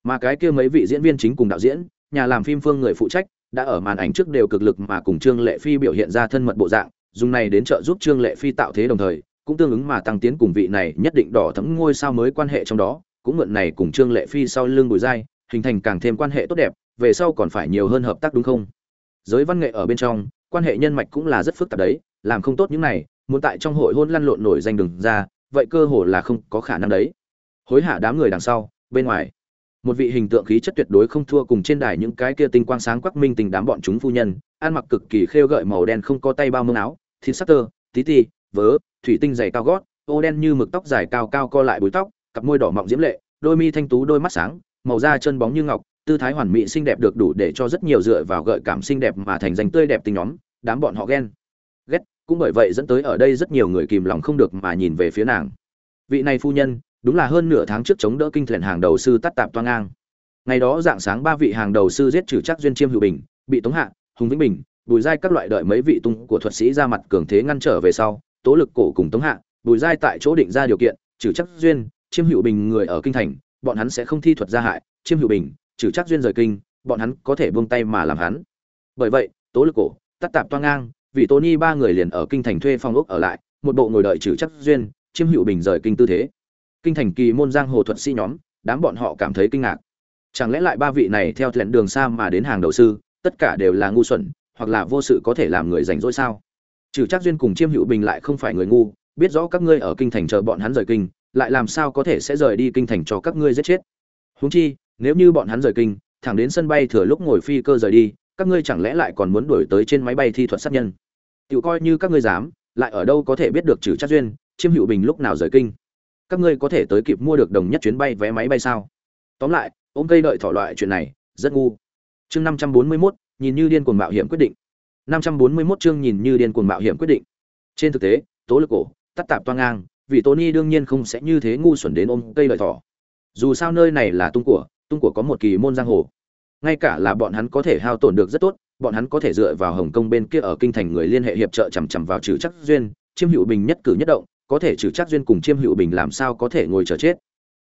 Mà cái kia mấy vị diễn viên chính cùng đạo diễn, nhà làm phim phương người phụ trách, đã ở màn ảnh trước đều cực lực mà cùng trương lệ phi biểu hiện ra thân mật bộ dạng, dùng này đến trợ giúp trương lệ phi tạo thế đồng thời, cũng tương ứng mà tăng tiến cùng vị này nhất định đỏ thấm ngôi sao mới quan hệ trong đó, cũng mượn này cùng trương lệ phi sau lưng bùi dai, hình thành càng thêm quan hệ tốt đẹp về sau còn phải nhiều hơn hợp tác đúng không? Giới văn nghệ ở bên trong, quan hệ nhân mạch cũng là rất phức tạp đấy, làm không tốt những này, muốn tại trong hội hôn lăn lộn nổi danh đừng ra, vậy cơ hồ là không có khả năng đấy. Hối hả đám người đằng sau, bên ngoài. Một vị hình tượng khí chất tuyệt đối không thua cùng trên đài những cái kia tinh quang sáng quắc minh tình đám bọn chúng phu nhân, ăn mặc cực kỳ khêu gợi màu đen không có tay bao mông áo, thịt sắc tơ, tí ti, vớ, thủy tinh dày cao gót, ô đen như mực tóc dài cao cao co lại búi tóc, cặp môi đỏ mọng diễm lệ, đôi mi thanh tú đôi mắt sáng, màu da chân bóng như ngọc tư thái hoàn mỹ xinh đẹp được đủ để cho rất nhiều dựa vào gợi cảm xinh đẹp mà thành danh tươi đẹp tình nhóm, đám bọn họ ghen, ghét, cũng bởi vậy dẫn tới ở đây rất nhiều người kìm lòng không được mà nhìn về phía nàng. Vị này phu nhân, đúng là hơn nửa tháng trước chống đỡ kinh thuyền hàng đầu sư tắt tạp toang ngang. Ngày đó dạng sáng ba vị hàng đầu sư giết trừ chắc duyên chiêm hữu bình, bị tống hạ, hùng vĩnh bình, bùi giai các loại đợi mấy vị tung của thuật sĩ ra mặt cường thế ngăn trở về sau, tố lực cổ cùng tống hạ, bùi giai tại chỗ định ra điều kiện, trừ chắc duyên, chiêm hữu bình người ở kinh thành, bọn hắn sẽ không thi thuật gia hại, chiêm hữu bình trừ chắc duyên rời kinh bọn hắn có thể buông tay mà làm hắn bởi vậy tố lực cổ tắt tạp toang ngang vì Tony ba người liền ở kinh thành thuê phòng ốc ở lại, một bộ ngồi đợi trừ chắc duyên, chiêm hữu bình rời kinh tư thế. Kinh thành kỳ môn giang hồ thuật sĩ nhóm, đám bọn họ cảm thấy kinh ngạc. Chẳng lẽ lại ba vị này theo lệnh đường xa mà đến hàng đầu sư, tất cả đều là ngu xuẩn hoặc là vô sự có thể làm người rảnh rỗi sao trừ chắc duyên cùng chiêm hữu bình lại không phải người ngu biết rõ các ngươi ở kinh thành chờ bọn hắn rời kinh lại làm sao có thể sẽ rời đi kinh thành cho các ngươi giết chết huống chi nếu như bọn hắn rời kinh thẳng đến sân bay thừa lúc ngồi phi cơ rời đi các ngươi chẳng lẽ lại còn muốn đuổi tới trên máy bay thi thuật sát nhân? Tự coi như các ngươi dám lại ở đâu có thể biết được trừ Trát duyên chiêm hữu bình lúc nào rời kinh? Các ngươi có thể tới kịp mua được đồng nhất chuyến bay vé máy bay sao? Tóm lại ôm cây đợi thỏ loại chuyện này rất ngu. Chương năm trăm bốn mươi 541, nhìn như điên cuồng mạo hiểm quyết định. năm trăm bốn mươi 541 chương nhìn như điên cuồng mạo hiểm quyết định. Trên thực tế tố lực cổ tắt tạp toang ngang vì tony đương nhiên không sẽ như thế ngu xuẩn đến ôm cây đợi thỏ. Dù sao nơi này là tung của tung của có một kỳ môn giang hồ. Ngay cả là bọn hắn có thể hao tổn được rất tốt, bọn hắn có thể dựa vào hồng kông bên kia ở kinh thành người liên hệ hiệp trợ chằm chằm vào trừ chắc duyên, chiêm hữu bình nhất cử nhất động, có thể trừ chắc duyên cùng chiêm hữu bình làm sao có thể ngồi chờ chết.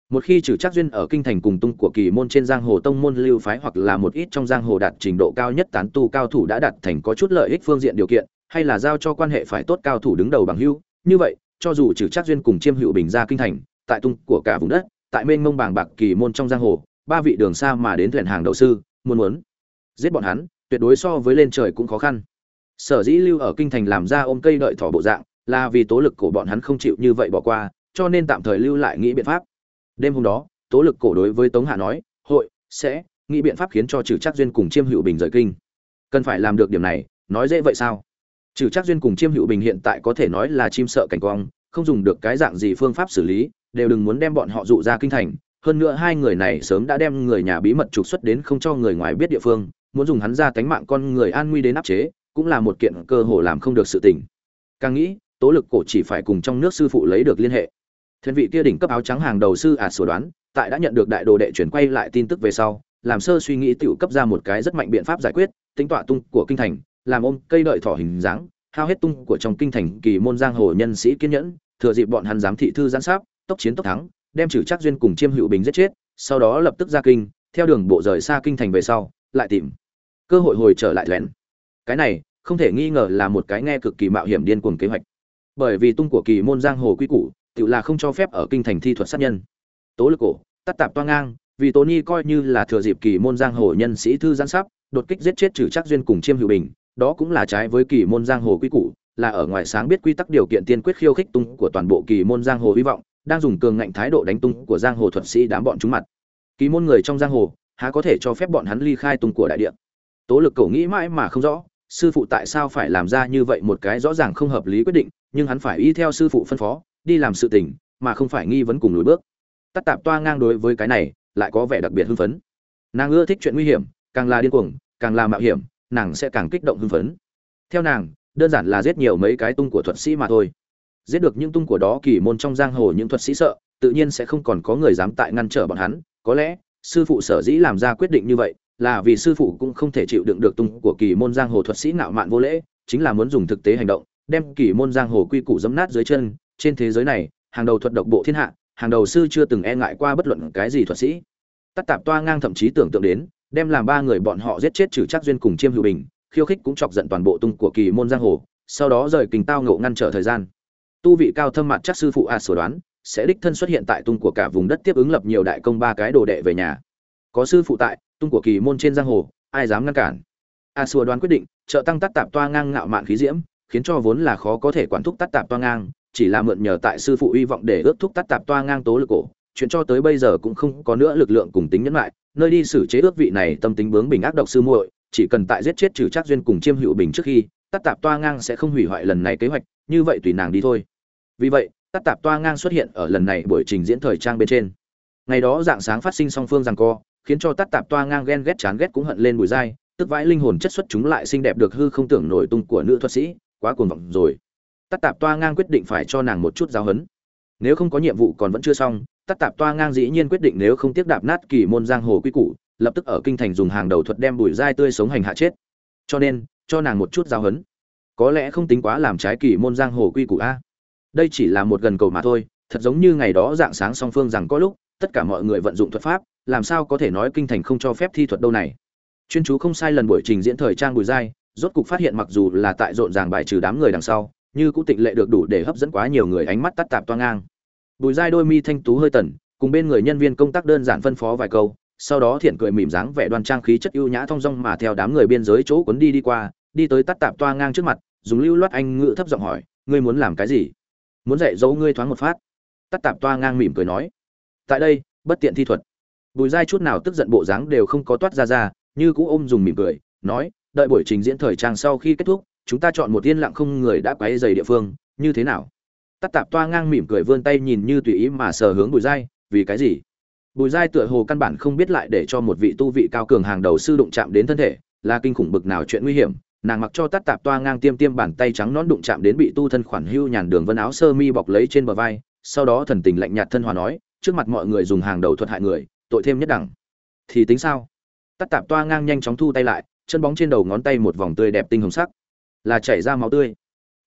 Một khi trừ chắc duyên ở kinh thành cùng tung của kỳ môn trên giang hồ tông môn lưu phái hoặc là một ít trong giang hồ đạt trình độ cao nhất tán tu cao thủ đã đạt thành có chút lợi ích phương diện điều kiện, hay là giao cho quan hệ phải tốt cao thủ đứng đầu bằng hưu như vậy, cho dù trừ chắc duyên cùng chiêm hữu bình ra kinh thành, tại tung của cả vùng đất, tại mênh mông bảng bạc kỳ môn trong giang hồ ba vị đường xa mà đến thuyền hàng đầu sư, muốn muốn giết bọn hắn, tuyệt đối so với lên trời cũng khó khăn. Sở dĩ lưu ở kinh thành làm ra ôm cây đợi thỏ bộ dạng, là vì tố lực của bọn hắn không chịu như vậy bỏ qua, cho nên tạm thời lưu lại nghĩ biện pháp. Đêm hôm đó, tố lực cổ đối với tống hạ nói, hội, sẽ, nghĩ biện pháp khiến cho trừ Trác duyên cùng chiêm hữu bình rời kinh. Cần phải làm được điểm này, nói dễ vậy sao? Trừ Trác duyên cùng chiêm hữu bình hiện tại có thể nói là chim sợ cảnh quang, không dùng được cái dạng gì phương pháp xử lý, đều đừng muốn đem bọn họ dụ ra kinh thành hơn nữa hai người này sớm đã đem người nhà bí mật trục xuất đến không cho người ngoài biết địa phương, muốn dùng hắn ra tánh mạng con người an nguy đến áp chế, cũng là một kiện cơ hồ làm không được sự tình. Càng nghĩ, tố lực cổ chỉ phải cùng trong nước sư phụ lấy được liên hệ. Thiên vị kia đỉnh cấp áo trắng hàng đầu sư ạt à sửa đoán, tại đã nhận được đại đồ đệ chuyển quay lại tin tức về sau, làm sơ suy nghĩ tiểu cấp ra một cái rất mạnh biện pháp giải quyết, tính tọa tung của kinh thành, làm ôm cây đợi thỏ hình dáng, hao hết tung của trong kinh thành kỳ môn giang hồ nhân sĩ kiên nhẫn, thừa dịp bọn hắn giám thị thư giãn sáp, tốc chiến tốc thắng đem trừ chắc duyên cùng chiêm hữu bình giết chết, sau đó lập tức ra kinh, theo đường bộ rời xa kinh thành về sau, lại tìm cơ hội hồi trở lại lén cái này, không thể nghi ngờ là một cái nghe cực kỳ mạo hiểm điên cuồng kế hoạch. Bởi vì tung của kỳ môn giang hồ quy củ tự là không cho phép ở kinh thành thi thuật sát nhân. Tố lực cổ, tắt tạp toang ngang, vì tố ni coi như là thừa dịp kỳ môn giang hồ nhân sĩ thư giãn sắp, đột kích giết chết trừ chắc duyên cùng chiêm hữu bình, đó cũng là trái với kỳ môn giang hồ quy củ, là ở ngoài sáng biết quy tắc điều kiện tiên quyết khiêu khích tung của toàn bộ kỳ môn giang hồ hy vọng đang dùng cường ngạnh thái độ đánh tung của giang hồ thuật sĩ đám bọn chúng mặt. Kỳ môn người trong giang hồ, há có thể cho phép bọn hắn ly khai tung của đại địa? Tố lực cổ nghĩ mãi mà không rõ, sư phụ tại sao phải làm ra như vậy một cái rõ ràng không hợp lý quyết định, nhưng hắn phải y theo sư phụ phân phó, đi làm sự tình, mà không phải nghi vấn cùng lùi bước. Tắt tạp toa ngang đối với cái này, lại có vẻ đặc biệt hưng phấn. Nàng ưa thích chuyện nguy hiểm, càng là điên cuồng, càng là mạo hiểm, nàng sẽ càng kích động hưng phấn. Theo nàng, đơn giản là giết nhiều mấy cái tung của thuật sĩ mà thôi giết được những tung của đó kỳ môn trong giang hồ những thuật sĩ sợ, tự nhiên sẽ không còn có người dám tại ngăn trở bọn hắn. Có lẽ, sư phụ sở dĩ làm ra quyết định như vậy, là vì sư phụ cũng không thể chịu đựng được tung của kỳ môn giang hồ thuật sĩ nạo mạn vô lễ, chính là muốn dùng thực tế hành động, đem kỳ môn giang hồ quy củ dẫm nát dưới chân. Trên thế giới này, hàng đầu thuật độc bộ thiên hạ, hàng đầu sư chưa từng e ngại qua bất luận cái gì thuật sĩ. Tắt tạp toa ngang thậm chí tưởng tượng đến, đem làm ba người bọn họ giết chết trừ chắc duyên cùng chiêm hữu bình, khiêu khích cũng chọc giận toàn bộ tung của kỳ môn giang hồ, sau đó rời kình tao ngộ ngăn trở thời gian tu vị cao thâm mặt chắc sư phụ a à đoán, sẽ đích thân xuất hiện tại tung của cả vùng đất tiếp ứng lập nhiều đại công ba cái đồ đệ về nhà. Có sư phụ tại, tung của kỳ môn trên giang hồ, ai dám ngăn cản? A xua đoán quyết định, trợ tăng tắt tạp toa ngang ngạo mạn khí diễm, khiến cho vốn là khó có thể quản thúc tắt tạp toa ngang, chỉ là mượn nhờ tại sư phụ hy vọng để ước thúc tắt tạp toa ngang tố lực cổ. Chuyện cho tới bây giờ cũng không có nữa lực lượng cùng tính nhẫn lại, nơi đi xử chế ước vị này tâm tính bướng bình ác độc sư muội, chỉ cần tại giết chết trừ trác duyên cùng chiêm hữu bình trước khi, tắt tạp toa ngang sẽ không hủy hoại lần này kế hoạch, như vậy tùy nàng đi thôi vì vậy tắt tạp toa ngang xuất hiện ở lần này buổi trình diễn thời trang bên trên. Ngày đó dạng sáng phát sinh song phương rằng co, khiến cho tắt tạp toa ngang ghen ghét chán ghét cũng hận lên bùi dai, tức vãi linh hồn chất xuất chúng lại xinh đẹp được hư không tưởng nổi tung của nữ thuật sĩ, quá cuồng vọng rồi. Tắt tạp toa ngang quyết định phải cho nàng một chút giáo hấn. Nếu không có nhiệm vụ còn vẫn chưa xong tắt tạp toa ngang dĩ nhiên quyết định nếu không tiếp đạp nát kỳ môn giang hồ quy củ, lập tức ở kinh thành dùng hàng đầu thuật đem bùi dai tươi sống hành hạ chết. Cho nên, cho nàng một chút giáo hấn. Có lẽ không tính quá làm trái kỳ môn giang hồ quy củ a đây chỉ là một gần cầu mà thôi, thật giống như ngày đó dạng sáng song phương rằng có lúc, tất cả mọi người vận dụng thuật pháp, làm sao có thể nói kinh thành không cho phép thi thuật đâu này. Chuyên chú không sai lần buổi trình diễn thời trang bùi giai, rốt cục phát hiện mặc dù là tại rộn ràng bài trừ đám người đằng sau, như cũng tịnh lệ được đủ để hấp dẫn quá nhiều người ánh mắt tắt tạp toang ngang. Bùi giai đôi mi thanh tú hơi tần, cùng bên người nhân viên công tác đơn giản phân phó vài câu, sau đó thiện cười mỉm dáng vẻ đoan trang khí chất ưu nhã thong dong mà theo đám người biên giới chỗ cuốn đi đi qua, đi tới tắt tạp toa ngang trước mặt, dùng lưu loát anh ngữ thấp giọng hỏi, ngươi muốn làm cái gì? Muốn dạy dỗ ngươi thoáng một phát. Tắt tạp toa ngang mỉm cười nói. Tại đây, bất tiện thi thuật. Bùi dai chút nào tức giận bộ dáng đều không có toát ra ra, như cũ ôm dùng mỉm cười, nói, đợi buổi trình diễn thời trang sau khi kết thúc, chúng ta chọn một yên lặng không người đã quấy dày địa phương, như thế nào? Tắt tạp toa ngang mỉm cười vươn tay nhìn như tùy ý mà sờ hướng bùi dai vì cái gì? Bùi dai tựa hồ căn bản không biết lại để cho một vị tu vị cao cường hàng đầu sư đụng chạm đến thân thể, là kinh khủng bực nào chuyện nguy hiểm nàng mặc cho tắt tạp toa ngang tiêm tiêm bàn tay trắng nón đụng chạm đến bị tu thân khoản hưu nhàn đường vân áo sơ mi bọc lấy trên bờ vai, sau đó thần tình lạnh nhạt thân hòa nói, trước mặt mọi người dùng hàng đầu thuật hại người, tội thêm nhất đẳng. Thì tính sao? Tắt tạp toa ngang nhanh chóng thu tay lại, chân bóng trên đầu ngón tay một vòng tươi đẹp tinh hồng sắc. Là chảy ra máu tươi.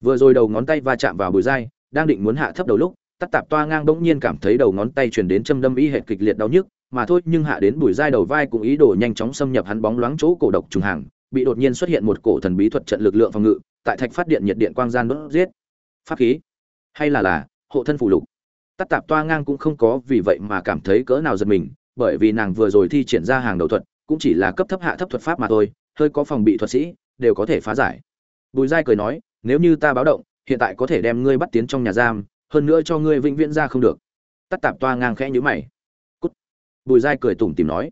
Vừa rồi đầu ngón tay va chạm vào bùi dai, đang định muốn hạ thấp đầu lúc, tắt tạp toa ngang bỗng nhiên cảm thấy đầu ngón tay truyền đến châm đâm y hệ kịch liệt đau nhức, mà thôi, nhưng hạ đến bùi dai đầu vai cũng ý đồ nhanh chóng xâm nhập hắn bóng loáng chỗ cổ độc trùng hàng bị đột nhiên xuất hiện một cổ thần bí thuật trận lực lượng phòng ngự, tại thạch phát điện nhiệt điện quang gian đốt giết. Pháp khí? Hay là là hộ thân phụ lục? Tắt tạp toa ngang cũng không có, vì vậy mà cảm thấy cỡ nào giật mình, bởi vì nàng vừa rồi thi triển ra hàng đầu thuật, cũng chỉ là cấp thấp hạ thấp thuật pháp mà thôi, hơi có phòng bị thuật sĩ, đều có thể phá giải. Bùi giai cười nói, nếu như ta báo động, hiện tại có thể đem ngươi bắt tiến trong nhà giam, hơn nữa cho ngươi vĩnh viễn ra không được. Tắt tạp toa ngang khẽ nhữ mày. Cút. Bùi giai cười tủm tìm nói.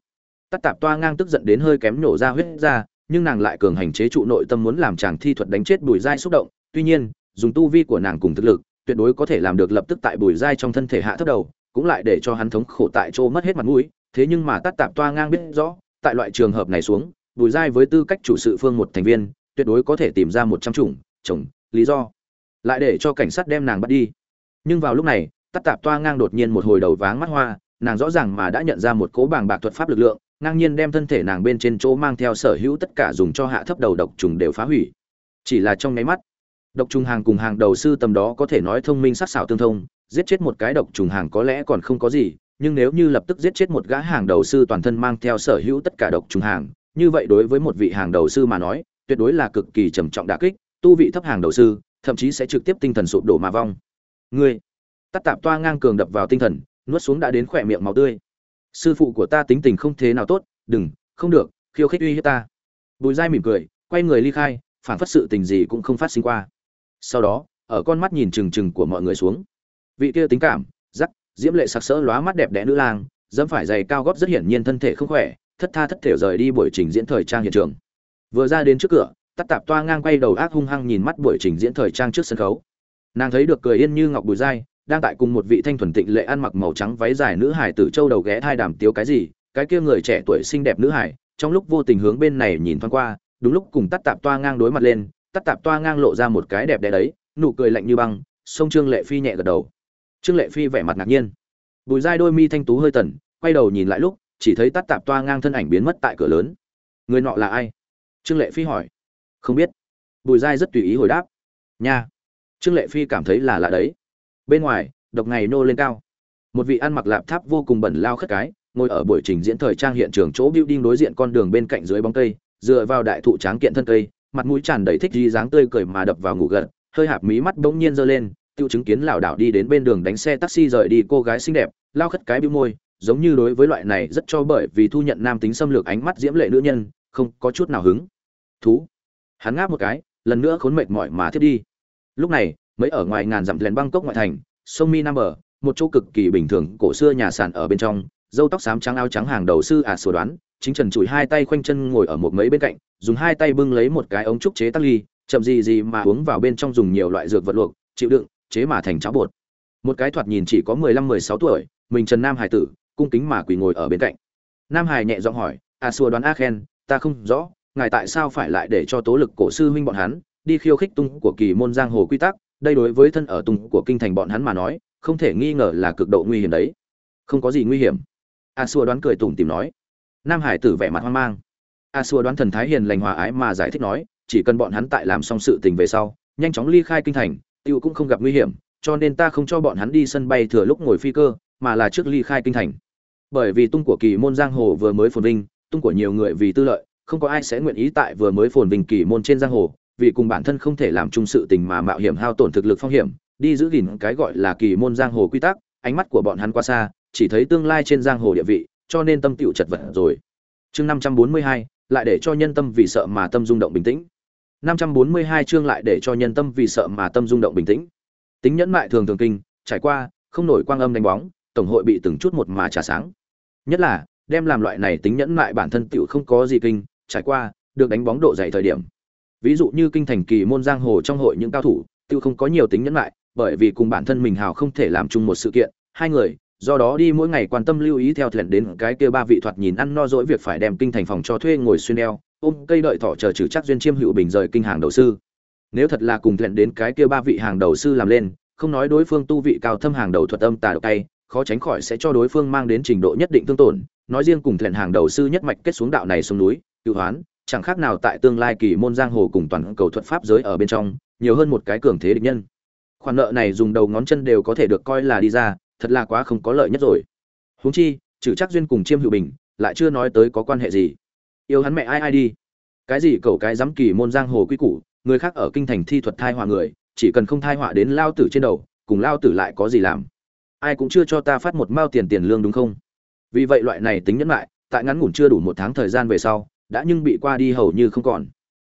Tắt tạp toa ngang tức giận đến hơi kém nhổ ra huyết ra nhưng nàng lại cường hành chế trụ nội tâm muốn làm chàng thi thuật đánh chết bùi dai xúc động. Tuy nhiên, dùng tu vi của nàng cùng thực lực, tuyệt đối có thể làm được lập tức tại bùi dai trong thân thể hạ thấp đầu, cũng lại để cho hắn thống khổ tại chỗ mất hết mặt mũi. Thế nhưng mà tắt tạp toa ngang biết rõ, tại loại trường hợp này xuống, bùi dai với tư cách chủ sự phương một thành viên, tuyệt đối có thể tìm ra một trăm chủng chồng lý do, lại để cho cảnh sát đem nàng bắt đi. Nhưng vào lúc này tắt tạp toa ngang đột nhiên một hồi đầu váng mắt hoa, nàng rõ ràng mà đã nhận ra một cố bàng bạc thuật pháp lực lượng ngang nhiên đem thân thể nàng bên trên chỗ mang theo sở hữu tất cả dùng cho hạ thấp đầu độc trùng đều phá hủy. Chỉ là trong nháy mắt, độc trùng hàng cùng hàng đầu sư tầm đó có thể nói thông minh sắc sảo tương thông, giết chết một cái độc trùng hàng có lẽ còn không có gì, nhưng nếu như lập tức giết chết một gã hàng đầu sư toàn thân mang theo sở hữu tất cả độc trùng hàng, như vậy đối với một vị hàng đầu sư mà nói, tuyệt đối là cực kỳ trầm trọng đả kích, tu vị thấp hàng đầu sư, thậm chí sẽ trực tiếp tinh thần sụp đổ mà vong. Ngươi, tắt tạp toa ngang cường đập vào tinh thần, nuốt xuống đã đến khỏe miệng máu tươi sư phụ của ta tính tình không thế nào tốt, đừng, không được, khiêu khích uy hiếp ta. Bùi dai mỉm cười, quay người ly khai, phản phất sự tình gì cũng không phát sinh qua. Sau đó, ở con mắt nhìn trừng trừng của mọi người xuống. Vị kia tính cảm giắc diễm lệ sặc sỡ lóa mắt đẹp đẽ nữ lang, dẫm phải giày cao góp rất hiển nhiên thân thể không khỏe, thất tha thất thể rời đi buổi trình diễn thời trang hiện trường. Vừa ra đến trước cửa, tắt tạp toa ngang quay đầu ác hung hăng nhìn mắt buổi trình diễn thời trang trước sân khấu. Nàng thấy được cười yên như ngọc bùi dai đang tại cùng một vị thanh thuần tịnh lệ ăn mặc màu trắng váy dài nữ hải tử châu đầu ghé thai đàm tiếu cái gì, cái kia người trẻ tuổi xinh đẹp nữ hải trong lúc vô tình hướng bên này nhìn thoáng qua, đúng lúc cùng tắt tạp toa ngang đối mặt lên, tắt tạp toa ngang lộ ra một cái đẹp đẽ đấy, nụ cười lạnh như băng, sông trương lệ phi nhẹ gật đầu. Trương lệ phi vẻ mặt ngạc nhiên. Bùi dai đôi mi thanh tú hơi tần, quay đầu nhìn lại lúc, chỉ thấy tắt tạp toa ngang thân ảnh biến mất tại cửa lớn. Người nọ là ai? Trương lệ phi hỏi. Không biết. Bùi dai rất tùy ý hồi đáp. Nha. Trương lệ phi cảm thấy là lạ đấy bên ngoài, độc ngày nô lên cao. Một vị ăn mặc lạp tháp vô cùng bẩn lao khất cái, ngồi ở buổi trình diễn thời trang hiện trường chỗ building đối diện con đường bên cạnh dưới bóng cây, dựa vào đại thụ tráng kiện thân cây, mặt mũi tràn đầy thích di dáng tươi cười mà đập vào ngủ gật, hơi hạp mí mắt bỗng nhiên giơ lên, tiêu chứng kiến lảo đảo đi đến bên đường đánh xe taxi rời đi cô gái xinh đẹp, lao khất cái bĩu môi, giống như đối với loại này rất cho bởi vì thu nhận nam tính xâm lược ánh mắt diễm lệ nữ nhân, không có chút nào hứng. Thú. Hắn ngáp một cái, lần nữa khốn mệt mỏi mà thiết đi. Lúc này mấy ở ngoài ngàn dặm lén băng cốc ngoại thành, sông mi nam bờ, một chỗ cực kỳ bình thường cổ xưa nhà sàn ở bên trong dâu tóc xám trắng áo trắng hàng đầu sư à sửa đoán, chính trần chùi hai tay khoanh chân ngồi ở một mấy bên cạnh, dùng hai tay bưng lấy một cái ống trúc chế tắc ly, chậm gì gì mà uống vào bên trong dùng nhiều loại dược vật luộc, chịu đựng, chế mà thành cháo bột. Một cái thoạt nhìn chỉ có mười lăm, mười sáu tuổi, mình trần nam hải tử, cung kính mà quỳ ngồi ở bên cạnh. Nam hải nhẹ giọng hỏi a xua đoán a khen, ta không rõ, ngài tại sao phải lại để cho tố lực cổ sư huynh bọn hắn đi khiêu khích tung của kỳ môn giang hồ quy tắc đây đối với thân ở tung của kinh thành bọn hắn mà nói, không thể nghi ngờ là cực độ nguy hiểm đấy. Không có gì nguy hiểm. A xua đoán cười tủm tìm nói. Nam hải tử vẻ mặt hoang mang. A xua đoán thần thái hiền lành hòa ái mà giải thích nói, chỉ cần bọn hắn tại làm xong sự tình về sau, nhanh chóng ly khai kinh thành, tiêu cũng không gặp nguy hiểm, cho nên ta không cho bọn hắn đi sân bay thừa lúc ngồi phi cơ, mà là trước ly khai kinh thành. Bởi vì tung của kỳ môn giang hồ vừa mới phồn vinh, tung của nhiều người vì tư lợi, không có ai sẽ nguyện ý tại vừa mới phồn vinh kỳ môn trên giang hồ vì cùng bản thân không thể làm chung sự tình mà mạo hiểm hao tổn thực lực phong hiểm, đi giữ gìn cái gọi là kỳ môn giang hồ quy tắc, ánh mắt của bọn hắn quá xa, chỉ thấy tương lai trên giang hồ địa vị, cho nên tâm tiểu chật vật rồi. Chương năm trăm bốn mươi hai, lại để cho nhân tâm vì sợ mà tâm rung động bình tĩnh. năm trăm bốn mươi hai chương lại để cho nhân tâm vì sợ mà tâm rung động bình tĩnh. Tính nhẫn mại thường thường kinh, trải qua, không nổi quang âm đánh bóng, tổng hội bị từng chút một mà trả sáng. Nhất là, đem làm loại này tính nhẫn mại bản thân tiểu không có gì kinh, trải qua, được đánh bóng độ dày thời điểm ví dụ như kinh thành kỳ môn giang hồ trong hội những cao thủ tự không có nhiều tính nhẫn lại, bởi vì cùng bản thân mình hào không thể làm chung một sự kiện. Hai người, do đó đi mỗi ngày quan tâm lưu ý theo thuyền đến cái kia ba vị thoạt nhìn ăn no dỗi việc phải đem kinh thành phòng cho thuê ngồi xuyên đeo ôm cây đợi thọ chờ trừ chắc duyên chiêm hữu bình rời kinh hàng đầu sư. Nếu thật là cùng thuyền đến cái kia ba vị hàng đầu sư làm lên, không nói đối phương tu vị cao thâm hàng đầu thuật âm tà độc tay, khó tránh khỏi sẽ cho đối phương mang đến trình độ nhất định tương tổn. Nói riêng cùng thuyền hàng đầu sư nhất mạch kết xuống đạo này xuống núi cựu hoán chẳng khác nào tại tương lai kỳ môn giang hồ cùng toàn cầu thuật pháp giới ở bên trong, nhiều hơn một cái cường thế địch nhân. Khoản nợ này dùng đầu ngón chân đều có thể được coi là đi ra, thật là quá không có lợi nhất rồi. Huống chi, trừ chắc duyên cùng chiêm hữu bình, lại chưa nói tới có quan hệ gì. Yêu hắn mẹ ai ai đi. Cái gì cầu cái dám kỳ môn giang hồ quy củ, người khác ở kinh thành thi thuật thai họa người, chỉ cần không thai họa đến lao tử trên đầu, cùng lao tử lại có gì làm? Ai cũng chưa cho ta phát một mao tiền tiền lương đúng không? Vì vậy loại này tính nhẫn lại tại ngắn ngủn chưa đủ một tháng thời gian về sau đã nhưng bị qua đi hầu như không còn.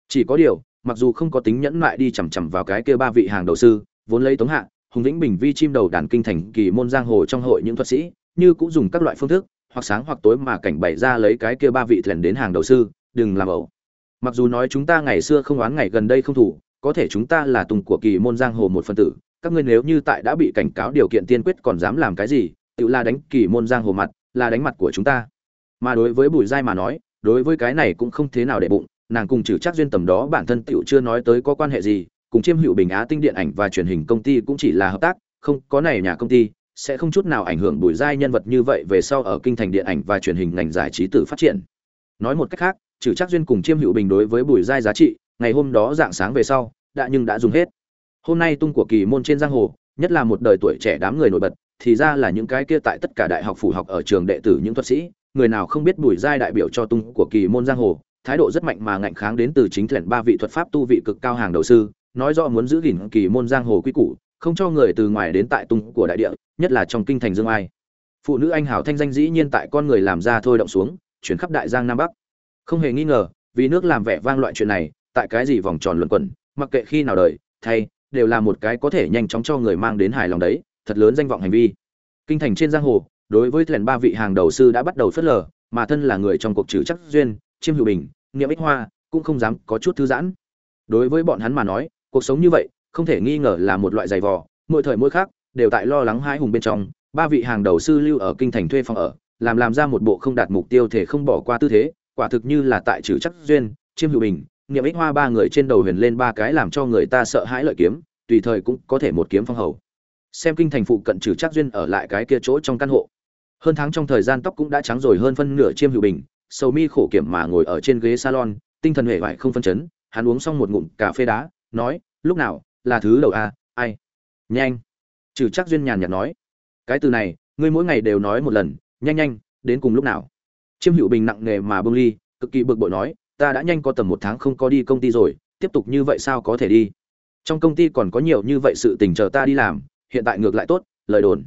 Chỉ có điều, mặc dù không có tính nhẫn lại đi chằm chằm vào cái kia ba vị hàng đầu sư, vốn lấy tống hạ, hùng vĩnh bình vi chim đầu đàn kinh thành kỳ môn giang hồ trong hội những thuật sĩ, như cũng dùng các loại phương thức, hoặc sáng hoặc tối mà cảnh bày ra lấy cái kia ba vị thuyền đến hàng đầu sư, đừng làm ẩu. Mặc dù nói chúng ta ngày xưa không oán ngày gần đây không thủ, có thể chúng ta là tùng của kỳ môn giang hồ một phân tử, các ngươi nếu như tại đã bị cảnh cáo điều kiện tiên quyết còn dám làm cái gì, tự là đánh kỳ môn giang hồ mặt, là đánh mặt của chúng ta. Mà đối với bùi giai mà nói đối với cái này cũng không thế nào để bụng, nàng cùng trừ chắc duyên tầm đó bản thân tựu chưa nói tới có quan hệ gì, cùng chiêm hữu bình á tinh điện ảnh và truyền hình công ty cũng chỉ là hợp tác, không, có này nhà công ty, sẽ không chút nào ảnh hưởng bùi giai nhân vật như vậy về sau ở kinh thành điện ảnh và truyền hình ngành giải trí tự phát triển. Nói một cách khác, trừ chắc duyên cùng chiêm hữu bình đối với bùi giai giá trị, ngày hôm đó dạng sáng về sau, đã nhưng đã dùng hết. Hôm nay tung của kỳ môn trên giang hồ, nhất là một đời tuổi trẻ đám người nổi bật, thì ra là những cái kia tại tất cả đại học phủ học ở trường đệ tử những thuật sĩ người nào không biết bùi giai đại biểu cho tung của kỳ môn giang hồ, thái độ rất mạnh mà ngạnh kháng đến từ chính thuyền ba vị thuật pháp tu vị cực cao hàng đầu sư, nói rõ muốn giữ gìn kỳ môn giang hồ quy củ, không cho người từ ngoài đến tại tung của đại địa, nhất là trong kinh thành dương ai. Phụ nữ anh hảo thanh danh dĩ nhiên tại con người làm ra thôi động xuống, chuyển khắp đại giang nam bắc. Không hề nghi ngờ, vì nước làm vẻ vang loại chuyện này, tại cái gì vòng tròn luẩn quẩn, mặc kệ khi nào đời, thay, đều là một cái có thể nhanh chóng cho người mang đến hài lòng đấy, thật lớn danh vọng hành vi. Kinh thành trên giang hồ đối với thuyền ba vị hàng đầu sư đã bắt đầu phớt lờ, mà thân là người trong cuộc trừ chắc duyên, chiêm hữu bình, niệm ích hoa cũng không dám có chút thư giãn. Đối với bọn hắn mà nói, cuộc sống như vậy không thể nghi ngờ là một loại giày vò, mỗi thời mỗi khác, đều tại lo lắng hai hùng bên trong, ba vị hàng đầu sư lưu ở kinh thành thuê phòng ở, làm làm ra một bộ không đạt mục tiêu thể không bỏ qua tư thế, quả thực như là tại trừ chắc duyên, chiêm hữu bình, niệm ích hoa ba người trên đầu huyền lên ba cái làm cho người ta sợ hãi lợi kiếm, tùy thời cũng có thể một kiếm phong hầu. Xem kinh thành phụ cận trừ chắc duyên ở lại cái kia chỗ trong căn hộ hơn tháng trong thời gian tóc cũng đã trắng rồi hơn phân nửa chiêm hữu bình sầu mi khổ kiểm mà ngồi ở trên ghế salon tinh thần hề vải không phân chấn hắn uống xong một ngụm cà phê đá nói lúc nào là thứ đầu a à, ai? Nhanh. Trừ chắc duyên nhàn nhạt nói cái từ này ngươi mỗi ngày đều nói một lần nhanh nhanh đến cùng lúc nào? Chiêm hữu bình nặng nề mà bưng ly cực kỳ bực bội nói ta đã nhanh có tầm một tháng không có đi công ty rồi tiếp tục như vậy sao có thể đi? Trong công ty còn có nhiều như vậy sự tình chờ ta đi làm hiện tại ngược lại tốt lời đồn.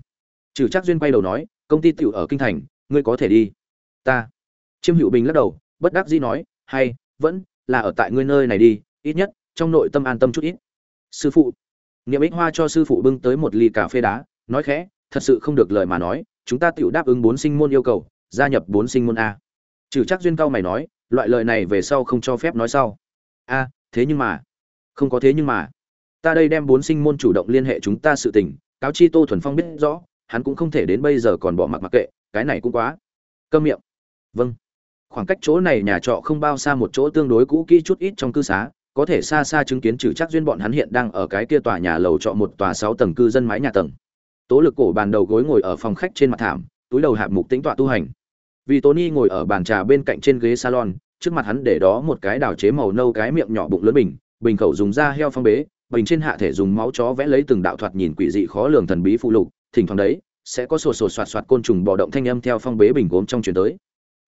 Trừ chắc duyên quay đầu nói công ty tiểu ở kinh thành, ngươi có thể đi. Ta. Chiêm hữu bình lắc đầu, bất đắc dĩ nói, hay, vẫn là ở tại ngươi nơi này đi, ít nhất, trong nội tâm an tâm chút ít. Sư phụ. Niệm ích hoa cho sư phụ bưng tới một ly cà phê đá, nói khẽ, thật sự không được lời mà nói, chúng ta tiểu đáp ứng bốn sinh môn yêu cầu, gia nhập bốn sinh môn a. Trừ chắc duyên cao mày nói, loại lời này về sau không cho phép nói sau. A, thế nhưng mà. Không có thế nhưng mà. Ta đây đem bốn sinh môn chủ động liên hệ chúng ta sự tình, cáo chi tô thuần phong biết rõ hắn cũng không thể đến bây giờ còn bỏ mặc mặc kệ, cái này cũng quá cơm miệng. Vâng. Khoảng cách chỗ này nhà trọ không bao xa một chỗ tương đối cũ kỹ chút ít trong cư xá, có thể xa xa chứng kiến trừ chắc duyên bọn hắn hiện đang ở cái kia tòa nhà lầu trọ một tòa sáu tầng cư dân mái nhà tầng. Tố lực cổ bàn đầu gối ngồi ở phòng khách trên mặt thảm, túi đầu hạp mục tĩnh tọa tu hành. Vì tony ngồi ở bàn trà bên cạnh trên ghế salon, trước mặt hắn để đó một cái đào chế màu nâu cái miệng nhỏ bụng lớn bình bình khẩu dùng da heo phong bế, bình trên hạ thể dùng máu chó vẽ lấy từng đạo thoạt nhìn quỷ dị khó lường thần bí phụ lục thỉnh thoảng đấy, sẽ có sổ sổ soạt soạt côn trùng bò động thanh âm theo phong bế bình gốm trong truyền tới.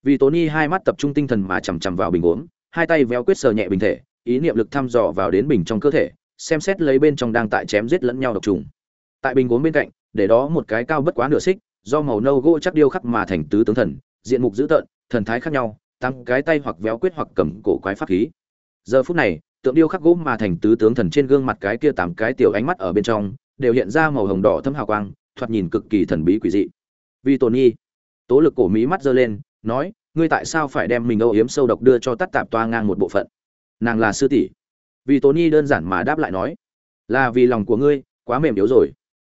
Vì tony hai mắt tập trung tinh thần mà chằm chằm vào bình gốm, hai tay véo quyết sờ nhẹ bình thể, ý niệm lực thăm dò vào đến bình trong cơ thể, xem xét lấy bên trong đang tại chém giết lẫn nhau độc trùng. Tại bình gốm bên cạnh, để đó một cái cao bất quá nửa xích, do màu nâu gỗ chắc điêu khắc mà thành tứ tướng thần, diện mục dữ tợn, thần thái khác nhau, tăng cái tay hoặc véo quyết hoặc cầm cổ quái pháp khí. Giờ phút này, tượng điêu khắc gỗ mà thành tứ tướng thần trên gương mặt cái kia tám cái tiểu ánh mắt ở bên trong, đều hiện ra màu hồng đỏ thâm hào quang thoạt nhìn cực kỳ thần bí quỷ dị. Vì tổn nhi, tố lực cổ mí mắt giơ lên, nói, ngươi tại sao phải đem mình âu yếm sâu độc đưa cho tắt tạp toa ngang một bộ phận? Nàng là sư tỷ. Vì tố nhi đơn giản mà đáp lại nói, là vì lòng của ngươi, quá mềm yếu rồi.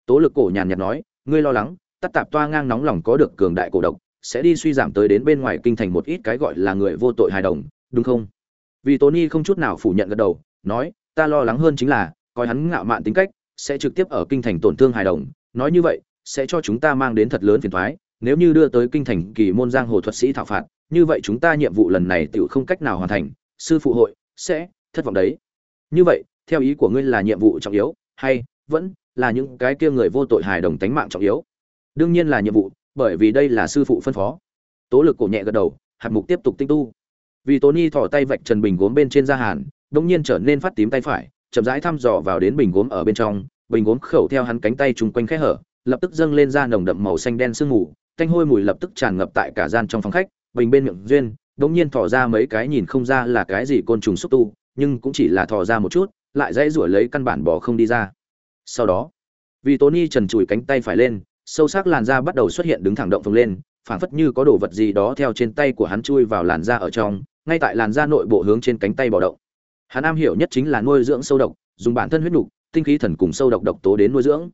Tố lực cổ nhàn nhạt nói, ngươi lo lắng tắt tạp toa ngang nóng lòng có được cường đại cổ độc, sẽ đi suy giảm tới đến bên ngoài kinh thành một ít cái gọi là người vô tội hài đồng, đúng không? Vì tố nhi không chút nào phủ nhận gật đầu, nói, ta lo lắng hơn chính là, coi hắn ngạo mạn tính cách, sẽ trực tiếp ở kinh thành tổn thương hài đồng nói như vậy, sẽ cho chúng ta mang đến thật lớn phiền thoái nếu như đưa tới kinh thành kỳ môn giang hồ thuật sĩ thảo phạt, như vậy chúng ta nhiệm vụ lần này tự không cách nào hoàn thành, sư phụ hội sẽ thất vọng đấy. Như vậy, theo ý của ngươi là nhiệm vụ trọng yếu, hay vẫn là những cái kia người vô tội hài đồng tánh mạng trọng yếu? Đương nhiên là nhiệm vụ, bởi vì đây là sư phụ phân phó. Tố lực cổ nhẹ gật đầu, hạt mục tiếp tục tinh tu. Vì tố ni thỏ tay vạch trần bình gốm bên trên da hàn, đông nhiên trở nên phát tím tay phải, chậm rãi thăm dò vào đến bình gốm ở bên trong bình gốm khẩu theo hắn cánh tay chung quanh khẽ hở, lập tức dâng lên ra nồng đậm màu xanh đen sương mù, thanh hôi mùi lập tức tràn ngập tại cả gian trong phòng khách, bình bên miệng duyên, đống nhiên thò ra mấy cái nhìn không ra là cái gì côn trùng xúc tu, nhưng cũng chỉ là thò ra một chút, lại dãy rủa lấy căn bản bỏ không đi ra. Sau đó, vì tony trần trụi cánh tay phải lên, sâu sắc làn da bắt đầu xuất hiện đứng thẳng động phồng lên, phảng phất như có đồ vật gì đó theo trên tay của hắn chui vào làn da ở trong, ngay tại làn da nội bộ hướng trên cánh tay bò động. Hắn am hiểu nhất chính là nuôi dưỡng sâu độc, dùng bản thân huyết nục tinh khí thần cùng sâu độc độc tố đến nuôi dưỡng.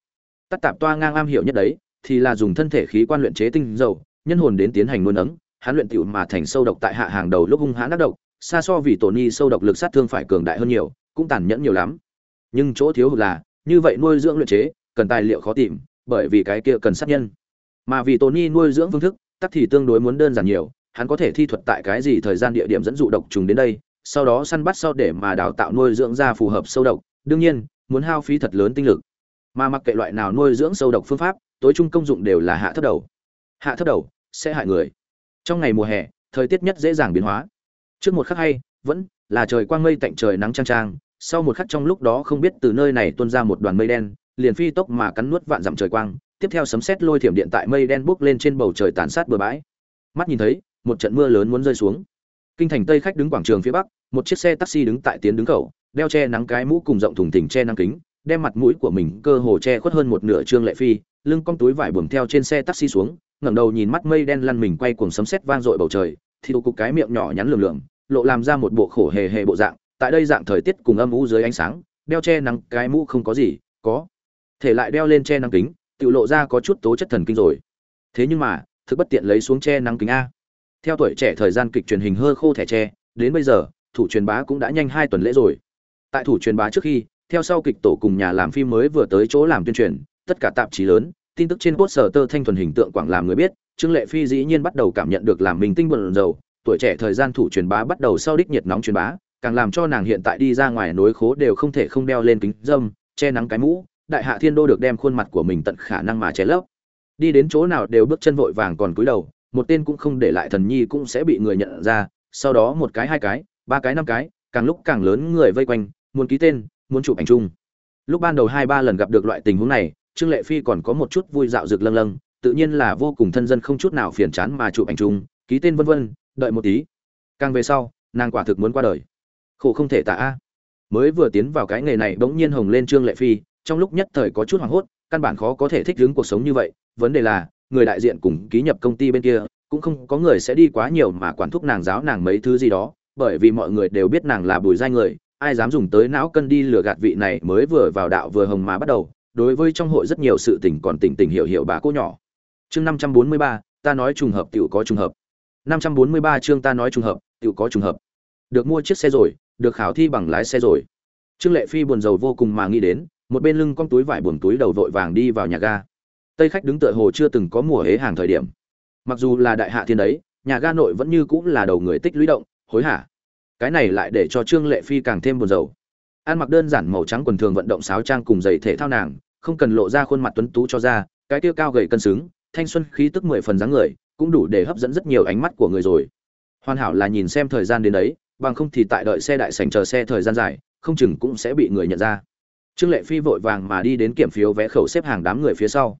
Tắt tạp toa ngang am hiểu nhất đấy, thì là dùng thân thể khí quan luyện chế tinh dầu, nhân hồn đến tiến hành nuôi nấng, hắn luyện tiểu mà thành sâu độc tại hạ hàng đầu lúc hung hãn đắc độc, xa so vì tổ ni sâu độc lực sát thương phải cường đại hơn nhiều, cũng tàn nhẫn nhiều lắm. Nhưng chỗ thiếu hụt là, như vậy nuôi dưỡng luyện chế, cần tài liệu khó tìm, bởi vì cái kia cần sát nhân. Mà vì Tony nuôi dưỡng phương thức, tắc thì tương đối muốn đơn giản nhiều, hắn có thể thi thuật tại cái gì thời gian địa điểm dẫn dụ độc trùng đến đây, sau đó săn bắt sau để mà đào tạo nuôi dưỡng ra phù hợp sâu độc. Đương nhiên muốn hao phí thật lớn tinh lực. Mà mặc kệ loại nào nuôi dưỡng sâu độc phương pháp, tối trung công dụng đều là hạ thấp đầu. Hạ thấp đầu sẽ hại người. Trong ngày mùa hè, thời tiết nhất dễ dàng biến hóa. Trước một khắc hay, vẫn là trời quang mây tạnh trời nắng trang trang sau một khắc trong lúc đó không biết từ nơi này tuôn ra một đoàn mây đen, liền phi tốc mà cắn nuốt vạn dặm trời quang, tiếp theo sấm sét lôi thiểm điện tại mây đen bốc lên trên bầu trời tàn sát bừa bãi. Mắt nhìn thấy, một trận mưa lớn muốn rơi xuống. Kinh thành tây khách đứng quảng trường phía bắc, một chiếc xe taxi đứng tại tiến đứng cầu đeo che nắng cái mũ cùng rộng thùng thình che nắng kính, đem mặt mũi của mình cơ hồ che khuất hơn một nửa trương lệ phi, lưng cong túi vải buồm theo trên xe taxi xuống, ngẩng đầu nhìn mắt mây đen lăn mình quay cuồng sấm sét vang dội bầu trời, thì cục cái miệng nhỏ nhắn lường lườm, lộ làm ra một bộ khổ hề hề bộ dạng, tại đây dạng thời tiết cùng âm u dưới ánh sáng, đeo che nắng cái mũ không có gì, có. Thể lại đeo lên che nắng kính, tự lộ ra có chút tố chất thần kinh rồi. Thế nhưng mà, thực bất tiện lấy xuống che nắng kính a. Theo tuổi trẻ thời gian kịch truyền hình hơ khô thẻ tre, đến bây giờ, thủ truyền bá cũng đã nhanh hai tuần lễ rồi tại thủ truyền bá trước khi, theo sau kịch tổ cùng nhà làm phim mới vừa tới chỗ làm tuyên truyền, tất cả tạp chí lớn, tin tức trên poster tơ thanh thuần hình tượng quảng làm người biết, trương lệ phi dĩ nhiên bắt đầu cảm nhận được làm mình tinh bận dầu, tuổi trẻ thời gian thủ truyền bá bắt đầu sau đích nhiệt nóng truyền bá, càng làm cho nàng hiện tại đi ra ngoài nối khố đều không thể không đeo lên kính dâm, che nắng cái mũ, đại hạ thiên đô được đem khuôn mặt của mình tận khả năng mà che lấp. Đi đến chỗ nào đều bước chân vội vàng còn cúi đầu, một tên cũng không để lại thần nhi cũng sẽ bị người nhận ra, sau đó một cái hai cái, ba cái năm cái, càng lúc càng lớn người vây quanh muốn ký tên, muốn chụp ảnh chung. Lúc ban đầu hai ba lần gặp được loại tình huống này, trương lệ phi còn có một chút vui dạo rực lâng lâng, tự nhiên là vô cùng thân dân không chút nào phiền chán mà chụp ảnh chung, ký tên vân vân, đợi một tí. Càng về sau, nàng quả thực muốn qua đời. Khổ không thể tả a. Mới vừa tiến vào cái nghề này bỗng nhiên hồng lên trương lệ phi, trong lúc nhất thời có chút hoảng hốt, căn bản khó có thể thích ứng cuộc sống như vậy. Vấn đề là, người đại diện cùng ký nhập công ty bên kia, cũng không có người sẽ đi quá nhiều mà quản thúc nàng giáo nàng mấy thứ gì đó, bởi vì mọi người đều biết nàng là bùi giai người ai dám dùng tới não cân đi lừa gạt vị này mới vừa vào đạo vừa hồng mà bắt đầu, đối với trong hội rất nhiều sự tình còn tỉnh tỉnh hiểu hiểu bà cô nhỏ. Chương năm trăm bốn mươi ba, ta nói trùng hợp tiểu có trùng hợp. năm trăm bốn mươi ba chương ta nói trùng hợp, tiểu có trùng hợp. Được mua chiếc xe rồi, được khảo thi bằng lái xe rồi. Trương lệ phi buồn rầu vô cùng mà nghĩ đến, một bên lưng con túi vải buồn túi đầu vội vàng đi vào nhà ga. Tây khách đứng tựa hồ chưa từng có mùa hế hàng thời điểm. Mặc dù là đại hạ thiên đấy, nhà ga nội vẫn như cũng là đầu người tích lũy động, hối hả? Cái này lại để cho trương lệ phi càng thêm buồn rầu. Ăn mặc đơn giản màu trắng quần thường vận động sáo trang cùng giày thể thao nàng, không cần lộ ra khuôn mặt tuấn tú cho ra, cái tiêu cao gầy cân xứng, thanh xuân khí tức mười phần dáng người, cũng đủ để hấp dẫn rất nhiều ánh mắt của người rồi. Hoàn hảo là nhìn xem thời gian đến đấy, bằng không thì tại đợi xe đại sành chờ xe thời gian dài, không chừng cũng sẽ bị người nhận ra. Trương lệ phi vội vàng mà đi đến kiểm phiếu vé khẩu xếp hàng đám người phía sau.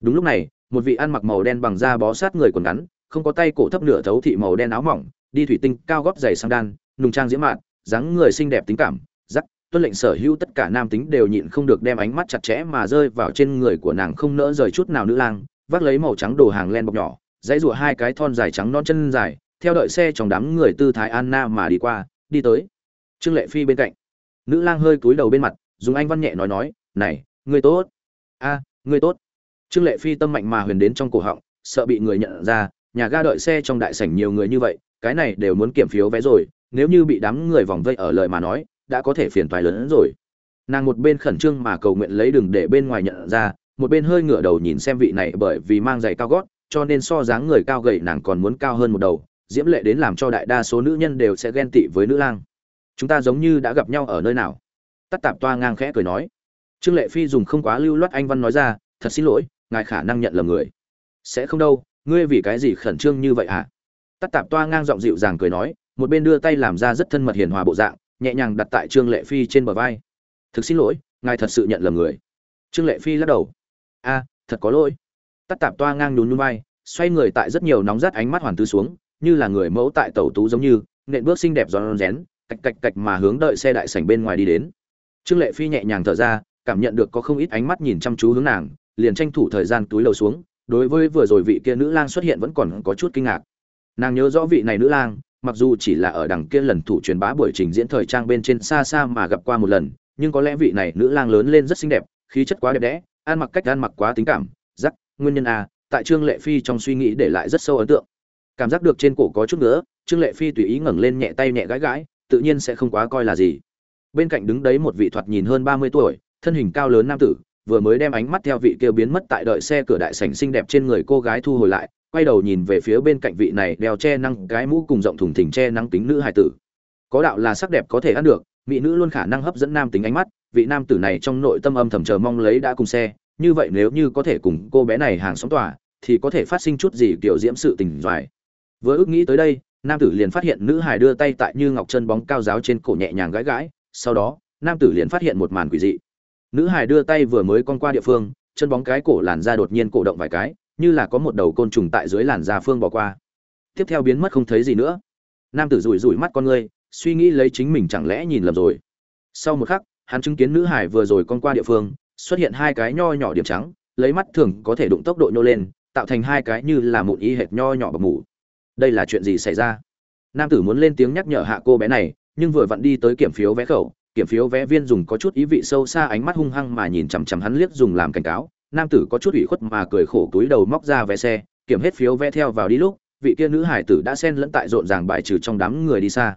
Đúng lúc này, một vị ăn mặc màu đen bằng da bó sát người quần ngắn, không có tay cổ thấp nửa thấu thị màu đen áo mỏng, đi thủy tinh cao góp giày sang đan nùng trang diễm mạn dáng người xinh đẹp tính cảm giắc tuân lệnh sở hữu tất cả nam tính đều nhịn không được đem ánh mắt chặt chẽ mà rơi vào trên người của nàng không nỡ rời chút nào nữ lang vác lấy màu trắng đồ hàng len bọc nhỏ dãy rụa hai cái thon dài trắng non chân dài theo đợi xe trong đám người tư thái anna mà đi qua đi tới. Trương lệ phi bên cạnh. Nữ lang hơi cúi đầu bên mặt dùng anh văn nhẹ nói nói này người tốt. A à, người tốt. Trương lệ phi tâm mạnh mà huyền đến trong cổ họng sợ bị người nhận ra nhà ga đợi xe trong đại sảnh nhiều người như vậy cái này đều muốn kiểm phiếu vé rồi nếu như bị đám người vòng vây ở lời mà nói, đã có thể phiền toái lớn hơn rồi. Nàng một bên khẩn trương mà cầu nguyện lấy đừng để bên ngoài nhận ra, một bên hơi ngửa đầu nhìn xem vị này bởi vì mang giày cao gót, cho nên so dáng người cao gầy nàng còn muốn cao hơn một đầu, diễm lệ đến làm cho đại đa số nữ nhân đều sẽ ghen tị với nữ lang. Chúng ta giống như đã gặp nhau ở nơi nào? Tắt tạp toa ngang khẽ cười nói. Trương lệ phi dùng không quá lưu loát anh văn nói ra, thật xin lỗi, ngài khả năng nhận lầm người. Sẽ không đâu, ngươi vì cái gì khẩn trương như vậy hả? À? tắt tạp toa ngang giọng dịu dàng cười nói một bên đưa tay làm ra rất thân mật hiền hòa bộ dạng, nhẹ nhàng đặt tại trương lệ phi trên bờ vai. Thực xin lỗi, ngài thật sự nhận lầm người. Trương lệ phi lắc đầu. A, thật có lỗi. Tắt tạp toa ngang nhún nhún vai, xoay người tại rất nhiều nóng rát ánh mắt hoàn tư xuống, như là người mẫu tại tàu tú giống như, nện bước xinh đẹp giòn rén, cạch cạch cạch mà hướng đợi xe đại sảnh bên ngoài đi đến. Trương lệ phi nhẹ nhàng thở ra, cảm nhận được có không ít ánh mắt nhìn chăm chú hướng nàng, liền tranh thủ thời gian túi lầu xuống, đối với vừa rồi vị kia nữ lang xuất hiện vẫn còn có chút kinh ngạc. Nàng nhớ rõ vị này nữ lang mặc dù chỉ là ở đằng kia lần thủ truyền bá buổi trình diễn thời trang bên trên xa xa mà gặp qua một lần, nhưng có lẽ vị này nữ lang lớn lên rất xinh đẹp, khí chất quá đẹp đẽ, ăn mặc cách ăn mặc quá tính cảm giác nguyên nhân a tại trương lệ phi trong suy nghĩ để lại rất sâu ấn tượng. Cảm giác được trên cổ có chút nữa trương lệ phi tùy ý ngẩng lên nhẹ tay nhẹ gãi gãi, tự nhiên sẽ không quá coi là gì. Bên cạnh đứng đấy một vị thoạt nhìn hơn ba mươi tuổi, thân hình cao lớn nam tử, vừa mới đem ánh mắt theo vị kia biến mất tại đợi xe cửa đại sảnh xinh đẹp trên người cô gái thu hồi lại quay đầu nhìn về phía bên cạnh vị này đeo che năng cái mũ cùng rộng thùng thình che năng tính nữ hài tử. Có đạo là sắc đẹp có thể ăn được, mỹ nữ luôn khả năng hấp dẫn nam tính ánh mắt, vị nam tử này trong nội tâm âm thầm chờ mong lấy đã cùng xe, như vậy nếu như có thể cùng cô bé này hàng sống tỏa thì có thể phát sinh chút gì kiểu diễm sự tình doài vừa ước nghĩ tới đây, nam tử liền phát hiện nữ hài đưa tay tại như ngọc chân bóng cao giáo trên cổ nhẹ nhàng gãi gãi, sau đó, nam tử liền phát hiện một màn quỷ dị. Nữ hài đưa tay vừa mới con qua địa phương, chân bóng cái cổ làn ra đột nhiên cổ động vài cái như là có một đầu côn trùng tại dưới làn da phương bỏ qua. Tiếp theo biến mất không thấy gì nữa. Nam tử rủi rủi mắt con ngươi, suy nghĩ lấy chính mình chẳng lẽ nhìn lầm rồi. Sau một khắc, hắn chứng kiến nữ hải vừa rồi con qua địa phương, xuất hiện hai cái nho nhỏ điểm trắng, lấy mắt thường có thể đụng tốc độ nhô lên, tạo thành hai cái như là mụn y hệt nho nhỏ bọc mủ. Đây là chuyện gì xảy ra? Nam tử muốn lên tiếng nhắc nhở hạ cô bé này, nhưng vừa vặn đi tới kiểm phiếu vé khẩu, kiểm phiếu vé viên dùng có chút ý vị sâu xa ánh mắt hung hăng mà nhìn chằm chằm hắn liếc dùng làm cảnh cáo nam tử có chút ủy khuất mà cười khổ túi đầu móc ra vé xe, kiểm hết phiếu vé theo vào đi lúc, vị kia nữ hải tử đã xen lẫn tại rộn ràng bài trừ trong đám người đi xa.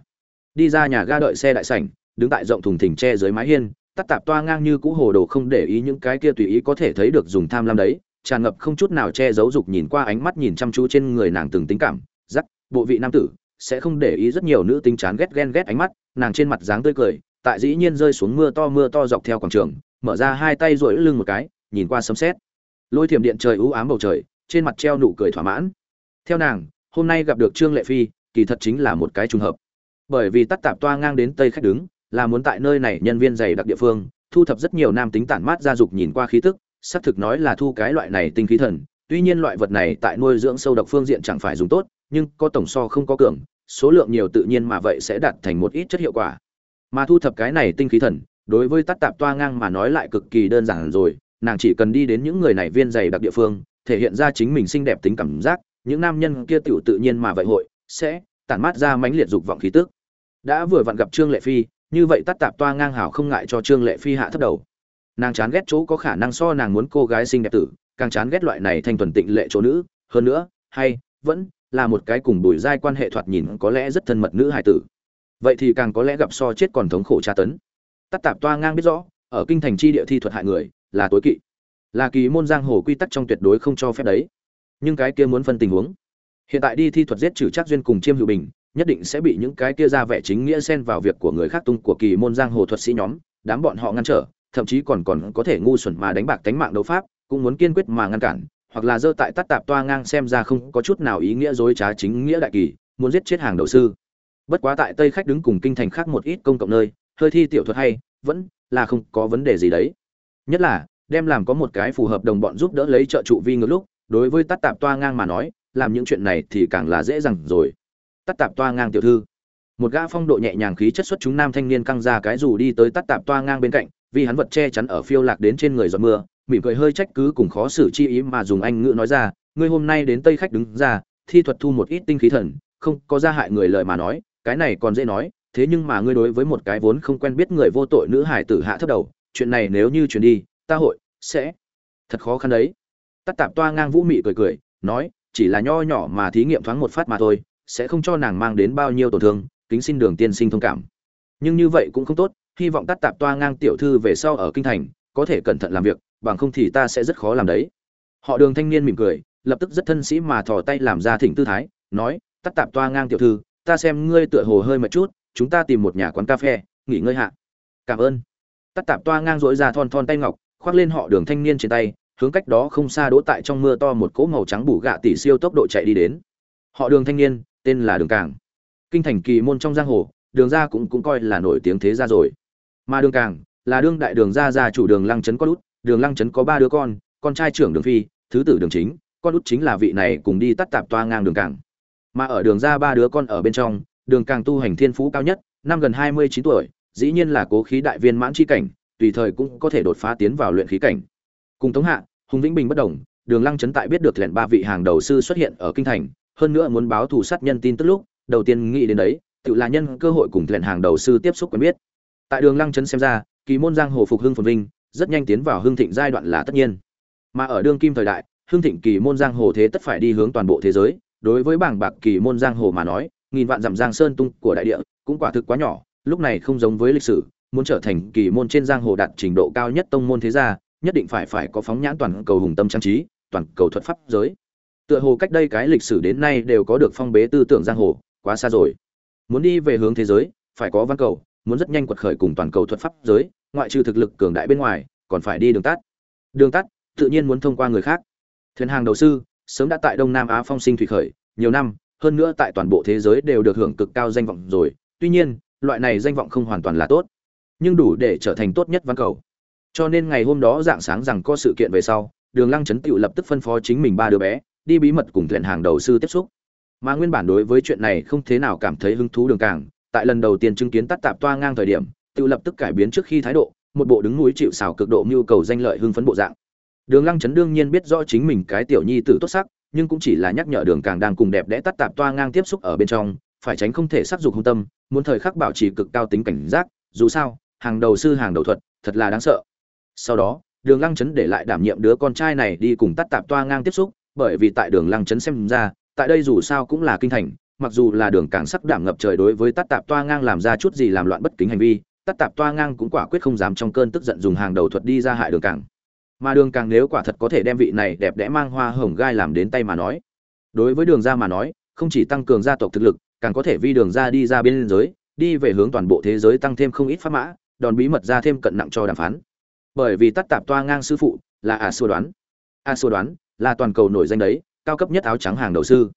Đi ra nhà ga đợi xe đại sảnh, đứng tại rộng thùng thình tre dưới mái hiên, tắt tạp toa ngang như cũ hồ đồ không để ý những cái kia tùy ý có thể thấy được dùng tham lam đấy, tràn ngập không chút nào che giấu dục nhìn qua ánh mắt nhìn chăm chú trên người nàng từng tính cảm giắc bộ vị nam tử, sẽ không để ý rất nhiều nữ tính chán ghét ghen ghét ánh mắt, nàng trên mặt dáng tươi cười, tại dĩ nhiên rơi xuống mưa to mưa to dọc theo quảng trường, mở ra hai tay rồi lưng một cái nhìn qua sấm sét. Lôi thiểm điện trời ưu ám bầu trời, trên mặt treo nụ cười thỏa mãn. Theo nàng, hôm nay gặp được trương lệ phi, kỳ thật chính là một cái trùng hợp. Bởi vì tắt tạp toa ngang đến tây khách đứng, là muốn tại nơi này nhân viên dày đặc địa phương, thu thập rất nhiều nam tính tản mát gia dục nhìn qua khí tức, xác thực nói là thu cái loại này tinh khí thần. Tuy nhiên loại vật này tại nuôi dưỡng sâu độc phương diện chẳng phải dùng tốt, nhưng có tổng so không có cường, số lượng nhiều tự nhiên mà vậy sẽ đạt thành một ít chất hiệu quả. Mà thu thập cái này tinh khí thần, đối với tắt tạp toa ngang mà nói lại cực kỳ đơn giản rồi nàng chỉ cần đi đến những người này viên dày đặc địa phương, thể hiện ra chính mình xinh đẹp tính cảm giác, những nam nhân kia tiểu tự nhiên mà vậy hội, sẽ tản mát ra mãnh liệt dục vọng khí tức. Đã vừa vặn gặp trương lệ phi, như vậy tắt tạp toa ngang hảo không ngại cho trương lệ phi hạ thấp đầu. Nàng chán ghét chỗ có khả năng so nàng muốn cô gái xinh đẹp tử, càng chán ghét loại này thanh thuần tịnh lệ chỗ nữ. Hơn nữa, hay, vẫn là một cái cùng bùi giai quan hệ thoạt nhìn có lẽ rất thân mật nữ hải tử. Vậy thì càng có lẽ gặp so chết còn thống khổ tra tấn. Tắt tạp toa ngang biết rõ, ở kinh thành chi địa thi thuật hại người là tối kỵ. Là kỳ môn giang hồ quy tắc trong tuyệt đối không cho phép đấy. Nhưng cái kia muốn phân tình huống. Hiện tại đi thi thuật giết trừ trác duyên cùng chiêm hữu bình, nhất định sẽ bị những cái kia ra vẻ chính nghĩa xen vào việc của người khác tung của kỳ môn giang hồ thuật sĩ nhóm, đám bọn họ ngăn trở, thậm chí còn còn có thể ngu xuẩn mà đánh bạc tánh mạng đấu pháp, cũng muốn kiên quyết mà ngăn cản, hoặc là dơ tại tắt tạp toa ngang xem ra không có chút nào ý nghĩa dối trá chính nghĩa đại kỳ, muốn giết chết hàng đầu sư. Bất quá tại tây khách đứng cùng kinh thành khác một ít công cộng nơi, hơi thi tiểu thuật hay, vẫn là không có vấn đề gì đấy nhất là, đem làm có một cái phù hợp đồng bọn giúp đỡ lấy trợ trụ vi ngược lúc, đối với tắt tạp toa ngang mà nói, làm những chuyện này thì càng là dễ dàng rồi. Tắt tạp toa ngang tiểu thư. Một gã phong độ nhẹ nhàng khí chất xuất chúng nam thanh niên căng ra cái dù đi tới tắt tạp toa ngang bên cạnh, vì hắn vật che chắn ở phiêu lạc đến trên người giọt mưa, mỉm cười hơi trách cứ cùng khó xử chi ý mà dùng anh ngữ nói ra, ngươi hôm nay đến tây khách đứng ra, thi thuật thu một ít tinh khí thần, không có ra hại người lời mà nói, cái này còn dễ nói, thế nhưng mà ngươi đối với một cái vốn không quen biết người vô tội nữ hải tử hạ thấp đầu chuyện này nếu như chuyển đi, ta hội, sẽ. Thật khó khăn đấy. Tắt tạp toa ngang vũ mị cười cười, nói, chỉ là nho nhỏ mà thí nghiệm thoáng một phát mà thôi, sẽ không cho nàng mang đến bao nhiêu tổn thương, kính xin đường tiên sinh thông cảm. Nhưng như vậy cũng không tốt, hy vọng tắt tạp toa ngang tiểu thư về sau ở kinh thành, có thể cẩn thận làm việc, bằng không thì ta sẽ rất khó làm đấy. Họ đường thanh niên mỉm cười, lập tức rất thân sĩ mà thò tay làm ra thỉnh tư thái, nói, tắt tạp toa ngang tiểu thư, ta xem ngươi tựa hồ hơi mệt chút, chúng ta tìm một nhà quán cà phê, nghỉ ngơi hạ. Cảm ơn tắt tạp toa ngang dỗi ra thon thon tay ngọc, khoác lên họ đường thanh niên trên tay, hướng cách đó không xa đỗ tại trong mưa to một cỗ màu trắng bù gạ tỷ siêu tốc độ chạy đi đến. Họ đường thanh niên, tên là đường cảng kinh thành kỳ môn trong giang hồ, đường ra cũng cũng coi là nổi tiếng thế ra rồi. Mà đường cảng là đương đại đường ra gia chủ đường lăng trấn có út, đường lăng trấn có ba đứa con con trai trưởng đường phi, thứ tử đường chính, con út chính là vị này cùng đi tắt tạp toa ngang đường cảng mà ở đường ra ba đứa con ở bên trong, đường càng tu hành thiên phú cao nhất, năm gần hai mươi chín tuổi dĩ nhiên là cố khí đại viên mãn chi cảnh, tùy thời cũng có thể đột phá tiến vào luyện khí cảnh. Cùng tống hạ, hùng vĩnh bình bất đồng, đường lăng trấn tại biết được lệnh ba vị hàng đầu sư xuất hiện ở kinh thành, hơn nữa muốn báo thù sát nhân tin tức lúc, đầu tiên nghĩ đến đấy, tự là nhân cơ hội cùng lệnh hàng đầu sư tiếp xúc quen biết. Tại đường lăng trấn xem ra, kỳ môn giang hồ phục hưng phồn vinh, rất nhanh tiến vào hưng thịnh giai đoạn là tất nhiên. Mà ở đương kim thời đại, hưng thịnh kỳ môn giang hồ thế tất phải đi hướng toàn bộ thế giới, đối với bảng bạc kỳ môn giang hồ mà nói, nghìn vạn dặm giang sơn tung của đại địa cũng quả thực quá nhỏ lúc này không giống với lịch sử, muốn trở thành kỳ môn trên giang hồ đạt trình độ cao nhất tông môn thế gia, nhất định phải phải có phóng nhãn toàn cầu hùng tâm trang trí, toàn cầu thuật pháp giới. Tựa hồ cách đây cái lịch sử đến nay đều có được phong bế tư tưởng giang hồ, quá xa rồi. Muốn đi về hướng thế giới, phải có văn cầu, muốn rất nhanh quật khởi cùng toàn cầu thuật pháp giới, ngoại trừ thực lực cường đại bên ngoài, còn phải đi đường tắt. Đường tắt, tự nhiên muốn thông qua người khác. Thuyền hàng đầu sư, sớm đã tại đông nam á phong sinh thủy khởi, nhiều năm, hơn nữa tại toàn bộ thế giới đều được hưởng cực cao danh vọng rồi. Tuy nhiên loại này danh vọng không hoàn toàn là tốt, nhưng đủ để trở thành tốt nhất văn cầu. Cho nên ngày hôm đó dạng sáng rằng có sự kiện về sau, đường lăng Chấn tựu lập tức phân phó chính mình ba đứa bé, đi bí mật cùng thuyền hàng đầu sư tiếp xúc. Mà nguyên bản đối với chuyện này không thế nào cảm thấy hứng thú đường càng tại lần đầu tiên chứng kiến tắt tạp toa ngang thời điểm tự lập tức cải biến trước khi thái độ, một bộ đứng núi chịu xào cực độ nhu cầu danh lợi hưng phấn bộ dạng. Đường lăng Chấn đương nhiên biết rõ chính mình cái tiểu nhi tử tốt sắc, nhưng cũng chỉ là nhắc nhở đường càng đang cùng đẹp đẽ tắt tạp toa ngang tiếp xúc ở bên trong phải tránh không thể sắc dục hung tâm, muốn thời khắc bảo trì cực cao tính cảnh giác, dù sao, hàng đầu sư hàng đầu thuật, thật là đáng sợ. Sau đó, đường lăng chấn để lại đảm nhiệm đứa con trai này đi cùng tắt tạp toa ngang tiếp xúc, bởi vì tại đường lăng chấn xem ra, tại đây dù sao cũng là kinh thành, mặc dù là đường càng sắc đảm ngập trời đối với tắt tạp toa ngang làm ra chút gì làm loạn bất kính hành vi, tắt tạp toa ngang cũng quả quyết không dám trong cơn tức giận dùng hàng đầu thuật đi ra hại đường càng. Mà đường càng nếu quả thật có thể đem vị này đẹp đẽ mang hoa hồng gai làm đến tay mà nói, đối với đường gia mà nói, không chỉ tăng cường gia tộc thực lực càng có thể vi đường ra đi ra biên giới, đi về hướng toàn bộ thế giới tăng thêm không ít pháp mã, đòn bí mật ra thêm cận nặng cho đàm phán. Bởi vì tất tạp toa ngang sư phụ là a xua đoán. A xua đoán là toàn cầu nổi danh đấy, cao cấp nhất áo trắng hàng đầu sư.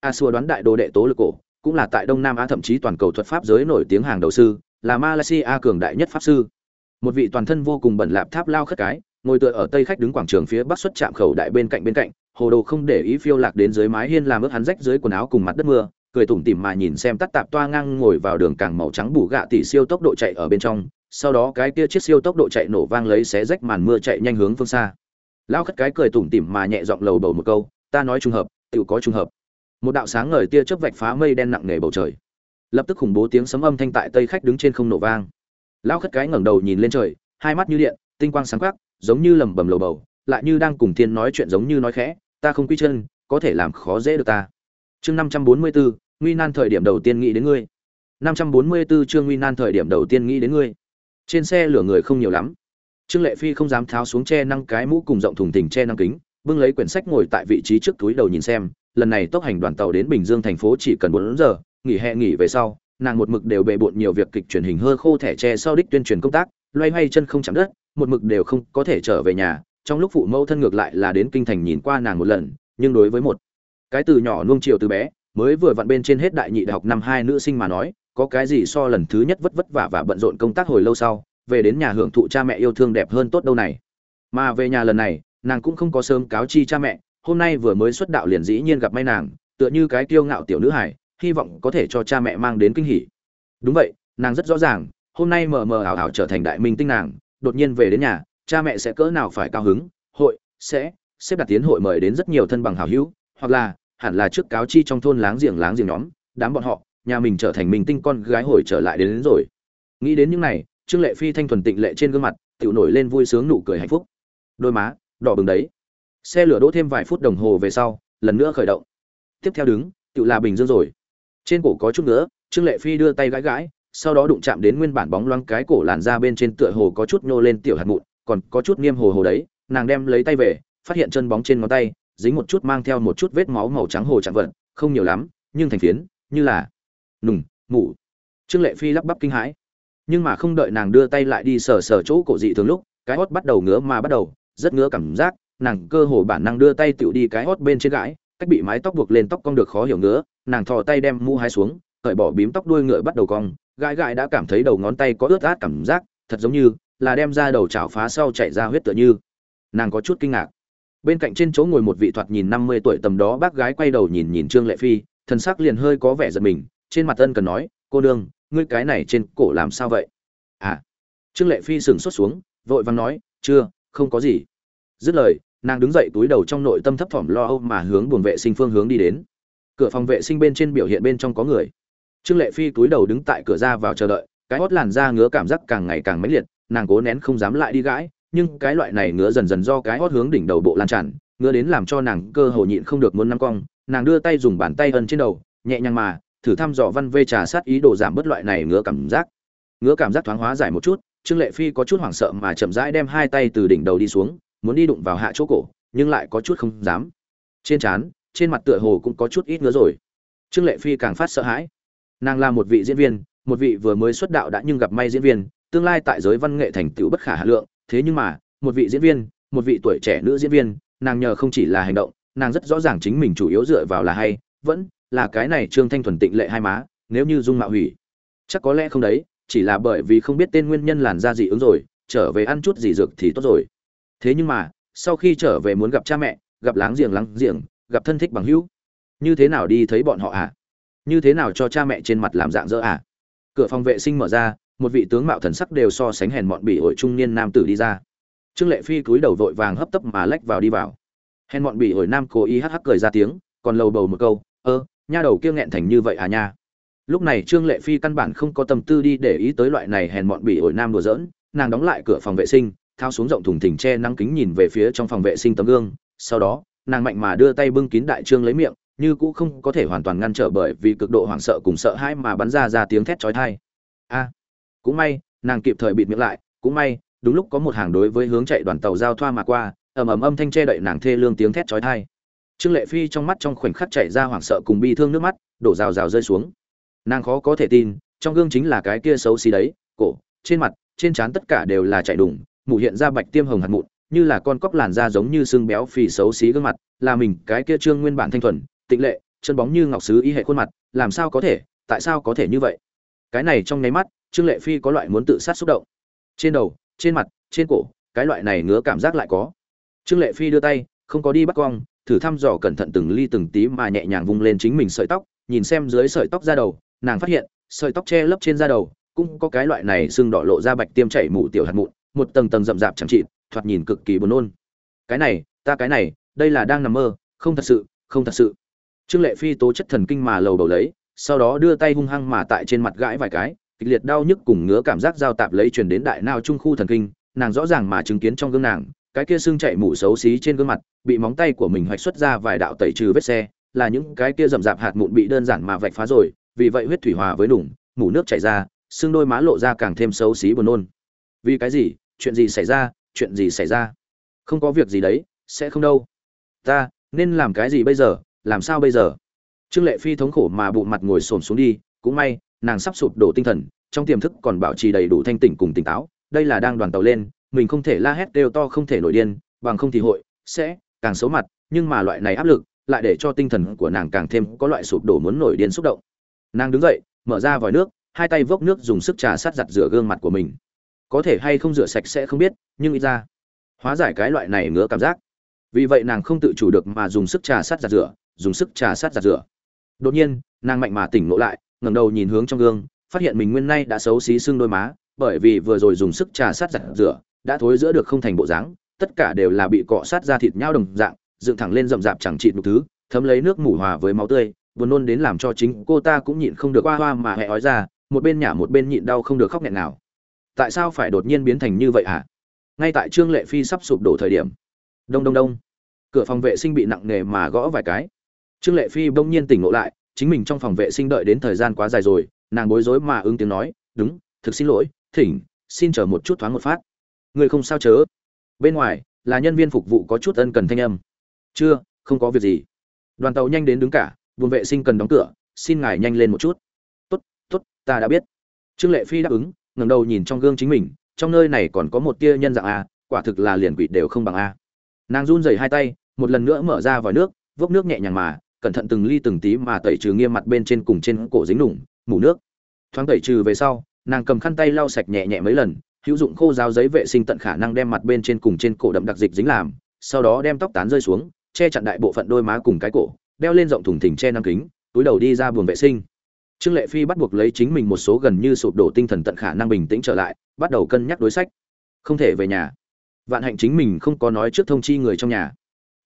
A xua đoán đại đồ đệ tố lực cổ, cũng là tại đông nam á thậm chí toàn cầu thuật pháp giới nổi tiếng hàng đầu sư, là malaysia cường đại nhất pháp sư. Một vị toàn thân vô cùng bẩn lạp tháp lao khất cái, ngồi tựa ở tây khách đứng quảng trường phía bắc xuất trạm khẩu đại bên cạnh bên cạnh, hồ đồ không để ý phiêu lạc đến dưới mái hiên làm ướt hắn rách dưới quần áo cùng mặt đất mưa cười tủm tỉm mà nhìn xem tắt tạp toa ngang ngồi vào đường càng màu trắng bù gạ tỷ siêu tốc độ chạy ở bên trong, sau đó cái kia chiếc siêu tốc độ chạy nổ vang lấy xé rách màn mưa chạy nhanh hướng phương xa. Lao khất cái cười tủm tỉm mà nhẹ giọng lầu bầu một câu, ta nói trùng hợp tự có trùng hợp. Một đạo sáng ngời tia chớp vạch phá mây đen nặng nề bầu trời. Lập tức khủng bố tiếng sấm âm thanh tại tây khách đứng trên không nổ vang. Lao khất cái ngẩng đầu nhìn lên trời, hai mắt như điện, tinh quang sáng quắc, giống như lầm bầm lầu bầu, lại như đang cùng thiên nói chuyện giống như nói khẽ, ta không quy chân, có thể làm khó dễ được ta. Chương năm trăm bốn mươi bốn nguy nan thời điểm đầu tiên nghĩ đến ngươi. năm trăm bốn mươi 544 chương nguy nan thời điểm đầu tiên nghĩ đến ngươi. Trên xe lửa người không nhiều lắm. Trương lệ phi không dám tháo xuống che năng cái mũ cùng rộng thùng thình che năng kính, bưng lấy quyển sách ngồi tại vị trí trước túi đầu nhìn xem. Lần này tốc hành đoàn tàu đến bình dương thành phố chỉ cần bốn giờ, nghỉ hè nghỉ về sau, nàng một mực đều bệ bội nhiều việc kịch truyền hình hơ khô thẻ che sau đích tuyên truyền công tác, loay hoay chân không chạm đất, một mực đều không có thể trở về nhà. Trong lúc phụ mẫu thân ngược lại là đến kinh thành nhìn qua nàng một lần, nhưng đối với một cái từ nhỏ nuông chiều từ bé mới vừa vặn bên trên hết đại nhị đại học năm hai nữ sinh mà nói, có cái gì so lần thứ nhất vất vất vả và bận rộn công tác hồi lâu sau, về đến nhà hưởng thụ cha mẹ yêu thương đẹp hơn tốt đâu này. Mà về nhà lần này, nàng cũng không có sớm cáo chi cha mẹ, hôm nay vừa mới xuất đạo liền dĩ nhiên gặp may nàng, tựa như cái kiêu ngạo tiểu nữ hải hy vọng có thể cho cha mẹ mang đến kinh hỉ. Đúng vậy, nàng rất rõ ràng, hôm nay mờ mờ ảo ảo trở thành đại minh tinh nàng, đột nhiên về đến nhà, cha mẹ sẽ cỡ nào phải cao hứng, hội, sẽ, xếp đặt tiến hội mời đến rất nhiều thân bằng hảo hữu, hoặc là hẳn là trước cáo chi trong thôn láng giềng láng giềng nhóm đám bọn họ nhà mình trở thành minh tinh con gái hồi trở lại đến, đến rồi. Nghĩ đến những này trương lệ phi thanh thuần tịnh lệ trên gương mặt tự nổi lên vui sướng nụ cười hạnh phúc. Đôi má đỏ bừng đấy. Xe lửa đỗ thêm vài phút đồng hồ về sau lần nữa khởi động. Tiếp theo đứng tự là bình dương rồi. Trên cổ có chút nữa trương lệ phi đưa tay gãi gãi sau đó đụng chạm đến nguyên bản bóng loáng cái cổ làn ra bên trên tựa hồ có chút nhô lên tiểu hạt mụn còn có chút nghiêm hồ hồ đấy nàng đem lấy tay về phát hiện chân bóng trên ngón tay dính một chút mang theo một chút vết máu màu trắng hồ trạng vận không nhiều lắm, nhưng thành phiến, như là nùng mụ. trương lệ phi lắp bắp kinh hãi. Nhưng mà không đợi nàng đưa tay lại đi sờ sờ chỗ cổ dị thường lúc, cái hót bắt đầu ngứa mà bắt đầu, rất ngứa cảm giác, nàng cơ hồ bản năng đưa tay tựu đi cái hót bên trên gãi, cách bị mái tóc buộc lên tóc cong được khó hiểu ngứa, nàng thò tay đem mu hai xuống, cởi bỏ bím tóc đuôi ngựa bắt đầu cong, gãi gãi đã cảm thấy đầu ngón tay có ướt át cảm giác, thật giống như là đem ra đầu chảo phá sau chạy ra huyết tựa như. Nàng có chút kinh ngạc bên cạnh trên chỗ ngồi một vị thoạt nhìn năm mươi tuổi tầm đó, bác gái quay đầu nhìn nhìn trương lệ phi, thần sắc liền hơi có vẻ giật mình, trên mặt ân cần nói, cô đương ngươi cái này trên cổ làm sao vậy? À. Trương lệ phi sừng xuất xuống, vội vàng nói, chưa, không có gì. Dứt lời, nàng đứng dậy túi đầu trong nội tâm thấp thỏm lo âu mà hướng buồng vệ sinh phương hướng đi đến. Cửa phòng vệ sinh bên trên biểu hiện bên trong có người. Trương lệ phi túi đầu đứng tại cửa ra vào chờ đợi, cái hót làn da ngứa cảm giác càng ngày càng mãnh liệt, nàng cố nén không dám lại đi gãi nhưng cái loại này ngứa dần dần do cái hót hướng đỉnh đầu bộ lan tràn, ngứa đến làm cho nàng cơ hồ nhịn không được muốn năm cong, nàng đưa tay dùng bàn tay ân trên đầu, nhẹ nhàng mà, thử thăm dò văn vê trà sát ý đồ giảm bớt loại này ngứa cảm giác. Ngứa cảm giác thoáng hóa giải một chút, trương lệ phi có chút hoảng sợ mà chậm rãi đem hai tay từ đỉnh đầu đi xuống, muốn đi đụng vào hạ chỗ cổ, nhưng lại có chút không dám. Trên trán, trên mặt tựa hồ cũng có chút ít ngứa rồi. Trương lệ phi càng phát sợ hãi. Nàng là một vị diễn viên, một vị vừa mới xuất đạo đã nhưng gặp may diễn viên, tương lai tại giới văn nghệ thành tựu bất khả hà lượng thế nhưng mà, một vị diễn viên, một vị tuổi trẻ nữ diễn viên, nàng nhờ không chỉ là hành động, nàng rất rõ ràng chính mình chủ yếu dựa vào là hay, vẫn là cái này trương thanh thuần tịnh lệ hai má, nếu như dung mạo hủy. Chắc có lẽ không đấy, chỉ là bởi vì không biết tên nguyên nhân làn da dị ứng rồi, trở về ăn chút gì dược thì tốt rồi. Thế nhưng mà, sau khi trở về muốn gặp cha mẹ, gặp láng giềng láng giềng, gặp thân thích bằng hữu, như thế nào đi thấy bọn họ à như thế nào cho cha mẹ trên mặt làm dạng dỡ à cửa phòng vệ sinh mở ra một vị tướng mạo thần sắc đều so sánh hèn mọn bỉ ổi trung niên nam tử đi ra. Trương lệ phi cúi đầu vội vàng hấp tấp mà lách vào đi vào. Hèn mọn bỉ ổi nam cố ý hắc hắc cười ra tiếng, còn lầu bầu một câu, ơ, nha đầu kia nghẹn thành như vậy à nha? Lúc này trương lệ phi căn bản không có tâm tư đi để ý tới loại này hèn mọn bỉ ổi nam đùa giỡn, nàng đóng lại cửa phòng vệ sinh thao xuống rộng thùng thình che nắng kính nhìn về phía trong phòng vệ sinh tấm gương, sau đó, nàng mạnh mà đưa tay bưng kín đại trương lấy miệng, như cũ không có thể hoàn toàn ngăn trở bởi vì cực độ hoảng sợ cùng sợ hãi mà bắn ra ra tiếng thét chói tai. A cũng may, nàng kịp thời bịt miệng lại, cũng may, đúng lúc có một hàng đối với hướng chạy đoàn tàu giao thoa mà qua, ầm ầm âm thanh che đậy nàng thê lương tiếng thét chói tai. Trương lệ phi trong mắt trong khoảnh khắc chạy ra hoảng sợ cùng bi thương nước mắt, đổ rào rào rơi xuống. Nàng khó có thể tin, trong gương chính là cái kia xấu xí đấy, cổ, trên mặt, trên trán tất cả đều là chạy đủng mụ hiện ra bạch tiêm hồng hạt mụn, như là con cóc làn da giống như xương béo phì xấu xí gương mặt, là mình, cái kia trương nguyên bản thanh thuần, tịnh lệ, chân bóng như ngọc sứ y hệ khuôn mặt, làm sao có thể, tại sao có thể như vậy? Cái này trong nháy mắt trương lệ phi có loại muốn tự sát xúc động. Trên đầu, trên mặt, trên cổ, cái loại này ngứa cảm giác lại có. Trương lệ phi đưa tay, không có đi bắt cong thử thăm dò cẩn thận từng ly từng tí mà nhẹ nhàng vung lên chính mình sợi tóc, nhìn xem dưới sợi tóc ra đầu, nàng phát hiện, sợi tóc che lấp trên da đầu, cũng có cái loại này sưng đỏ lộ ra bạch tiêm chảy mụ tiểu hạt mụn, một tầng tầng rậm rạp chẳng trị thoạt nhìn cực kỳ buồn nôn. Cái này, ta cái này, đây là đang nằm mơ, không thật sự, không thật sự. Trương lệ phi tố chất thần kinh mà lầu đầu lấy, sau đó đưa tay hung hăng mà tại trên mặt gãi vài cái kịch liệt đau nhức cùng ngứa cảm giác giao tạp lấy truyền đến đại nao trung khu thần kinh, nàng rõ ràng mà chứng kiến trong gương nàng, cái kia xương chạy mủ xấu xí trên gương mặt, bị móng tay của mình hoạch xuất ra vài đạo tẩy trừ vết xe, là những cái kia rậm rạp hạt mụn bị đơn giản mà vạch phá rồi, vì vậy huyết thủy hòa với đủng, mủ nước chảy ra, xương đôi má lộ ra càng thêm xấu xí buồn nôn. Vì cái gì? Chuyện gì xảy ra? Chuyện gì xảy ra? Không có việc gì đấy, sẽ không đâu. Ta, nên làm cái gì bây giờ? Làm sao bây giờ? Trương lệ phi thống khổ mà bụng mặt ngồi xổm xuống đi, cũng may nàng sắp sụp đổ tinh thần, trong tiềm thức còn bảo trì đầy đủ thanh tỉnh cùng tỉnh táo, đây là đang đoàn tàu lên, mình không thể la hét đều to không thể nổi điên, bằng không thì hội sẽ càng xấu mặt, nhưng mà loại này áp lực lại để cho tinh thần của nàng càng thêm có loại sụp đổ muốn nổi điên xúc động. Nàng đứng dậy, mở ra vòi nước, hai tay vốc nước dùng sức trà sát giặt rửa gương mặt của mình. Có thể hay không rửa sạch sẽ không biết, nhưng ít ra, hóa giải cái loại này ngứa cảm giác. Vì vậy nàng không tự chủ được mà dùng sức trà sát giặt rửa, dùng sức trà sát giặt rửa. Đột nhiên, nàng mạnh mà tỉnh ngộ lại ngẩng đầu nhìn hướng trong gương, phát hiện mình nguyên nay đã xấu xí xương đôi má, bởi vì vừa rồi dùng sức trà sát giặt rửa, đã thối giữa được không thành bộ dáng, tất cả đều là bị cọ sát ra thịt nhau đồng dạng, dựng thẳng lên rậm rạp chẳng chịt một thứ, thấm lấy nước mủ hòa với máu tươi, buồn nôn đến làm cho chính cô ta cũng nhịn không được oa hoa mà hẹ ói ra, một bên nhả một bên nhịn đau không được khóc nghẹn nào tại sao phải đột nhiên biến thành như vậy hả? Ngay tại trương lệ phi sắp sụp đổ thời điểm. Đông đông đông. Cửa phòng vệ sinh bị nặng nề mà gõ vài cái. Trương lệ phi bỗng nhiên tỉnh ngộ lại chính mình trong phòng vệ sinh đợi đến thời gian quá dài rồi, nàng bối rối mà ứng tiếng nói, đúng, thực xin lỗi, thỉnh, xin chờ một chút thoáng một phát. Người không sao chớ? Bên ngoài, là nhân viên phục vụ có chút ân cần thanh âm. Chưa, không có việc gì. Đoàn tàu nhanh đến đứng cả, buồng vệ sinh cần đóng cửa, xin ngài nhanh lên một chút. Tốt tốt, ta đã biết. Trương lệ phi đáp ứng, ngẩng đầu nhìn trong gương chính mình, trong nơi này còn có một tia nhân dạng a, quả thực là liền quỷ đều không bằng a. Nàng run rẩy hai tay, một lần nữa mở ra vòi nước, vốc nước nhẹ nhàng mà cẩn thận từng ly từng tí mà tẩy trừ nghiêm mặt bên trên cùng trên cổ dính nủng mủ nước. Thoáng tẩy trừ về sau, nàng cầm khăn tay lau sạch nhẹ nhẹ mấy lần, hữu dụng khô dao giấy vệ sinh tận khả năng đem mặt bên trên cùng trên cổ đậm đặc dịch dính làm, sau đó đem tóc tán rơi xuống, che chặn đại bộ phận đôi má cùng cái cổ, đeo lên rộng thùng thình che năng kính, túi đầu đi ra buồng vệ sinh. Trương lệ phi bắt buộc lấy chính mình một số gần như sụp đổ tinh thần tận khả năng bình tĩnh trở lại, bắt đầu cân nhắc đối sách. Không thể về nhà. Vạn hạnh chính mình không có nói trước thông chi người trong nhà.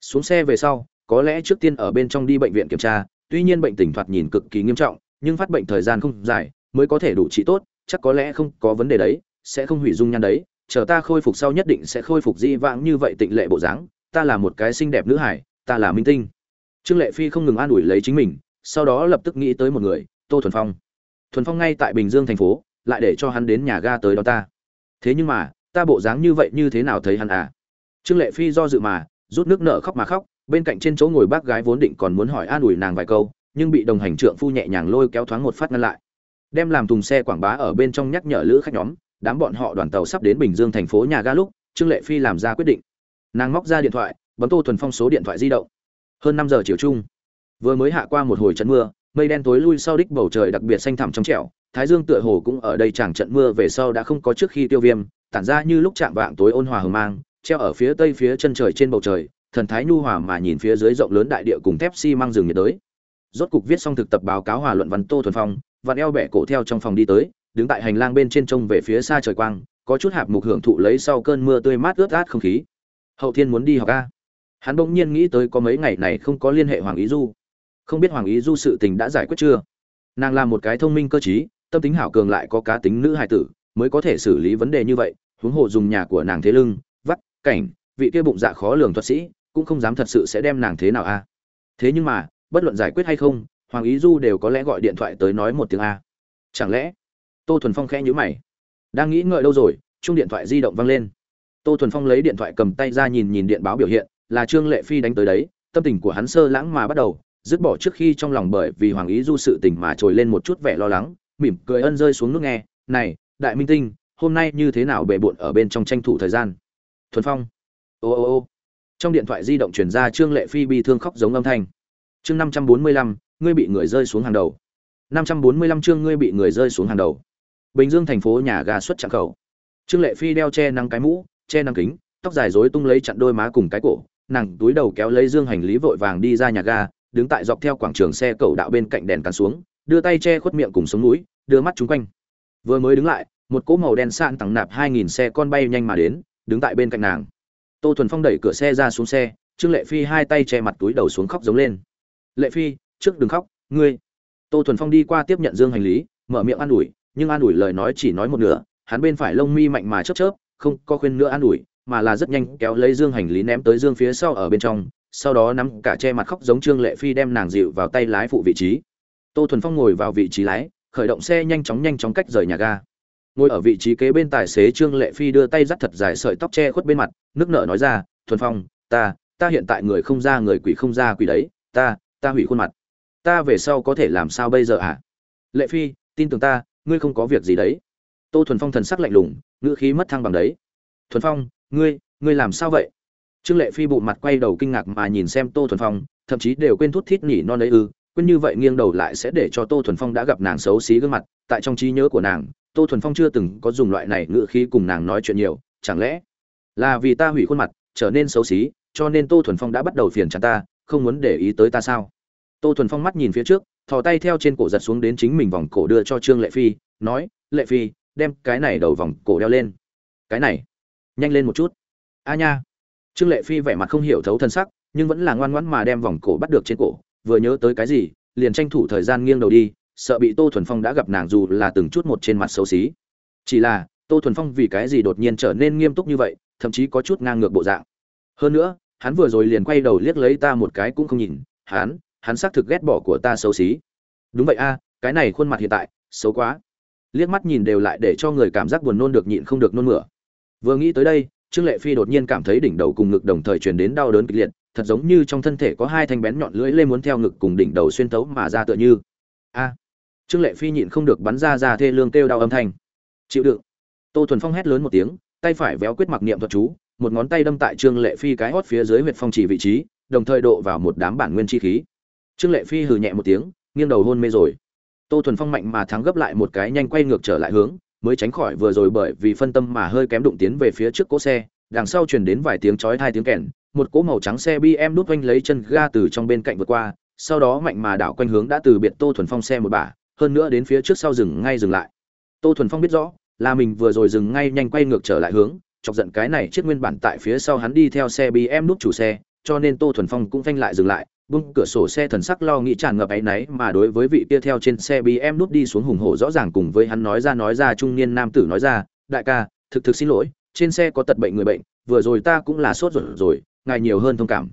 Xuống xe về sau có lẽ trước tiên ở bên trong đi bệnh viện kiểm tra, tuy nhiên bệnh tình thoạt nhìn cực kỳ nghiêm trọng, nhưng phát bệnh thời gian không dài, mới có thể đủ trị tốt, chắc có lẽ không có vấn đề đấy, sẽ không hủy dung nhan đấy, chờ ta khôi phục sau nhất định sẽ khôi phục di vãng như vậy tịnh lệ bộ dáng, ta là một cái xinh đẹp nữ hải, ta là minh tinh. Trương lệ phi không ngừng an ủi lấy chính mình, sau đó lập tức nghĩ tới một người, tô thuần phong. Thuần phong ngay tại bình dương thành phố, lại để cho hắn đến nhà ga tới đó ta. Thế nhưng mà, ta bộ dáng như vậy như thế nào thấy hắn à? Trương lệ phi do dự mà, rút nước nợ khóc mà khóc bên cạnh trên chỗ ngồi bác gái vốn định còn muốn hỏi an ủi nàng vài câu, nhưng bị đồng hành trượng phu nhẹ nhàng lôi kéo thoáng một phát ngăn lại. Đem làm thùng xe quảng bá ở bên trong nhắc nhở lữ khách nhóm, đám bọn họ đoàn tàu sắp đến bình dương thành phố nhà ga lúc, trương lệ phi làm ra quyết định. Nàng móc ra điện thoại, bấm tô thuần phong số điện thoại di động. Hơn năm giờ chiều chung, vừa mới hạ qua một hồi trận mưa, mây đen tối lui sau đích bầu trời đặc biệt xanh thẳm trong trẻo, thái dương tựa hồ cũng ở đây chẳng trận mưa về sau đã không có trước khi tiêu viêm, tản ra như lúc chạm vạng tối ôn hòa hờ mang, treo ở phía tây phía chân trời trên bầu trời thần thái nhu hòa mà nhìn phía dưới rộng lớn đại địa cùng thép xi măng rừng nhiệt đới. Rốt cục viết xong thực tập báo cáo hòa luận văn tô thuần phong và eo bẻ cổ theo trong phòng đi tới, đứng tại hành lang bên trên trông về phía xa trời quang, có chút hạp mục hưởng thụ lấy sau cơn mưa tươi mát ướt át không khí. Hậu thiên muốn đi học a. Hắn bỗng nhiên nghĩ tới có mấy ngày này không có liên hệ hoàng ý du. Không biết hoàng ý du sự tình đã giải quyết chưa? Nàng là một cái thông minh cơ t tâm tính hảo cường lại có cá tính nữ hài tử, mới có thể xử lý vấn đề như vậy, huống hồ dùng nhà của nàng thế lưng, vắt, cảnh, vị kia bụng dạ khó lường thuật sĩ cũng không dám thật sự sẽ đem nàng thế nào a. Thế nhưng mà, bất luận giải quyết hay không, hoàng ý du đều có lẽ gọi điện thoại tới nói một tiếng a. Chẳng lẽ? Tô thuần phong khẽ nhữ mày. Đang nghĩ ngợi đâu rồi chung điện thoại di động vang lên. Tô thuần phong lấy điện thoại cầm tay ra nhìn nhìn điện báo biểu hiện, là trương lệ phi đánh tới đấy, tâm tình của hắn sơ lãng mà bắt đầu, dứt bỏ trước khi trong lòng bởi vì hoàng ý du sự tình mà trồi lên một chút vẻ lo lắng, mỉm cười ân rơi xuống nước nghe, này, đại minh tinh, hôm nay như thế nào bề bộn ở bên trong tranh thủ thời gian? Thuần phong. Ô ô ô trong điện thoại di động truyền ra trương lệ phi bi thương khóc giống âm thanh. Chương năm trăm bốn mươi lăm, ngươi bị người rơi xuống hàng đầu. Năm trăm bốn mươi lăm chương ngươi bị người rơi xuống hàng đầu. Bình dương thành phố nhà ga xuất trạng khẩu. Trương lệ phi đeo che nắng cái mũ, che nắng kính, tóc dài rối tung lấy chặn đôi má cùng cái cổ, nàng túi đầu kéo lấy dương hành lý vội vàng đi ra nhà ga, đứng tại dọc theo quảng trường xe cầu đạo bên cạnh đèn cắn xuống, đưa tay che khuất miệng cùng sống mũi đưa mắt chúng quanh. Vừa mới đứng lại, một cỗ màu đen sạn tặng nạp hai nghìn xe con bay nhanh mà đến, đứng tại bên cạnh nàng tô thuần phong đẩy cửa xe ra xuống xe, trương lệ phi hai tay che mặt túi đầu xuống khóc giống lên. Lệ phi, trước đừng khóc, ngươi. Tô thuần phong đi qua tiếp nhận dương hành lý, mở miệng an ủi, nhưng an ủi lời nói chỉ nói một nửa, hắn bên phải lông mi mạnh mà chớp chớp, không có khuyên nữa an ủi, mà là rất nhanh kéo lấy dương hành lý ném tới dương phía sau ở bên trong, sau đó nắm cả che mặt khóc giống trương lệ phi đem nàng dịu vào tay lái phụ vị trí. Tô thuần phong ngồi vào vị trí lái, khởi động xe nhanh chóng nhanh chóng cách rời nhà ga ngồi ở vị trí kế bên tài xế trương lệ phi đưa tay dắt thật dài sợi tóc che khuất bên mặt, nước nở nói ra, thuần phong, ta ta hiện tại người không ra người quỷ không ra quỷ đấy, ta ta hủy khuôn mặt. Ta về sau có thể làm sao bây giờ ạ à? lệ phi, tin tưởng ta, ngươi không có việc gì đấy. Tô thuần phong thần sắc lạnh lùng, ngữ khí mất thăng bằng đấy. Thuần phong, ngươi ngươi làm sao vậy? Trương lệ phi bụ mặt quay đầu kinh ngạc mà nhìn xem tô thuần phong, thậm chí đều quên thút thít nhỉ non ấy ư, quên như vậy nghiêng đầu lại sẽ để cho tô thuần phong đã gặp nàng xấu xí gương mặt, tại trong trí nhớ của nàng tô thuần phong chưa từng có dùng loại này ngựa khí cùng nàng nói chuyện nhiều, chẳng lẽ là vì ta hủy khuôn mặt, trở nên xấu xí, cho nên tô thuần phong đã bắt đầu phiền chán ta, không muốn để ý tới ta sao? Tô thuần phong mắt nhìn phía trước, thò tay theo trên cổ giật xuống đến chính mình vòng cổ đưa cho trương lệ phi, nói, lệ phi, đem cái này đầu vòng cổ đeo lên. Cái này, nhanh lên một chút. A nha. Trương lệ phi vẻ mặt không hiểu thấu thân sắc, nhưng vẫn là ngoan ngoãn mà đem vòng cổ bắt được trên cổ, vừa nhớ tới cái gì, liền tranh thủ thời gian nghiêng đầu đi sợ bị tô thuần phong đã gặp nàng dù là từng chút một trên mặt xấu xí. Chỉ là, tô thuần phong vì cái gì đột nhiên trở nên nghiêm túc như vậy, thậm chí có chút ngang ngược bộ dạng. Hơn nữa, hắn vừa rồi liền quay đầu liếc lấy ta một cái cũng không nhìn, hắn hắn xác thực ghét bỏ của ta xấu xí. Đúng vậy a, cái này khuôn mặt hiện tại, xấu quá. Liếc mắt nhìn đều lại để cho người cảm giác buồn nôn được nhịn không được nôn mửa. Vừa nghĩ tới đây, trương lệ phi đột nhiên cảm thấy đỉnh đầu cùng ngực đồng thời truyền đến đau đớn kịch liệt, thật giống như trong thân thể có hai thanh bén nhọn lưỡi lê muốn theo ngực cùng đỉnh đầu xuyên tấu mà ra tựa như. A trương lệ phi nhịn không được bắn ra ra thê lương kêu đau âm thanh. Chịu đựng. Tô thuần phong hét lớn một tiếng, tay phải véo quyết mặc niệm thuật chú, một ngón tay đâm tại trương lệ phi cái hót phía dưới huyệt phong chỉ vị trí, đồng thời độ vào một đám bản nguyên chi khí. Trương lệ phi hừ nhẹ một tiếng, nghiêng đầu hôn mê rồi. Tô thuần phong mạnh mà thắng gấp lại một cái nhanh quay ngược trở lại hướng, mới tránh khỏi vừa rồi bởi vì phân tâm mà hơi kém đụng tiến về phía trước cỗ xe, đằng sau truyền đến vài tiếng chói hai tiếng kèn, một cỗ màu trắng xe bm đút quanh lấy chân ga từ trong bên cạnh vượt qua, sau đó mạnh mà đảo quanh hướng đã từ biệt tô thuần phong xe một bả hơn nữa đến phía trước sau dừng ngay dừng lại. Tô thuần phong biết rõ, là mình vừa rồi dừng ngay nhanh quay ngược trở lại hướng, chọc giận cái này chiếc nguyên bản tại phía sau hắn đi theo xe bm nút chủ xe, cho nên tô thuần phong cũng phanh lại dừng lại bung cửa sổ xe thần sắc lo nghĩ tràn ngập áy náy mà đối với vị kia theo trên xe bm nút đi xuống hùng hổ rõ ràng cùng với hắn nói ra nói ra trung niên nam tử nói ra, đại ca, thực thực xin lỗi, trên xe có tật bệnh người bệnh, vừa rồi ta cũng là sốt rồi rồi, ngài nhiều hơn thông cảm.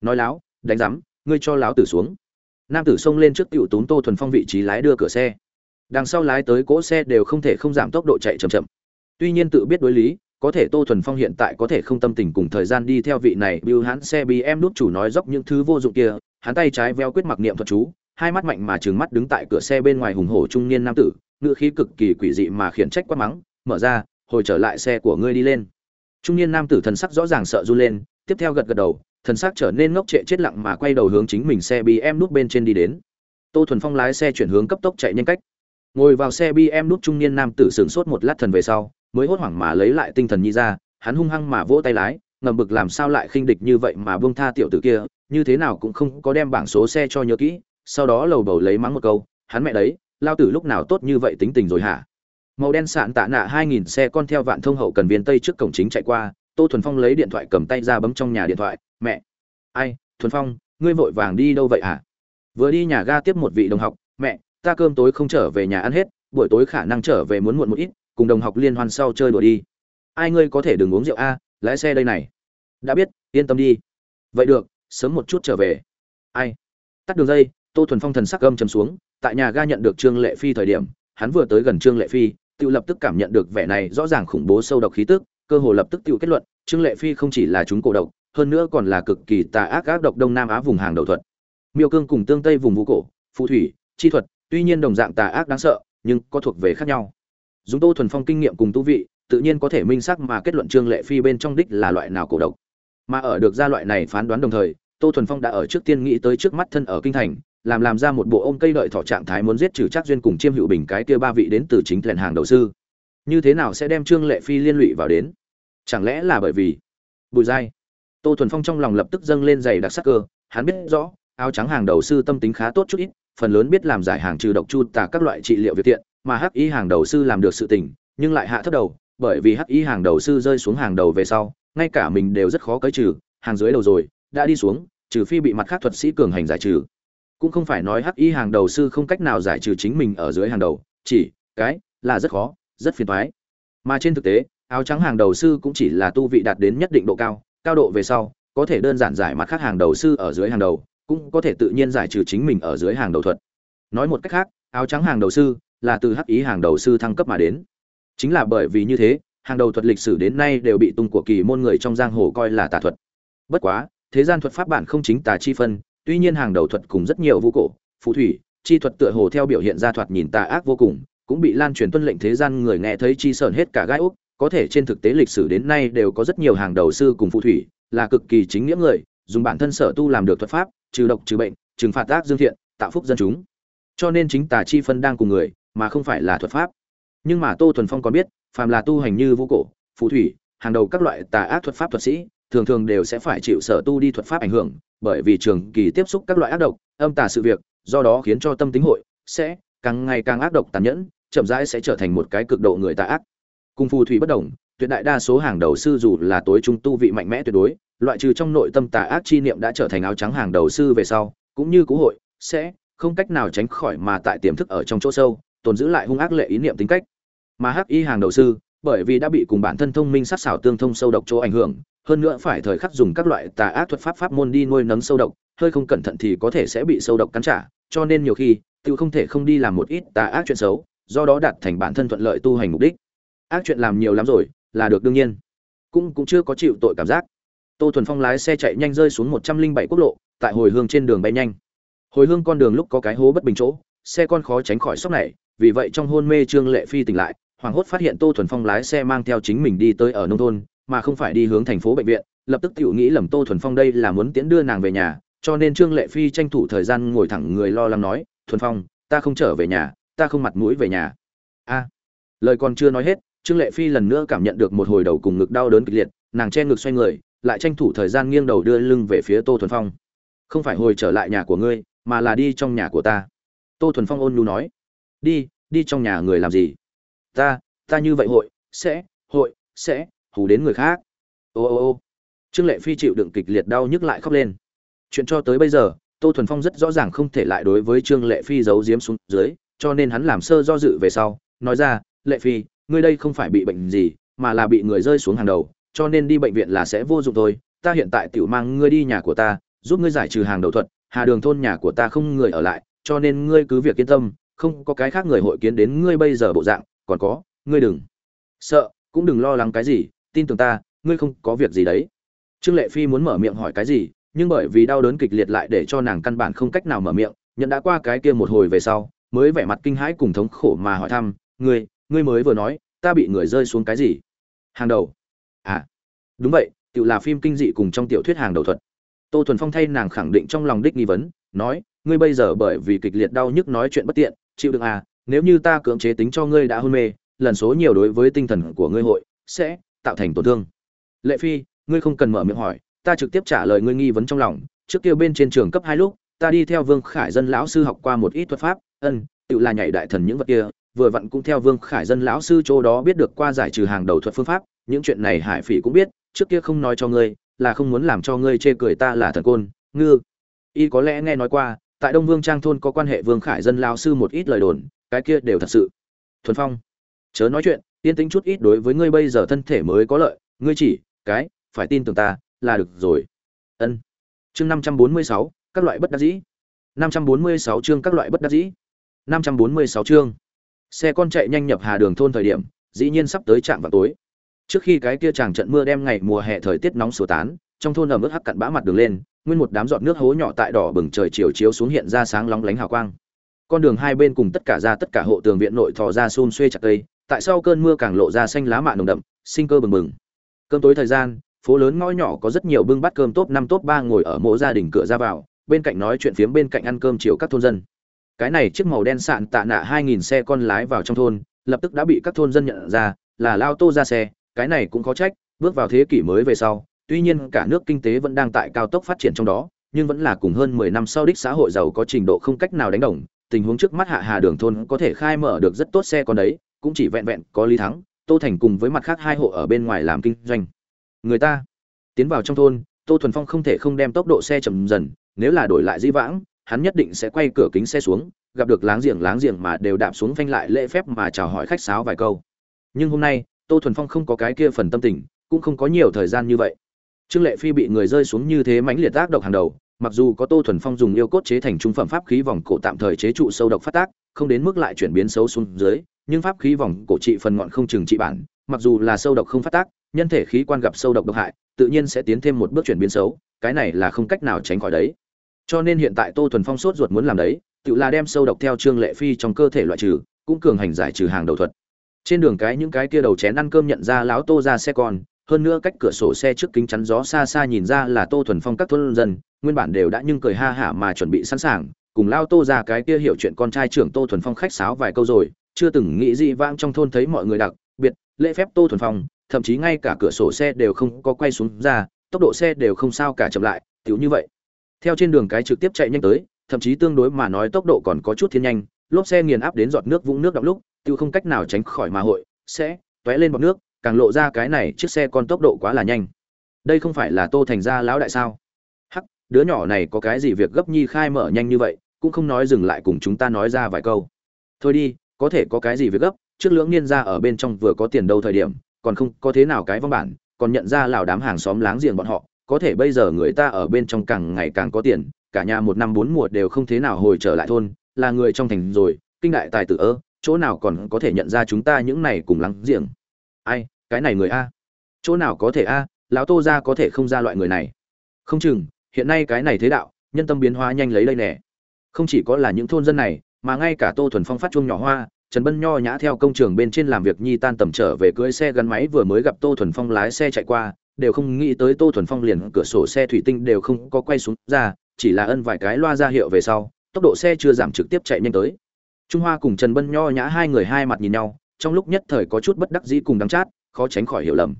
Nói láo, đánh rắm ngươi cho láo tử xuống nam tử xông lên trước tiểu tốn tô thuần phong vị trí lái đưa cửa xe. Đằng sau lái tới cỗ xe đều không thể không giảm tốc độ chạy chậm chậm. Tuy nhiên tự biết đối lý, có thể tô thuần phong hiện tại có thể không tâm tình cùng thời gian đi theo vị này bưu hắn xe bị em nút chủ nói dốc những thứ vô dụng kia, hắn tay trái veo quyết mặc niệm thuật chú, hai mắt mạnh mà trừng mắt đứng tại cửa xe bên ngoài hùng hổ trung niên nam tử ngựa khí cực kỳ quỷ dị mà khiển trách quát mắng, mở ra, hồi trở lại xe của ngươi đi lên. Trung niên nam tử thần sắc rõ ràng sợ run lên tiếp theo gật gật đầu, thần sắc trở nên ngốc trệ chết lặng mà quay đầu hướng chính mình xe bm nút bên trên đi đến. Tô thuần phong lái xe chuyển hướng cấp tốc chạy nhanh cách. Ngồi vào xe bm nút trung niên nam tử sửng sốt một lát thần về sau, mới hốt hoảng mà lấy lại tinh thần nhi ra, hắn hung hăng mà vỗ tay lái, ngầm bực làm sao lại khinh địch như vậy mà buông tha tiểu tử kia, như thế nào cũng không có đem bảng số xe cho nhớ kỹ, sau đó lầu bầu lấy mắng một câu, hắn mẹ đấy, lao tử lúc nào tốt như vậy tính tình rồi hả? Màu đen sạn tạ nạ hai nghìn xe con theo vạn thông hậu cần viên tây trước cổng chính chạy qua tô thuần phong lấy điện thoại cầm tay ra bấm trong nhà điện thoại, mẹ. Ai, thuần phong, ngươi vội vàng đi đâu vậy hả? Vừa đi nhà ga tiếp một vị đồng học, mẹ, ta cơm tối không trở về nhà ăn hết, buổi tối khả năng trở về muốn muộn một ít, cùng đồng học liên hoan sau chơi đùa đi. Ai ngươi có thể đừng uống rượu a, lái xe đây này. Đã biết, yên tâm đi. Vậy được, sớm một chút trở về. Ai? Tắt đường dây, tô thuần phong thần sắc gâm chấm xuống, tại nhà ga nhận được trương lệ phi thời điểm, hắn vừa tới gần trương lệ phi, tự lập tức cảm nhận được vẻ này rõ ràng khủng bố sâu độc khí tức cơ hồ lập tức tự kết luận, trương lệ phi không chỉ là chúng cổ độc, hơn nữa còn là cực kỳ tà ác ác độc đông nam á vùng hàng đầu thuật. Miêu cương cùng tương tây vùng vũ cổ phù thủy, chi thuật, tuy nhiên đồng dạng tà ác đáng sợ, nhưng có thuộc về khác nhau. Dùng tô thuần phong kinh nghiệm cùng tu vị, tự nhiên có thể minh xác mà kết luận trương lệ phi bên trong đích là loại nào cổ độc. Mà ở được ra loại này phán đoán đồng thời, tô thuần phong đã ở trước tiên nghĩ tới trước mắt thân ở kinh thành, làm làm ra một bộ ôm cây đợi thỏ trạng thái muốn giết trừ chắc duyên cùng chiêm hữu bình cái kia ba vị đến từ chính thuyền hàng đầu sư. Như thế nào sẽ đem trương lệ phi liên lụy vào đến? Chẳng lẽ là bởi vì bùi dai tô thuần phong trong lòng lập tức dâng lên giày đặc sắc cơ, hắn biết rõ, áo trắng hàng đầu sư tâm tính khá tốt chút ít, phần lớn biết làm giải hàng trừ độc chu tả các loại trị liệu việc tiện mà hắc y hàng đầu sư làm được sự tình, nhưng lại hạ thấp đầu, bởi vì hắc y hàng đầu sư rơi xuống hàng đầu về sau, ngay cả mình đều rất khó cấy trừ, hàng dưới đầu rồi, đã đi xuống, trừ phi bị mặt khác thuật sĩ cường hành giải trừ. Cũng không phải nói hắc y hàng đầu sư không cách nào giải trừ chính mình ở dưới hàng đầu, chỉ cái là rất khó, rất phiền toái. Mà trên thực tế áo trắng hàng đầu sư cũng chỉ là tu vị đạt đến nhất định độ cao cao độ về sau, có thể đơn giản giải mặt khác hàng đầu sư ở dưới hàng đầu, cũng có thể tự nhiên giải trừ chính mình ở dưới hàng đầu thuật. Nói một cách khác, áo trắng hàng đầu sư là từ hắc ý hàng đầu sư thăng cấp mà đến. Chính là bởi vì như thế, hàng đầu thuật lịch sử đến nay đều bị tung của kỳ môn người trong giang hồ coi là tà thuật. Bất quá, thế gian thuật pháp bản không chính tà chi phân, tuy nhiên hàng đầu thuật cùng rất nhiều vũ cổ, phù thủy, chi thuật tựa hồ theo biểu hiện ra thoạt nhìn tà ác vô cùng, cũng bị lan truyền tuân lệnh thế gian người nghe thấy chi sởn hết cả gai úc có thể trên thực tế lịch sử đến nay đều có rất nhiều hàng đầu sư cùng phù thủy, là cực kỳ chính nghĩa người, dùng bản thân sở tu làm được thuật pháp, trừ độc trừ bệnh, trừng phạt tác dương thiện, tạo phúc dân chúng. Cho nên chính tà chi phân đang cùng người, mà không phải là thuật pháp. Nhưng mà tô thuần phong còn biết, phàm là tu hành như vũ cổ, phù thủy, hàng đầu các loại tà ác thuật pháp thuật sĩ, thường thường đều sẽ phải chịu sở tu đi thuật pháp ảnh hưởng, bởi vì trường kỳ tiếp xúc các loại ác độc, âm tà sự việc, do đó khiến cho tâm tính hội sẽ càng ngày càng ác độc tàn nhẫn, chậm rãi sẽ trở thành một cái cực độ người tà ác cung phù thủy bất đồng, tuyệt đại đa số hàng đầu sư dù là tối trung tu vị mạnh mẽ tuyệt đối, loại trừ trong nội tâm tà ác chi niệm đã trở thành áo trắng hàng đầu sư về sau, cũng như cũ hội, sẽ không cách nào tránh khỏi mà tại tiềm thức ở trong chỗ sâu, tồn giữ lại hung ác lệ ý niệm tính cách. Mà hắc y hàng đầu sư, bởi vì đã bị cùng bản thân thông minh sát xảo tương thông sâu độc chỗ ảnh hưởng, hơn nữa phải thời khắc dùng các loại tà ác thuật pháp pháp môn đi nuôi nấng sâu độc, hơi không cẩn thận thì có thể sẽ bị sâu độc cắn trả, cho nên nhiều khi, tự không thể không đi làm một ít tà ác chuyện xấu, do đó đạt thành bản thân thuận lợi tu hành mục đích ác chuyện làm nhiều lắm rồi, là được đương nhiên. Cũng cũng chưa có chịu tội cảm giác. Tô thuần phong lái xe chạy nhanh rơi xuống một trăm linh bảy quốc lộ, tại hồi hương trên đường bay nhanh. Hồi hương con đường lúc có cái hố bất bình chỗ, xe con khó tránh khỏi sốc này, vì vậy trong hôn mê trương lệ phi tỉnh lại hoàng hốt phát hiện tô thuần phong lái xe mang theo chính mình đi tới ở nông thôn, mà không phải đi hướng thành phố bệnh viện, lập tức tự nghĩ lầm tô thuần phong đây là muốn tiễn đưa nàng về nhà, cho nên trương lệ phi tranh thủ thời gian ngồi thẳng người lo lắng nói, thuần phong, ta không trở về nhà, ta không mặt mũi về nhà. A, lời còn chưa nói hết trương lệ phi lần nữa cảm nhận được một hồi đầu cùng ngực đau đớn kịch liệt, nàng che ngực xoay người, lại tranh thủ thời gian nghiêng đầu đưa lưng về phía tô thuần phong. Không phải hồi trở lại nhà của ngươi, mà là đi trong nhà của ta. Tô thuần phong ôn nhu nói. Đi đi trong nhà người làm gì? Ta ta như vậy hội, sẽ hội, sẽ, hù đến người khác. Ô ô ô. Trương lệ phi chịu đựng kịch liệt đau nhức lại khóc lên. Chuyện cho tới bây giờ, tô thuần phong rất rõ ràng không thể lại đối với trương lệ phi giấu giếm xuống dưới, cho nên hắn làm sơ do dự về sau, nói ra, lệ phi ngươi đây không phải bị bệnh gì, mà là bị người rơi xuống hàng đầu, cho nên đi bệnh viện là sẽ vô dụng thôi. Ta hiện tại tiểu mang ngươi đi nhà của ta, giúp ngươi giải trừ hàng đầu thuật. Hà đường thôn nhà của ta không người ở lại, cho nên ngươi cứ việc yên tâm, không có cái khác người hội kiến đến ngươi bây giờ bộ dạng. Còn có, ngươi đừng. Sợ, cũng đừng lo lắng cái gì, tin tưởng ta, ngươi không có việc gì đấy. Trương lệ phi muốn mở miệng hỏi cái gì, nhưng bởi vì đau đớn kịch liệt lại để cho nàng căn bản không cách nào mở miệng. Nhận đã qua cái kia một hồi về sau, mới vẻ mặt kinh hãi cùng thống khổ mà hỏi thăm, ngươi ngươi mới vừa nói, ta bị người rơi xuống cái gì? Hàng đầu. À đúng vậy tự là phim kinh dị cùng trong tiểu thuyết hàng đầu thuật. Tô thuần phong thay nàng khẳng định trong lòng đích nghi vấn, nói, ngươi bây giờ bởi vì kịch liệt đau nhức nói chuyện bất tiện, chịu đựng à nếu như ta cưỡng chế tính cho ngươi đã hôn mê, lần số nhiều đối với tinh thần của ngươi hội, sẽ tạo thành tổn thương. Lệ phi, ngươi không cần mở miệng hỏi, ta trực tiếp trả lời ngươi nghi vấn trong lòng, trước kia bên trên trường cấp hai lúc, ta đi theo vương khải dân lão sư học qua một ít thuật pháp, ân tự là nhảy đại thần những vật kia vừa vặn cũng theo vương khải dân lão sư chỗ đó biết được qua giải trừ hàng đầu thuật phương pháp, những chuyện này hải phỉ cũng biết, trước kia không nói cho ngươi, là không muốn làm cho ngươi chê cười ta là thần côn, ngư. Y có lẽ nghe nói qua, tại đông vương trang thôn có quan hệ vương khải dân lão sư một ít lời đồn, cái kia đều thật sự. Thuần phong, chớ nói chuyện, yên tĩnh chút ít đối với ngươi bây giờ thân thể mới có lợi, ngươi chỉ, cái, phải tin tưởng ta, là được rồi. Ân. Chương năm trăm bốn mươi sáu, các loại bất đắc dĩ. năm trăm bốn mươi sáu chương các loại bất đắc dĩ. năm trăm bốn mươi sáu chương xe con chạy nhanh nhập hà đường thôn thời điểm, dĩ nhiên sắp tới trạm vào tối. Trước khi cái kia chàng trận mưa đem ngày mùa hè thời tiết nóng sửa tán, trong thôn ẩm ướt hắc cặn bã mặt đường lên, nguyên một đám giọt nước hố nhỏ tại đỏ bừng trời chiều chiếu xuống hiện ra sáng lóng lánh hào quang. Con đường hai bên cùng tất cả ra tất cả hộ tường viện nội thò ra xôn xuê chặt cây, tại sau cơn mưa càng lộ ra xanh lá mạ nồng đậm, sinh cơ bừng bừng. Cơm tối thời gian, phố lớn ngõ nhỏ có rất nhiều bưng bát cơm top năm top ba ngồi ở mỗi gia đình cửa ra vào, bên cạnh nói chuyện phiếm bên cạnh ăn cơm chiều các thôn dân cái này chiếc màu đen sạn tạ nạ hai nghìn xe con lái vào trong thôn, lập tức đã bị các thôn dân nhận ra, là lao tô ra xe, cái này cũng có trách, bước vào thế kỷ mới về sau, tuy nhiên cả nước kinh tế vẫn đang tại cao tốc phát triển trong đó, nhưng vẫn là cùng hơn mười năm sau đích xã hội giàu có trình độ không cách nào đánh đồng, tình huống trước mắt hạ hà đường thôn có thể khai mở được rất tốt xe con đấy, cũng chỉ vẹn vẹn có lý thắng, tô thành cùng với mặt khác hai hộ ở bên ngoài làm kinh doanh. Người ta tiến vào trong thôn, tô thuần phong không thể không đem tốc độ xe chậm dần, nếu là đổi lại di vãng hắn nhất định sẽ quay cửa kính xe xuống, gặp được láng giềng láng giềng mà đều đạp xuống phanh lại lễ phép mà chào hỏi khách sáo vài câu. Nhưng hôm nay, tô thuần phong không có cái kia phần tâm tình, cũng không có nhiều thời gian như vậy. Trương lệ phi bị người rơi xuống như thế mãnh liệt tác độc hàng đầu, mặc dù có tô thuần phong dùng yêu cốt chế thành trung phẩm pháp khí vòng cổ tạm thời chế trụ sâu độc phát tác, không đến mức lại chuyển biến xấu xuống dưới, nhưng pháp khí vòng cổ trị phần ngọn không chừng trị bản, mặc dù là sâu độc không phát tác, nhân thể khí quan gặp sâu độc độc hại, tự nhiên sẽ tiến thêm một bước chuyển biến xấu, cái này là không cách nào tránh khỏi đấy cho nên hiện tại tô thuần phong sốt ruột muốn làm đấy, tự là đem sâu độc theo trương lệ phi trong cơ thể loại trừ, cũng cường hành giải trừ hàng đầu thuật. Trên đường cái những cái kia đầu chén ăn cơm nhận ra lão tô ra xe con, hơn nữa cách cửa sổ xe trước kính chắn gió xa xa nhìn ra là tô thuần phong các thôn dân, nguyên bản đều đã nhưng cười ha hả mà chuẩn bị sẵn sàng, cùng lao tô ra cái kia hiểu chuyện con trai trưởng tô thuần phong khách sáo vài câu rồi, chưa từng nghĩ gì vang trong thôn thấy mọi người đặc biệt, lễ phép tô thuần phong, thậm chí ngay cả cửa sổ xe đều không có quay xuống ra, tốc độ xe đều không sao cả chậm lại, tiểu như vậy theo trên đường cái trực tiếp chạy nhanh tới, thậm chí tương đối mà nói tốc độ còn có chút thiên nhanh, lốp xe nghiền áp đến giọt nước vũng nước đọng lúc, tiêu không cách nào tránh khỏi mà hội, sẽ tóe lên bọt nước, càng lộ ra cái này chiếc xe con tốc độ quá là nhanh. Đây không phải là tô thành gia lão đại sao? Hắc, đứa nhỏ này có cái gì việc gấp nhi khai mở nhanh như vậy, cũng không nói dừng lại cùng chúng ta nói ra vài câu. Thôi đi, có thể có cái gì việc gấp, trước lưỡng niên ra ở bên trong vừa có tiền đâu thời điểm, còn không có thế nào cái văn bản, còn nhận ra lào đám hàng xóm láng giềng bọn họ có thể bây giờ người ta ở bên trong càng ngày càng có tiền, cả nhà một năm bốn mùa đều không thế nào hồi trở lại thôn, là người trong thành rồi, kinh đại tài tử ơ, chỗ nào còn có thể nhận ra chúng ta những này cùng lắng giềng? Ai, cái này người a. Chỗ nào có thể a, lão tô ra có thể không ra loại người này? Không chừng, hiện nay cái này thế đạo, nhân tâm biến hóa nhanh lấy đây nè. Không chỉ có là những thôn dân này, mà ngay cả tô thuần phong phát chuông nhỏ hoa, trần bân nho nhã theo công trường bên trên làm việc nhi tan tầm trở về cưới xe gắn máy vừa mới gặp tô thuần phong lái xe chạy qua đều không nghĩ tới tô thuần phong liền cửa sổ xe thủy tinh đều không có quay xuống ra, chỉ là ân vài cái loa ra hiệu về sau, tốc độ xe chưa giảm trực tiếp chạy nhanh tới. Trung hoa cùng trần bân nho nhã hai người hai mặt nhìn nhau, trong lúc nhất thời có chút bất đắc dĩ cùng đắng chát, khó tránh khỏi hiểu lầm.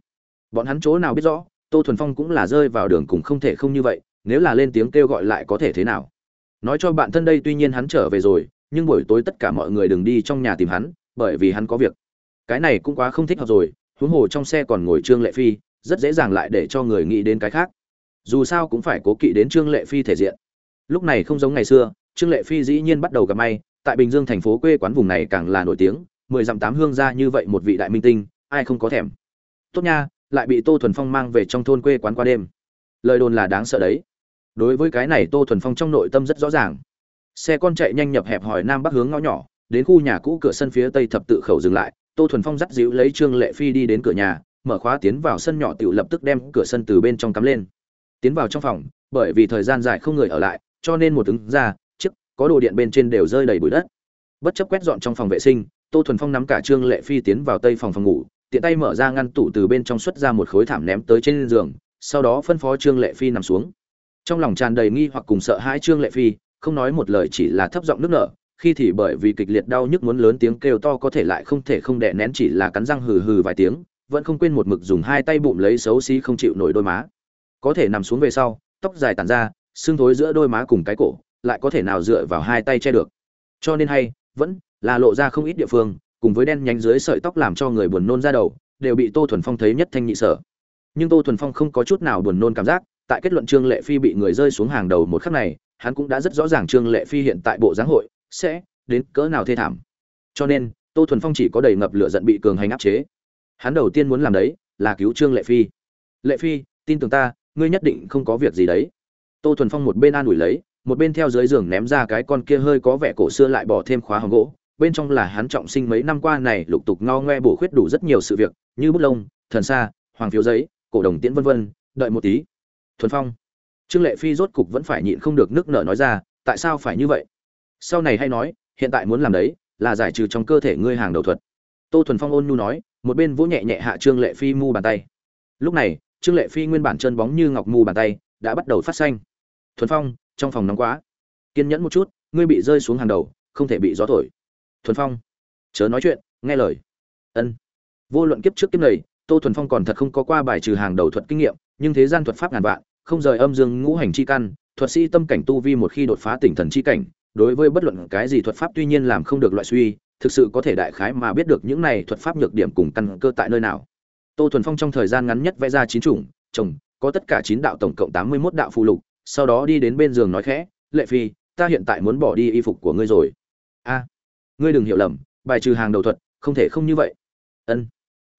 Bọn hắn chỗ nào biết rõ, tô thuần phong cũng là rơi vào đường cùng không thể không như vậy, nếu là lên tiếng kêu gọi lại có thể thế nào? Nói cho bạn thân đây tuy nhiên hắn trở về rồi, nhưng buổi tối tất cả mọi người đừng đi trong nhà tìm hắn, bởi vì hắn có việc. Cái này cũng quá không thích hợp rồi, huống hồ trong xe còn ngồi trương lệ phi rất dễ dàng lại để cho người nghĩ đến cái khác. Dù sao cũng phải cố kỵ đến trương lệ phi thể diện. Lúc này không giống ngày xưa, trương lệ phi dĩ nhiên bắt đầu gặp may, tại bình dương thành phố quê quán vùng này càng là nổi tiếng, mười dặm tám hương ra như vậy một vị đại minh tinh, ai không có thèm. Tốt nha, lại bị tô thuần phong mang về trong thôn quê quán qua đêm. Lời đồn là đáng sợ đấy. Đối với cái này tô thuần phong trong nội tâm rất rõ ràng. Xe con chạy nhanh nhập hẹp hỏi nam bắc hướng ngõ nhỏ, đến khu nhà cũ cửa sân phía tây thập tự khẩu dừng lại, tô thuần phong dắt dịu lấy trương lệ phi đi đến cửa nhà mở khóa tiến vào sân nhỏ tiểu lập tức đem cửa sân từ bên trong cắm lên. Tiến vào trong phòng, bởi vì thời gian dài không người ở lại, cho nên một ứng ra, chiếc, có đồ điện bên trên đều rơi đầy bụi đất. Bất chấp quét dọn trong phòng vệ sinh, tô thuần phong nắm cả trương lệ phi tiến vào tây phòng phòng ngủ, tiện tay mở ra ngăn tủ từ bên trong xuất ra một khối thảm ném tới trên giường, sau đó phân phó trương lệ phi nằm xuống. Trong lòng tràn đầy nghi hoặc cùng sợ hãi trương lệ phi, không nói một lời chỉ là thấp giọng nước nở, khi thì bởi vì kịch liệt đau nhức muốn lớn tiếng kêu to có thể lại không thể không đè nén chỉ là cắn răng hừ hừ vài tiếng vẫn không quên một mực dùng hai tay bụng lấy xấu xí không chịu nổi đôi má. Có thể nằm xuống về sau, tóc dài tàn ra, xương thối giữa đôi má cùng cái cổ, lại có thể nào dựa vào hai tay che được. Cho nên hay, vẫn là lộ ra không ít địa phương, cùng với đen nhánh dưới sợi tóc làm cho người buồn nôn ra đầu, đều bị tô thuần phong thấy nhất thanh nhị sở. Nhưng tô thuần phong không có chút nào buồn nôn cảm giác, tại kết luận trương lệ phi bị người rơi xuống hàng đầu một khắc này, hắn cũng đã rất rõ ràng trương lệ phi hiện tại bộ giáng hội sẽ đến cỡ nào thê thảm. Cho nên, tô thuần phong chỉ có đầy ngập lửa giận bị cường hành áp chế hắn đầu tiên muốn làm đấy là cứu trương lệ phi. Lệ phi tin tưởng ta ngươi nhất định không có việc gì đấy. Tô thuần phong một bên an ủi lấy một bên theo dưới giường ném ra cái con kia hơi có vẻ cổ xưa lại bỏ thêm khóa hồng gỗ. Bên trong là hắn trọng sinh mấy năm qua này lục tục ngao ngoe bổ khuyết đủ rất nhiều sự việc như bút lông thần xa, hoàng phiếu giấy cổ đồng tiễn vân vân đợi một tí. Thuần phong trương lệ phi rốt cục vẫn phải nhịn không được nước nở nói ra tại sao phải như vậy? Sau này hay nói hiện tại muốn làm đấy là giải trừ trong cơ thể ngươi hàng đầu thuật. Tô thuần phong ôn nhu nói một bên vỗ nhẹ nhẹ hạ trương lệ phi mu bàn tay. Lúc này, trương lệ phi nguyên bản chân bóng như ngọc mu bàn tay, đã bắt đầu phát xanh. Thuần phong, trong phòng nóng quá. Kiên nhẫn một chút, ngươi bị rơi xuống hàng đầu, không thể bị gió thổi. Thuần phong, chớ nói chuyện, nghe lời. Ân. Vô luận kiếp trước kiếp này, tô thuần phong còn thật không có qua bài trừ hàng đầu thuật kinh nghiệm, nhưng thế gian thuật pháp ngàn vạn, không rời âm dương ngũ hành chi căn, thuật sĩ tâm cảnh tu vi một khi đột phá tỉnh thần chi cảnh, đối với bất luận cái gì thuật pháp tuy nhiên làm không được loại suy thực sự có thể đại khái mà biết được những này thuật pháp nhược điểm cùng căn cơ tại nơi nào. Tô thuần phong trong thời gian ngắn nhất vẽ ra chín chủng, chồng, có tất cả chín đạo tổng cộng tám mươi 81 đạo phù lục, sau đó đi đến bên giường nói khẽ, lệ phi, ta hiện tại muốn bỏ đi y phục của ngươi rồi. A, ngươi đừng hiểu lầm, bài trừ hàng đầu thuật, không thể không như vậy. Ân,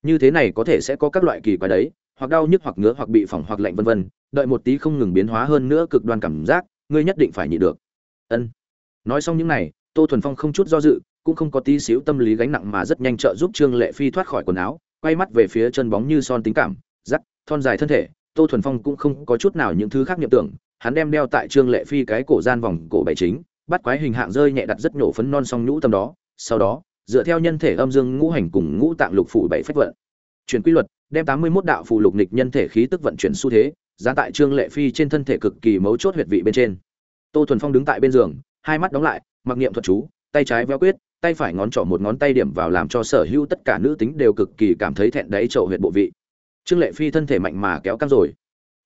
như thế này có thể sẽ có các loại kỳ quái đấy, hoặc đau nhức hoặc ngứa hoặc bị phỏng hoặc lạnh vân vân, đợi một tí không ngừng biến hóa hơn nữa cực đoan cảm giác, ngươi nhất định phải nhịn được. Ân. Nói xong những này, tô thuần phong không chút do dự cũng không có tí xíu tâm lý gánh nặng mà rất nhanh trợ giúp trương lệ phi thoát khỏi quần áo quay mắt về phía chân bóng như son tính cảm giắt, thon dài thân thể tô thuần phong cũng không có chút nào những thứ khác niệm tưởng hắn đem đeo tại trương lệ phi cái cổ gian vòng cổ bảy chính bắt quái hình hạng rơi nhẹ đặt rất nhổ phấn non song nhũ tâm đó sau đó dựa theo nhân thể âm dương ngũ hành cùng ngũ tạng lục phủ bảy phách vận. Chuyển quy luật đem tám mươi 81 đạo phù lục nghịch nhân thể khí tức vận chuyển xu thế giá tại trương lệ phi trên thân thể cực kỳ mấu chốt huyệt vị bên trên. Tô thuần phong đứng tại bên giường hai mắt đóng lại mặc niệm thuật chú tay trái véo quyết tay phải ngón trỏ một ngón tay điểm vào làm cho sở hữu tất cả nữ tính đều cực kỳ cảm thấy thẹn đáy trậu huyệt bộ vị. Trương lệ phi thân thể mạnh mà kéo căng rồi.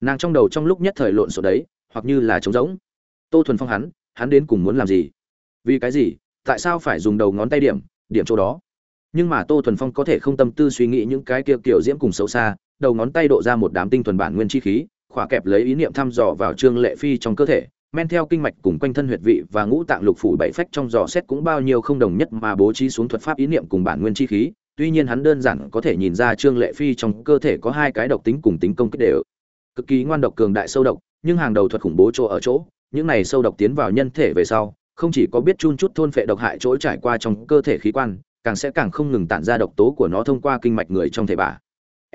Nàng trong đầu trong lúc nhất thời lộn xộn đấy, hoặc như là trống rỗng. Tô thuần phong hắn hắn đến cùng muốn làm gì? Vì cái gì? Tại sao phải dùng đầu ngón tay điểm điểm chỗ đó? Nhưng mà tô thuần phong có thể không tâm tư suy nghĩ những cái kia kiểu diễm cùng xấu xa, đầu ngón tay độ ra một đám tinh thuần bản nguyên chi khí, khỏa kẹp lấy ý niệm thăm dò vào trương lệ phi trong cơ thể men theo kinh mạch cùng quanh thân huyệt vị và ngũ tạng lục phủ bảy phách trong dò xét cũng bao nhiêu không đồng nhất mà bố trí xuống thuật pháp ý niệm cùng bản nguyên chi khí, tuy nhiên hắn đơn giản có thể nhìn ra trương lệ phi trong cơ thể có hai cái độc tính cùng tính công kích đều. Cực kỳ ngoan độc cường đại sâu độc, nhưng hàng đầu thuật khủng bố chỗ ở chỗ, những này sâu độc tiến vào nhân thể về sau, không chỉ có biết chun chút thôn phệ độc hại chỗ trải qua trong cơ thể khí quan, càng sẽ càng không ngừng tản ra độc tố của nó thông qua kinh mạch người trong thể bà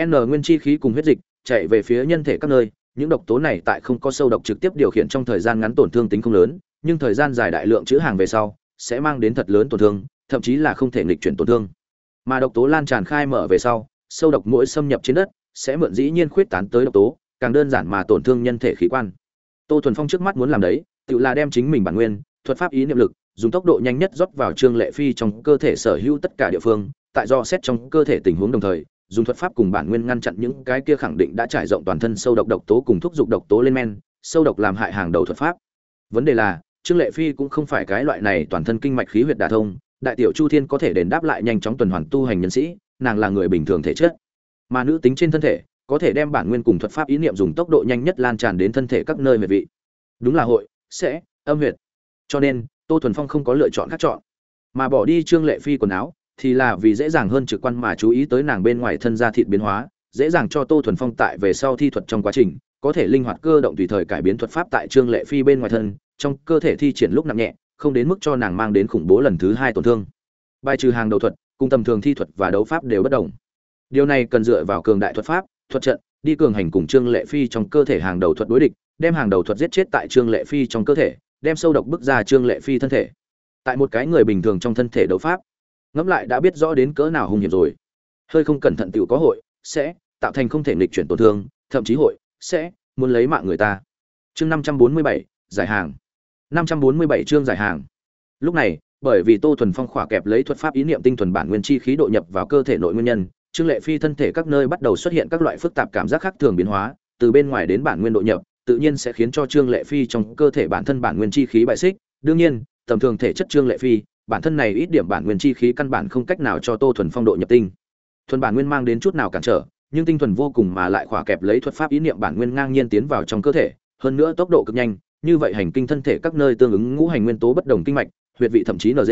n nguyên chi khí cùng huyết dịch chạy về phía nhân thể các nơi những độc tố này tại không có sâu độc trực tiếp điều khiển trong thời gian ngắn tổn thương tính không lớn, nhưng thời gian dài đại lượng chữ hàng về sau, sẽ mang đến thật lớn tổn thương, thậm chí là không thể nghịch chuyển tổn thương. Mà độc tố lan tràn khai mở về sau, sâu độc mỗi xâm nhập trên đất, sẽ mượn dĩ nhiên khuyết tán tới độc tố, càng đơn giản mà tổn thương nhân thể khí quan. Tô thuần phong trước mắt muốn làm đấy, tự là đem chính mình bản nguyên, thuật pháp ý niệm lực, dùng tốc độ nhanh nhất rót vào trương lệ phi trong cơ thể sở hữu tất cả địa phương, tại do xét trong cơ thể tình huống đồng thời dùng thuật pháp cùng bản nguyên ngăn chặn những cái kia khẳng định đã trải rộng toàn thân sâu độc độc tố cùng thúc giục độc tố lên men, sâu độc làm hại hàng đầu thuật pháp. Vấn đề là, trương lệ phi cũng không phải cái loại này toàn thân kinh mạch khí huyết đả thông, đại tiểu chu thiên có thể đền đáp lại nhanh chóng tuần hoàn tu hành nhân sĩ, nàng là người bình thường thể chất. Mà nữ tính trên thân thể, có thể đem bản nguyên cùng thuật pháp ý niệm dùng tốc độ nhanh nhất lan tràn đến thân thể các nơi huyệt vị. Đúng là hội, sẽ, âm huyệt. Cho nên, tô thuần phong không có lựa chọn khác chọn, mà bỏ đi trương lệ phi quần áo thì là vì dễ dàng hơn trực quan mà chú ý tới nàng bên ngoài thân da thịt biến hóa, dễ dàng cho tô thuần phong tại về sau thi thuật trong quá trình, có thể linh hoạt cơ động tùy thời cải biến thuật pháp tại trương lệ phi bên ngoài thân, trong cơ thể thi triển lúc nặng nhẹ, không đến mức cho nàng mang đến khủng bố lần thứ hai tổn thương. Bài trừ hàng đầu thuật, cùng tầm thường thi thuật và đấu pháp đều bất đồng. Điều này cần dựa vào cường đại thuật pháp, thuật trận, đi cường hành cùng trương lệ phi trong cơ thể hàng đầu thuật đối địch, đem hàng đầu thuật giết chết tại trương lệ phi trong cơ thể, đem sâu độc bức ra trương lệ phi thân thể. Tại một cái người bình thường trong thân thể đấu pháp ngẫm lại đã biết rõ đến cỡ nào hung hiểm rồi. Hơi không cẩn thận tiểu có hội, sẽ tạo thành không thể nghịch chuyển tổn thương, thậm chí hội sẽ muốn lấy mạng người ta. Chương năm trăm bốn mươi bảy, giải hàng. năm trăm bốn mươi bảy chương giải hàng. Lúc này, bởi vì tô thuần phong khỏa kẹp lấy thuật pháp ý niệm tinh thuần bản nguyên chi khí độ nhập vào cơ thể nội nguyên nhân, trương lệ phi thân thể các nơi bắt đầu xuất hiện các loại phức tạp cảm giác khác thường biến hóa, từ bên ngoài đến bản nguyên độ nhập, tự nhiên sẽ khiến cho trương lệ phi trong cơ thể bản thân bản nguyên chi khí bại xích. Đương nhiên, tầm thường thể chất trương lệ phi bản thân này ít điểm bản nguyên chi khí căn bản không cách nào cho tô thuần phong độ nhập tinh. Thuần bản nguyên mang đến chút nào cản trở, nhưng tinh thuần vô cùng mà lại khỏa kẹp lấy thuật pháp ý niệm bản nguyên ngang nhiên tiến vào trong cơ thể, hơn nữa tốc độ cực nhanh, như vậy hành kinh thân thể các nơi tương ứng ngũ hành nguyên tố bất đồng kinh mạch, huyệt vị thậm chí nd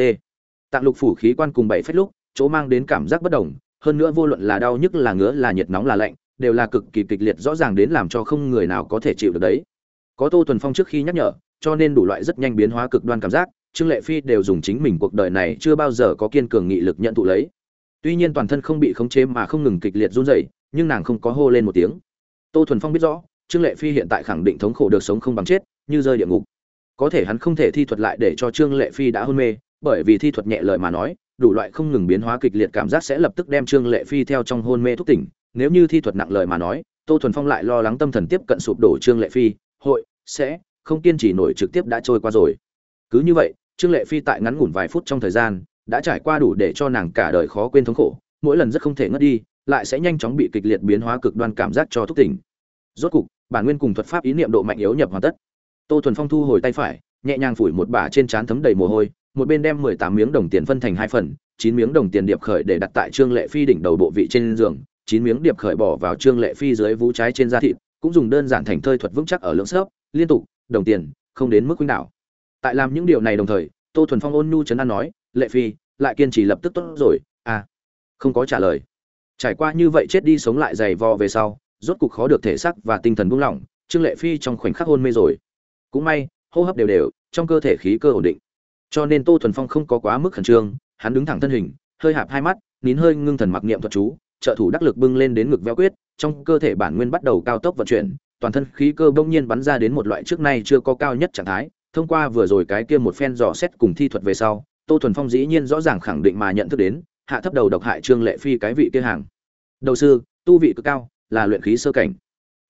tạng lục phủ khí quan cùng bảy phách lúc, chỗ mang đến cảm giác bất đồng, hơn nữa vô luận là đau nhức, là ngứa, là nhiệt nóng, là lạnh, đều là cực kỳ kịch liệt rõ ràng đến làm cho không người nào có thể chịu được đấy. Có tô thuần phong trước khi nhắc nhở, cho nên đủ loại rất nhanh biến hóa cực đoan cảm giác trương lệ phi đều dùng chính mình cuộc đời này chưa bao giờ có kiên cường nghị lực nhận thụ lấy. Tuy nhiên toàn thân không bị khống chế mà không ngừng kịch liệt run rẩy, nhưng nàng không có hô lên một tiếng. Tô thuần phong biết rõ, trương lệ phi hiện tại khẳng định thống khổ được sống không bằng chết, như rơi địa ngục. Có thể hắn không thể thi thuật lại để cho trương lệ phi đã hôn mê, bởi vì thi thuật nhẹ lời mà nói, đủ loại không ngừng biến hóa kịch liệt cảm giác sẽ lập tức đem trương lệ phi theo trong hôn mê thúc tỉnh. Nếu như thi thuật nặng lời mà nói, tô thuần phong lại lo lắng tâm thần tiếp cận sụp đổ trương lệ phi, hội, sẽ, không kiên trì nổi trực tiếp đã trôi qua rồi. Cứ như vậy trương lệ phi tại ngắn ngủn vài phút trong thời gian, đã trải qua đủ để cho nàng cả đời khó quên thống khổ, mỗi lần rất không thể ngất đi, lại sẽ nhanh chóng bị kịch liệt biến hóa cực đoan cảm giác cho thúc tỉnh. Rốt cục, bản nguyên cùng thuật pháp ý niệm độ mạnh yếu nhập hoàn tất. Tô thuần phong thu hồi tay phải, nhẹ nhàng phủi một bả trên trán thấm đầy mồ hôi, một bên đem mười tám miếng đồng tiền phân thành hai phần, chín miếng đồng tiền điệp khởi để đặt tại trương lệ phi đỉnh đầu bộ vị trên giường, chín miếng điệp khởi bỏ vào trương lệ phi dưới vú trái trên da thịt, cũng dùng đơn giản thành thơi thuật vững chắc ở lưỡng sớp liên tục, đồng tiền, không đến mức quýnh đảo tại làm những điều này đồng thời, tô thuần phong ôn nhu chấn an nói, lệ phi, lại kiên trì lập tức tốt rồi. À không có trả lời. Trải qua như vậy chết đi sống lại dày vò về sau, rốt cục khó được thể xác và tinh thần buông lỏng, trương lệ phi trong khoảnh khắc hôn mê rồi. Cũng may, hô hấp đều đều, trong cơ thể khí cơ ổn định. Cho nên tô thuần phong không có quá mức khẩn trương, hắn đứng thẳng thân hình, hơi hạp hai mắt, nín hơi ngưng thần mặc niệm thuật chú, trợ thủ đắc lực bưng lên đến ngực veo quyết, trong cơ thể bản nguyên bắt đầu cao tốc vận chuyển, toàn thân khí cơ bỗng nhiên bắn ra đến một loại trước nay chưa có cao nhất trạng thái thông qua vừa rồi cái kia một phen dò xét cùng thi thuật về sau, tô thuần phong dĩ nhiên rõ ràng khẳng định mà nhận thức đến, hạ thấp đầu độc hại trương lệ phi cái vị kia hàng. Đầu sư, tu vị cực cao, là luyện khí sơ cảnh.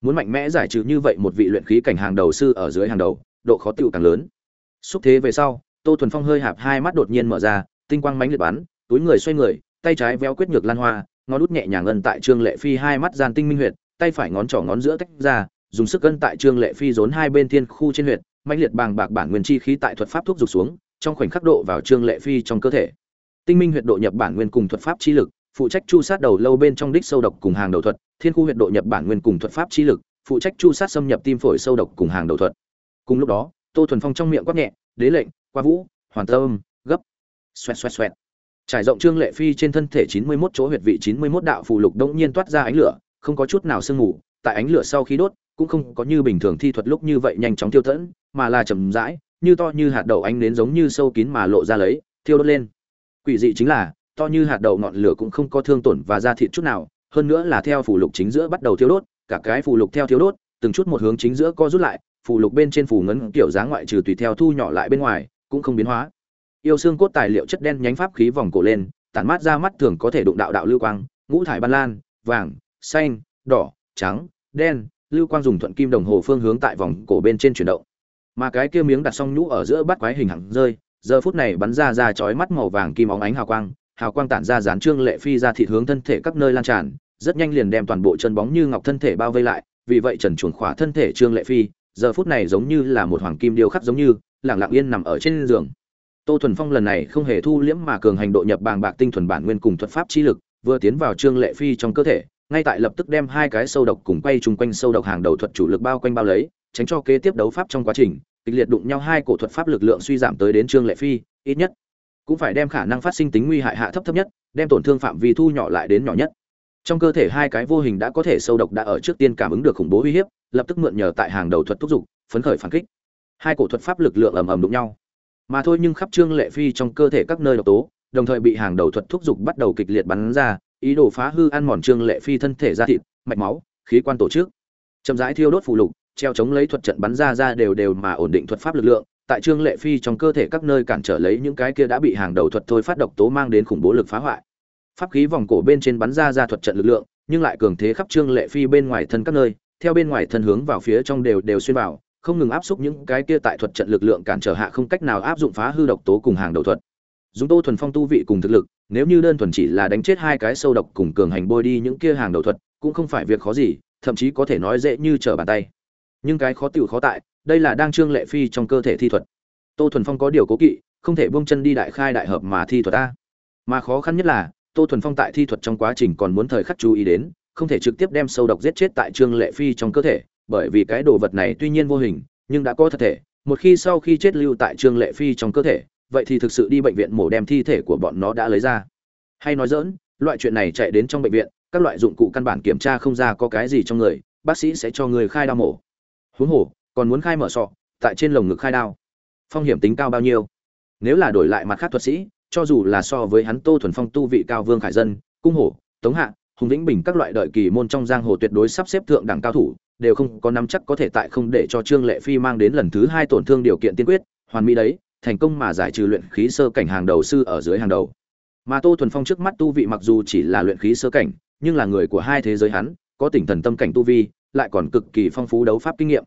Muốn mạnh mẽ giải trừ như vậy một vị luyện khí cảnh hàng đầu sư ở dưới hàng đầu, độ khó tiêu càng lớn. Xúc thế về sau, tô thuần phong hơi hạp hai mắt đột nhiên mở ra, tinh quang mãnh liệt bắn, túi người xoay người, tay trái véo quyết nhược lan hoa, ngón út nhẹ nhàng ân tại trương lệ phi hai mắt gian tinh minh huyệt, tay phải ngón trỏ ngón giữa tách ra, dùng sức cân tại trương lệ phi rốn hai bên thiên khu trên huyệt mãnh liệt bàng bạc bản nguyên chi khí tại thuật pháp thuốc dục xuống, trong khoảnh khắc độ vào trương lệ phi trong cơ thể. Tinh minh huyệt độ nhập bản nguyên cùng thuật pháp chi lực, phụ trách chu sát đầu lâu bên trong đích sâu độc cùng hàng đầu thuật, thiên khu huyệt độ nhập bản nguyên cùng thuật pháp chi lực, phụ trách chu sát xâm nhập tim phổi sâu độc cùng hàng đầu thuật. Cùng lúc đó, tô thuần phong trong miệng quát nhẹ, đế lệnh, qua vũ, hoàn tâm, gấp. Xoẹt xoẹt xoẹt. Trải rộng trương lệ phi trên thân thể chín mươi 91 chỗ huyệt vị chín mươi 91 đạo phù lục đột nhiên toát ra ánh lửa, không có chút nào sương mù, tại ánh lửa sau khi đốt, cũng không có như bình thường thi thuật lúc như vậy nhanh chóng tiêu tẫn mà là chậm rãi, như to như hạt đậu ánh nến giống như sâu kín mà lộ ra lấy, thiêu đốt lên. Quỷ dị chính là, to như hạt đậu ngọn lửa cũng không có thương tổn và ra thịt chút nào, hơn nữa là theo phù lục chính giữa bắt đầu thiêu đốt, cả cái phù lục theo thiêu đốt, từng chút một hướng chính giữa co rút lại, phù lục bên trên phù ngấn kiểu dáng ngoại trừ tùy theo thu nhỏ lại bên ngoài, cũng không biến hóa. Yêu xương cốt tài liệu chất đen nhánh pháp khí vòng cổ lên, tản mát ra mắt thường có thể đụng đạo đạo lưu quang, ngũ thải ban lan, vàng, xanh, đỏ, trắng, đen, lưu quang dùng thuận kim đồng hồ phương hướng tại vòng cổ bên trên chuyển động mà cái kia miếng đặt xong nhũ ở giữa bắt quái hình hẳn rơi, giờ phút này bắn ra ra chói mắt màu vàng kim óng ánh hào quang hào quang tản ra dán trương lệ phi ra thịt hướng thân thể các nơi lan tràn, rất nhanh liền đem toàn bộ chân bóng như ngọc thân thể bao vây lại, vì vậy trần chuồn khỏa thân thể trương lệ phi, giờ phút này giống như là một hoàng kim điêu khắc giống như lẳng lặng yên nằm ở trên giường. Tô thuần phong lần này không hề thu liễm mà cường hành độ nhập bàng bạc tinh thuần bản nguyên cùng thuật pháp chi lực, vừa tiến vào trương lệ phi trong cơ thể, ngay tại lập tức đem hai cái sâu độc cùng quay chung quanh sâu độc hàng đầu thuật chủ lực bao quanh bao lấy, tránh cho kế tiếp đấu pháp trong quá trình kịch liệt đụng nhau hai cổ thuật pháp lực lượng suy giảm tới đến trương lệ phi, ít nhất cũng phải đem khả năng phát sinh tính nguy hại hạ thấp thấp nhất, đem tổn thương phạm vi thu nhỏ lại đến nhỏ nhất. Trong cơ thể hai cái vô hình đã có thể sâu độc đã ở trước tiên cảm ứng được khủng bố uy hiếp, lập tức mượn nhờ tại hàng đầu thuật thúc giục, phấn khởi phản kích. Hai cổ thuật pháp lực lượng ầm ầm đụng nhau. Mà thôi nhưng khắp trương lệ phi trong cơ thể các nơi độc tố, đồng thời bị hàng đầu thuật thúc giục bắt đầu kịch liệt bắn ra, ý đồ phá hư ăn mòn trương lệ phi thân thể da thịt, mạch máu, khí quan tổ chức. Chậm rãi thiêu đốt phụ lục treo chống lấy thuật trận bắn ra ra đều đều mà ổn định thuật pháp lực lượng, tại trương lệ phi trong cơ thể các nơi cản trở lấy những cái kia đã bị hàng đầu thuật thôi phát độc tố mang đến khủng bố lực phá hoại. Pháp khí vòng cổ bên trên bắn ra ra thuật trận lực lượng, nhưng lại cường thế khắp trương lệ phi bên ngoài thân các nơi, theo bên ngoài thân hướng vào phía trong đều đều xuyên vào, không ngừng áp xúc những cái kia tại thuật trận lực lượng cản trở hạ không cách nào áp dụng phá hư độc tố cùng hàng đầu thuật. Dùng tô thuần phong tu vị cùng thực lực, nếu như đơn thuần chỉ là đánh chết hai cái sâu độc cùng cường hành bôi đi những kia hàng đầu thuật, cũng không phải việc khó gì, thậm chí có thể nói dễ như trở bàn tay nhưng cái khó tiểu khó tại, đây là đang trương lệ phi trong cơ thể thi thuật. Tô thuần phong có điều cố kỵ, không thể buông chân đi đại khai đại hợp mà thi thuật ta. Mà khó khăn nhất là, tô thuần phong tại thi thuật trong quá trình còn muốn thời khắc chú ý đến, không thể trực tiếp đem sâu độc giết chết tại trương lệ phi trong cơ thể, bởi vì cái đồ vật này tuy nhiên vô hình, nhưng đã có thật thể. Một khi sau khi chết lưu tại trương lệ phi trong cơ thể, vậy thì thực sự đi bệnh viện mổ đem thi thể của bọn nó đã lấy ra. Hay nói dỡn loại chuyện này chạy đến trong bệnh viện, các loại dụng cụ căn bản kiểm tra không ra có cái gì trong người, bác sĩ sẽ cho người khai đau mổ huống hồ, còn muốn khai mở sọ, tại trên lồng ngực khai đao. Phong hiểm tính cao bao nhiêu? Nếu là đổi lại mặt khác thuật sĩ, cho dù là so với hắn tô thuần phong tu vị cao vương khải dân, cung hổ, tống hạ, hùng vĩnh bình các loại đợi kỳ môn trong giang hồ tuyệt đối sắp xếp thượng đẳng cao thủ, đều không có nắm chắc có thể tại không để cho trương lệ phi mang đến lần thứ hai tổn thương điều kiện tiên quyết, hoàn mỹ đấy, thành công mà giải trừ luyện khí sơ cảnh hàng đầu sư ở dưới hàng đầu. Mà tô thuần phong trước mắt tu vị mặc dù chỉ là luyện khí sơ cảnh, nhưng là người của hai thế giới hắn, có tỉnh thần tâm cảnh tu vi lại còn cực kỳ phong phú đấu pháp kinh nghiệm.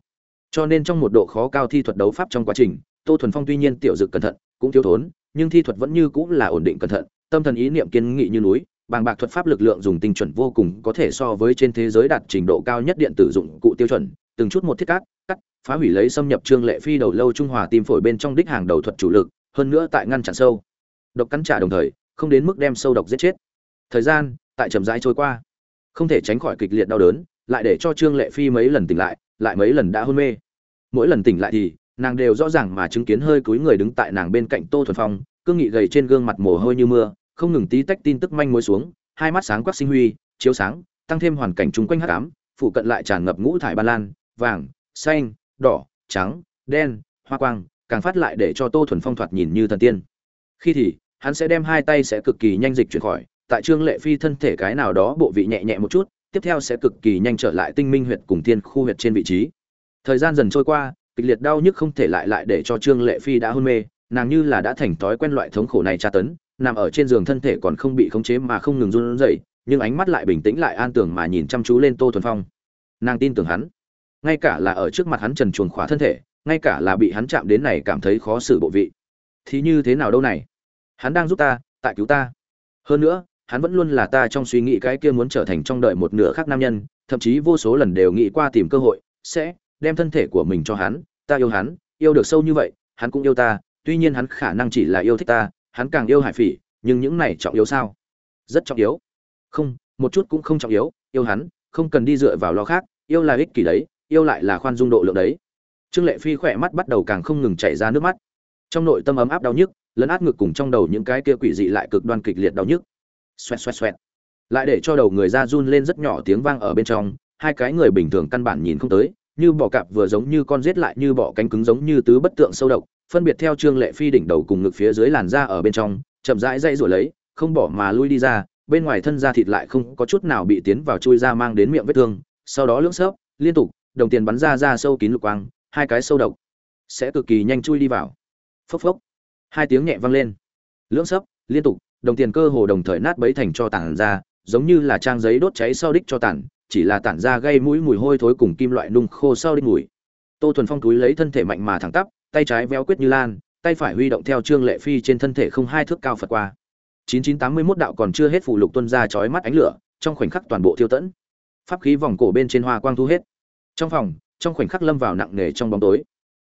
Cho nên trong một độ khó cao thi thuật đấu pháp trong quá trình, tô thuần phong tuy nhiên tiểu dực cẩn thận, cũng thiếu thốn, nhưng thi thuật vẫn như cũng là ổn định cẩn thận, tâm thần ý niệm kiên nghị như núi, bàng bạc thuật pháp lực lượng dùng tinh chuẩn vô cùng có thể so với trên thế giới đạt trình độ cao nhất điện tử dụng cụ tiêu chuẩn, từng chút một thiết cát, cắt, phá hủy lấy xâm nhập trương lệ phi đầu lâu trung hòa tim phổi bên trong đích hàng đầu thuật chủ lực, hơn nữa tại ngăn chặn sâu. Độc cắn trả đồng thời, không đến mức đem sâu độc giết chết. Thời gian, tại trầm rãi trôi qua. Không thể tránh khỏi kịch liệt đau đớn lại để cho trương lệ phi mấy lần tỉnh lại lại mấy lần đã hôn mê. Mỗi lần tỉnh lại thì, nàng đều rõ ràng mà chứng kiến hơi cúi người đứng tại nàng bên cạnh tô thuần phong, cương nghị gầy trên gương mặt mồ hôi như mưa, không ngừng tí tách tin tức manh mối xuống, hai mắt sáng quắc sinh huy, chiếu sáng, tăng thêm hoàn cảnh chung quanh hắc ám phụ cận lại tràn ngập ngũ thải ba lan, vàng, xanh, đỏ, trắng, đen, hoa quang, càng phát lại để cho tô thuần phong thoạt nhìn như thần tiên. Khi thì, hắn sẽ đem hai tay sẽ cực kỳ nhanh dịch chuyển khỏi, tại trương lệ phi thân thể cái nào đó bộ vị nhẹ nhẹ một chút tiếp theo sẽ cực kỳ nhanh trở lại tinh minh huyệt cùng tiên khu huyệt trên vị trí. Thời gian dần trôi qua, kịch liệt đau nhức không thể lại lại để cho trương lệ phi đã hôn mê, nàng như là đã thành thói quen loại thống khổ này tra tấn, nằm ở trên giường thân thể còn không bị khống chế mà không ngừng run rẩy, nhưng ánh mắt lại bình tĩnh lại an tưởng mà nhìn chăm chú lên tô thuần phong. Nàng tin tưởng hắn. Ngay cả là ở trước mặt hắn trần truồng khóa thân thể, ngay cả là bị hắn chạm đến này cảm thấy khó xử bộ vị. Thì như thế nào đâu này? Hắn đang giúp ta, tại cứu ta. Hơn nữa hắn vẫn luôn là ta trong suy nghĩ cái kia muốn trở thành trong đời một nửa khác nam nhân, thậm chí vô số lần đều nghĩ qua tìm cơ hội, sẽ đem thân thể của mình cho hắn, ta yêu hắn, yêu được sâu như vậy, hắn cũng yêu ta, tuy nhiên hắn khả năng chỉ là yêu thích ta, hắn càng yêu hải phỉ, nhưng những này trọng yếu sao? Rất trọng yếu. Không, một chút cũng không trọng yếu, yêu hắn, không cần đi dựa vào lo khác, yêu là ích kỷ đấy, yêu lại là khoan dung độ lượng đấy. Trương lệ phi khỏe mắt bắt đầu càng không ngừng chảy ra nước mắt. Trong nội tâm ấm áp đau nhức, lấn át ngực cùng trong đầu những cái kia quỷ dị lại cực đoan kịch liệt đau nhức xoẹt xoẹt xoẹt. Lại để cho đầu người ra run lên rất nhỏ tiếng vang ở bên trong, hai cái người bình thường căn bản nhìn không tới, như bọ cạp vừa giống như con rết lại như bọ cánh cứng giống như tứ bất tượng sâu độc, phân biệt theo trương lệ phi đỉnh đầu cùng ngực phía dưới làn da ở bên trong, chậm rãi dây rồi lấy, không bỏ mà lui đi ra, bên ngoài thân da thịt lại không có chút nào bị tiến vào chui ra mang đến miệng vết thương, sau đó lưỡng xớp liên tục, đồng tiền bắn ra ra sâu kín lục quang, hai cái sâu độc sẽ cực kỳ nhanh chui đi vào. Phốc phốc. Hai tiếng nhẹ vang lên. Lưỡng xớp liên tục đồng tiền cơ hồ đồng thời nát bấy thành cho tản ra, giống như là trang giấy đốt cháy sau đích cho tản, chỉ là tản ra gây mũi mùi hôi thối cùng kim loại nung khô sau đích mùi. Tô thuần phong túi lấy thân thể mạnh mà thẳng tắp, tay trái véo quyết như lan, tay phải huy động theo trương lệ phi trên thân thể không hai thước cao phật qua. 9981 đạo còn chưa hết phụ lục tuân ra chói mắt ánh lửa, trong khoảnh khắc toàn bộ thiêu tẫn. Pháp khí vòng cổ bên trên hoa quang thu hết. Trong phòng, trong khoảnh khắc lâm vào nặng nề trong bóng tối.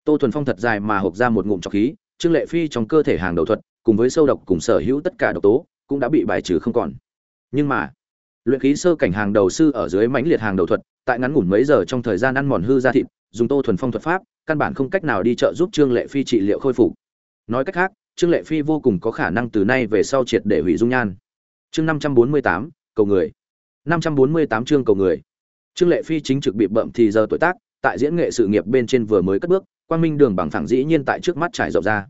Tô thuần phong thật dài mà hộp ra một ngụm trọc khí, trương lệ phi trong cơ thể hàng đầu thuật cùng với sâu độc cùng sở hữu tất cả độc tố, cũng đã bị bài trừ không còn. Nhưng mà, luyện khí sơ cảnh hàng đầu sư ở dưới mãnh liệt hàng đầu thuật, tại ngắn ngủn mấy giờ trong thời gian ăn mòn hư ra thịt, dùng tô thuần phong thuật pháp, căn bản không cách nào đi trợ giúp trương lệ phi trị liệu khôi phục. Nói cách khác, trương lệ phi vô cùng có khả năng từ nay về sau triệt để hủy dung nhan. Chương năm trăm bốn mươi tám, cầu người. năm trăm bốn mươi tám chương cầu người. Trương lệ phi chính trực bị bậm thì giờ tuổi tác, tại diễn nghệ sự nghiệp bên trên vừa mới cất bước, quang minh đường bằng phẳng dĩ nhiên tại trước mắt trải rộng ra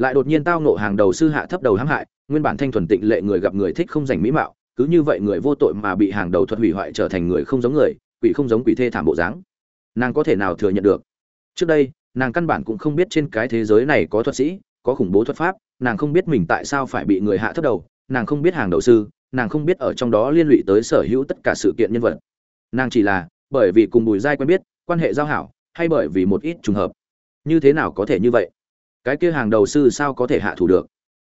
lại đột nhiên tao nộ hàng đầu sư hạ thấp đầu hãm hại, nguyên bản thanh thuần tịnh lệ người gặp người thích không giành mỹ mạo, cứ như vậy người vô tội mà bị hàng đầu thuật hủy hoại trở thành người không giống người, quỷ không giống quỷ thê thảm bộ dáng. Nàng có thể nào thừa nhận được? Trước đây, nàng căn bản cũng không biết trên cái thế giới này có thuật sĩ, có khủng bố thuật pháp, nàng không biết mình tại sao phải bị người hạ thấp đầu, nàng không biết hàng đầu sư, nàng không biết ở trong đó liên lụy tới sở hữu tất cả sự kiện nhân vật. Nàng chỉ là, bởi vì cùng bùi giai quen biết, quan hệ giao hảo, hay bởi vì một ít trùng hợp. Như thế nào có thể như vậy? Cái kia hàng đầu sư sao có thể hạ thủ được?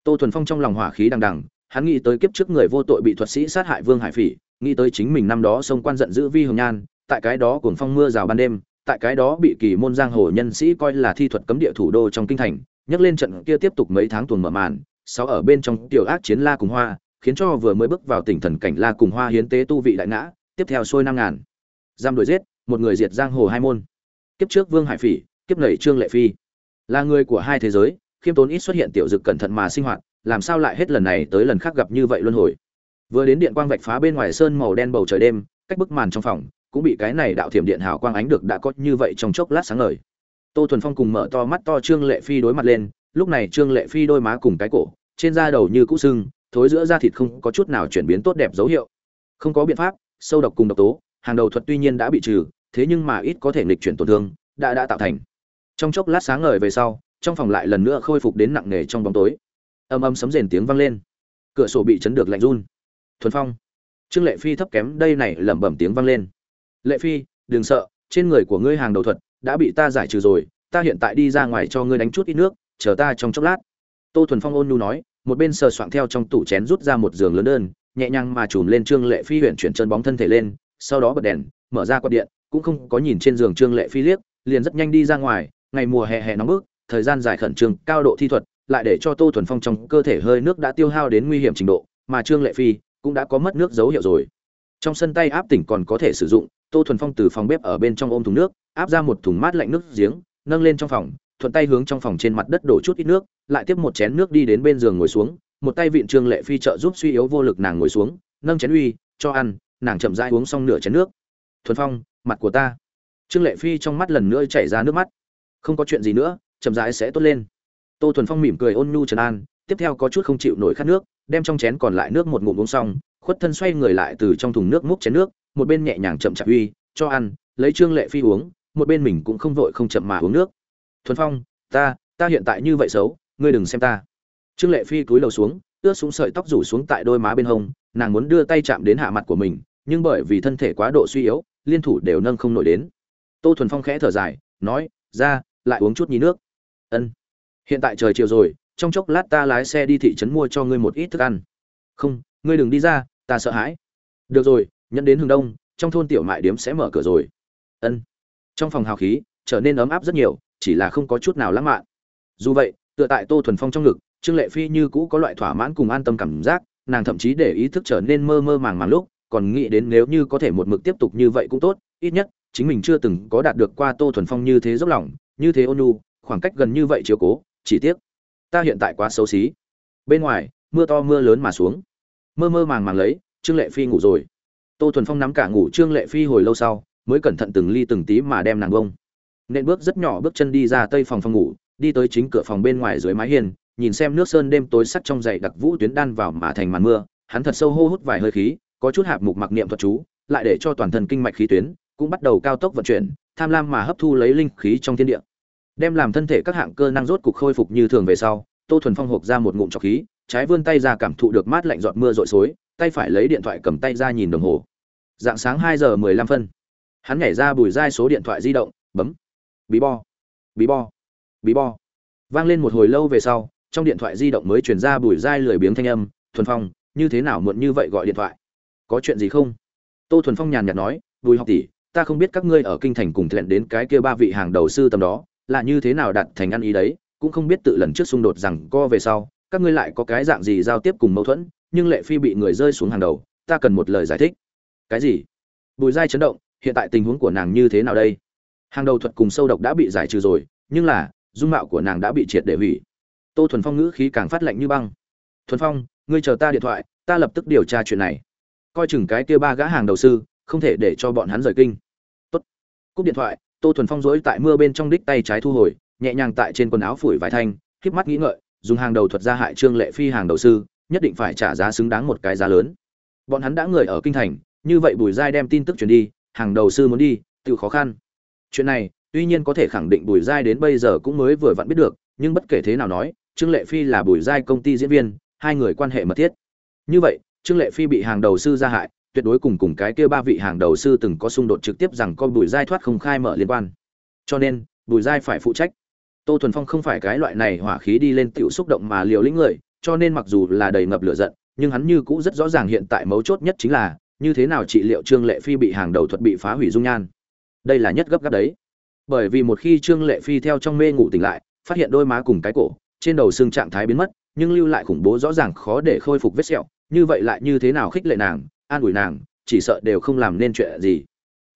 Tô thuần phong trong lòng hỏa khí đằng đằng, hắn nghĩ tới kiếp trước người vô tội bị thuật sĩ sát hại vương hải phỉ, nghĩ tới chính mình năm đó sông quan giận giữ vi hồng nhan, tại cái đó cuồng phong mưa rào ban đêm, tại cái đó bị kỳ môn giang hồ nhân sĩ coi là thi thuật cấm địa thủ đô trong kinh thành, nhắc lên trận kia tiếp tục mấy tháng tuần mở màn sáu ở bên trong tiểu ác chiến la cùng hoa, khiến cho vừa mới bước vào tỉnh thần cảnh la cùng hoa hiến tế tu vị đại ngã, tiếp theo sôi năm ngàn. Giam đuổi giết, một người diệt giang hồ hai môn. Kiếp trước vương hải phỉ, kiếp nảy trương lệ phi là người của hai thế giới, khiêm tốn ít xuất hiện tiểu dực cẩn thận mà sinh hoạt, làm sao lại hết lần này tới lần khác gặp như vậy luân hồi? Vừa đến điện quang vạch phá bên ngoài sơn màu đen bầu trời đêm, cách bức màn trong phòng, cũng bị cái này đạo thiểm điện hào quang ánh được đã có như vậy trong chốc lát sáng ngời. Tô thuần phong cùng mở to mắt to trương lệ phi đối mặt lên, lúc này trương lệ phi đôi má cùng cái cổ, trên da đầu như cũ sưng, thối giữa da thịt không có chút nào chuyển biến tốt đẹp dấu hiệu. Không có biện pháp, sâu độc cùng độc tố, hàng đầu thuật tuy nhiên đã bị trừ, thế nhưng mà ít có thể nghịch chuyển tổn thương, đã đã tạo thành trong chốc lát sáng ngời về sau, trong phòng lại lần nữa khôi phục đến nặng nề trong bóng tối. Âm âm sấm rền tiếng vang lên. Cửa sổ bị chấn được lạnh run. Thuần phong, trương lệ phi thấp kém, đây này lẩm bẩm tiếng vang lên. Lệ phi, đừng sợ, trên người của ngươi hàng đầu thuật đã bị ta giải trừ rồi, ta hiện tại đi ra ngoài cho ngươi đánh chút ít nước, chờ ta trong chốc lát. Tô thuần phong ôn nhu nói, một bên sờ soạng theo trong tủ chén rút ra một giường lớn đơn, nhẹ nhàng mà chùm lên trương lệ phi huyện chuyển chân bóng thân thể lên, sau đó bật đèn, mở ra quạt điện, cũng không có nhìn trên giường trương lệ phi liếc, liền rất nhanh đi ra ngoài ngày mùa hè hè nóng bức, thời gian dài khẩn trương, cao độ thi thuật, lại để cho tô thuần phong trong cơ thể hơi nước đã tiêu hao đến nguy hiểm trình độ, mà trương lệ phi cũng đã có mất nước dấu hiệu rồi. Trong sân tay áp tỉnh còn có thể sử dụng, tô thuần phong từ phòng bếp ở bên trong ôm thùng nước, áp ra một thùng mát lạnh nước giếng, nâng lên trong phòng, thuận tay hướng trong phòng trên mặt đất đổ chút ít nước, lại tiếp một chén nước đi đến bên giường ngồi xuống, một tay vịn trương lệ phi trợ giúp suy yếu vô lực nàng ngồi xuống, nâng chén uy, cho ăn, nàng chậm rãi uống xong nửa chén nước. Thuần phong, mặt của ta. Trương lệ phi trong mắt lần nữa chảy ra nước mắt không có chuyện gì nữa, chậm rãi sẽ tốt lên. Tô thuần phong mỉm cười ôn nhu trần an, tiếp theo có chút không chịu nổi khát nước, đem trong chén còn lại nước một ngụm uống xong, khuất thân xoay người lại từ trong thùng nước múc chén nước, một bên nhẹ nhàng chậm chạp uy, cho ăn, lấy trương lệ phi uống, một bên mình cũng không vội không chậm mà uống nước. Thuần phong, ta ta hiện tại như vậy xấu, ngươi đừng xem ta. Trương lệ phi cúi đầu xuống, ướt xuống sợi tóc rủ xuống tại đôi má bên hông, nàng muốn đưa tay chạm đến hạ mặt của mình, nhưng bởi vì thân thể quá độ suy yếu, liên thủ đều nâng không nổi đến. Tô thuần phong khẽ thở dài, nói, ra lại uống chút nhí nước. Ân. Hiện tại trời chiều rồi, trong chốc lát ta lái xe đi thị trấn mua cho ngươi một ít thức ăn. Không, ngươi đừng đi ra, ta sợ hãi. Được rồi nhận đến hướng đông, trong thôn tiểu mại điếm sẽ mở cửa rồi. Ân. Trong phòng hào khí, trở nên ấm áp rất nhiều, chỉ là không có chút nào lãng mạn. Dù vậy, tựa tại tô thuần phong trong ngực, trương lệ phi như cũ có loại thỏa mãn cùng an tâm cảm giác, nàng thậm chí để ý thức trở nên mơ mơ màng màng lúc, còn nghĩ đến nếu như có thể một mực tiếp tục như vậy cũng tốt, ít nhất, chính mình chưa từng có đạt được qua tô thuần phong như thế dốc lòng như thế ôn nhu, khoảng cách gần như vậy chiếu cố, chỉ tiếc, ta hiện tại quá xấu xí. Bên ngoài, mưa to mưa lớn mà xuống. Mơ mơ màng màng lấy, trương lệ phi ngủ rồi. Tô thuần phong nắm cả ngủ trương lệ phi hồi lâu sau, mới cẩn thận từng ly từng tí mà đem nàng bông. Nên bước rất nhỏ bước chân đi ra tây phòng phòng ngủ, đi tới chính cửa phòng bên ngoài dưới mái hiên, nhìn xem nước sơn đêm tối sắt trong dày đặc vũ tuyến đan vào mà thành màn mưa, hắn thật sâu hô hút vài hơi khí, có chút hạp mục mặc niệm thuật chú, lại để cho toàn thân kinh mạch khí tuyến cũng bắt đầu cao tốc vận chuyển tham lam mà hấp thu lấy linh khí trong thiên địa. Đem làm thân thể các hạng cơ năng rốt cục khôi phục như thường về sau, tô thuần phong hộp ra một ngụm trọc khí, trái vươn tay ra cảm thụ được mát lạnh giọt mưa rội xối, tay phải lấy điện thoại cầm tay ra nhìn đồng hồ. Dạng sáng hai giờ mười lăm phân. Hắn nhảy ra bùi dai số điện thoại di động, bấm. Bí bo. Bí bo. Bí bo. Vang lên một hồi lâu về sau, trong điện thoại di động mới chuyển ra bùi dai lười biếng thanh âm, thuần phong, như thế nào muộn như vậy gọi điện thoại? Có chuyện gì không? Tô thuần phong nhàn nhạt nói, bùi học tỷ ta không biết các ngươi ở kinh thành cùng thẹn đến cái kia ba vị hàng đầu sư tầm đó, là như thế nào đặt thành ăn ý đấy, cũng không biết tự lần trước xung đột rằng co về sau, các ngươi lại có cái dạng gì giao tiếp cùng mâu thuẫn, nhưng lệ phi bị người rơi xuống hàng đầu, ta cần một lời giải thích. Cái gì? Bùi giai chấn động, hiện tại tình huống của nàng như thế nào đây? Hàng đầu thuật cùng sâu độc đã bị giải trừ rồi, nhưng là, dung mạo của nàng đã bị triệt để hủy. Tô thuần phong ngữ khí càng phát lạnh như băng. Thuần phong, ngươi chờ ta điện thoại, ta lập tức điều tra chuyện này. Coi chừng cái kia ba gã hàng đầu sư, không thể để cho bọn hắn rời kinh cúp điện thoại, tô thuần phong dỗi tại mưa bên trong đích tay trái thu hồi, nhẹ nhàng tại trên quần áo phủi vài thanh, híp mắt nghĩ ngợi, dùng hàng đầu thuật ra hại trương lệ phi hàng đầu sư, nhất định phải trả giá xứng đáng một cái giá lớn. Bọn hắn đã người ở kinh thành, như vậy bùi giai đem tin tức truyền đi, hàng đầu sư muốn đi tự khó khăn. Chuyện này, tuy nhiên có thể khẳng định bùi giai đến bây giờ cũng mới vừa vặn biết được, nhưng bất kể thế nào nói, trương lệ phi là bùi giai công ty diễn viên, hai người quan hệ mật thiết. Như vậy, trương lệ phi bị hàng đầu sư gia hại tuyệt đối cùng cùng cái kia ba vị hàng đầu sư từng có xung đột trực tiếp rằng con bùi giai thoát không khai mở liên quan. Cho nên, bùi giai phải phụ trách. Tô thuần phong không phải cái loại này hỏa khí đi lên tiểu xúc động mà liều lĩnh người, cho nên mặc dù là đầy ngập lửa giận, nhưng hắn như cũ rất rõ ràng hiện tại mấu chốt nhất chính là, như thế nào trị liệu trương lệ phi bị hàng đầu thuật bị phá hủy dung nhan. Đây là nhất gấp gáp đấy. Bởi vì một khi trương lệ phi theo trong mê ngủ tỉnh lại, phát hiện đôi má cùng cái cổ, trên đầu xương trạng thái biến mất, nhưng lưu lại khủng bố rõ ràng khó để khôi phục vết sẹo, như vậy lại như thế nào khích lệ nàng an ủi nàng, chỉ sợ đều không làm nên chuyện gì.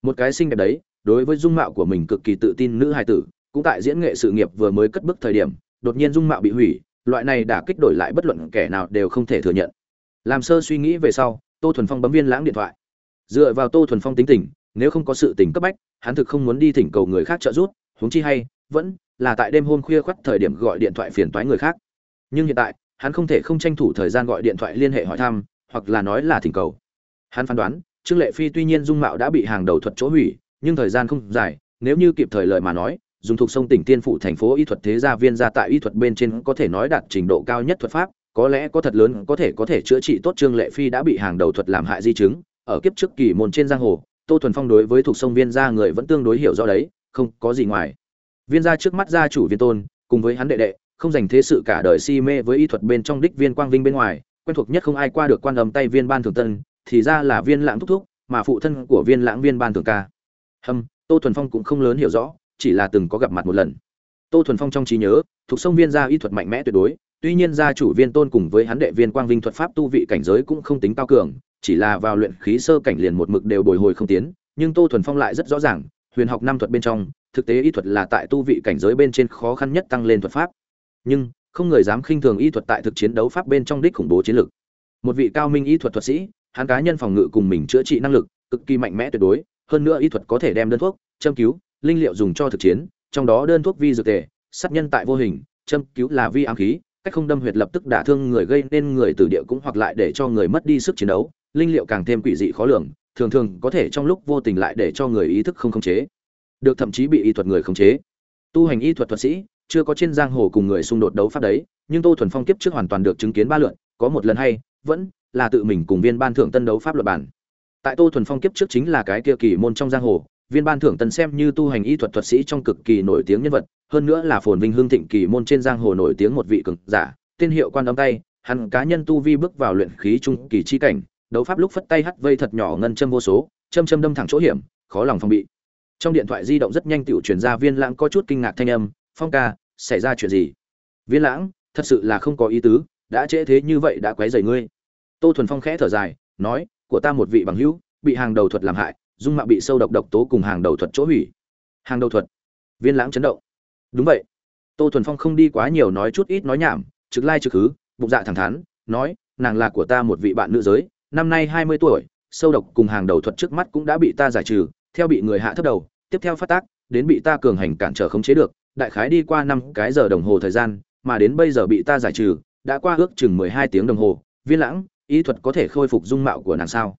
Một cái xinh đẹp đấy, đối với dung mạo của mình cực kỳ tự tin nữ hài tử, cũng tại diễn nghệ sự nghiệp vừa mới cất bước thời điểm, đột nhiên dung mạo bị hủy, loại này đã kích đổi lại bất luận kẻ nào đều không thể thừa nhận. Làm sơ suy nghĩ về sau, tô thuần phong bấm viên lãng điện thoại. Dựa vào tô thuần phong tính tình, nếu không có sự tình cấp bách, hắn thực không muốn đi thỉnh cầu người khác trợ giúp, huống chi hay, vẫn là tại đêm hôm khuya khoắt thời điểm gọi điện thoại phiền toái người khác. Nhưng hiện tại, hắn không thể không tranh thủ thời gian gọi điện thoại liên hệ hỏi thăm, hoặc là nói là thỉnh cầu hắn phán đoán, trương lệ phi tuy nhiên dung mạo đã bị hàng đầu thuật chỗ hủy, nhưng thời gian không dài, nếu như kịp thời lời mà nói, dùng thuộc sông tỉnh tiên phụ thành phố y thuật thế gia viên gia tại y thuật bên trên có thể nói đạt trình độ cao nhất thuật pháp, có lẽ có thật lớn có thể có thể chữa trị tốt trương lệ phi đã bị hàng đầu thuật làm hại di chứng, ở kiếp trước kỳ môn trên giang hồ, tô thuần phong đối với thuộc sông viên gia người vẫn tương đối hiểu rõ đấy, không có gì ngoài. Viên gia trước mắt gia chủ viên tôn, cùng với hắn đệ đệ, không dành thế sự cả đời si mê với y thuật bên trong đích viên quang vinh bên ngoài, quen thuộc nhất không ai qua được quan âm tay viên ban thường tân thì ra là viên lãng thúc thúc, mà phụ thân của viên lãng viên ban thường ca. Hâm, tô thuần phong cũng không lớn hiểu rõ, chỉ là từng có gặp mặt một lần. Tô thuần phong trong trí nhớ, thuộc sông viên gia y thuật mạnh mẽ tuyệt đối, tuy nhiên gia chủ viên tôn cùng với hắn đệ viên quang vinh thuật pháp tu vị cảnh giới cũng không tính cao cường, chỉ là vào luyện khí sơ cảnh liền một mực đều bồi hồi không tiến, nhưng tô thuần phong lại rất rõ ràng, huyền học năm thuật bên trong, thực tế y thuật là tại tu vị cảnh giới bên trên khó khăn nhất tăng lên thuật pháp. Nhưng, không người dám khinh thường y thuật tại thực chiến đấu pháp bên trong đích khủng bố chiến lược. một vị cao minh y thuật thuật sĩ hắn cá nhân phòng ngự cùng mình chữa trị năng lực cực kỳ mạnh mẽ tuyệt đối, hơn nữa y thuật có thể đem đơn thuốc, châm cứu, linh liệu dùng cho thực chiến, trong đó đơn thuốc vi dược tề, sát nhân tại vô hình, châm cứu là vi ám khí, cách không đâm huyệt lập tức đả thương người gây nên người từ địa cũng hoặc lại để cho người mất đi sức chiến đấu, linh liệu càng thêm quỷ dị khó lường, thường thường có thể trong lúc vô tình lại để cho người ý thức không khống chế, được thậm chí bị y thuật người khống chế. Tu hành y thuật thuật sĩ, chưa có trên giang hồ cùng người xung đột đấu pháp đấy, nhưng tô thuần phong kiếp trước hoàn toàn được chứng kiến ba lượn, có một lần hay, vẫn là tự mình cùng viên ban thưởng tân đấu pháp luật bản. Tại tô thuần phong kiếp trước chính là cái kia kỳ môn trong giang hồ, viên ban thưởng tân xem như tu hành y thuật thuật sĩ trong cực kỳ nổi tiếng nhân vật, hơn nữa là phồn vinh hương thịnh kỳ môn trên giang hồ nổi tiếng một vị cường giả, tên hiệu quan đóng tay, hắn cá nhân tu vi bước vào luyện khí trung kỳ chi cảnh, đấu pháp lúc phất tay hắt vây thật nhỏ ngân châm vô số, châm châm đâm thẳng chỗ hiểm, khó lòng phòng bị. Trong điện thoại di động rất nhanh tiểu truyền ra viên lãng có chút kinh ngạc thanh âm, phong ca, xảy ra chuyện gì? Viên lãng, thật sự là không có ý tứ, đã trễ thế như vậy đã quấy rầy ngươi tô thuần phong khẽ thở dài nói của ta một vị bằng hữu bị hàng đầu thuật làm hại dung mạo bị sâu độc độc tố cùng hàng đầu thuật chỗ hủy. Hàng đầu thuật. Viên lãng chấn động. Đúng vậy. Tô thuần phong không đi quá nhiều nói chút ít nói nhảm trực lai trực khứ, bụng dạ thẳng thắn nói nàng là của ta một vị bạn nữ giới năm nay hai mươi tuổi sâu độc cùng hàng đầu thuật trước mắt cũng đã bị ta giải trừ theo bị người hạ thấp đầu tiếp theo phát tác đến bị ta cường hành cản trở không chế được đại khái đi qua năm cái giờ đồng hồ thời gian mà đến bây giờ bị ta giải trừ đã qua ước chừng mười hai tiếng đồng hồ. Viên lãng y thuật có thể khôi phục dung mạo của nàng sao?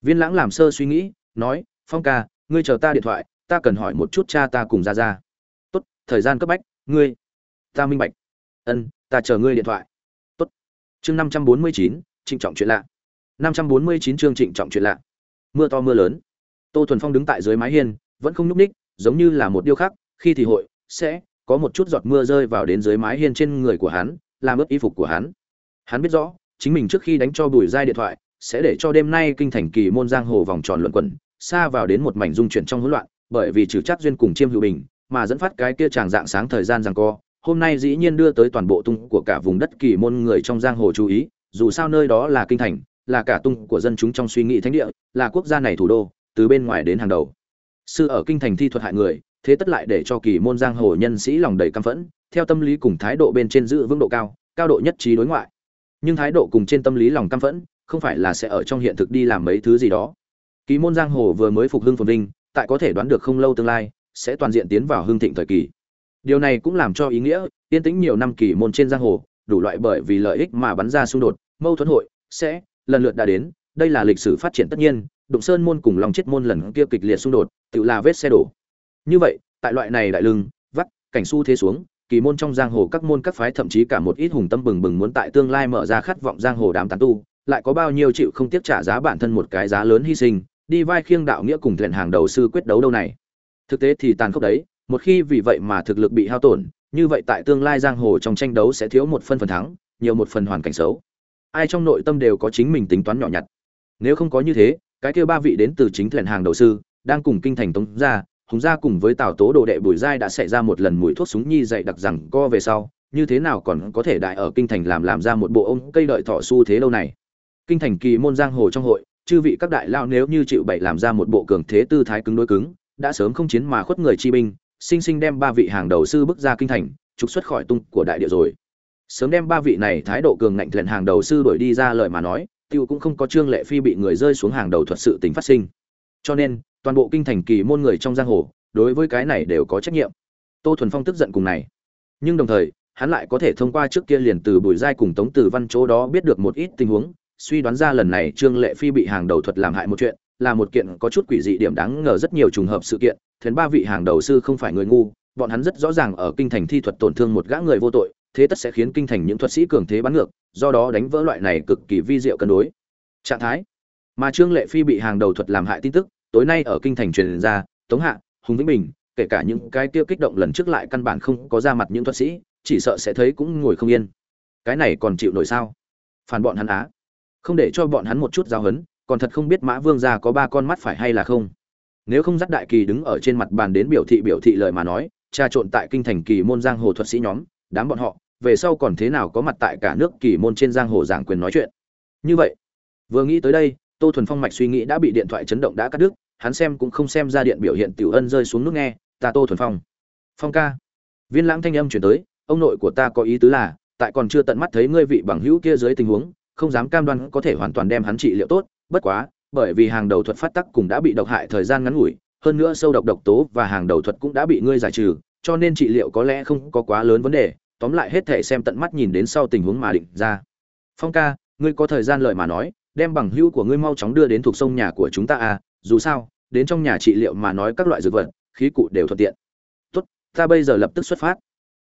Viên lãng làm sơ suy nghĩ, nói, phong ca, ngươi chờ ta điện thoại, ta cần hỏi một chút cha ta cùng ra ra tốt, thời gian cấp bách, ngươi, ta minh bạch. Ân, ta chờ ngươi điện thoại. Tốt. Chương năm trăm bốn mươi chín, trịnh trọng chuyện lạ. năm trăm bốn mươi chín chương trịnh trọng chuyện lạ. Mưa to mưa lớn. Tô thuần phong đứng tại dưới mái hiên, vẫn không nhúc ních giống như là một điêu khắc, khi thì hội sẽ có một chút giọt mưa rơi vào đến dưới mái hiên trên người của hắn, làm ướt y phục của hắn. Hắn biết rõ chính mình trước khi đánh cho bùi giai điện thoại, sẽ để cho đêm nay kinh thành kỳ môn giang hồ vòng tròn luận quẩn, xa vào đến một mảnh dung chuyển trong hỗn loạn, bởi vì trừ chắc duyên cùng chiêm hữu bình, mà dẫn phát cái kia tràng dạng sáng thời gian rằng co, hôm nay dĩ nhiên đưa tới toàn bộ tung của cả vùng đất kỳ môn người trong giang hồ chú ý, dù sao nơi đó là kinh thành, là cả tung của dân chúng trong suy nghĩ thánh địa, là quốc gia này thủ đô, từ bên ngoài đến hàng đầu. Sư ở kinh thành thi thuật hại người, thế tất lại để cho kỳ môn giang hồ nhân sĩ lòng đầy căm phẫn, theo tâm lý cùng thái độ bên trên giữ vững độ cao cao độ nhất trí đối ngoại nhưng thái độ cùng trên tâm lý lòng căm phẫn, không phải là sẽ ở trong hiện thực đi làm mấy thứ gì đó. Kỳ môn giang hồ vừa mới phục hưng phồn vinh, tại có thể đoán được không lâu tương lai, sẽ toàn diện tiến vào hưng thịnh thời kỳ. Điều này cũng làm cho ý nghĩa, yên tĩnh nhiều năm kỳ môn trên giang hồ, đủ loại bởi vì lợi ích mà bắn ra xung đột, mâu thuẫn hội, sẽ, lần lượt đã đến, đây là lịch sử phát triển tất nhiên, đụng sơn môn cùng lòng chết môn lần kia kịch liệt xung đột, tự là vết xe đổ. Như vậy, tại loại này đại lưng, vắt, cảnh su thế xuống kỳ môn trong giang hồ các môn các phái thậm chí cả một ít hùng tâm bừng bừng muốn tại tương lai mở ra khát vọng giang hồ đám tán tu, lại có bao nhiêu chịu không tiếc trả giá bản thân một cái giá lớn hy sinh, đi vai khiêng đạo nghĩa cùng thuyền hàng đầu sư quyết đấu đâu này. Thực tế thì tàn khốc đấy, một khi vì vậy mà thực lực bị hao tổn, như vậy tại tương lai giang hồ trong tranh đấu sẽ thiếu một phân phần thắng, nhiều một phần hoàn cảnh xấu. Ai trong nội tâm đều có chính mình tính toán nhỏ nhặt. Nếu không có như thế, cái kia ba vị đến từ chính thuyền hàng đầu sư, đang cùng kinh thành tống ra hùng gia cùng với tào tố đồ đệ bùi giai đã xảy ra một lần mùi thuốc súng nhi dạy đặc rằng co về sau, như thế nào còn có thể đại ở kinh thành làm làm ra một bộ ông cây đợi thọ su thế lâu này. Kinh thành kỳ môn giang hồ trong hội, chư vị các đại lao nếu như chịu bậy làm ra một bộ cường thế tư thái cứng đối cứng, đã sớm không chiến mà khuất người chi binh, sinh sinh đem ba vị hàng đầu sư bước ra kinh thành, trục xuất khỏi tung của đại địa rồi. Sớm đem ba vị này thái độ cường ngạnh thuyền hàng đầu sư đuổi đi ra lời mà nói, tiêu cũng không có trương lệ phi bị người rơi xuống hàng đầu thuật sự tình phát sinh. Cho nên toàn bộ kinh thành kỳ môn người trong giang hồ, đối với cái này đều có trách nhiệm. Tô thuần phong tức giận cùng này. Nhưng đồng thời, hắn lại có thể thông qua trước kia liền từ bùi giai cùng tống từ văn chỗ đó biết được một ít tình huống, suy đoán ra lần này trương lệ phi bị hàng đầu thuật làm hại một chuyện, là một kiện có chút quỷ dị điểm đáng ngờ rất nhiều trùng hợp sự kiện, thuyền ba vị hàng đầu sư không phải người ngu, bọn hắn rất rõ ràng ở kinh thành thi thuật tổn thương một gã người vô tội, thế tất sẽ khiến kinh thành những thuật sĩ cường thế bắn ngược, do đó đánh vỡ loại này cực kỳ vi diệu cân đối. Trạng thái. Mà trương lệ phi bị hàng đầu thuật làm hại tin tức tối nay ở kinh thành truyền ra, tống hạ, hùng vĩnh bình, kể cả những cái tiêu kích động lần trước lại căn bản không có ra mặt những thuật sĩ, chỉ sợ sẽ thấy cũng ngồi không yên. Cái này còn chịu nổi sao? Phản bọn hắn á. Không để cho bọn hắn một chút giáo hấn, còn thật không biết mã vương gia có ba con mắt phải hay là không. Nếu không dắt đại kỳ đứng ở trên mặt bàn đến biểu thị biểu thị lời mà nói, trà trộn tại kinh thành kỳ môn giang hồ thuật sĩ nhóm, đám bọn họ, về sau còn thế nào có mặt tại cả nước kỳ môn trên giang hồ giảng quyền nói chuyện? Như vậy, vừa nghĩ tới đây, tô thuần phong mạch suy nghĩ đã bị điện thoại chấn động đã cắt đứt hắn xem cũng không xem ra điện biểu hiện tiểu ân rơi xuống nước nghe, ta tô thuần phong. Phong ca. Viên lãng thanh âm chuyển tới, ông nội của ta có ý tứ là, tại còn chưa tận mắt thấy ngươi vị bằng hữu kia dưới tình huống, không dám cam đoan có thể hoàn toàn đem hắn trị liệu tốt, bất quá, bởi vì hàng đầu thuật phát tắc cũng đã bị độc hại thời gian ngắn ngủi, hơn nữa sâu độc độc tố và hàng đầu thuật cũng đã bị ngươi giải trừ, cho nên trị liệu có lẽ không có quá lớn vấn đề, tóm lại hết thể xem tận mắt nhìn đến sau tình huống mà định ra. Phong ca, ngươi có thời gian lợi mà nói, đem bằng hữu của ngươi mau chóng đưa đến thuộc sông nhà của chúng ta à dù sao đến trong nhà trị liệu mà nói các loại dược vật, khí cụ đều thuận tiện. Tốt, ta bây giờ lập tức xuất phát.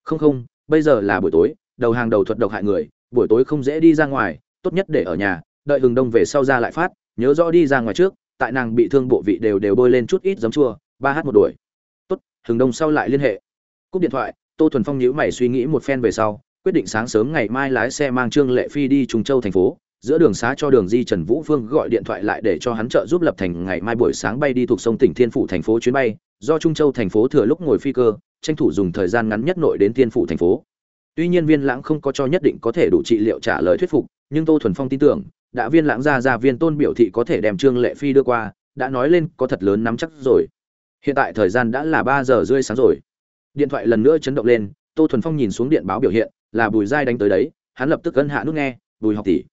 Không không, bây giờ là buổi tối, đầu hàng đầu thuật độc hại người, buổi tối không dễ đi ra ngoài, tốt nhất để ở nhà, đợi hừng đông về sau ra lại phát, nhớ rõ đi ra ngoài trước, tại nàng bị thương bộ vị đều đều bôi lên chút ít giấm chua, ba h một đuổi. Tốt hừng đông sau lại liên hệ. Cúp điện thoại, tô thuần phong nhíu mày suy nghĩ một phen về sau, quyết định sáng sớm ngày mai lái xe mang trương lệ phi đi trùng châu thành phố giữa đường xá cho đường di trần vũ phương gọi điện thoại lại để cho hắn trợ giúp lập thành ngày mai buổi sáng bay đi thuộc sông tỉnh thiên phủ thành phố chuyến bay, do trung châu thành phố thừa lúc ngồi phi cơ, tranh thủ dùng thời gian ngắn nhất nội đến thiên phủ thành phố. Tuy nhiên viên lãng không có cho nhất định có thể đủ trị liệu trả lời thuyết phục, nhưng tô thuần phong tin tưởng, đã viên lãng ra ra viên tôn biểu thị có thể đem trương lệ phi đưa qua, đã nói lên có thật lớn nắm chắc rồi. Hiện tại thời gian đã là ba giờ rưỡi sáng rồi. Điện thoại lần nữa chấn động lên, tô thuần phong nhìn xuống điện báo biểu hiện, là bùi giai đánh tới đấy, hắn lập tức gân hạ nút nghe, bùi học tỷ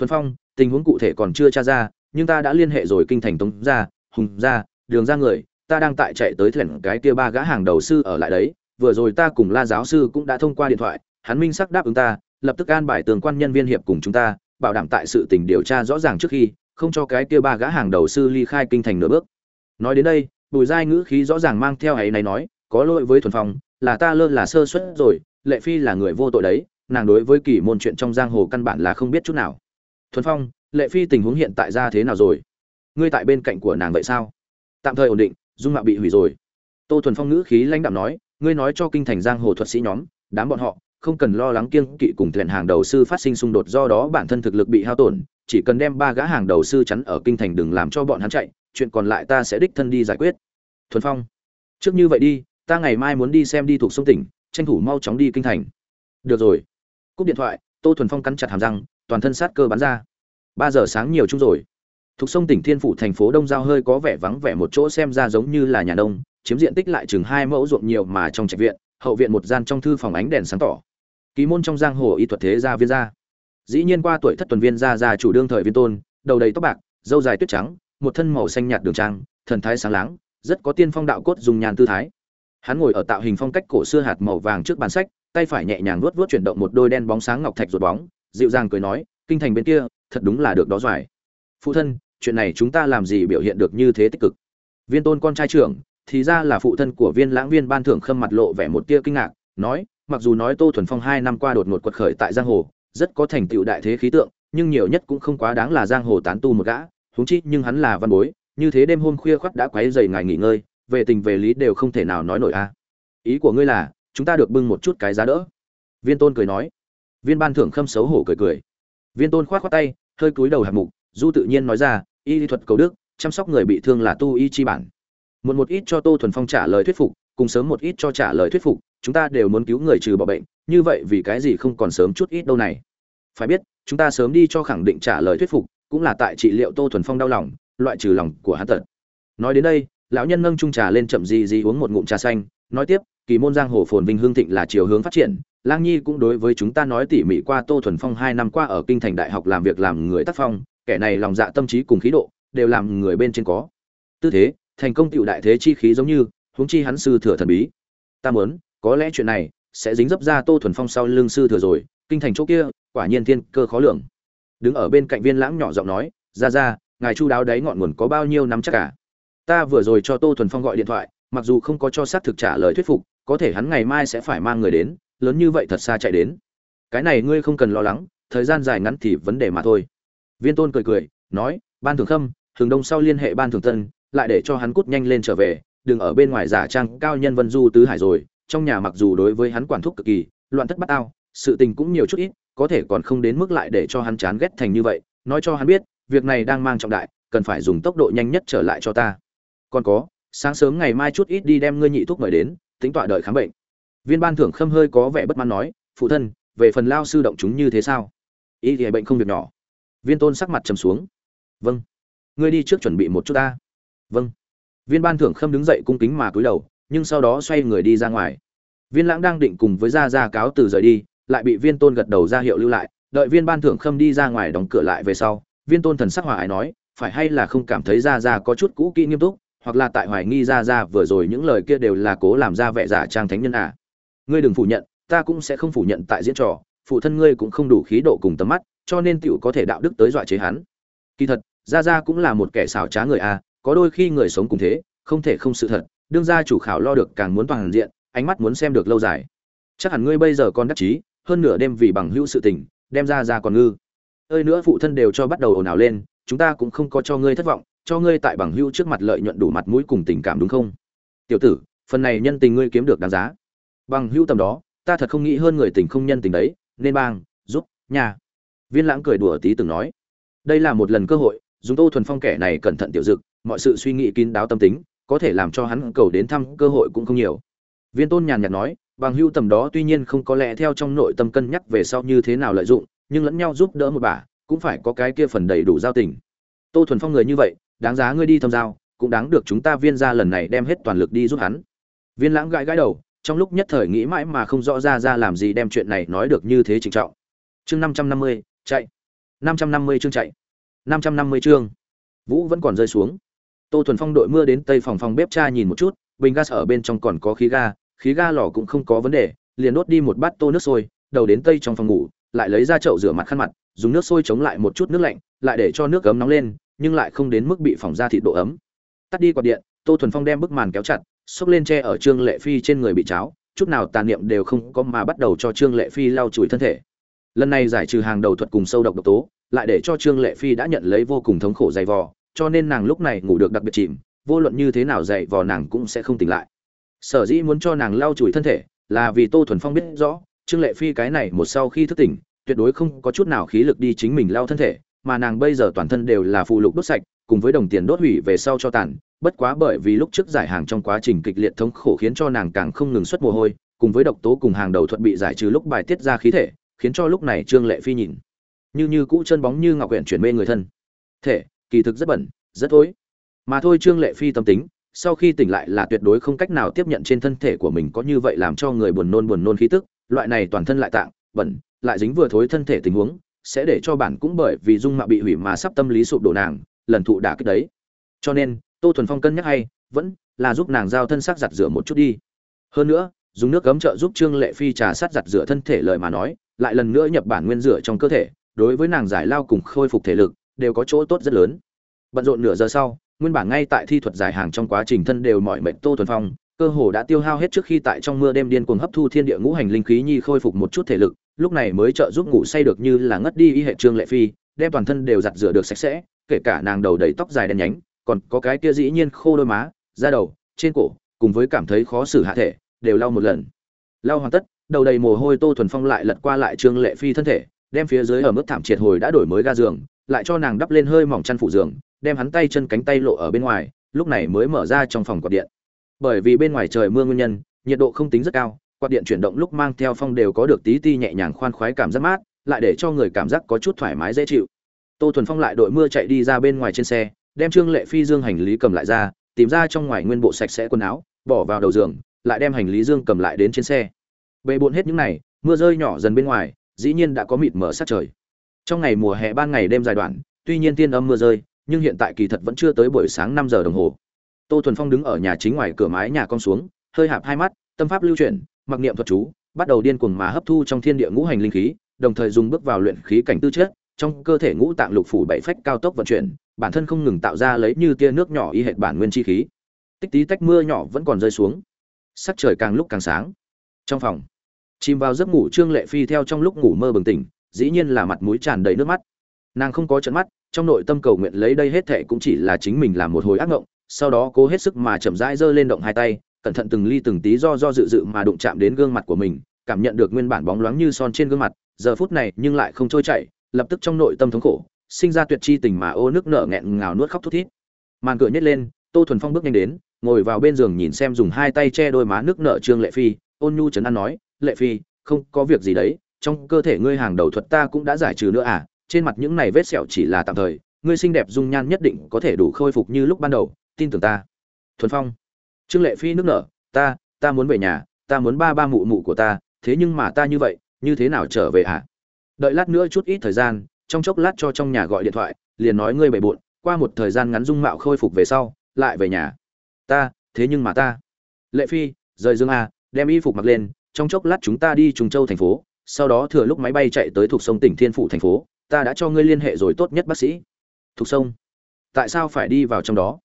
thuần phong, tình huống cụ thể còn chưa tra ra, nhưng ta đã liên hệ rồi kinh thành tống ra hùng ra đường ra người, ta đang tại chạy tới thuyền cái kia ba gã hàng đầu sư ở lại đấy, vừa rồi ta cùng la giáo sư cũng đã thông qua điện thoại, hắn minh sắc đáp ứng ta, lập tức an bài tường quan nhân viên hiệp cùng chúng ta, bảo đảm tại sự tình điều tra rõ ràng trước khi, không cho cái kia ba gã hàng đầu sư ly khai kinh thành nửa bước. Nói đến đây, bùi giai ngữ khí rõ ràng mang theo ấy này nói, có lỗi với thuần phong, là ta lơ là sơ suất rồi, lệ phi là người vô tội đấy, nàng đối với kỳ môn chuyện trong giang hồ căn bản là không biết chút nào thuần phong, lệ phi tình huống hiện tại ra thế nào rồi? Ngươi tại bên cạnh của nàng vậy sao? Tạm thời ổn định, dung mạo bị hủy rồi. Tô thuần phong ngữ khí lãnh đạm nói, ngươi nói cho kinh thành giang hồ thuật sĩ nhóm, đám bọn họ, không cần lo lắng kiêng kỵ cùng thuyền hàng đầu sư phát sinh xung đột, do đó bản thân thực lực bị hao tổn, chỉ cần đem ba gã hàng đầu sư chắn ở kinh thành đừng làm cho bọn hắn chạy, chuyện còn lại ta sẽ đích thân đi giải quyết. Thuần phong, trước như vậy đi, ta ngày mai muốn đi xem đi thuộc sông tỉnh, tranh thủ mau chóng đi kinh thành. Được rồi. Cúp điện thoại, tô thuần phong cắn chặt hàm răng toàn thân sát cơ bắn ra. Ba giờ sáng nhiều chung rồi. Thuộc sông tỉnh thiên phủ thành phố đông giao hơi có vẻ vắng vẻ một chỗ xem ra giống như là nhà đông chiếm diện tích lại chừng hai mẫu ruộng nhiều mà trong trạch viện, hậu viện một gian trong thư phòng ánh đèn sáng tỏ. Ký môn trong giang hồ y thuật thế gia viên gia. Dĩ nhiên qua tuổi thất tuần viên gia gia chủ đương thời viên tôn, đầu đầy tóc bạc dâu dài tuyết trắng, một thân màu xanh nhạt đường trang, thần thái sáng láng, rất có tiên phong đạo cốt dùng nhàn tư thái. Hắn ngồi ở tạo hình phong cách cổ xưa hạt màu vàng trước bàn sách, tay phải nhẹ nhàng vuốt vuốt chuyển động một đôi đen bóng sáng ngọc thạch ruột bóng dịu dàng cười nói, kinh thành bên kia, thật đúng là được đó giỏi phụ thân, chuyện này chúng ta làm gì biểu hiện được như thế tích cực? Viên tôn con trai trưởng, thì ra là phụ thân của viên lãng viên ban thưởng khâm mặt lộ vẻ một tia kinh ngạc, nói, mặc dù nói tô thuần phong hai năm qua đột ngột quật khởi tại giang hồ, rất có thành tựu đại thế khí tượng, nhưng nhiều nhất cũng không quá đáng là giang hồ tán tu một gã, huống chi, nhưng hắn là văn bối, như thế đêm hôm khuya khoắt đã quấy dày ngài nghỉ ngơi, về tình về lý đều không thể nào nói nổi a. Ý của ngươi là, chúng ta được bưng một chút cái giá đỡ. Viên tôn cười nói viên ban thưởng khâm xấu hổ cười cười. Viên tôn khoát khoát tay, hơi cúi đầu hạng mục, du tự nhiên nói ra, y lý thuật cầu đức, chăm sóc người bị thương là tu y chi bản. Một một ít cho tô thuần phong trả lời thuyết phục, cùng sớm một ít cho trả lời thuyết phục, chúng ta đều muốn cứu người trừ bỏ bệnh, như vậy vì cái gì không còn sớm chút ít đâu này? Phải biết, chúng ta sớm đi cho khẳng định trả lời thuyết phục, cũng là tại trị liệu tô thuần phong đau lòng, loại trừ lòng của hắn tật nói đến đây, lão nhân nâng chung trà lên chậm gì gì uống một ngụm trà xanh, nói tiếp, kỳ môn giang hồ phồn vinh hương thịnh là chiều hướng phát triển lang nhi cũng đối với chúng ta nói tỉ mỉ qua tô thuần phong hai năm qua ở kinh thành đại học làm việc làm người tác phong, kẻ này lòng dạ tâm trí cùng khí độ, đều làm người bên trên có. Tư thế, thành công tựu đại thế chi khí giống như, huống chi hắn sư thừa thần bí. Ta muốn, có lẽ chuyện này sẽ dính dấp ra tô thuần phong sau lưng sư thừa rồi, kinh thành chỗ kia, quả nhiên thiên cơ khó lường. Đứng ở bên cạnh viên lãng nhỏ giọng nói, ra ra, ngài chu đáo đấy ngọn nguồn có bao nhiêu năm chắc cả ta vừa rồi cho tô thuần phong gọi điện thoại, mặc dù không có cho xác thực trả lời thuyết phục, có thể hắn ngày mai sẽ phải mang người đến lớn như vậy thật xa chạy đến. Cái này ngươi không cần lo lắng, thời gian dài ngắn thì vấn đề mà thôi. Viên tôn cười cười, nói, ban thường khâm thường đông sau liên hệ ban thường tân, lại để cho hắn cút nhanh lên trở về, đừng ở bên ngoài giả trang cao nhân vân du tứ hải rồi, trong nhà mặc dù đối với hắn quản thúc cực kỳ, loạn thất bát ao, sự tình cũng nhiều chút ít, có thể còn không đến mức lại để cho hắn chán ghét thành như vậy, nói cho hắn biết, việc này đang mang trọng đại, cần phải dùng tốc độ nhanh nhất trở lại cho ta. Còn có, sáng sớm ngày mai chút ít đi đem ngươi nhị thuốc mời đến, tính tọa đợi khám bệnh viên ban thưởng khâm hơi có vẻ bất mãn nói, phụ thân, về phần lao sư động chúng như thế sao? Ý thì bệnh không việc nhỏ. Viên tôn sắc mặt trầm xuống. Vâng. Ngươi đi trước chuẩn bị một chút ta. Vâng. Viên ban thưởng khâm đứng dậy cung kính mà cúi đầu, nhưng sau đó xoay người đi ra ngoài. Viên lãng đang định cùng với gia gia cáo từ rời đi, lại bị viên tôn gật đầu ra hiệu lưu lại. Đợi viên ban thưởng khâm đi ra ngoài đóng cửa lại về sau, viên tôn thần sắc hòa ái nói, phải hay là không cảm thấy gia gia có chút cũ kỹ nghiêm túc, hoặc là tại hoài nghi gia gia vừa rồi những lời kia đều là cố làm ra vẻ giả trang thánh nhân à? Ngươi đừng phủ nhận, ta cũng sẽ không phủ nhận tại diễn trò, phụ thân ngươi cũng không đủ khí độ cùng tầm mắt, cho nên tiểu có thể đạo đức tới dọa chế hắn. Kỳ thật, gia gia cũng là một kẻ xảo trá người a, có đôi khi người sống cùng thế, không thể không sự thật, đương gia chủ khảo lo được càng muốn toàn diện, ánh mắt muốn xem được lâu dài. Chắc hẳn ngươi bây giờ còn đắc chí, hơn nửa đêm vì bằng hữu sự tình, đem ra ra còn ngư. Ơi nữa phụ thân đều cho bắt đầu ồn ào lên, chúng ta cũng không có cho ngươi thất vọng, cho ngươi tại bằng hữu trước mặt lợi nhuận đủ mặt mũi cùng tình cảm đúng không? Tiểu tử, phần này nhân tình ngươi kiếm được đáng giá bằng hữu tầm đó, ta thật không nghĩ hơn người tình không nhân tình đấy, nên bang, giúp, nhà. Viên lãng cười đùa tí từng nói. Đây là một lần cơ hội, dùng tô thuần phong kẻ này cẩn thận tiểu dực, mọi sự suy nghĩ kín đáo tâm tính, có thể làm cho hắn cầu đến thăm cơ hội cũng không nhiều. Viên tôn nhàn nhạt nói, bằng hưu tầm đó tuy nhiên không có lẽ theo trong nội tâm cân nhắc về sau như thế nào lợi dụng, nhưng lẫn nhau giúp đỡ một bà, cũng phải có cái kia phần đầy đủ giao tình. Tô thuần phong người như vậy, đáng giá ngươi đi thâm giao, cũng đáng được chúng ta viên ra lần này đem hết toàn lực đi giúp hắn. Viên lãng gãi gãi đầu trong lúc nhất thời nghĩ mãi mà không rõ ra ra làm gì đem chuyện này nói được như thế trịnh trọng. Chương năm trăm năm mươi, chạy. năm trăm năm mươi chương chạy. năm trăm năm mươi chương. Vũ vẫn còn rơi xuống. Tô thuần phong đội mưa đến tây phòng phòng bếp cha nhìn một chút, bình gas ở bên trong còn có khí ga khí ga lò cũng không có vấn đề, liền đốt đi một bát tô nước sôi, đầu đến tây trong phòng ngủ, lại lấy ra chậu rửa mặt khăn mặt, dùng nước sôi chống lại một chút nước lạnh, lại để cho nước ấm nóng lên, nhưng lại không đến mức bị phòng ra thịt độ ấm. Tắt đi quạt điện, tô thuần phong đem bức màn kéo chặt xốc lên che ở trương lệ phi trên người bị cháo, chút nào tàn niệm đều không có mà bắt đầu cho trương lệ phi lau chùi thân thể. Lần này giải trừ hàng đầu thuật cùng sâu độc độc tố, lại để cho trương lệ phi đã nhận lấy vô cùng thống khổ dày vò, cho nên nàng lúc này ngủ được đặc biệt chìm, vô luận như thế nào dày vò nàng cũng sẽ không tỉnh lại. Sở dĩ muốn cho nàng lau chùi thân thể là vì tô thuần phong biết rõ, trương lệ phi cái này một sau khi thức tỉnh, tuyệt đối không có chút nào khí lực đi chính mình lau thân thể, mà nàng bây giờ toàn thân đều là phụ lục đốt sạch cùng với đồng tiền đốt hủy về sau cho tàn, bất quá bởi vì lúc trước giải hàng trong quá trình kịch liệt thống khổ khiến cho nàng càng không ngừng xuất mồ hôi, cùng với độc tố cùng hàng đầu thuận bị giải trừ lúc bài tiết ra khí thể, khiến cho lúc này trương lệ phi nhìn, như như cũ chân bóng như ngọc huyện chuyển mê người thân. Thể, kỳ thực rất bẩn, rất thối. Mà thôi trương lệ phi tâm tính, sau khi tỉnh lại là tuyệt đối không cách nào tiếp nhận trên thân thể của mình có như vậy làm cho người buồn nôn buồn nôn khí tức, loại này toàn thân lại tạng, bẩn, lại dính vừa thối thân thể tình huống, sẽ để cho bản cũng bởi vì dung mạo bị hủy mà sắp tâm lý sụp đổ nàng lần thụ đả kích đấy. Cho nên, tô thuần phong cân nhắc hay, vẫn là giúp nàng giao thân xác giặt rửa một chút đi. Hơn nữa, dùng nước cấm trợ giúp trương lệ phi trà sát giặt rửa thân thể lời mà nói, lại lần nữa nhập bản nguyên rửa trong cơ thể, đối với nàng giải lao cùng khôi phục thể lực, đều có chỗ tốt rất lớn. Bận rộn nửa giờ sau, nguyên bản ngay tại thi thuật giải hàng trong quá trình thân đều mọi mệnh tô thuần phong, cơ hồ đã tiêu hao hết trước khi tại trong mưa đêm điên cuồng hấp thu thiên địa ngũ hành linh khí nhi khôi phục một chút thể lực, lúc này mới trợ giúp ngủ say được như là ngất đi y hệ trương lệ phi, đem toàn thân đều giặt rửa được sạch sẽ kể cả nàng đầu đầy tóc dài đen nhánh, còn có cái kia dĩ nhiên khô đôi má, da đầu, trên cổ, cùng với cảm thấy khó xử hạ thể, đều lau một lần. Lau hoàn tất, đầu đầy mồ hôi tô thuần phong lại lật qua lại trương lệ phi thân thể, đem phía dưới ở mức thảm triệt hồi đã đổi mới ga giường, lại cho nàng đắp lên hơi mỏng chăn phủ giường, đem hắn tay chân cánh tay lộ ở bên ngoài, lúc này mới mở ra trong phòng quạt điện. Bởi vì bên ngoài trời mưa nguyên nhân, nhiệt độ không tính rất cao, quạt điện chuyển động lúc mang theo phong đều có được tí ti nhẹ nhàng khoan khoái cảm giác mát, lại để cho người cảm giác có chút thoải mái dễ chịu tô thuần phong lại đội mưa chạy đi ra bên ngoài trên xe, đem trương lệ phi dương hành lý cầm lại ra, tìm ra trong ngoài nguyên bộ sạch sẽ quần áo, bỏ vào đầu giường, lại đem hành lý dương cầm lại đến trên xe. Bề bộn hết những này, mưa rơi nhỏ dần bên ngoài, dĩ nhiên đã có mịt mở sát trời. Trong ngày mùa hè ban ngày đêm dài đoạn, tuy nhiên tiên âm mưa rơi, nhưng hiện tại kỳ thật vẫn chưa tới buổi sáng năm giờ đồng hồ. Tô thuần phong đứng ở nhà chính ngoài cửa mái nhà con xuống, hơi hạp hai mắt, tâm pháp lưu chuyển, mặc niệm thuật chú, bắt đầu điên cuồng mà hấp thu trong thiên địa ngũ hành linh khí, đồng thời dùng bước vào luyện khí cảnh tư chất trong cơ thể ngũ tạng lục phủ bảy phách cao tốc vận chuyển, bản thân không ngừng tạo ra lấy như tia nước nhỏ y hệt bản nguyên chi khí. Tích tí tách mưa nhỏ vẫn còn rơi xuống. Sắc trời càng lúc càng sáng. Trong phòng, chìm vào giấc ngủ trương lệ phi theo trong lúc ngủ mơ bừng tỉnh, dĩ nhiên là mặt mũi tràn đầy nước mắt. Nàng không có trợn mắt, trong nội tâm cầu nguyện lấy đây hết thệ cũng chỉ là chính mình làm một hồi ác ngộng, sau đó cố hết sức mà chậm rãi giơ lên động hai tay, cẩn thận từng ly từng tí do do dự dự mà đụng chạm đến gương mặt của mình, cảm nhận được nguyên bản bóng loáng như son trên gương mặt, giờ phút này nhưng lại không trôi chảy lập tức trong nội tâm thống khổ, sinh ra tuyệt chi tình mà ô nước nở nghẹn ngào nuốt khóc thút thít. Màn cửa nhét lên, tô thuần phong bước nhanh đến, ngồi vào bên giường nhìn xem dùng hai tay che đôi má nước nở trương lệ phi, ôn nhu trấn an nói, lệ phi, không có việc gì đấy, trong cơ thể ngươi hàng đầu thuật ta cũng đã giải trừ nữa à trên mặt những này vết sẹo chỉ là tạm thời, ngươi xinh đẹp dung nhan nhất định có thể đủ khôi phục như lúc ban đầu, tin tưởng ta. Thuần phong, trương lệ phi nước nở, ta ta muốn về nhà, ta muốn ba ba mụ mụ của ta, thế nhưng mà ta như vậy, như thế nào trở về à? Đợi lát nữa chút ít thời gian, trong chốc lát cho trong nhà gọi điện thoại, liền nói ngươi bề bộn, qua một thời gian ngắn dung mạo khôi phục về sau, lại về nhà. Ta, thế nhưng mà ta. Lệ phi, rời dương a à, đem y phục mặc lên, trong chốc lát chúng ta đi trùng châu thành phố, sau đó thừa lúc máy bay chạy tới thuộc sông tỉnh thiên phủ thành phố, ta đã cho ngươi liên hệ rồi tốt nhất bác sĩ. Thuộc sông? Tại sao phải đi vào trong đó?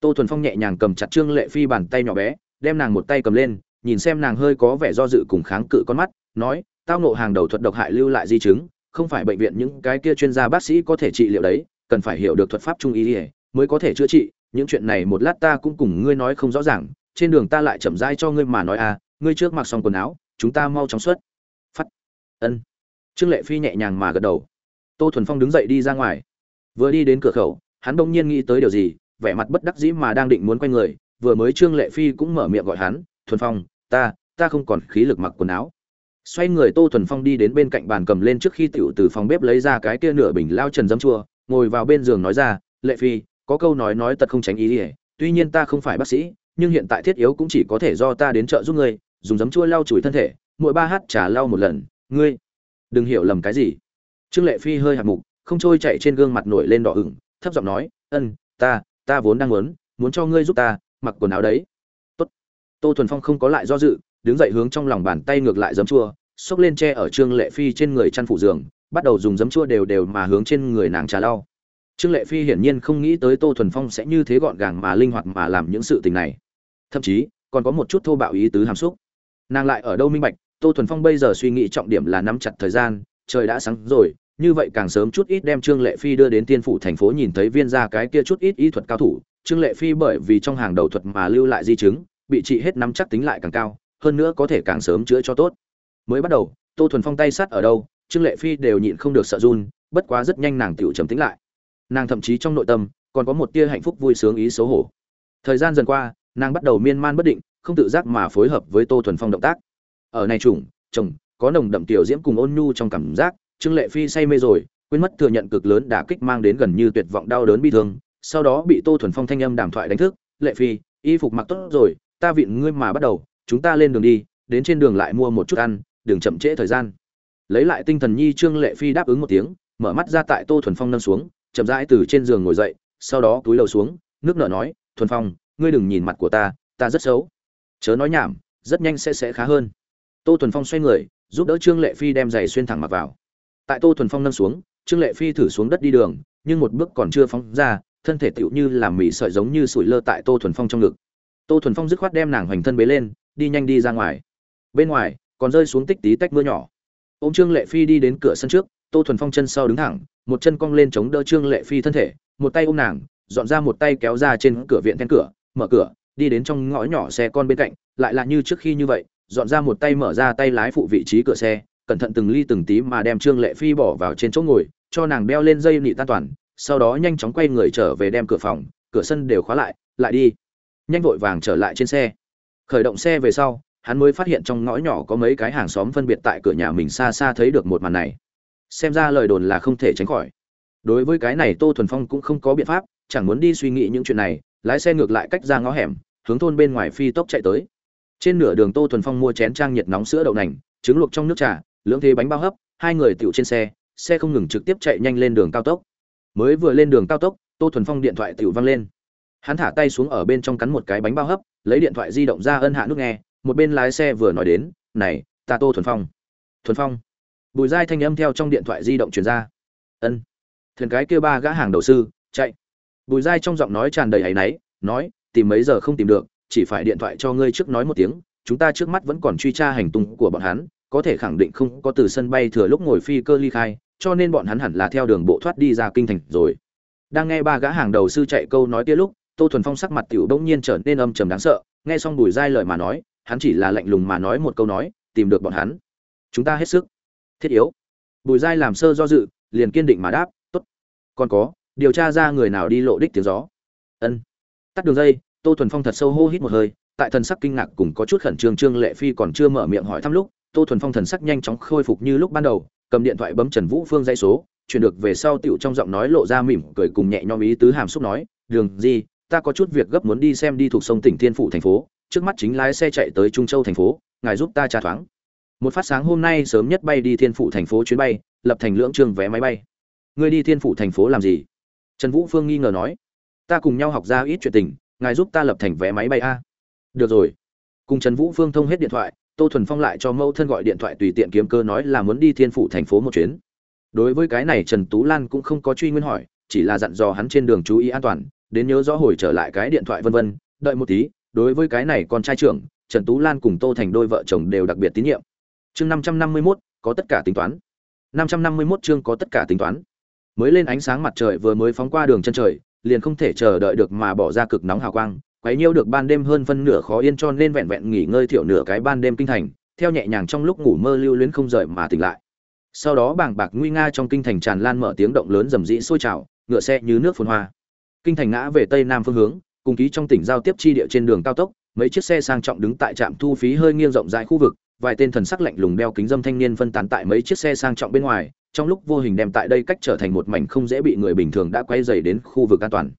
Tô thuần phong nhẹ nhàng cầm chặt trương lệ phi bàn tay nhỏ bé, đem nàng một tay cầm lên, nhìn xem nàng hơi có vẻ do dự cùng kháng cự con mắt, nói tao nộ hàng đầu thuật độc hại lưu lại di chứng, không phải bệnh viện những cái kia chuyên gia bác sĩ có thể trị liệu đấy, cần phải hiểu được thuật pháp trung y mới có thể chữa trị, những chuyện này một lát ta cũng cùng ngươi nói không rõ ràng, trên đường ta lại chậm rãi cho ngươi mà nói à ngươi trước mặc xong quần áo, chúng ta mau chóng xuất. Phát. Ân. Trương lệ phi nhẹ nhàng mà gật đầu. Tô thuần phong đứng dậy đi ra ngoài. Vừa đi đến cửa khẩu, hắn bỗng nhiên nghĩ tới điều gì, vẻ mặt bất đắc dĩ mà đang định muốn quay người, vừa mới trương lệ phi cũng mở miệng gọi hắn, thuần phong, ta ta không còn khí lực mặc quần áo xoay người tô thuần phong đi đến bên cạnh bàn cầm lên trước khi tiểu từ phòng bếp lấy ra cái kia nửa bình lao trần dấm chua, ngồi vào bên giường nói ra, lệ phi, có câu nói nói tật không tránh ý ỉa tuy nhiên ta không phải bác sĩ, nhưng hiện tại thiết yếu cũng chỉ có thể do ta đến chợ giúp ngươi, dùng dấm chua lau chùi thân thể, mỗi ba hát trà lau một lần, ngươi đừng hiểu lầm cái gì. Trương lệ phi hơi hạt mục, không trôi chạy trên gương mặt nổi lên đỏ ửng, thấp giọng nói, ân, ta ta vốn đang muốn muốn cho ngươi giúp ta mặc quần áo đấy. Tốt. Tô thuần phong không có lại do dự, đứng dậy hướng trong lòng bàn tay ngược lại giấm chua xốc lên tre ở trương lệ phi trên người chăn phủ giường, bắt đầu dùng giấm chua đều đều mà hướng trên người nàng trà lau. Trương lệ phi hiển nhiên không nghĩ tới tô thuần phong sẽ như thế gọn gàng mà linh hoạt mà làm những sự tình này. Thậm chí, còn có một chút thô bạo ý tứ hàm xúc. Nàng lại ở đâu minh bạch, tô thuần phong bây giờ suy nghĩ trọng điểm là nắm chặt thời gian, trời đã sáng rồi, như vậy càng sớm chút ít đem trương lệ phi đưa đến tiên phủ thành phố nhìn thấy viên ra cái kia chút ít ý thuật cao thủ. Trương lệ phi bởi vì trong hàng đầu thuật mà lưu lại di chứng, bị trị hết nắm chắc tính lại càng cao, hơn nữa có thể càng sớm chữa cho tốt mới bắt đầu, tô thuần phong tay sát ở đâu, trương lệ phi đều nhịn không được sợ run, bất quá rất nhanh nàng tựu trầm tính lại. Nàng thậm chí trong nội tâm còn có một tia hạnh phúc vui sướng ý xấu hổ. Thời gian dần qua, nàng bắt đầu miên man bất định, không tự giác mà phối hợp với tô thuần phong động tác. Ở này chủng, chồng, có nồng đậm tiểu diễm cùng ôn nhu trong cảm giác, trương lệ phi say mê rồi, quên mất thừa nhận cực lớn đả kích mang đến gần như tuyệt vọng đau đớn bi thương, sau đó bị tô thuần phong thanh âm đàm thoại đánh thức, lệ phi, y phục mặc tốt rồi, ta vịn ngươi mà bắt đầu, chúng ta lên đường đi, đến trên đường lại mua một chút ăn đừng chậm trễ thời gian. Lấy lại tinh thần nhi trương lệ phi đáp ứng một tiếng, mở mắt ra tại tô thuần phong nâng xuống, chậm rãi từ trên giường ngồi dậy, sau đó túi đầu xuống, nước nợ nói, thuần phong, ngươi đừng nhìn mặt của ta ta rất xấu. Chớ nói nhảm, rất nhanh sẽ sẽ khá hơn. Tô thuần phong xoay người, giúp đỡ trương lệ phi đem giày xuyên thẳng mặc vào. Tại tô thuần phong nâng xuống, trương lệ phi thử xuống đất đi đường, nhưng một bước còn chưa phóng ra, thân thể tựu như làm mỉ sợi giống như sủi lơ tại tô thuần phong trong ngực. Tô thuần phong dứt khoát đem nàng hoành thân bế lên, đi nhanh đi ra ngoài. Bên ngoài còn rơi xuống tích tí tách mưa nhỏ. Ô m trương lệ phi đi đến cửa sân trước, tô thuần phong chân sau đứng thẳng, một chân cong lên chống đỡ trương lệ phi thân thể, một tay ôm nàng, dọn ra một tay kéo ra trên cửa viện then cửa, mở cửa, đi đến trong ngõ nhỏ xe con bên cạnh, lại là như trước khi như vậy, dọn ra một tay mở ra tay lái phụ vị trí cửa xe, cẩn thận từng ly từng tí mà đem trương lệ phi bỏ vào trên chỗ ngồi, cho nàng đeo lên dây nị tan toàn, sau đó nhanh chóng quay người trở về đem cửa phòng, cửa sân đều khóa lại lại đi. Nhanh vội vàng trở lại trên xe. Khởi động xe về sau hắn mới phát hiện trong ngõ nhỏ có mấy cái hàng xóm phân biệt tại cửa nhà mình xa xa thấy được một màn này. Xem ra lời đồn là không thể tránh khỏi. Đối với cái này tô thuần phong cũng không có biện pháp, chẳng muốn đi suy nghĩ những chuyện này, lái xe ngược lại cách ra ngõ hẻm, hướng thôn bên ngoài phi tốc chạy tới. Trên nửa đường tô thuần phong mua chén trang nhiệt nóng sữa đậu nành, trứng luộc trong nước trà, lưỡng thế bánh bao hấp, hai người tựu trên xe xe không ngừng trực tiếp chạy nhanh lên đường cao tốc. Mới vừa lên đường cao tốc, tô thuần phong điện thoại tựu văng lên. Hắn thả tay xuống ở bên trong cắn một cái bánh bao hấp, lấy điện thoại di động ra ân hạ nước nghe một bên lái xe vừa nói đến, này, ta tô thuần phong. Thuần phong? Bùi giai thanh âm theo trong điện thoại di động truyền ra. Ân. Thuyền cái kêu ba gã hàng đầu sư, chạy. Bùi giai trong giọng nói tràn đầy áy náy, nói, tìm mấy giờ không tìm được, chỉ phải điện thoại cho ngươi trước nói một tiếng, chúng ta trước mắt vẫn còn truy tra hành tung của bọn hắn, có thể khẳng định không có từ sân bay thừa lúc ngồi phi cơ ly khai, cho nên bọn hắn hẳn là theo đường bộ thoát đi ra kinh thành rồi. Đang nghe ba gã hàng đầu sư chạy câu nói kia lúc, tô thuần phong sắc mặt tiểu đông nhiên trở nên âm trầm đáng sợ, nghe xong bùi giai lời mà nói hắn chỉ là lạnh lùng mà nói một câu nói, tìm được bọn hắn. Chúng ta hết sức thiết yếu. Bùi giai làm sơ do dự, liền kiên định mà đáp, tốt. Còn có, điều tra ra người nào đi lộ đích tiếng gió. Ân. Tắt đường dây, tô thuần phong thật sâu hô hít một hơi, tại thần sắc kinh ngạc cùng có chút khẩn trương trương lệ phi còn chưa mở miệng hỏi thăm lúc, tô thuần phong thần sắc nhanh chóng khôi phục như lúc ban đầu, cầm điện thoại bấm trần vũ phương dây số, chuyển được về sau tựu trong giọng nói lộ ra mỉm cười cùng nhẹ nhõm ý tứ hàm xúc nói, đường gì, ta có chút việc gấp muốn đi xem đi thuộc sông tỉnh thiên phụ thành phố trước mắt chính lái xe chạy tới trung châu thành phố, ngài giúp ta tra thoáng. Một phát sáng hôm nay sớm nhất bay đi thiên phụ thành phố chuyến bay, lập thành lưỡng trường vé máy bay. Ngươi đi thiên phụ thành phố làm gì? Trần vũ phương nghi ngờ nói. Ta cùng nhau học ra ít chuyện tình, ngài giúp ta lập thành vé máy bay a. Được rồi. Cùng trần vũ phương thông hết điện thoại, tô thuần phong lại cho mẫu thân gọi điện thoại tùy tiện kiếm cơ nói là muốn đi thiên phụ thành phố một chuyến. Đối với cái này trần tú lan cũng không có truy nguyên hỏi, chỉ là dặn dò hắn trên đường chú ý an toàn, đến nhớ rõ hồi trở lại cái điện thoại vân vân, đợi một tí đối với cái này con trai trưởng, trần tú lan cùng tô thành đôi vợ chồng đều đặc biệt tín nhiệm. Chương năm trăm năm mươi mốt, có tất cả tính toán. năm trăm năm mươi mốt chương có tất cả tính toán. Mới lên ánh sáng mặt trời vừa mới phóng qua đường chân trời, liền không thể chờ đợi được mà bỏ ra cực nóng hào quang, quấy nhiêu được ban đêm hơn phân nửa khó yên cho nên vẹn vẹn nghỉ ngơi thiểu nửa cái ban đêm kinh thành, theo nhẹ nhàng trong lúc ngủ mơ lưu luyến không rời mà tỉnh lại. Sau đó bảng bạc nguy nga trong kinh thành tràn lan mở tiếng động lớn rầm rĩ sôi trào, ngựa xe như nước phun hoa. Kinh thành ngã về tây nam phương hướng cùng ký trong tỉnh giao tiếp chi địa trên đường cao tốc, mấy chiếc xe sang trọng đứng tại trạm thu phí hơi nghiêng rộng rãi khu vực, vài tên thần sắc lạnh lùng đeo kính dâm thanh niên phân tán tại mấy chiếc xe sang trọng bên ngoài, trong lúc vô hình đem tại đây cách trở thành một mảnh không dễ bị người bình thường đã quay dày đến khu vực an toàn.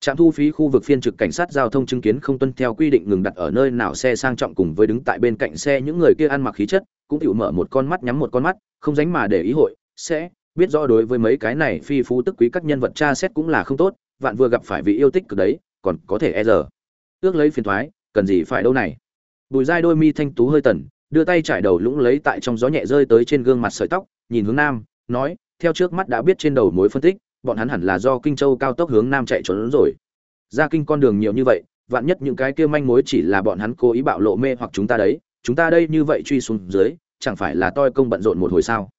Trạm thu phí khu vực phiên trực cảnh sát giao thông chứng kiến không tuân theo quy định ngừng đặt ở nơi nào xe sang trọng cùng với đứng tại bên cạnh xe những người kia ăn mặc khí chất, cũng tự mở một con mắt nhắm một con mắt, không dánh mà để ý hội, sẽ biết rõ đối với mấy cái này phi phú tức quý các nhân vật tra xét cũng là không tốt, vạn vừa gặp phải vị yêu tích cực đấy còn có thể e giờ. Ước lấy phiền thoái, cần gì phải đâu này? Bùi dai đôi mi thanh tú hơi tần, đưa tay trải đầu lũng lấy tại trong gió nhẹ rơi tới trên gương mặt sợi tóc, nhìn hướng nam, nói, theo trước mắt đã biết trên đầu mối phân tích, bọn hắn hẳn là do kinh châu cao tốc hướng nam chạy trốn rồi. Ra kinh con đường nhiều như vậy, vạn nhất những cái kia manh mối chỉ là bọn hắn cố ý bạo lộ mê hoặc chúng ta đấy, chúng ta đây như vậy truy xuống dưới, chẳng phải là toi công bận rộn một hồi sao?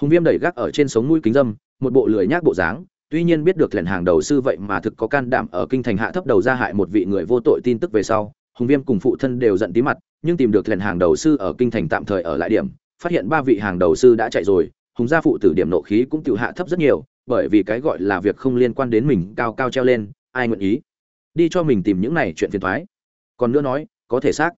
Hùng viêm đẩy gác ở trên sống mũi kính dâm, một bộ lười nhác bộ dáng tuy nhiên biết được lẻn hàng đầu sư vậy mà thực có can đảm ở kinh thành hạ thấp đầu ra hại một vị người vô tội tin tức về sau, hùng viêm cùng phụ thân đều giận tí mặt, nhưng tìm được lẻn hàng đầu sư ở kinh thành tạm thời ở lại điểm, phát hiện ba vị hàng đầu sư đã chạy rồi, hùng gia phụ tử điểm nộ khí cũng tự hạ thấp rất nhiều, bởi vì cái gọi là việc không liên quan đến mình cao cao treo lên, ai nguyện ý? Đi cho mình tìm những này chuyện phiền thoái còn nữa nói, có thể xác.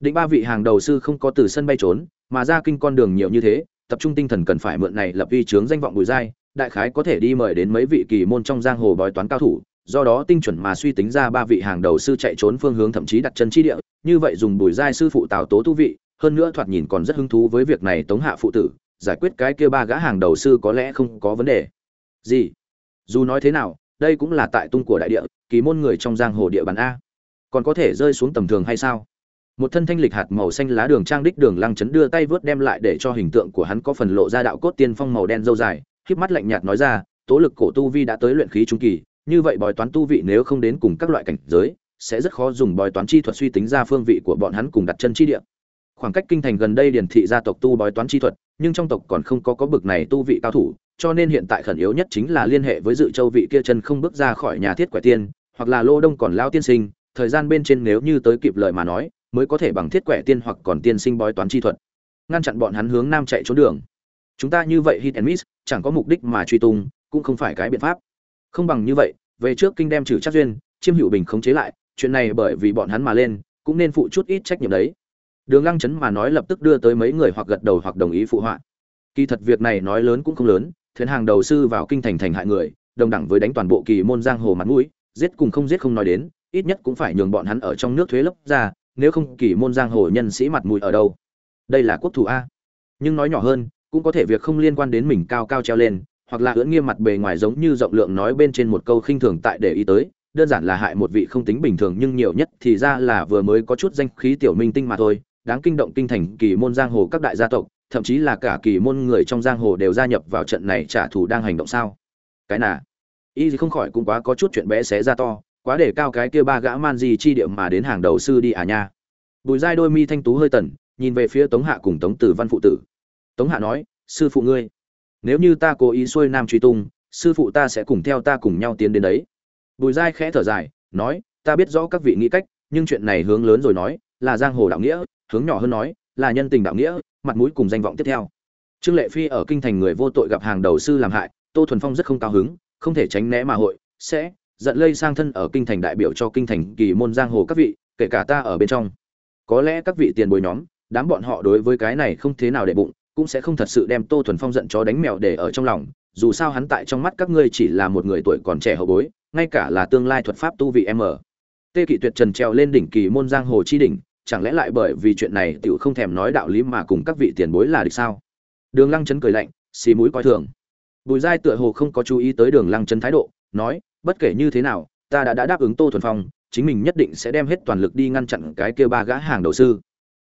Định ba vị hàng đầu sư không có từ sân bay trốn, mà ra kinh con đường nhiều như thế, tập trung tinh thần cần phải mượn này lập vi chướng danh vọng bùi giai đại khái có thể đi mời đến mấy vị kỳ môn trong giang hồ bói toán cao thủ, do đó tinh chuẩn mà suy tính ra ba vị hàng đầu sư chạy trốn phương hướng thậm chí đặt chân chi địa, như vậy dùng bùi giai sư phụ tào tố tu vị, hơn nữa thoạt nhìn còn rất hứng thú với việc này tống hạ phụ tử, giải quyết cái kia ba gã hàng đầu sư có lẽ không có vấn đề. Gì? Dù nói thế nào, đây cũng là tại tung của đại địa, kỳ môn người trong giang hồ địa bàn a. Còn có thể rơi xuống tầm thường hay sao? Một thân thanh lịch hạt màu xanh lá đường trang đích đường lăng chấn đưa tay vớt đem lại để cho hình tượng của hắn có phần lộ ra đạo cốt tiên phong màu đen dâu dài híp mắt lạnh nhạt nói ra, tố lực cổ tu vi đã tới luyện khí trung kỳ, như vậy bói toán tu vị nếu không đến cùng các loại cảnh giới, sẽ rất khó dùng bói toán chi thuật suy tính ra phương vị của bọn hắn cùng đặt chân chi địa. Khoảng cách kinh thành gần đây điển thị gia tộc tu bói toán chi thuật, nhưng trong tộc còn không có có bực này tu vị cao thủ, cho nên hiện tại khẩn yếu nhất chính là liên hệ với dự châu vị kia chân không bước ra khỏi nhà thiết quẻ tiên, hoặc là lô đông còn lao tiên sinh, thời gian bên trên nếu như tới kịp lời mà nói, mới có thể bằng thiết quẻ tiên hoặc còn tiên sinh bói toán chi thuật, ngăn chặn bọn hắn hướng nam chạy trốn đường chúng ta như vậy hit and miss, chẳng có mục đích mà truy tung, cũng không phải cái biện pháp. Không bằng như vậy, về trước kinh đem trừ chắc duyên, chiêm hữu bình khống chế lại, chuyện này bởi vì bọn hắn mà lên, cũng nên phụ chút ít trách nhiệm đấy. Đường lăng chấn mà nói lập tức đưa tới mấy người hoặc gật đầu hoặc đồng ý phụ họa. Kỳ thật việc này nói lớn cũng không lớn, thuyền hàng đầu sư vào kinh thành thành hại người, đồng đẳng với đánh toàn bộ kỳ môn giang hồ mặt mũi, giết cùng không giết không nói đến, ít nhất cũng phải nhường bọn hắn ở trong nước thuế lấp ra, nếu không kỳ môn giang hồ nhân sĩ mặt mũi ở đâu? Đây là quốc thủ a. Nhưng nói nhỏ hơn cũng có thể việc không liên quan đến mình cao cao treo lên, hoặc là ưỡn nghiêm mặt bề ngoài giống như rộng lượng nói bên trên một câu khinh thường tại để ý tới, đơn giản là hại một vị không tính bình thường nhưng nhiều nhất thì ra là vừa mới có chút danh khí tiểu minh tinh mà thôi, đáng kinh động kinh thành kỳ môn giang hồ các đại gia tộc, thậm chí là cả kỳ môn người trong giang hồ đều gia nhập vào trận này trả thù đang hành động sao? Cái nà y không khỏi cũng quá có chút chuyện bé xé ra to, quá để cao cái kia ba gã man gì chi điểm mà đến hàng đầu sư đi à nha. Bùi giai đôi mi thanh tú hơi tần, nhìn về phía tống hạ cùng tống tử văn phụ tử tống hạ nói, sư phụ ngươi, nếu như ta cố ý xuôi nam truy tung, sư phụ ta sẽ cùng theo ta cùng nhau tiến đến đấy. Bùi giai khẽ thở dài, nói, ta biết rõ các vị nghĩ cách, nhưng chuyện này hướng lớn rồi nói, là giang hồ đạo nghĩa, hướng nhỏ hơn nói, là nhân tình đạo nghĩa, mặt mũi cùng danh vọng tiếp theo. Trương lệ phi ở kinh thành người vô tội gặp hàng đầu sư làm hại, tô thuần phong rất không cao hứng, không thể tránh né mà hội, sẽ giận lây sang thân ở kinh thành đại biểu cho kinh thành kỳ môn giang hồ các vị, kể cả ta ở bên trong. Có lẽ các vị tiền bối nhóm, đám bọn họ đối với cái này không thế nào để bụng cũng sẽ không thật sự đem tô thuần phong giận chó đánh mèo để ở trong lòng dù sao hắn tại trong mắt các ngươi chỉ là một người tuổi còn trẻ hậu bối ngay cả là tương lai thuật pháp tu vị em ở. Tê kỵ tuyệt trần treo lên đỉnh kỳ môn giang hồ chi đỉnh chẳng lẽ lại bởi vì chuyện này tiểu không thèm nói đạo lý mà cùng các vị tiền bối là địch sao? Đường lăng chấn cười lạnh xì mũi coi thường. Bùi giai tựa hồ không có chú ý tới đường lăng chấn thái độ nói bất kể như thế nào ta đã, đã đáp ứng tô thuần phong chính mình nhất định sẽ đem hết toàn lực đi ngăn chặn cái kia ba gã hàng đầu sư.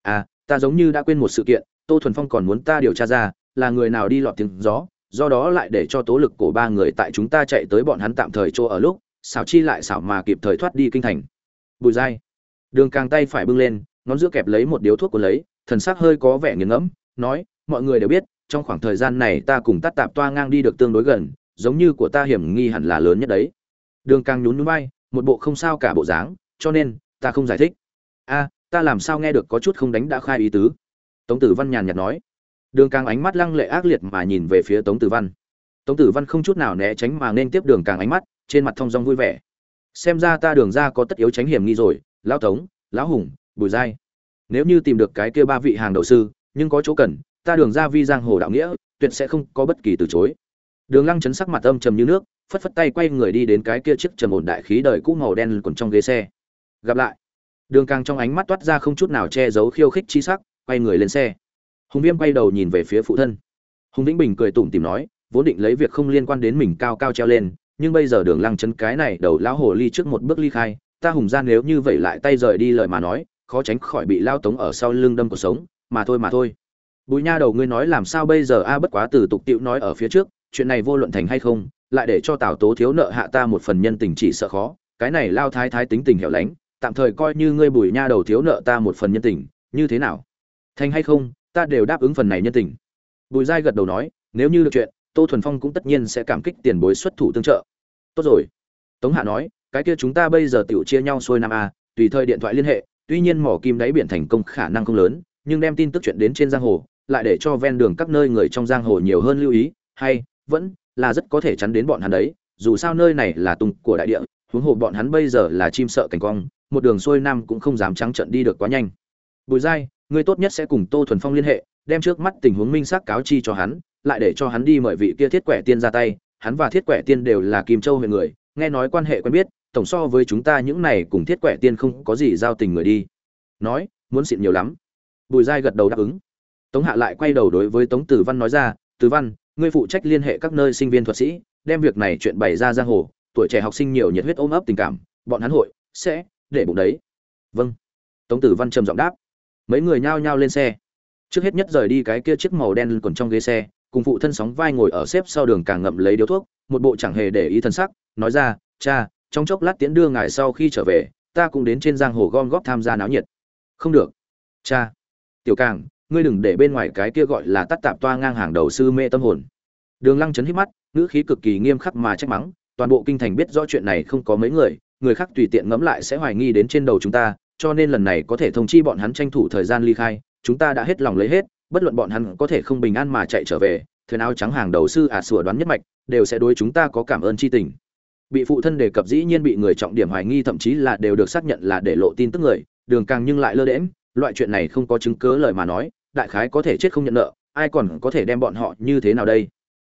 À ta giống như đã quên một sự kiện tô thuần phong còn muốn ta điều tra ra, là người nào đi lọt tiếng gió, do đó lại để cho tố lực của ba người tại chúng ta chạy tới bọn hắn tạm thời chỗ ở lúc, xảo chi lại xảo mà kịp thời thoát đi kinh thành. Bùi dai. Đường càng tay phải bưng lên, ngón giữa kẹp lấy một điếu thuốc của lấy, thần sắc hơi có vẻ nghiền ngẫm, nói, mọi người đều biết, trong khoảng thời gian này ta cùng tắt tạp toa ngang đi được tương đối gần, giống như của ta hiểm nghi hẳn là lớn nhất đấy. Đường càng nhún núi bay một bộ không sao cả bộ dáng, cho nên, ta không giải thích. A, ta làm sao nghe được có chút không đánh đã khai ý tứ? Tống tử văn nhàn nhạt nói. Đường càng ánh mắt lăng lệ ác liệt mà nhìn về phía tống tử văn. Tống tử văn không chút nào né tránh mà nên tiếp đường càng ánh mắt, trên mặt thong dong vui vẻ. Xem ra ta đường ra có tất yếu tránh hiểm nghi rồi, lão tống, lão hùng, bùi giai. Nếu như tìm được cái kia ba vị hàng đầu sư, nhưng có chỗ cần, ta đường ra vi giang hồ đạo nghĩa, tuyệt sẽ không có bất kỳ từ chối. Đường lăng chấn sắc mặt âm trầm như nước, phất phất tay quay người đi đến cái kia chiếc trầm ổn đại khí đời cũ màu đen còn trong ghế xe. Gặp lại. Đường càng trong ánh mắt toát ra không chút nào che giấu khiêu khích chi sắc quay người lên xe. Hùng viêm quay đầu nhìn về phía phụ thân. Hùng vĩnh bình cười tủm tìm nói, vốn định lấy việc không liên quan đến mình cao cao treo lên, nhưng bây giờ đường lăng chấn cái này đầu lão hồ ly trước một bước ly khai, ta hùng gian nếu như vậy lại tay rời đi lời mà nói, khó tránh khỏi bị lao tống ở sau lưng đâm cuộc sống, mà thôi mà thôi. Bùi nha đầu ngươi nói làm sao bây giờ? A, bất quá từ tục tiệu nói ở phía trước, chuyện này vô luận thành hay không, lại để cho tào tố thiếu nợ hạ ta một phần nhân tình chỉ sợ khó, cái này lao thái thái tính tình hẻo lánh, tạm thời coi như ngươi bùi nha đầu thiếu nợ ta một phần nhân tình, như thế nào? Thành hay không, ta đều đáp ứng phần này nhân tình. Bùi giai gật đầu nói, nếu như được chuyện, tô thuần phong cũng tất nhiên sẽ cảm kích tiền bối xuất thủ tương trợ. Tốt rồi. Tống hạ nói, cái kia chúng ta bây giờ tiểu chia nhau xuôi năm a, tùy thời điện thoại liên hệ, tuy nhiên mỏ kim đáy biển thành công khả năng không lớn, nhưng đem tin tức chuyện đến trên giang hồ, lại để cho ven đường các nơi người trong giang hồ nhiều hơn lưu ý, hay, vẫn là rất có thể chắn đến bọn hắn đấy, dù sao nơi này là tung của đại địa, huống hồ bọn hắn bây giờ là chim sợ cảnh quang, một đường xuôi nam cũng không dám trắng trận đi được quá nhanh. Bùi giai Ngươi tốt nhất sẽ cùng tô thuần phong liên hệ, đem trước mắt tình huống minh xác cáo chi cho hắn, lại để cho hắn đi mời vị kia thiết quẻ tiên ra tay. Hắn và thiết quẻ tiên đều là kim châu huyện người, nghe nói quan hệ quen biết, tổng so với chúng ta những này cùng thiết quẻ tiên không có gì giao tình người đi. Nói, muốn xịn nhiều lắm. Bùi giai gật đầu đáp ứng. Tống hạ lại quay đầu đối với tống tử văn nói ra, tử văn, ngươi phụ trách liên hệ các nơi sinh viên thuật sĩ, đem việc này chuyện bày ra giang hồ, tuổi trẻ học sinh nhiều nhiệt huyết ôm ấp tình cảm, bọn hắn hội sẽ để bụng đấy. Vâng. Tống tử văn trầm giọng đáp mấy người nhao nhao lên xe. Trước hết nhất rời đi cái kia chiếc màu đen còn trong ghế xe, cùng phụ thân sóng vai ngồi ở xếp sau đường càng ngậm lấy điếu thuốc, một bộ chẳng hề để ý thân sắc, nói ra, cha, trong chốc lát tiễn đưa ngài sau khi trở về, ta cũng đến trên giang hồ gom góp tham gia náo nhiệt. Không được. Cha. Tiểu càng, ngươi đừng để bên ngoài cái kia gọi là tắt tạp toa ngang hàng đầu sư mê tâm hồn. Đường lăng chấn hít mắt, ngữ khí cực kỳ nghiêm khắc mà trách mắng, toàn bộ kinh thành biết rõ chuyện này không có mấy người người khác tùy tiện ngẫm lại sẽ hoài nghi đến trên đầu chúng ta cho nên lần này có thể thông chi bọn hắn tranh thủ thời gian ly khai, chúng ta đã hết lòng lấy hết, bất luận bọn hắn có thể không bình an mà chạy trở về, thuyền áo trắng hàng đầu sư ả à sủa đoán nhất mạch, đều sẽ đối chúng ta có cảm ơn chi tình. Bị phụ thân đề cập dĩ nhiên bị người trọng điểm hoài nghi, thậm chí là đều được xác nhận là để lộ tin tức người, đường càng nhưng lại lơ đễm loại chuyện này không có chứng cớ lời mà nói, đại khái có thể chết không nhận nợ, ai còn có thể đem bọn họ như thế nào đây?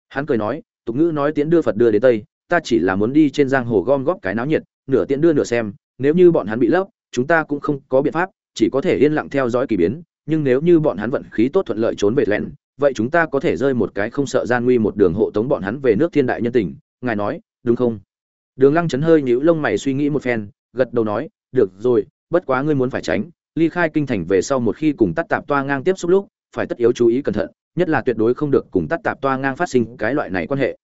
Hắn cười nói, tục ngữ nói tiến đưa phật đưa đến tây, ta chỉ là muốn đi trên giang hồ gom góp cái náo nhiệt, nửa tiễn đưa nửa xem, nếu như bọn hắn bị lấp chúng ta cũng không có biện pháp, chỉ có thể yên lặng theo dõi kỳ biến, nhưng nếu như bọn hắn vận khí tốt thuận lợi trốn về lẹn, vậy chúng ta có thể rơi một cái không sợ gian nguy một đường hộ tống bọn hắn về nước thiên đại nhân tình, ngài nói, đúng không? Đường lăng chấn hơi nhũ lông mày suy nghĩ một phen, gật đầu nói, được rồi, bất quá ngươi muốn phải tránh, ly khai kinh thành về sau một khi cùng tắt tạp toa ngang tiếp xúc lúc, phải tất yếu chú ý cẩn thận, nhất là tuyệt đối không được cùng tắt tạp toa ngang phát sinh cái loại này quan hệ.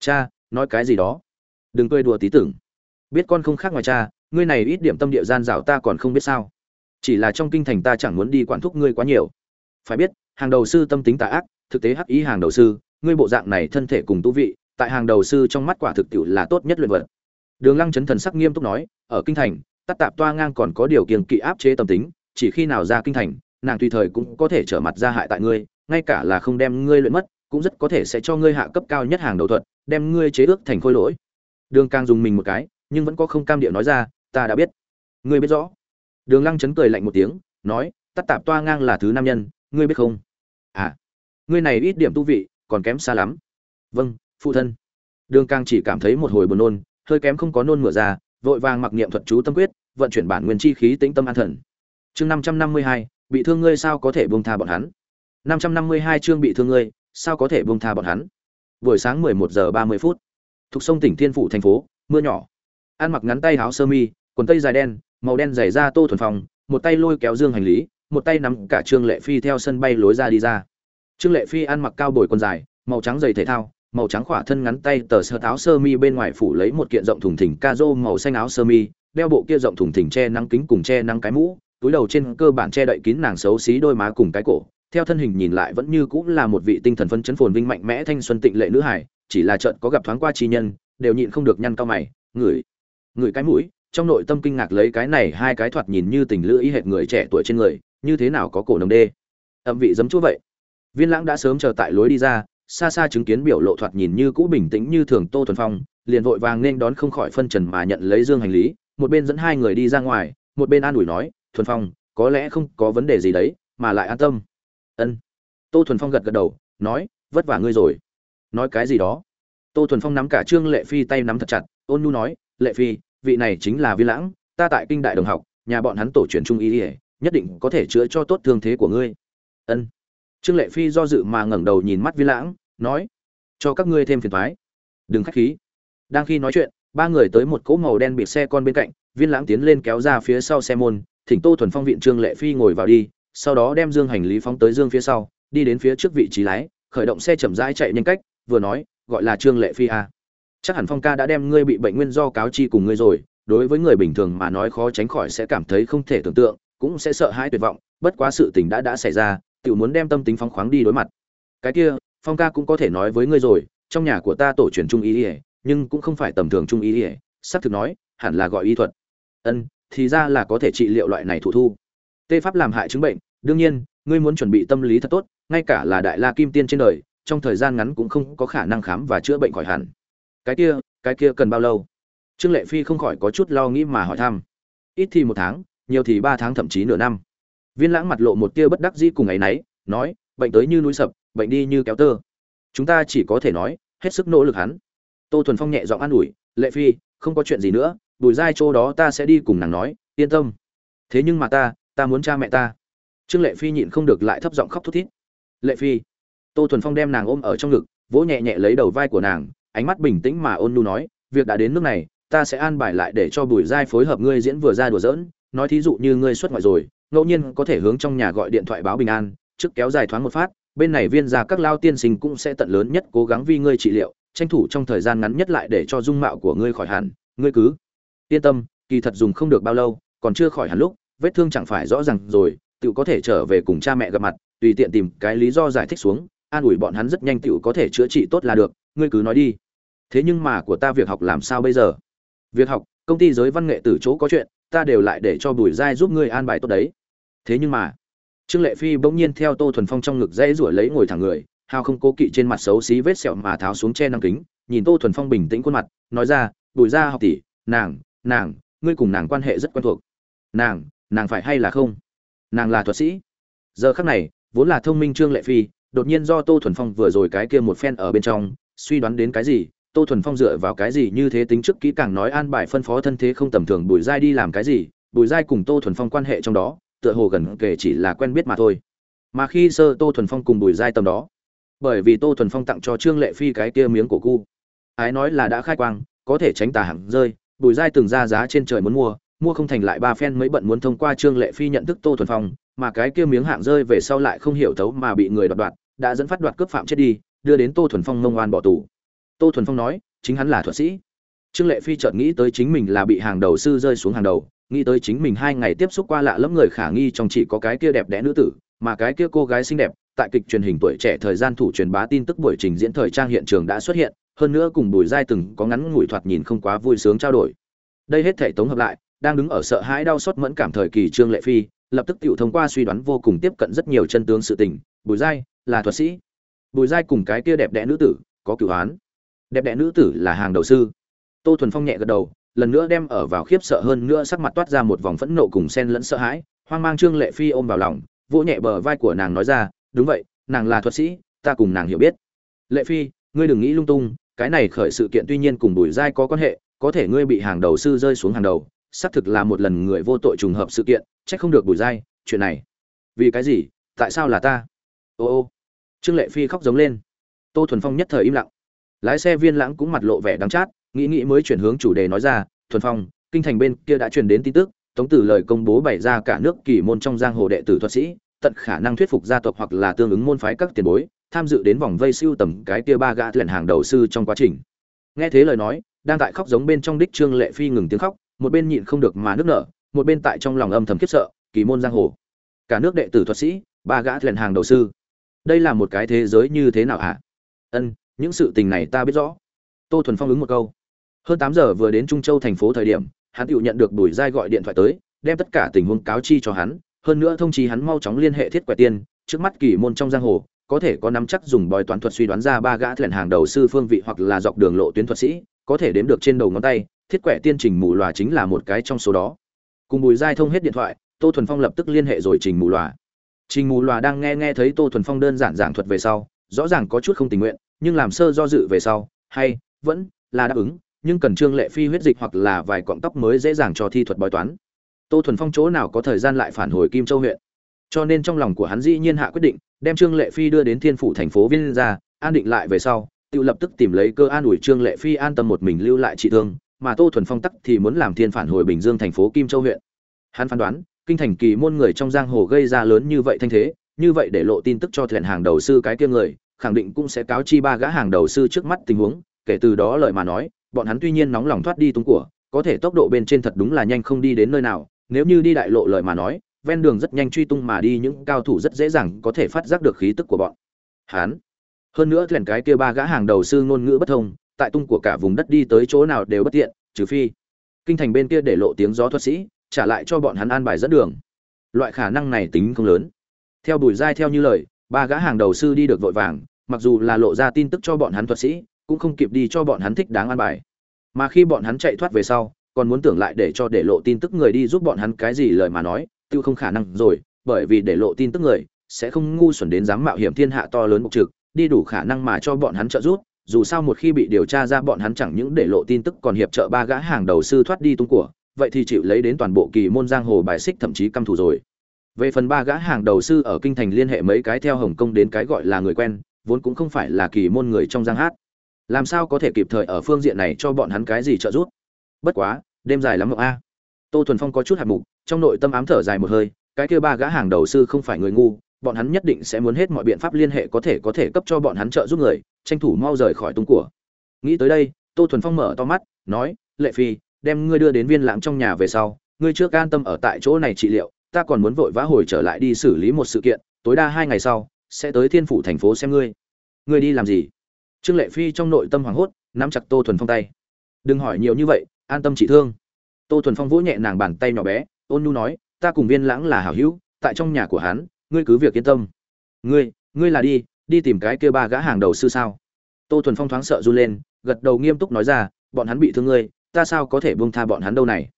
Cha, nói cái gì đó? Đừng cười đùa tí tưởng. Biết con không khác ngoài cha ngươi này ít điểm tâm địa gian dảo ta còn không biết sao. Chỉ là trong kinh thành ta chẳng muốn đi quản thúc ngươi quá nhiều. Phải biết, hàng đầu sư tâm tính tà ác, thực tế hắc ý hàng đầu sư, ngươi bộ dạng này thân thể cùng tu vị, tại hàng đầu sư trong mắt quả thực tiệu là tốt nhất luyện vật. Đường lăng chấn thần sắc nghiêm túc nói, ở kinh thành, tắt tạp toa ngang còn có điều kiện kỵ áp chế tâm tính, chỉ khi nào ra kinh thành, nàng tùy thời cũng có thể trở mặt ra hại tại ngươi, ngay cả là không đem ngươi luyện mất, cũng rất có thể sẽ cho ngươi hạ cấp cao nhất hàng đầu thuật, đem ngươi chế ước thành khôi lỗi. Đường càng dùng mình một cái, nhưng vẫn có không cam điệu nói ra ta đã biết. Ngươi biết rõ. Đường lăng chấn cười lạnh một tiếng, nói, tắt tạp toa ngang là thứ nam nhân, ngươi biết không? À ngươi này ít điểm tu vị, còn kém xa lắm. Vâng phụ thân. Đường càng chỉ cảm thấy một hồi buồn nôn, hơi kém không có nôn mửa ra, vội vàng mặc niệm thuật chú tâm quyết, vận chuyển bản nguyên chi khí tĩnh tâm an thần. Chương năm trăm năm mươi hai, bị thương ngươi sao có thể buông tha bọn hắn? năm trăm năm mươi hai chương bị thương ngươi, sao có thể buông tha bọn hắn? Buổi sáng mười một giờ ba mươi phút, thuộc sông tỉnh thiên phủ thành phố, mưa nhỏ. Ăn mặc ngắn tay áo sơ mi quần tây dài đen màu đen dày ra tô thuần phong, một tay lôi kéo dương hành lý một tay nắm cả trương lệ phi theo sân bay lối ra đi ra. Trương lệ phi ăn mặc cao bồi quần dài màu trắng dày thể thao màu trắng khỏa thân ngắn tay tờ sơ áo sơ mi bên ngoài phủ lấy một kiện rộng thùng thình ca rô màu xanh áo sơ mi đeo bộ kia rộng thùng thình che nắng kính cùng che nắng cái mũ túi đầu trên cơ bản che đậy kín nàng xấu xí đôi má cùng cái cổ. Theo thân hình nhìn lại vẫn như cũng là một vị tinh thần phân chấn phồn vinh mạnh mẽ thanh xuân tịnh lệ nữ hải chỉ là trận có gặp thoáng qua chi nhân đều nhịn không được nhăn cao mày ngửi ngửi cái mũi trong nội tâm kinh ngạc lấy cái này hai cái thoạt nhìn như tình lữ ý hệt người trẻ tuổi trên người, như thế nào có cổ nồng đê. Âm vị giấm chúa vậy. Viên lãng đã sớm chờ tại lối đi ra, xa xa chứng kiến biểu lộ thoạt nhìn như cũ bình tĩnh như thường tô thuần phong, liền vội vàng nên đón không khỏi phân trần mà nhận lấy dương hành lý, một bên dẫn hai người đi ra ngoài, một bên an ủi nói, thuần phong, có lẽ không có vấn đề gì đấy, mà lại an tâm. Ân. Tô thuần phong gật gật đầu, nói, vất vả ngươi rồi. Nói cái gì đó? Tô thuần phong nắm cả trương lệ phi tay nắm thật chặt, ôn nhu nói, lệ phi vị này chính là vi lãng ta tại kinh đại đồng học nhà bọn hắn tổ truyền trung y, nhất định có thể chữa cho tốt thương thế của ngươi. Ân. Trương lệ phi do dự mà ngẩng đầu nhìn mắt vi lãng nói cho các ngươi thêm phiền toái, đừng khách khí. Đang khi nói chuyện ba người tới một cỗ màu đen bị xe con bên cạnh viên lãng tiến lên kéo ra phía sau xe môn thỉnh tô thuần phong viện trương lệ phi ngồi vào đi sau đó đem dương hành lý phóng tới dương phía sau đi đến phía trước vị trí lái khởi động xe chậm rãi chạy nhanh cách vừa nói gọi là trương lệ phi à chắc hẳn phong ca đã đem ngươi bị bệnh nguyên do cáo chi cùng ngươi rồi. Đối với người bình thường mà nói khó tránh khỏi sẽ cảm thấy không thể tưởng tượng, cũng sẽ sợ hãi tuyệt vọng. Bất quá sự tình đã đã xảy ra tự muốn đem tâm tính phóng khoáng đi đối mặt. Cái kia, phong ca cũng có thể nói với ngươi rồi, trong nhà của ta tổ truyền trung ý ỉa nhưng cũng không phải tầm thường trung ý ỉa xác thực nói, hẳn là gọi y thuật. Ân, thì ra là có thể trị liệu loại này thủ thu. Tê pháp làm hại chứng bệnh, đương nhiên, ngươi muốn chuẩn bị tâm lý thật tốt, ngay cả là đại la kim tiên trên đời, trong thời gian ngắn cũng không có khả năng khám và chữa bệnh khỏi hẳn cái kia cái kia cần bao lâu? Trương lệ phi không khỏi có chút lo nghĩ mà hỏi thăm. Ít thì một tháng, nhiều thì ba tháng, thậm chí nửa năm. Viên lãng mặt lộ một tia bất đắc dĩ cùng ấy nấy nói, bệnh tới như núi sập, bệnh đi như kéo tơ. Chúng ta chỉ có thể nói, hết sức nỗ lực hắn. Tô thuần phong nhẹ giọng an ủi, lệ phi, không có chuyện gì nữa, bùi giai chỗ đó ta sẽ đi cùng nàng nói, yên tâm. Thế nhưng mà ta ta muốn cha mẹ ta. Trương lệ phi nhịn không được lại thấp giọng khóc thút thít. Lệ phi. Tô thuần phong đem nàng ôm ở trong ngực, vỗ nhẹ nhẹ lấy đầu vai của nàng ánh mắt bình tĩnh mà ôn nhu nói, việc đã đến nước này, ta sẽ an bài lại để cho bùi giai phối hợp ngươi diễn vừa ra đùa giỡn. Nói thí dụ như ngươi xuất ngoại rồi, ngẫu nhiên có thể hướng trong nhà gọi điện thoại báo bình an, trước kéo dài thoáng một phát, bên này viên gia các lao tiên sinh cũng sẽ tận lớn nhất cố gắng vì ngươi trị liệu, tranh thủ trong thời gian ngắn nhất lại để cho dung mạo của ngươi khỏi hẳn, ngươi cứ yên tâm, kỳ thật dùng không được bao lâu, còn chưa khỏi hẳn lúc, vết thương chẳng phải rõ ràng rồi tự có thể trở về cùng cha mẹ gặp mặt, tùy tiện tìm cái lý do giải thích xuống, an ủi bọn hắn rất nhanh tựu có thể chữa trị tốt là được, ngươi cứ nói đi thế nhưng mà của ta việc học làm sao bây giờ? Việc học, công ty giới văn nghệ từ chỗ có chuyện, ta đều lại để cho bùi giai giúp ngươi an bài tốt đấy. Thế nhưng mà, trương lệ phi bỗng nhiên theo tô thuần phong trong ngực dây rủa lấy ngồi thẳng người, hao không cố kỵ trên mặt xấu xí vết sẹo mà tháo xuống che năng kính, nhìn tô thuần phong bình tĩnh khuôn mặt, nói ra, bùi gia học tỷ, nàng nàng, ngươi cùng nàng quan hệ rất quen thuộc. Nàng nàng phải hay là không? Nàng là thuật sĩ. Giờ khắc này, vốn là thông minh trương lệ phi, đột nhiên do tô thuần phong vừa rồi cái kia một phen ở bên trong, suy đoán đến cái gì tô thuần phong dựa vào cái gì như thế tính trước kỹ càng nói an bài phân phó thân thế không tầm thường bùi giai đi làm cái gì? Bùi giai cùng tô thuần phong quan hệ trong đó, tựa hồ gần kể chỉ là quen biết mà thôi. Mà khi sơ tô thuần phong cùng bùi giai tầm đó, bởi vì tô thuần phong tặng cho trương lệ phi cái kia miếng cổ cu. Ái nói là đã khai quang, có thể tránh tà hẳn rơi, bùi giai từng ra giá trên trời muốn mua mua không thành lại ba phen mấy bận muốn thông qua trương lệ phi nhận thức tô thuần phong, mà cái kia miếng hạng rơi về sau lại không hiểu thấu mà bị người đoạt đoạt, đã dẫn phát đoạt cướp phạm chết đi, đưa đến tô thuần phong mông oan bỏ tù tô thuần phong nói, chính hắn là thuật sĩ. Trương lệ phi chợt nghĩ tới chính mình là bị hàng đầu sư rơi xuống hàng đầu, nghĩ tới chính mình hai ngày tiếp xúc qua lạ lẫm người khả nghi trong chỉ có cái kia đẹp đẽ nữ tử, mà cái kia cô gái xinh đẹp, tại kịch truyền hình tuổi trẻ thời gian thủ truyền bá tin tức buổi trình diễn thời trang hiện trường đã xuất hiện, hơn nữa cùng bùi giai từng có ngắn ngủi thoạt nhìn không quá vui sướng trao đổi. Đây hết thể tống hợp lại, đang đứng ở sợ hãi đau xót mẫn cảm thời kỳ trương lệ phi, lập tức tự thông qua suy đoán vô cùng tiếp cận rất nhiều chân tướng sự tình, bùi giai là thuật sĩ. Bùi giai cùng cái kia đẹp đẽ nữ tử có cửu án đẹp đẽ nữ tử là hàng đầu sư. Tô thuần phong nhẹ gật đầu, lần nữa đem ở vào khiếp sợ hơn nữa sắc mặt toát ra một vòng phẫn nộ cùng xen lẫn sợ hãi, hoang mang trương lệ phi ôm vào lòng, vỗ nhẹ bờ vai của nàng nói ra, đúng vậy, nàng là thuật sĩ, ta cùng nàng hiểu biết. Lệ phi, ngươi đừng nghĩ lung tung, cái này khởi sự kiện tuy nhiên cùng bùi giai có quan hệ, có thể ngươi bị hàng đầu sư rơi xuống hàng đầu, xác thực là một lần người vô tội trùng hợp sự kiện trách không được bùi giai, chuyện này. Vì cái gì? Tại sao là ta? Ô ô. Trương lệ phi khóc giống lên. Tô thuần phong nhất thời im lặng lái xe viên lãng cũng mặt lộ vẻ đắng chát, nghĩ nghĩ mới chuyển hướng chủ đề nói ra, thuần phong, kinh thành bên kia đã truyền đến tin tức, tống tử lời công bố bày ra cả nước kỳ môn trong giang hồ đệ tử thuật sĩ, tận khả năng thuyết phục gia tộc hoặc là tương ứng môn phái các tiền bối, tham dự đến vòng vây siêu tầm cái kia ba gã tuyển hàng đầu sư trong quá trình. Nghe thế lời nói, đang tại khóc giống bên trong đích trương lệ phi ngừng tiếng khóc, một bên nhịn không được mà nước nở, một bên tại trong lòng âm thầm khiếp sợ, kỳ môn giang hồ, cả nước đệ tử thuật sĩ, ba gã tuyển hàng đầu sư. Đây là một cái thế giới như thế nào hả? Ân những sự tình này ta biết rõ. Tô thuần phong ứng một câu. Hơn tám giờ vừa đến trung châu thành phố thời điểm, hắn tự nhận được bùi giai gọi điện thoại tới, đem tất cả tình huống cáo chi cho hắn, hơn nữa thông chí hắn mau chóng liên hệ thiết quẻ tiên, trước mắt kỳ môn trong giang hồ, có thể có nắm chắc dùng bói toán thuật suy đoán ra ba gã thuyền hàng đầu sư phương vị hoặc là dọc đường lộ tuyến thuật sĩ, có thể đếm được trên đầu ngón tay, thiết quẻ tiên trình mù lòa chính là một cái trong số đó. Cùng bùi giai thông hết điện thoại, tô thuần phong lập tức liên hệ rồi trình mù lòa trình mù lòa đang nghe nghe thấy tô thuần phong đơn giản giảng thuật về sau, rõ ràng có chút không tình nguyện nhưng làm sơ do dự về sau, hay, vẫn là đáp ứng, nhưng cần trương lệ phi huyết dịch hoặc là vài cọng tóc mới dễ dàng cho thi thuật bói toán. Tô thuần phong chỗ nào có thời gian lại phản hồi kim châu huyện? Cho nên trong lòng của hắn dĩ nhiên hạ quyết định, đem trương lệ phi đưa đến thiên phủ thành phố viên ra an định lại về sau, tự lập tức tìm lấy cơ an ủi trương lệ phi an tâm một mình lưu lại trị thương, mà tô thuần phong tắc thì muốn làm thiên phản hồi bình dương thành phố kim châu huyện. Hắn phán đoán, kinh thành kỳ môn người trong giang hồ gây ra lớn như vậy thanh thế, như vậy để lộ tin tức cho thuyền hàng đầu sư cái kia người khẳng định cũng sẽ cáo chi ba gã hàng đầu sư trước mắt tình huống, kể từ đó lời mà nói, bọn hắn tuy nhiên nóng lòng thoát đi tung của, có thể tốc độ bên trên thật đúng là nhanh không đi đến nơi nào, nếu như đi đại lộ lời mà nói, ven đường rất nhanh truy tung mà đi những cao thủ rất dễ dàng có thể phát giác được khí tức của bọn. Hắn hơn nữa thuyền cái kia ba gã hàng đầu sư ngôn ngữ bất thông, tại tung của cả vùng đất đi tới chỗ nào đều bất tiện, trừ phi kinh thành bên kia để lộ tiếng gió thuật sĩ, trả lại cho bọn hắn an bài dẫn đường. Loại khả năng này tính không lớn. Theo bùi giai theo như lời ba gã hàng đầu sư đi được vội vàng, mặc dù là lộ ra tin tức cho bọn hắn thuật sĩ, cũng không kịp đi cho bọn hắn thích đáng an bài. Mà khi bọn hắn chạy thoát về sau, còn muốn tưởng lại để cho để lộ tin tức người đi giúp bọn hắn cái gì lời mà nói, tiêu không khả năng rồi, bởi vì để lộ tin tức người sẽ không ngu xuẩn đến dám mạo hiểm thiên hạ to lớn mục trực, đi đủ khả năng mà cho bọn hắn trợ giúp, dù sao một khi bị điều tra ra bọn hắn chẳng những để lộ tin tức còn hiệp trợ ba gã hàng đầu sư thoát đi tung của, vậy thì chịu lấy đến toàn bộ kỳ môn giang hồ bài xích thậm chí căm thù rồi về phần ba gã hàng đầu sư ở kinh thành liên hệ mấy cái theo hồng kông đến cái gọi là người quen, vốn cũng không phải là kỳ môn người trong giang hát. Làm sao có thể kịp thời ở phương diện này cho bọn hắn cái gì trợ giúp? Bất quá, đêm dài lắm mộng a. À. Tô thuần phong có chút hạt mục, trong nội tâm ám thở dài một hơi, cái kia ba gã hàng đầu sư không phải người ngu, bọn hắn nhất định sẽ muốn hết mọi biện pháp liên hệ có thể có thể cấp cho bọn hắn trợ giúp người, tranh thủ mau rời khỏi tung của. Nghĩ tới đây, tô thuần phong mở to mắt, nói, lệ phi, đem ngươi đưa đến viên lãng trong nhà về sau, ngươi chưa an tâm ở tại chỗ này trị liệu ta còn muốn vội vã hồi trở lại đi xử lý một sự kiện, tối đa hai ngày sau, sẽ tới thiên phủ thành phố xem ngươi. Ngươi đi làm gì? Trương lệ phi trong nội tâm hoảng hốt, nắm chặt tô thuần phong tay. Đừng hỏi nhiều như vậy, an tâm trị thương. Tô thuần phong vỗ nhẹ nàng bàn tay nhỏ bé, ôn nhu nói, ta cùng viên lãng là hảo hữu, tại trong nhà của hắn, ngươi cứ việc yên tâm. Ngươi ngươi là đi đi tìm cái kia ba gã hàng đầu sư sao? Tô thuần phong thoáng sợ run lên, gật đầu nghiêm túc nói ra, bọn hắn bị thương ngươi, ta sao có thể buông tha bọn hắn đâu này?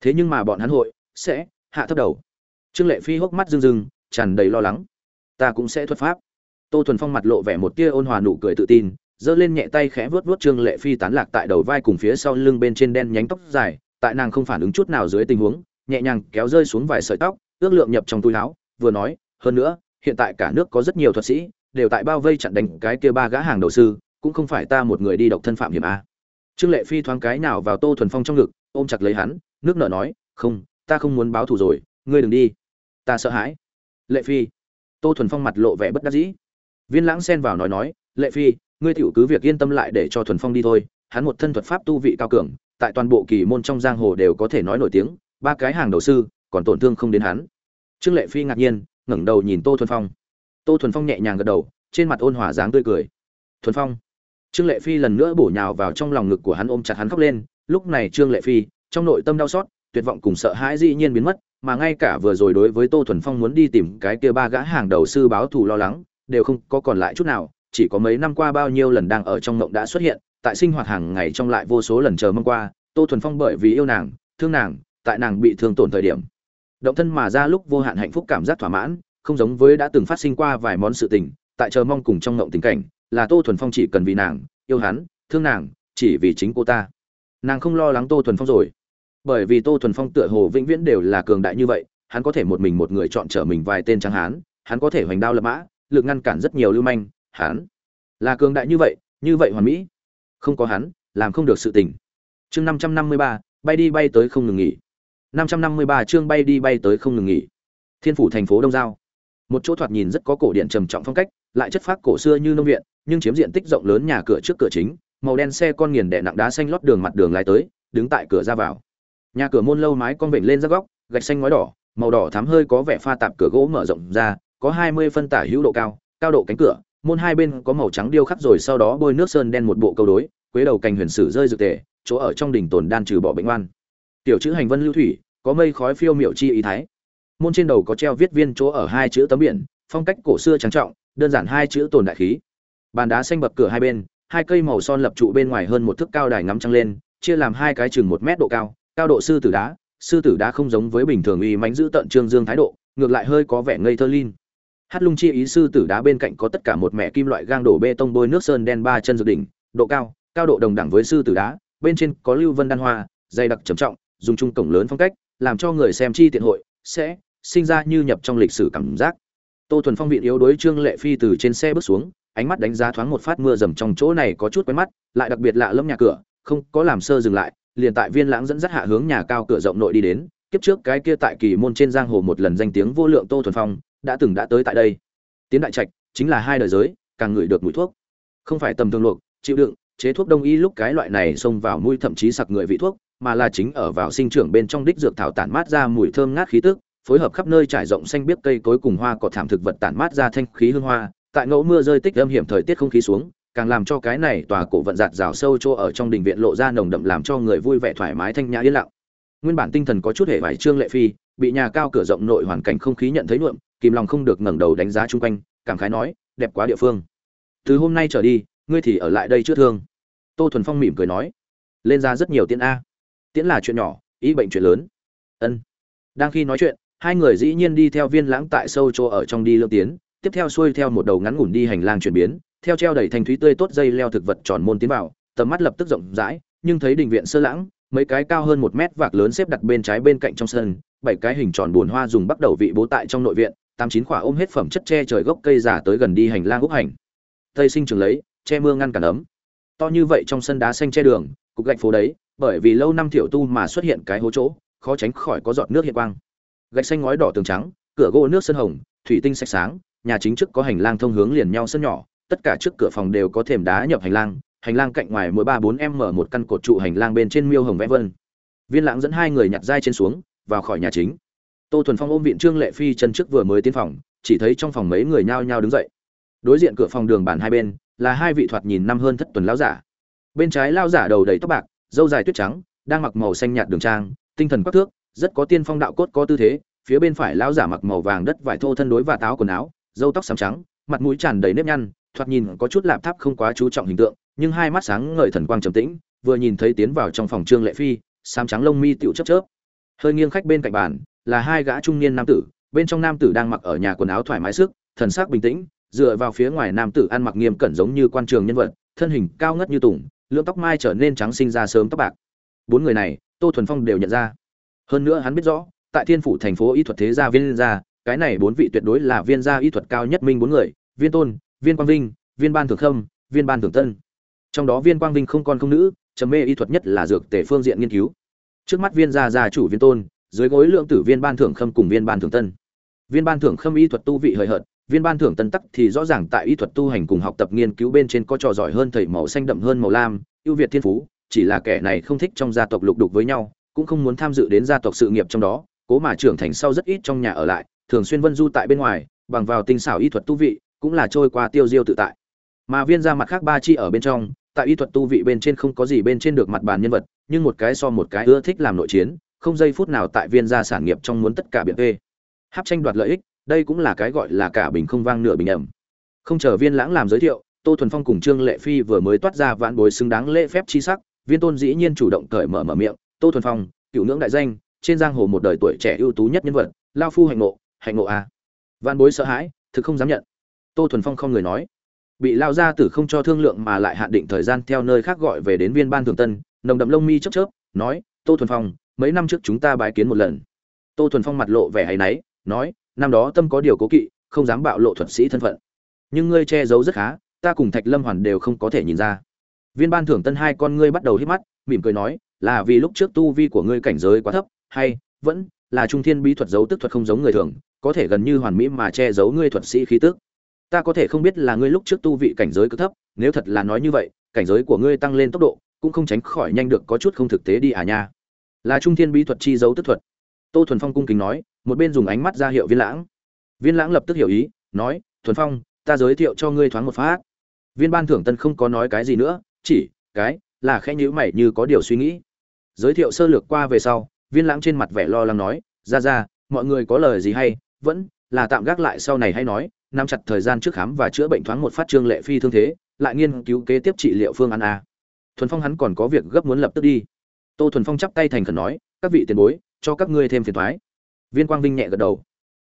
Thế nhưng mà bọn hắn hội, sẽ hạ thấp đầu trương lệ phi hốc mắt rưng rưng, tràn đầy lo lắng. Ta cũng sẽ thuật pháp. Tô thuần phong mặt lộ vẻ một tia ôn hòa nụ cười tự tin, giơ lên nhẹ tay khẽ vuốt vuốt trương lệ phi tán lạc tại đầu vai cùng phía sau lưng bên trên đen nhánh tóc dài, tại nàng không phản ứng chút nào dưới tình huống, nhẹ nhàng kéo rơi xuống vài sợi tóc, ước lượng nhập trong túi áo, vừa nói, hơn nữa, hiện tại cả nước có rất nhiều thuật sĩ, đều tại bao vây chặn đánh cái kia ba gã hàng đầu sư, cũng không phải ta một người đi độc thân phạm hiểm a. Trương lệ phi thoáng cái nào vào tô thuần phong trong ngực, ôm chặt lấy hắn, nước nở nói, không, ta không muốn báo thù rồi, ngươi đừng đi ta sợ hãi. Lệ phi. Tô thuần phong mặt lộ vẻ bất đắc dĩ. Viên lãng xen vào nói nói, lệ phi, ngươi tiểu cứ việc yên tâm lại để cho thuần phong đi thôi. Hắn một thân thuật pháp tu vị cao cường, tại toàn bộ kỳ môn trong giang hồ đều có thể nói nổi tiếng, ba cái hàng đầu sư, còn tổn thương không đến hắn. Trương lệ phi ngạc nhiên, ngẩng đầu nhìn tô thuần phong. Tô thuần phong nhẹ nhàng gật đầu, trên mặt ôn hòa dáng tươi cười. Thuần phong. Trương lệ phi lần nữa bổ nhào vào trong lòng ngực của hắn ôm chặt hắn khóc lên. Lúc này trương lệ phi, trong nội tâm đau xót, tuyệt vọng cùng sợ hãi dĩ nhiên biến mất mà ngay cả vừa rồi đối với tô thuần phong muốn đi tìm cái kia ba gã hàng đầu sư báo thù lo lắng, đều không có còn lại chút nào, chỉ có mấy năm qua bao nhiêu lần đang ở trong mộng đã xuất hiện, tại sinh hoạt hàng ngày trong lại vô số lần chờ mong qua, tô thuần phong bởi vì yêu nàng, thương nàng, tại nàng bị thương tổn thời điểm, động thân mà ra lúc vô hạn hạnh phúc cảm giác thỏa mãn, không giống với đã từng phát sinh qua vài món sự tình, tại chờ mong cùng trong mộng tình cảnh, là tô thuần phong chỉ cần vì nàng, yêu hắn, thương nàng, chỉ vì chính cô ta. Nàng không lo lắng tô thuần phong rồi bởi vì tô thuần phong tựa hồ vĩnh viễn đều là cường đại như vậy, hắn có thể một mình một người chọn trở mình vài tên tráng hán, hắn có thể hoành đao lập mã, lực ngăn cản rất nhiều lưu manh, hắn là cường đại như vậy như vậy hoàn mỹ. Không có hắn, làm không được sự tình. Chương năm trăm năm mươi ba, bay đi bay tới không ngừng nghỉ. năm trăm năm mươi ba chương bay đi bay tới không ngừng nghỉ. Thiên phủ thành phố đông giao. Một chỗ thoạt nhìn rất có cổ điện trầm trọng phong cách, lại chất phác cổ xưa như nông viện, nhưng chiếm diện tích rộng lớn nhà cửa trước cửa chính, màu đen xe con nghiền đè nặng đá xanh lót đường mặt đường lái tới, đứng tại cửa ra vào nhà cửa môn lâu mái con vịnh lên ra góc, gạch xanh ngói đỏ, màu đỏ thắm hơi có vẻ pha tạp cửa gỗ mở rộng ra, có hai mươi phân tả hữu độ cao cao độ cánh cửa, môn hai bên có màu trắng điêu khắc rồi sau đó bôi nước sơn đen một bộ câu đối, quế đầu cành huyền sử rơi dược tề, chỗ ở trong đỉnh tồn đan trừ bỏ bệnh oan. Tiểu chữ hành vân lưu thủy, có mây khói phiêu miệu chi ý thái. Môn trên đầu có treo viết viên chỗ ở hai chữ tấm biển, phong cách cổ xưa trang trọng, đơn giản hai chữ tồn đại khí. Bàn đá xanh bập cửa hai bên, hai cây màu son lập trụ bên ngoài hơn một thước cao đài ngắm trăng lên, chia làm hai cái chừng một mét độ cao cao độ sư tử đá, sư tử đá không giống với bình thường uy mánh giữ tận trương dương thái độ, ngược lại hơi có vẻ ngây thơ lin hát lung chi ý sư tử đá bên cạnh có tất cả một mẹ kim loại gang đổ bê tông bôi nước sơn đen ba chân dược đỉnh, độ cao cao độ đồng đẳng với sư tử đá, bên trên có lưu vân đan hoa, dày đặc trầm trọng, dùng chung cổng lớn phong cách, làm cho người xem chi tiện hội, sẽ sinh ra như nhập trong lịch sử cảm giác. Tô thuần phong viện yếu đối trương lệ phi từ trên xe bước xuống, ánh mắt đánh giá thoáng một phát mưa dầm trong chỗ này có chút quen mắt, lại đặc biệt lạ lẫm nhà cửa, không có làm sơ dừng lại liền tại viên lãng dẫn dắt hạ hướng nhà cao cửa rộng nội đi đến, kiếp trước cái kia tại kỳ môn trên giang hồ một lần danh tiếng vô lượng tô thuần phong, đã từng đã tới tại đây. Tiến đại trạch, chính là hai đời giới, càng ngửi được mùi thuốc. Không phải tầm thường luộc, chịu đựng, chế thuốc đông y lúc cái loại này xông vào mũi thậm chí sặc người vị thuốc, mà là chính ở vào sinh trưởng bên trong đích dược thảo tản mát ra mùi thơm ngát khí tức, phối hợp khắp nơi trải rộng xanh biếc cây cối cùng hoa cỏ thảm thực vật tản mát ra thanh khí hương hoa, tại ngẫu mưa rơi tích âm hiểm thời tiết không khí xuống càng làm cho cái này tòa cổ vận giạt rào sâu chỗ ở trong đình viện lộ ra nồng đậm làm cho người vui vẻ thoải mái thanh nhã yên lặng. Nguyên bản tinh thần có chút hệ vải trương lệ phi, bị nhà cao cửa rộng nội hoàn cảnh không khí nhận thấy nhuộm, kìm lòng không được ngẩng đầu đánh giá chung quanh, cảm khái nói, đẹp quá địa phương. Từ hôm nay trở đi, ngươi thì ở lại đây chưa thương. Tô thuần phong mỉm cười nói, lên ra rất nhiều tiễn a. Tiễn là chuyện nhỏ, ý bệnh chuyện lớn. Ân. Đang khi nói chuyện, hai người dĩ nhiên đi theo viên lãng tại sâu chỗ ở trong đi lương tiến, tiếp theo xuôi theo một đầu ngắn ngủn đi hành lang chuyển biến theo treo đầy thành thúy tươi tốt dây leo thực vật tròn môn tiến vào, tầm mắt lập tức rộng rãi, nhưng thấy đình viện sơ lãng, mấy cái cao hơn một mét vạc lớn xếp đặt bên trái bên cạnh trong sân, bảy cái hình tròn buồn hoa dùng bắt đầu vị bố tại trong nội viện, tám chín khỏa ôm hết phẩm chất che trời gốc cây giả tới gần đi hành lang ốc hành. Tây sinh trường lấy, che mưa ngăn cản ấm. To như vậy trong sân đá xanh che đường, cục gạch phố đấy, bởi vì lâu năm thiểu tu mà xuất hiện cái hố chỗ, khó tránh khỏi có giọt nước hiện quang. Gạch xanh ngói đỏ tường trắng, cửa gỗ nước sơn hồng, thủy tinh sạch sáng, nhà chính trước có hành lang thông hướng liền nhau sân nhỏ tất cả trước cửa phòng đều có thềm đá nhập hành lang hành lang cạnh ngoài mỗi ba bốn em mở một căn cột trụ hành lang bên trên miêu hồng vẽ vân. Viên lãng dẫn hai người nhặt dai trên xuống, vào khỏi nhà chính. Tô thuần phong ôm viện trương lệ phi chân trước vừa mới tiến phòng, chỉ thấy trong phòng mấy người nhao nhao đứng dậy. Đối diện cửa phòng đường bản hai bên, là hai vị thoạt nhìn năm hơn thất tuần lão giả. Bên trái lao giả đầu đầy tóc bạc dâu dài tuyết trắng, đang mặc màu xanh nhạt đường trang, tinh thần quắc thước, rất có tiên phong đạo cốt có tư thế, phía bên phải lão giả mặc màu vàng đất vải thô thân đối và táo quần áo dâu tóc xám trắng, mặt mũi tràn đầy nếp nhăn thoạt nhìn có chút lạp tháp không quá chú trọng hình tượng, nhưng hai mắt sáng ngời thần quang trầm tĩnh, vừa nhìn thấy tiến vào trong phòng trương lệ phi, xám trắng lông mi tựu chớp chớp. Hơi nghiêng khách bên cạnh bàn, là hai gã trung niên nam tử, bên trong nam tử đang mặc ở nhà quần áo thoải mái sức, thần sắc bình tĩnh, dựa vào phía ngoài nam tử ăn mặc nghiêm cẩn giống như quan trường nhân vật, thân hình cao ngất như tùng lượng tóc mai trở nên trắng sinh ra sớm tóc bạc. Bốn người này, tô thuần phong đều nhận ra. Hơn nữa hắn biết rõ, tại thiên phủ thành phố y thuật thế gia viên gia, cái này bốn vị tuyệt đối là viên gia y thuật cao nhất minh bốn người, viên tôn viên quang vinh, viên ban thường khâm, viên ban thường tân. Trong đó viên quang vinh không con không nữ, trầm mê y thuật nhất là dược tể phương diện nghiên cứu. Trước mắt viên gia gia chủ viên tôn, dưới gối lượng tử viên ban thưởng khâm cùng viên ban thưởng tân. Viên ban thưởng khâm y thuật tu vị hời hợt, viên ban thưởng tân tắc thì rõ ràng tại y thuật tu hành cùng học tập nghiên cứu bên trên có trò giỏi hơn thầy màu xanh đậm hơn màu lam, ưu việt thiên phú, chỉ là kẻ này không thích trong gia tộc lục đục với nhau, cũng không muốn tham dự đến gia tộc sự nghiệp trong đó, cố mà trưởng thành sau rất ít trong nhà ở lại, thường xuyên vân du tại bên ngoài, bằng vào tinh xảo y thuật tu vị cũng là trôi qua tiêu diêu tự tại. Mà viên ra mặt khác ba chi ở bên trong tại y thuật tu vị bên trên không có gì bên trên được mặt bàn nhân vật nhưng một cái so một cái ưa thích làm nội chiến không giây phút nào tại viên gia sản nghiệp trong muốn tất cả biện tê, hấp tranh đoạt lợi ích đây cũng là cái gọi là cả bình không vang nửa bình ẩm. Không chờ viên lãng làm giới thiệu tô thuần phong cùng trương lệ phi vừa mới toát ra vạn bối xứng đáng lễ phép chi sắc viên tôn dĩ nhiên chủ động cởi mở mở miệng tô thuần phong cựu ngưỡng đại danh trên giang hồ một đời tuổi trẻ ưu tú nhất nhân vật lao phu hạnh ngộ hạnh ngộ a à. vạn bối sợ hãi thực không dám nhận tô thuần phong không người nói. Bị lao ra tử không cho thương lượng mà lại hạn định thời gian theo nơi khác gọi về đến viên ban thường tân, nồng đậm lông mi chớp chớp, nói, tô thuần phong, mấy năm trước chúng ta bái kiến một lần. Tô thuần phong mặt lộ vẻ hay náy, nói, năm đó tâm có điều cố kỵ, không dám bạo lộ thuật sĩ thân phận. Nhưng ngươi che giấu rất khá, ta cùng thạch lâm hoàn đều không có thể nhìn ra. Viên ban thưởng tân hai con ngươi bắt đầu hít mắt, mỉm cười nói, là vì lúc trước tu vi của ngươi cảnh giới quá thấp, hay, vẫn là trung thiên bí thuật giấu tức thuật không giống người thường, có thể gần như hoàn mỹ mà che giấu ngươi thuật sĩ khí tức ta có thể không biết là ngươi lúc trước tu vị cảnh giới cứ thấp, nếu thật là nói như vậy, cảnh giới của ngươi tăng lên tốc độ, cũng không tránh khỏi nhanh được có chút không thực tế đi à nha. Là trung thiên bí thuật chi giấu tức thuật. Tô thuần phong cung kính nói, một bên dùng ánh mắt ra hiệu viên lãng. Viên lãng lập tức hiểu ý, nói, thuần phong, ta giới thiệu cho ngươi thoáng một phát. Viên ban thưởng tân không có nói cái gì nữa, chỉ, cái, là khẽ nhíu mày như có điều suy nghĩ. Giới thiệu sơ lược qua về sau, viên lãng trên mặt vẻ lo lắng nói, ra ra, mọi người có lời gì hay? Vẫn là tạm gác lại sau này hay nói nắm chặt thời gian trước khám và chữa bệnh thoáng một phát trương lệ phi thương thế, lại nghiên cứu kế tiếp trị liệu phương án a. Thuần phong hắn còn có việc gấp muốn lập tức đi. Tô thuần phong chắp tay thành khẩn nói, các vị tiền bối, cho các ngươi thêm phiền thoái. Viên quang vinh nhẹ gật đầu.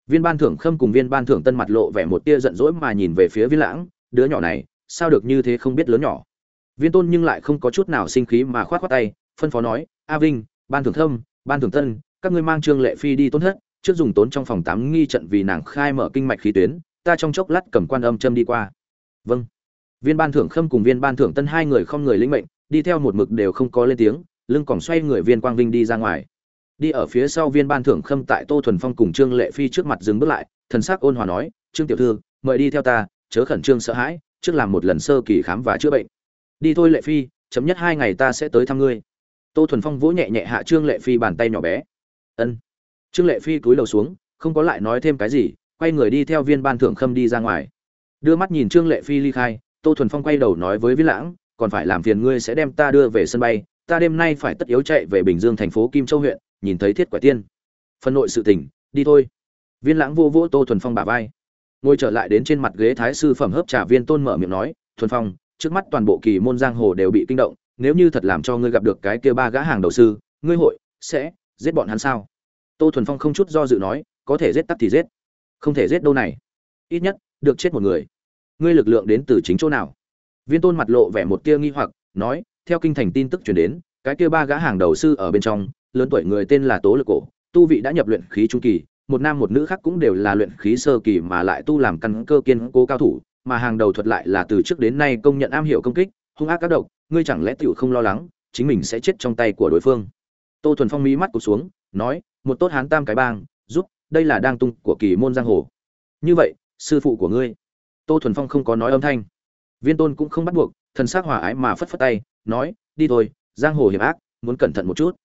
Viên ban thưởng khâm cùng viên ban thưởng tân mặt lộ vẻ một tia giận dỗi mà nhìn về phía viên lãng, đứa nhỏ này, sao được như thế không biết lớn nhỏ? Viên tôn nhưng lại không có chút nào sinh khí mà khoát khoát tay, phân phó nói, a vinh, ban thưởng thâm ban thưởng tân, các ngươi mang trương lệ phi đi tốt hết trước dùng tốn trong phòng tám nghi trận vì nàng khai mở kinh mạch khí tuyến ta trong chốc lát cầm quan âm châm đi qua. Vâng. Viên ban thưởng khâm cùng viên ban thưởng tân hai người không người lĩnh mệnh, đi theo một mực đều không có lên tiếng, lưng còn xoay người viên quang vinh đi ra ngoài. Đi ở phía sau viên ban thưởng khâm tại tô thuần phong cùng trương lệ phi trước mặt dừng bước lại, thần sắc ôn hòa nói, trương tiểu thư, mời đi theo ta, chớ khẩn trương sợ hãi, trước làm một lần sơ kỳ khám và chữa bệnh. Đi thôi lệ phi, chấm nhất hai ngày ta sẽ tới thăm ngươi. Tô thuần phong vỗ nhẹ nhẹ hạ trương lệ phi bàn tay nhỏ bé. Ân. Trương lệ phi cúi đầu xuống, không có lại nói thêm cái gì quay người đi theo viên ban thưởng khâm đi ra ngoài. Đưa mắt nhìn trương lệ phi ly khai, tô thuần phong quay đầu nói với viên lãng, còn phải làm phiền ngươi sẽ đem ta đưa về sân bay, ta đêm nay phải tất yếu chạy về bình dương thành phố kim châu huyện, nhìn thấy thiết quả tiên. Phân nội sự tình, đi thôi. Viên lãng vô vỗ tô thuần phong bả vai. Ngồi trở lại đến trên mặt ghế thái sư phẩm hớp trà viên tôn mở miệng nói, thuần phong, trước mắt toàn bộ kỳ môn giang hồ đều bị kinh động, nếu như thật làm cho ngươi gặp được cái kia ba gã hàng đầu sư, ngươi hội sẽ giết bọn hắn sao? Tô thuần phong không chút do dự nói, có thể giết tắt thì giết không thể giết đâu này. Ít nhất, được chết một người. Ngươi lực lượng đến từ chính chỗ nào? Viên tôn mặt lộ vẻ một tia nghi hoặc, nói, theo kinh thành tin tức truyền đến, cái kia ba gã hàng đầu sư ở bên trong, lớn tuổi người tên là tố lực cổ, tu vị đã nhập luyện khí trung kỳ, một nam một nữ khác cũng đều là luyện khí sơ kỳ mà lại tu làm căn cơ kiên cố cao thủ, mà hàng đầu thuật lại là từ trước đến nay công nhận am hiểu công kích, hung ác các độc, ngươi chẳng lẽ tiểu không lo lắng, chính mình sẽ chết trong tay của đối phương? Tô thuần phong mỹ mắt cụt xuống, nói, một tốt hán tam cái bang, giúp đây là đang tung của kỳ môn giang hồ. Như vậy, sư phụ của ngươi, tô thuần phong không có nói âm thanh. Viên tôn cũng không bắt buộc, thần s á c hòa ái mà phất phất tay, nói, đi thôi, giang hồ hiểm ác, muốn cẩn thận một chút.